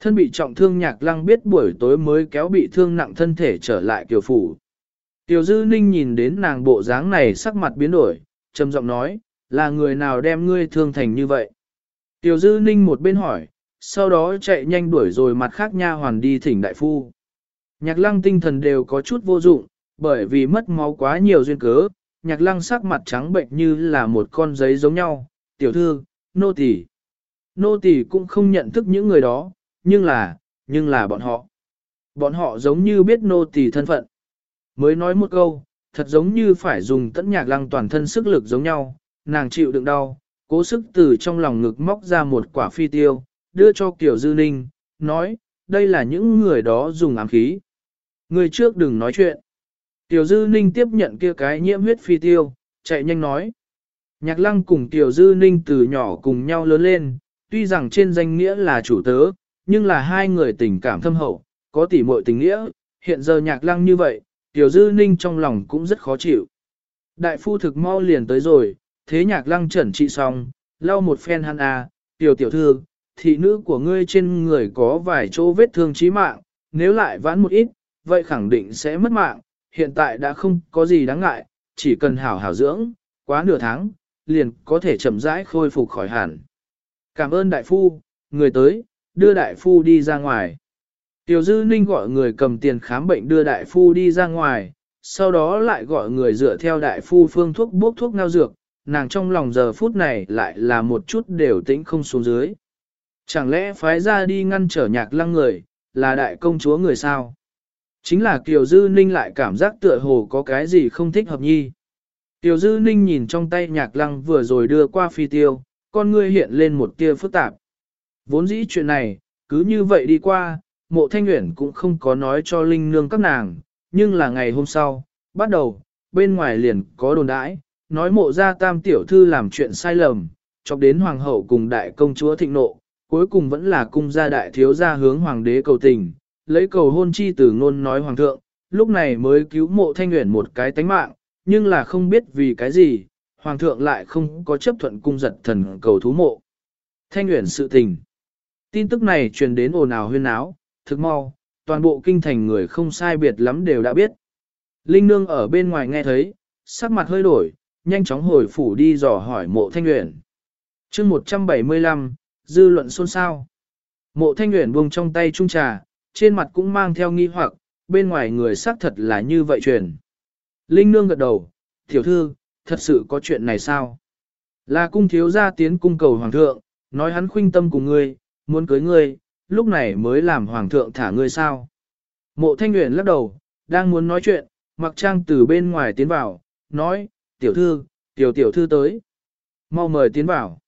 Thân bị trọng thương nhạc lăng biết buổi tối mới kéo bị thương nặng thân thể trở lại kiều phủ. Tiểu dư ninh nhìn đến nàng bộ dáng này sắc mặt biến đổi, trầm giọng nói, là người nào đem ngươi thương thành như vậy. Tiểu dư ninh một bên hỏi, sau đó chạy nhanh đuổi rồi mặt khác nha hoàn đi thỉnh đại phu. Nhạc lăng tinh thần đều có chút vô dụng, bởi vì mất máu quá nhiều duyên cớ, nhạc lăng sắc mặt trắng bệnh như là một con giấy giống nhau, tiểu thư, nô tỳ, Nô tỳ cũng không nhận thức những người đó, nhưng là, nhưng là bọn họ. Bọn họ giống như biết nô tỳ thân phận. Mới nói một câu, thật giống như phải dùng tẫn nhạc lăng toàn thân sức lực giống nhau, nàng chịu đựng đau, cố sức từ trong lòng ngực móc ra một quả phi tiêu, đưa cho Kiều Dư Ninh, nói, đây là những người đó dùng ám khí. Người trước đừng nói chuyện. Tiểu Dư Ninh tiếp nhận kia cái nhiễm huyết phi tiêu, chạy nhanh nói. Nhạc lăng cùng Tiểu Dư Ninh từ nhỏ cùng nhau lớn lên, tuy rằng trên danh nghĩa là chủ tớ, nhưng là hai người tình cảm thâm hậu, có tỉ muội tình nghĩa, hiện giờ nhạc lăng như vậy, Tiểu Dư Ninh trong lòng cũng rất khó chịu. Đại phu thực mau liền tới rồi, thế nhạc lăng chuẩn trị xong, lau một phen hắn à, tiểu tiểu thư, thị nữ của ngươi trên người có vài chỗ vết thương chí mạng, nếu lại vãn một ít, vậy khẳng định sẽ mất mạng, hiện tại đã không có gì đáng ngại, chỉ cần hảo hảo dưỡng, quá nửa tháng, liền có thể chậm rãi khôi phục khỏi hẳn. Cảm ơn đại phu, người tới, đưa đại phu đi ra ngoài. Tiểu Dư Ninh gọi người cầm tiền khám bệnh đưa đại phu đi ra ngoài, sau đó lại gọi người dựa theo đại phu phương thuốc bốc thuốc ngao dược, nàng trong lòng giờ phút này lại là một chút đều tĩnh không xuống dưới. Chẳng lẽ phái ra đi ngăn trở nhạc lăng người, là đại công chúa người sao? Chính là Kiều Dư Ninh lại cảm giác tựa hồ có cái gì không thích hợp nhi. Kiều Dư Ninh nhìn trong tay nhạc lăng vừa rồi đưa qua phi tiêu, con ngươi hiện lên một tia phức tạp. Vốn dĩ chuyện này, cứ như vậy đi qua, mộ thanh nguyện cũng không có nói cho Linh Nương các nàng, nhưng là ngày hôm sau, bắt đầu, bên ngoài liền có đồn đãi, nói mộ ra tam tiểu thư làm chuyện sai lầm, chọc đến hoàng hậu cùng đại công chúa thịnh nộ, cuối cùng vẫn là cung gia đại thiếu gia hướng hoàng đế cầu tình, lấy cầu hôn chi từ ngôn nói hoàng thượng, lúc này mới cứu mộ thanh nguyện một cái tánh mạng, nhưng là không biết vì cái gì, hoàng thượng lại không có chấp thuận cung giật thần cầu thú mộ. Thanh nguyện sự tình. Tin tức này truyền đến ồn ào huyên áo, thực mau, toàn bộ kinh thành người không sai biệt lắm đều đã biết. Linh nương ở bên ngoài nghe thấy, sắc mặt hơi đổi, nhanh chóng hồi phủ đi dò hỏi mộ thanh nguyện. chương 175, dư luận xôn xao. Mộ thanh nguyện buông trong tay trung trà, trên mặt cũng mang theo nghi hoặc, bên ngoài người xác thật là như vậy truyền. Linh nương gật đầu, tiểu thư, thật sự có chuyện này sao? Là cung thiếu gia tiến cung cầu hoàng thượng, nói hắn khuynh tâm cùng ngươi, muốn cưới ngươi, lúc này mới làm hoàng thượng thả ngươi sao? Mộ thanh nguyện lắc đầu, đang muốn nói chuyện, mặc trang từ bên ngoài tiến vào, nói, tiểu thư, tiểu tiểu thư tới. Mau mời tiến vào.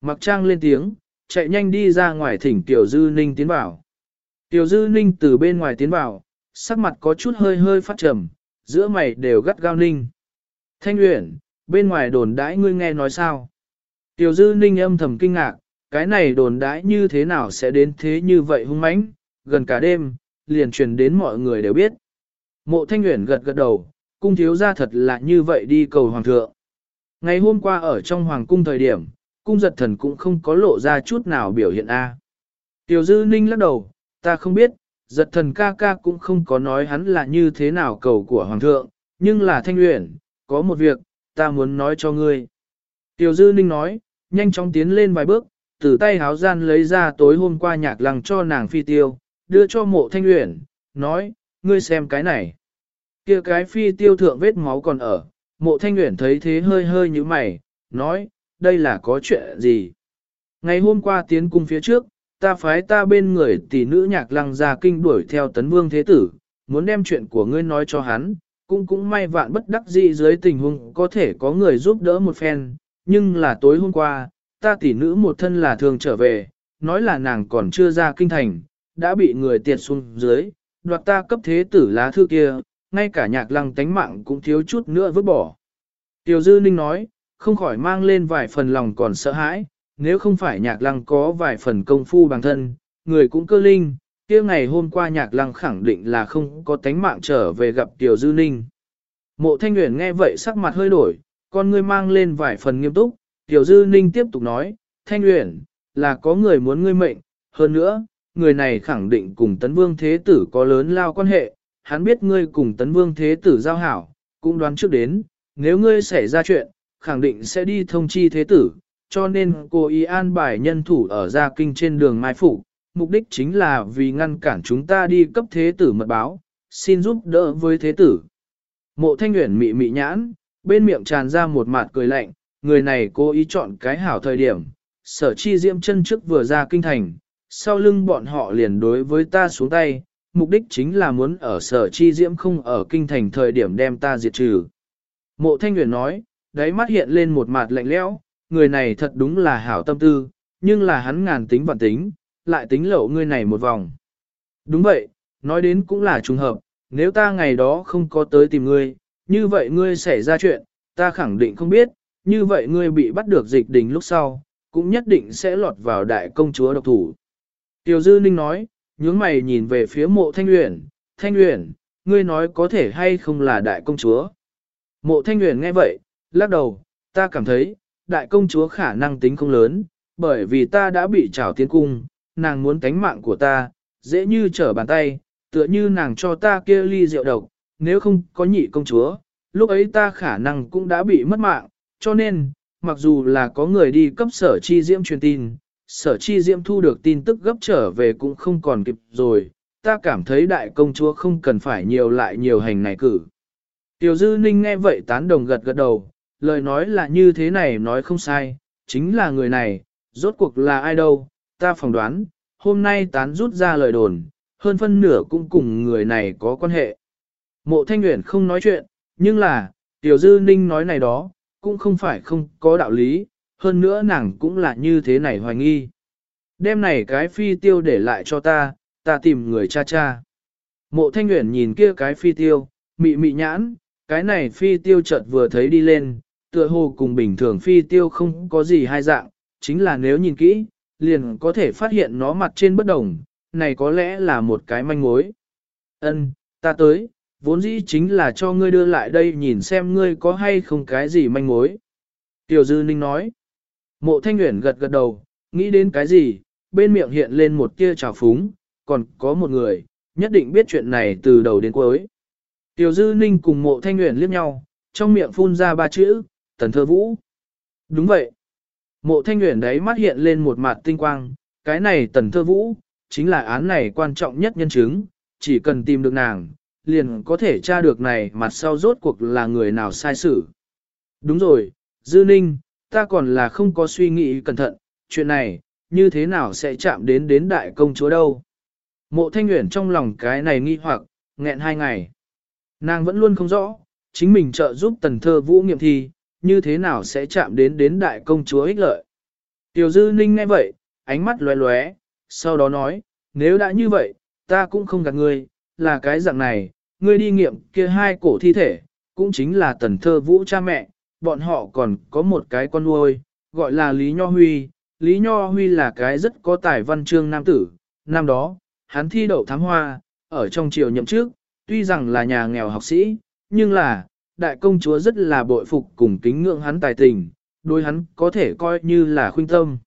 Mặc trang lên tiếng, chạy nhanh đi ra ngoài thỉnh tiểu dư ninh tiến vào. Tiểu dư ninh từ bên ngoài tiến vào, sắc mặt có chút hơi hơi phát trầm, giữa mày đều gắt gao ninh. Thanh Uyển, bên ngoài đồn đãi ngươi nghe nói sao? Tiểu dư ninh âm thầm kinh ngạc, cái này đồn đãi như thế nào sẽ đến thế như vậy hung mãnh, gần cả đêm, liền truyền đến mọi người đều biết. Mộ Thanh Uyển gật gật đầu, cung thiếu gia thật là như vậy đi cầu hoàng thượng. Ngày hôm qua ở trong hoàng cung thời điểm, cung giật thần cũng không có lộ ra chút nào biểu hiện A. Tiểu dư ninh lắc đầu, ta không biết, giật thần ca ca cũng không có nói hắn là như thế nào cầu của hoàng thượng, nhưng là thanh luyện, có một việc, ta muốn nói cho ngươi. Tiểu dư ninh nói, nhanh chóng tiến lên vài bước, từ tay háo gian lấy ra tối hôm qua nhạc lăng cho nàng phi tiêu, đưa cho mộ thanh luyện, nói, ngươi xem cái này. kia cái phi tiêu thượng vết máu còn ở, mộ thanh luyện thấy thế hơi hơi như mày, nói, đây là có chuyện gì? Ngày hôm qua tiến cung phía trước, ta phái ta bên người tỷ nữ nhạc lăng ra kinh đuổi theo tấn vương thế tử, muốn đem chuyện của ngươi nói cho hắn, cũng cũng may vạn bất đắc dĩ dưới tình huống có thể có người giúp đỡ một phen, nhưng là tối hôm qua, ta tỷ nữ một thân là thường trở về, nói là nàng còn chưa ra kinh thành, đã bị người tiệt xuống dưới, đoạt ta cấp thế tử lá thư kia, ngay cả nhạc lăng tánh mạng cũng thiếu chút nữa vứt bỏ. Tiểu Dư Ninh nói, không khỏi mang lên vài phần lòng còn sợ hãi, nếu không phải nhạc lăng có vài phần công phu bằng thân, người cũng cơ linh, kia ngày hôm qua nhạc lăng khẳng định là không có tánh mạng trở về gặp Tiểu Dư Ninh. Mộ Thanh Nguyễn nghe vậy sắc mặt hơi đổi, con ngươi mang lên vài phần nghiêm túc, Tiểu Dư Ninh tiếp tục nói, Thanh Uyển, là có người muốn ngươi mệnh, hơn nữa, người này khẳng định cùng tấn vương thế tử có lớn lao quan hệ, hắn biết ngươi cùng tấn vương thế tử giao hảo, cũng đoán trước đến, nếu ngươi xảy ra chuyện, khẳng định sẽ đi thông chi thế tử, cho nên cô y an bài nhân thủ ở gia kinh trên đường Mai Phủ, mục đích chính là vì ngăn cản chúng ta đi cấp thế tử mật báo, xin giúp đỡ với thế tử. Mộ thanh Uyển mị mị nhãn, bên miệng tràn ra một mạt cười lạnh, người này cố ý chọn cái hảo thời điểm, sở chi diễm chân trước vừa ra kinh thành, sau lưng bọn họ liền đối với ta xuống tay, mục đích chính là muốn ở sở chi diễm không ở kinh thành thời điểm đem ta diệt trừ. Mộ thanh nguyện nói, đáy mắt hiện lên một mặt lạnh lẽo, người này thật đúng là hảo tâm tư, nhưng là hắn ngàn tính vạn tính, lại tính lậu ngươi này một vòng. Đúng vậy, nói đến cũng là trùng hợp, nếu ta ngày đó không có tới tìm ngươi, như vậy ngươi xảy ra chuyện, ta khẳng định không biết, như vậy ngươi bị bắt được dịch đình lúc sau, cũng nhất định sẽ lọt vào đại công chúa độc thủ. Tiểu Dư Ninh nói, nhướng mày nhìn về phía mộ Thanh Uyển, Thanh Uyển, ngươi nói có thể hay không là đại công chúa. Mộ Thanh Uyển nghe vậy, lắc đầu, ta cảm thấy, đại công chúa khả năng tính không lớn, bởi vì ta đã bị trảo tiến cung, nàng muốn tánh mạng của ta, dễ như trở bàn tay, tựa như nàng cho ta kia ly rượu độc, nếu không có nhị công chúa, lúc ấy ta khả năng cũng đã bị mất mạng, cho nên, mặc dù là có người đi cấp sở chi diễm truyền tin, sở chi diễm thu được tin tức gấp trở về cũng không còn kịp rồi, ta cảm thấy đại công chúa không cần phải nhiều lại nhiều hành này cử. Tiểu dư ninh nghe vậy tán đồng gật gật đầu, lời nói là như thế này nói không sai, chính là người này, rốt cuộc là ai đâu, ta phỏng đoán, hôm nay tán rút ra lời đồn, hơn phân nửa cũng cùng người này có quan hệ. Mộ Thanh Nguyễn không nói chuyện, nhưng là, Tiểu Dư Ninh nói này đó, cũng không phải không có đạo lý, hơn nữa nàng cũng là như thế này hoài nghi. Đêm này cái phi tiêu để lại cho ta, ta tìm người cha cha. Mộ Thanh Nguyễn nhìn kia cái phi tiêu, mị mị nhãn, cái này phi tiêu chợt vừa thấy đi lên, tựa hồ cùng bình thường phi tiêu không có gì hai dạng, chính là nếu nhìn kỹ, liền có thể phát hiện nó mặt trên bất đồng, này có lẽ là một cái manh mối. Ân, ta tới, vốn dĩ chính là cho ngươi đưa lại đây nhìn xem ngươi có hay không cái gì manh mối. Tiểu Dư Ninh nói. Mộ Thanh nguyện gật gật đầu, nghĩ đến cái gì, bên miệng hiện lên một tia trào phúng, còn có một người, nhất định biết chuyện này từ đầu đến cuối. Tiểu Dư Ninh cùng mộ Thanh nguyện liếc nhau, trong miệng phun ra ba chữ, tần thơ vũ. Đúng vậy. Mộ Thanh nguyện đấy mắt hiện lên một mặt tinh quang, cái này tần thơ vũ, chính là án này quan trọng nhất nhân chứng, chỉ cần tìm được nàng, liền có thể tra được này mặt sau rốt cuộc là người nào sai xử. Đúng rồi, Dư Ninh, ta còn là không có suy nghĩ cẩn thận, chuyện này, như thế nào sẽ chạm đến đến đại công chúa đâu. Mộ Thanh Nguyễn trong lòng cái này nghi hoặc, nghẹn hai ngày. Nàng vẫn luôn không rõ, chính mình trợ giúp tần thơ vũ nghiệm thi, như thế nào sẽ chạm đến đến đại công chúa ích lợi. Tiểu Dư Ninh nghe vậy, ánh mắt lóe lóe, sau đó nói, nếu đã như vậy, ta cũng không gạt ngươi, là cái dạng này, ngươi đi nghiệm kia hai cổ thi thể, cũng chính là tần thơ vũ cha mẹ, bọn họ còn có một cái con nuôi, gọi là Lý Nho Huy. Lý Nho Huy là cái rất có tài văn chương nam tử, năm đó, hắn thi đậu thám hoa, ở trong triều nhậm trước, tuy rằng là nhà nghèo học sĩ, nhưng là, đại công chúa rất là bội phục cùng kính ngưỡng hắn tài tình, đối hắn có thể coi như là khuyên tâm.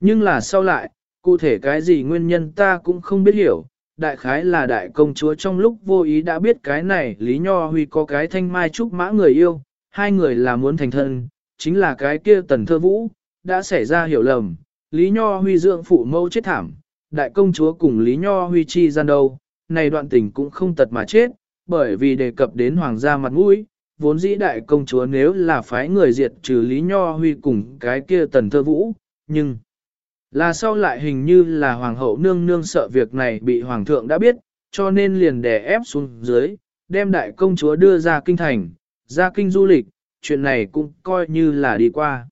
Nhưng là sau lại, cụ thể cái gì nguyên nhân ta cũng không biết hiểu, đại khái là đại công chúa trong lúc vô ý đã biết cái này Lý Nho Huy có cái thanh mai trúc mã người yêu, hai người là muốn thành thân, chính là cái kia tần thơ vũ, đã xảy ra hiểu lầm, Lý Nho Huy dưỡng phụ mâu chết thảm, đại công chúa cùng Lý Nho Huy chi gian đâu, này đoạn tình cũng không tật mà chết, bởi vì đề cập đến hoàng gia mặt mũi, vốn dĩ đại công chúa nếu là phái người diệt trừ Lý Nho Huy cùng cái kia tần thơ vũ, nhưng là sau lại hình như là hoàng hậu nương nương sợ việc này bị hoàng thượng đã biết, cho nên liền đè ép xuống dưới, đem đại công chúa đưa ra kinh thành, ra kinh du lịch, chuyện này cũng coi như là đi qua.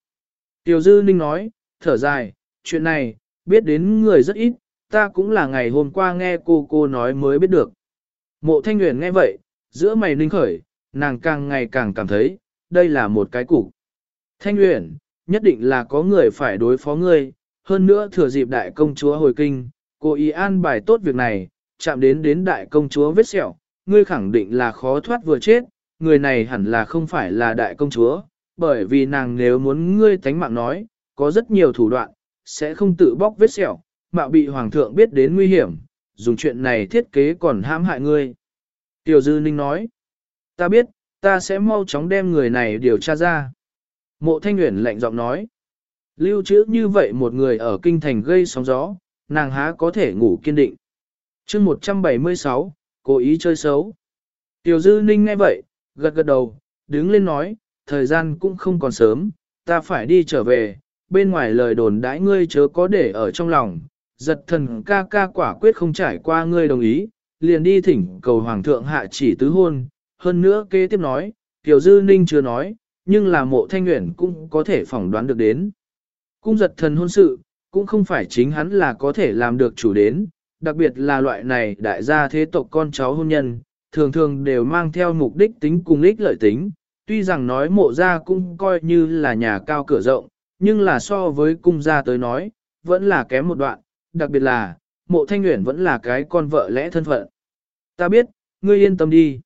Tiểu Dư Ninh nói, thở dài, chuyện này, biết đến người rất ít, ta cũng là ngày hôm qua nghe cô cô nói mới biết được. Mộ Thanh Nguyễn nghe vậy, giữa mày ninh khởi, nàng càng ngày càng cảm thấy, đây là một cái cục. Thanh Nguyễn, nhất định là có người phải đối phó ngươi, hơn nữa thừa dịp đại công chúa hồi kinh, cô ý an bài tốt việc này, chạm đến đến đại công chúa vết sẹo, ngươi khẳng định là khó thoát vừa chết, người này hẳn là không phải là đại công chúa, bởi vì nàng nếu muốn ngươi tánh mạng nói, có rất nhiều thủ đoạn, sẽ không tự bóc vết sẹo, mạo bị hoàng thượng biết đến nguy hiểm, dùng chuyện này thiết kế còn hãm hại ngươi. Tiểu Dư Ninh nói, ta biết, ta sẽ mau chóng đem người này điều tra ra. Mộ Thanh Nguyễn lạnh giọng nói, lưu trữ như vậy một người ở kinh thành gây sóng gió, nàng há có thể ngủ kiên định. chương 176, cố ý chơi xấu. Tiểu Dư Ninh nghe vậy, gật gật đầu, đứng lên nói, thời gian cũng không còn sớm, ta phải đi trở về, bên ngoài lời đồn đãi ngươi chớ có để ở trong lòng, giật thần ca ca quả quyết không trải qua ngươi đồng ý, liền đi thỉnh cầu hoàng thượng hạ chỉ tứ hôn, hơn nữa kế tiếp nói, Tiểu Dư Ninh chưa nói, nhưng là mộ thanh nguyện cũng có thể phỏng đoán được đến. Cung giật thần hôn sự, cũng không phải chính hắn là có thể làm được chủ đến, đặc biệt là loại này đại gia thế tộc con cháu hôn nhân, thường thường đều mang theo mục đích tính cùng ích lợi tính. Tuy rằng nói mộ gia cũng coi như là nhà cao cửa rộng, nhưng là so với cung gia tới nói, vẫn là kém một đoạn, đặc biệt là, mộ thanh nguyện vẫn là cái con vợ lẽ thân phận. Ta biết, ngươi yên tâm đi.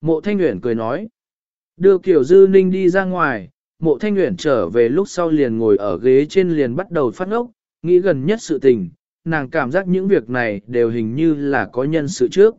Mộ thanh nguyện cười nói. Đưa kiểu dư ninh đi ra ngoài, mộ thanh nguyện trở về lúc sau liền ngồi ở ghế trên liền bắt đầu phát ngốc, nghĩ gần nhất sự tình, nàng cảm giác những việc này đều hình như là có nhân sự trước.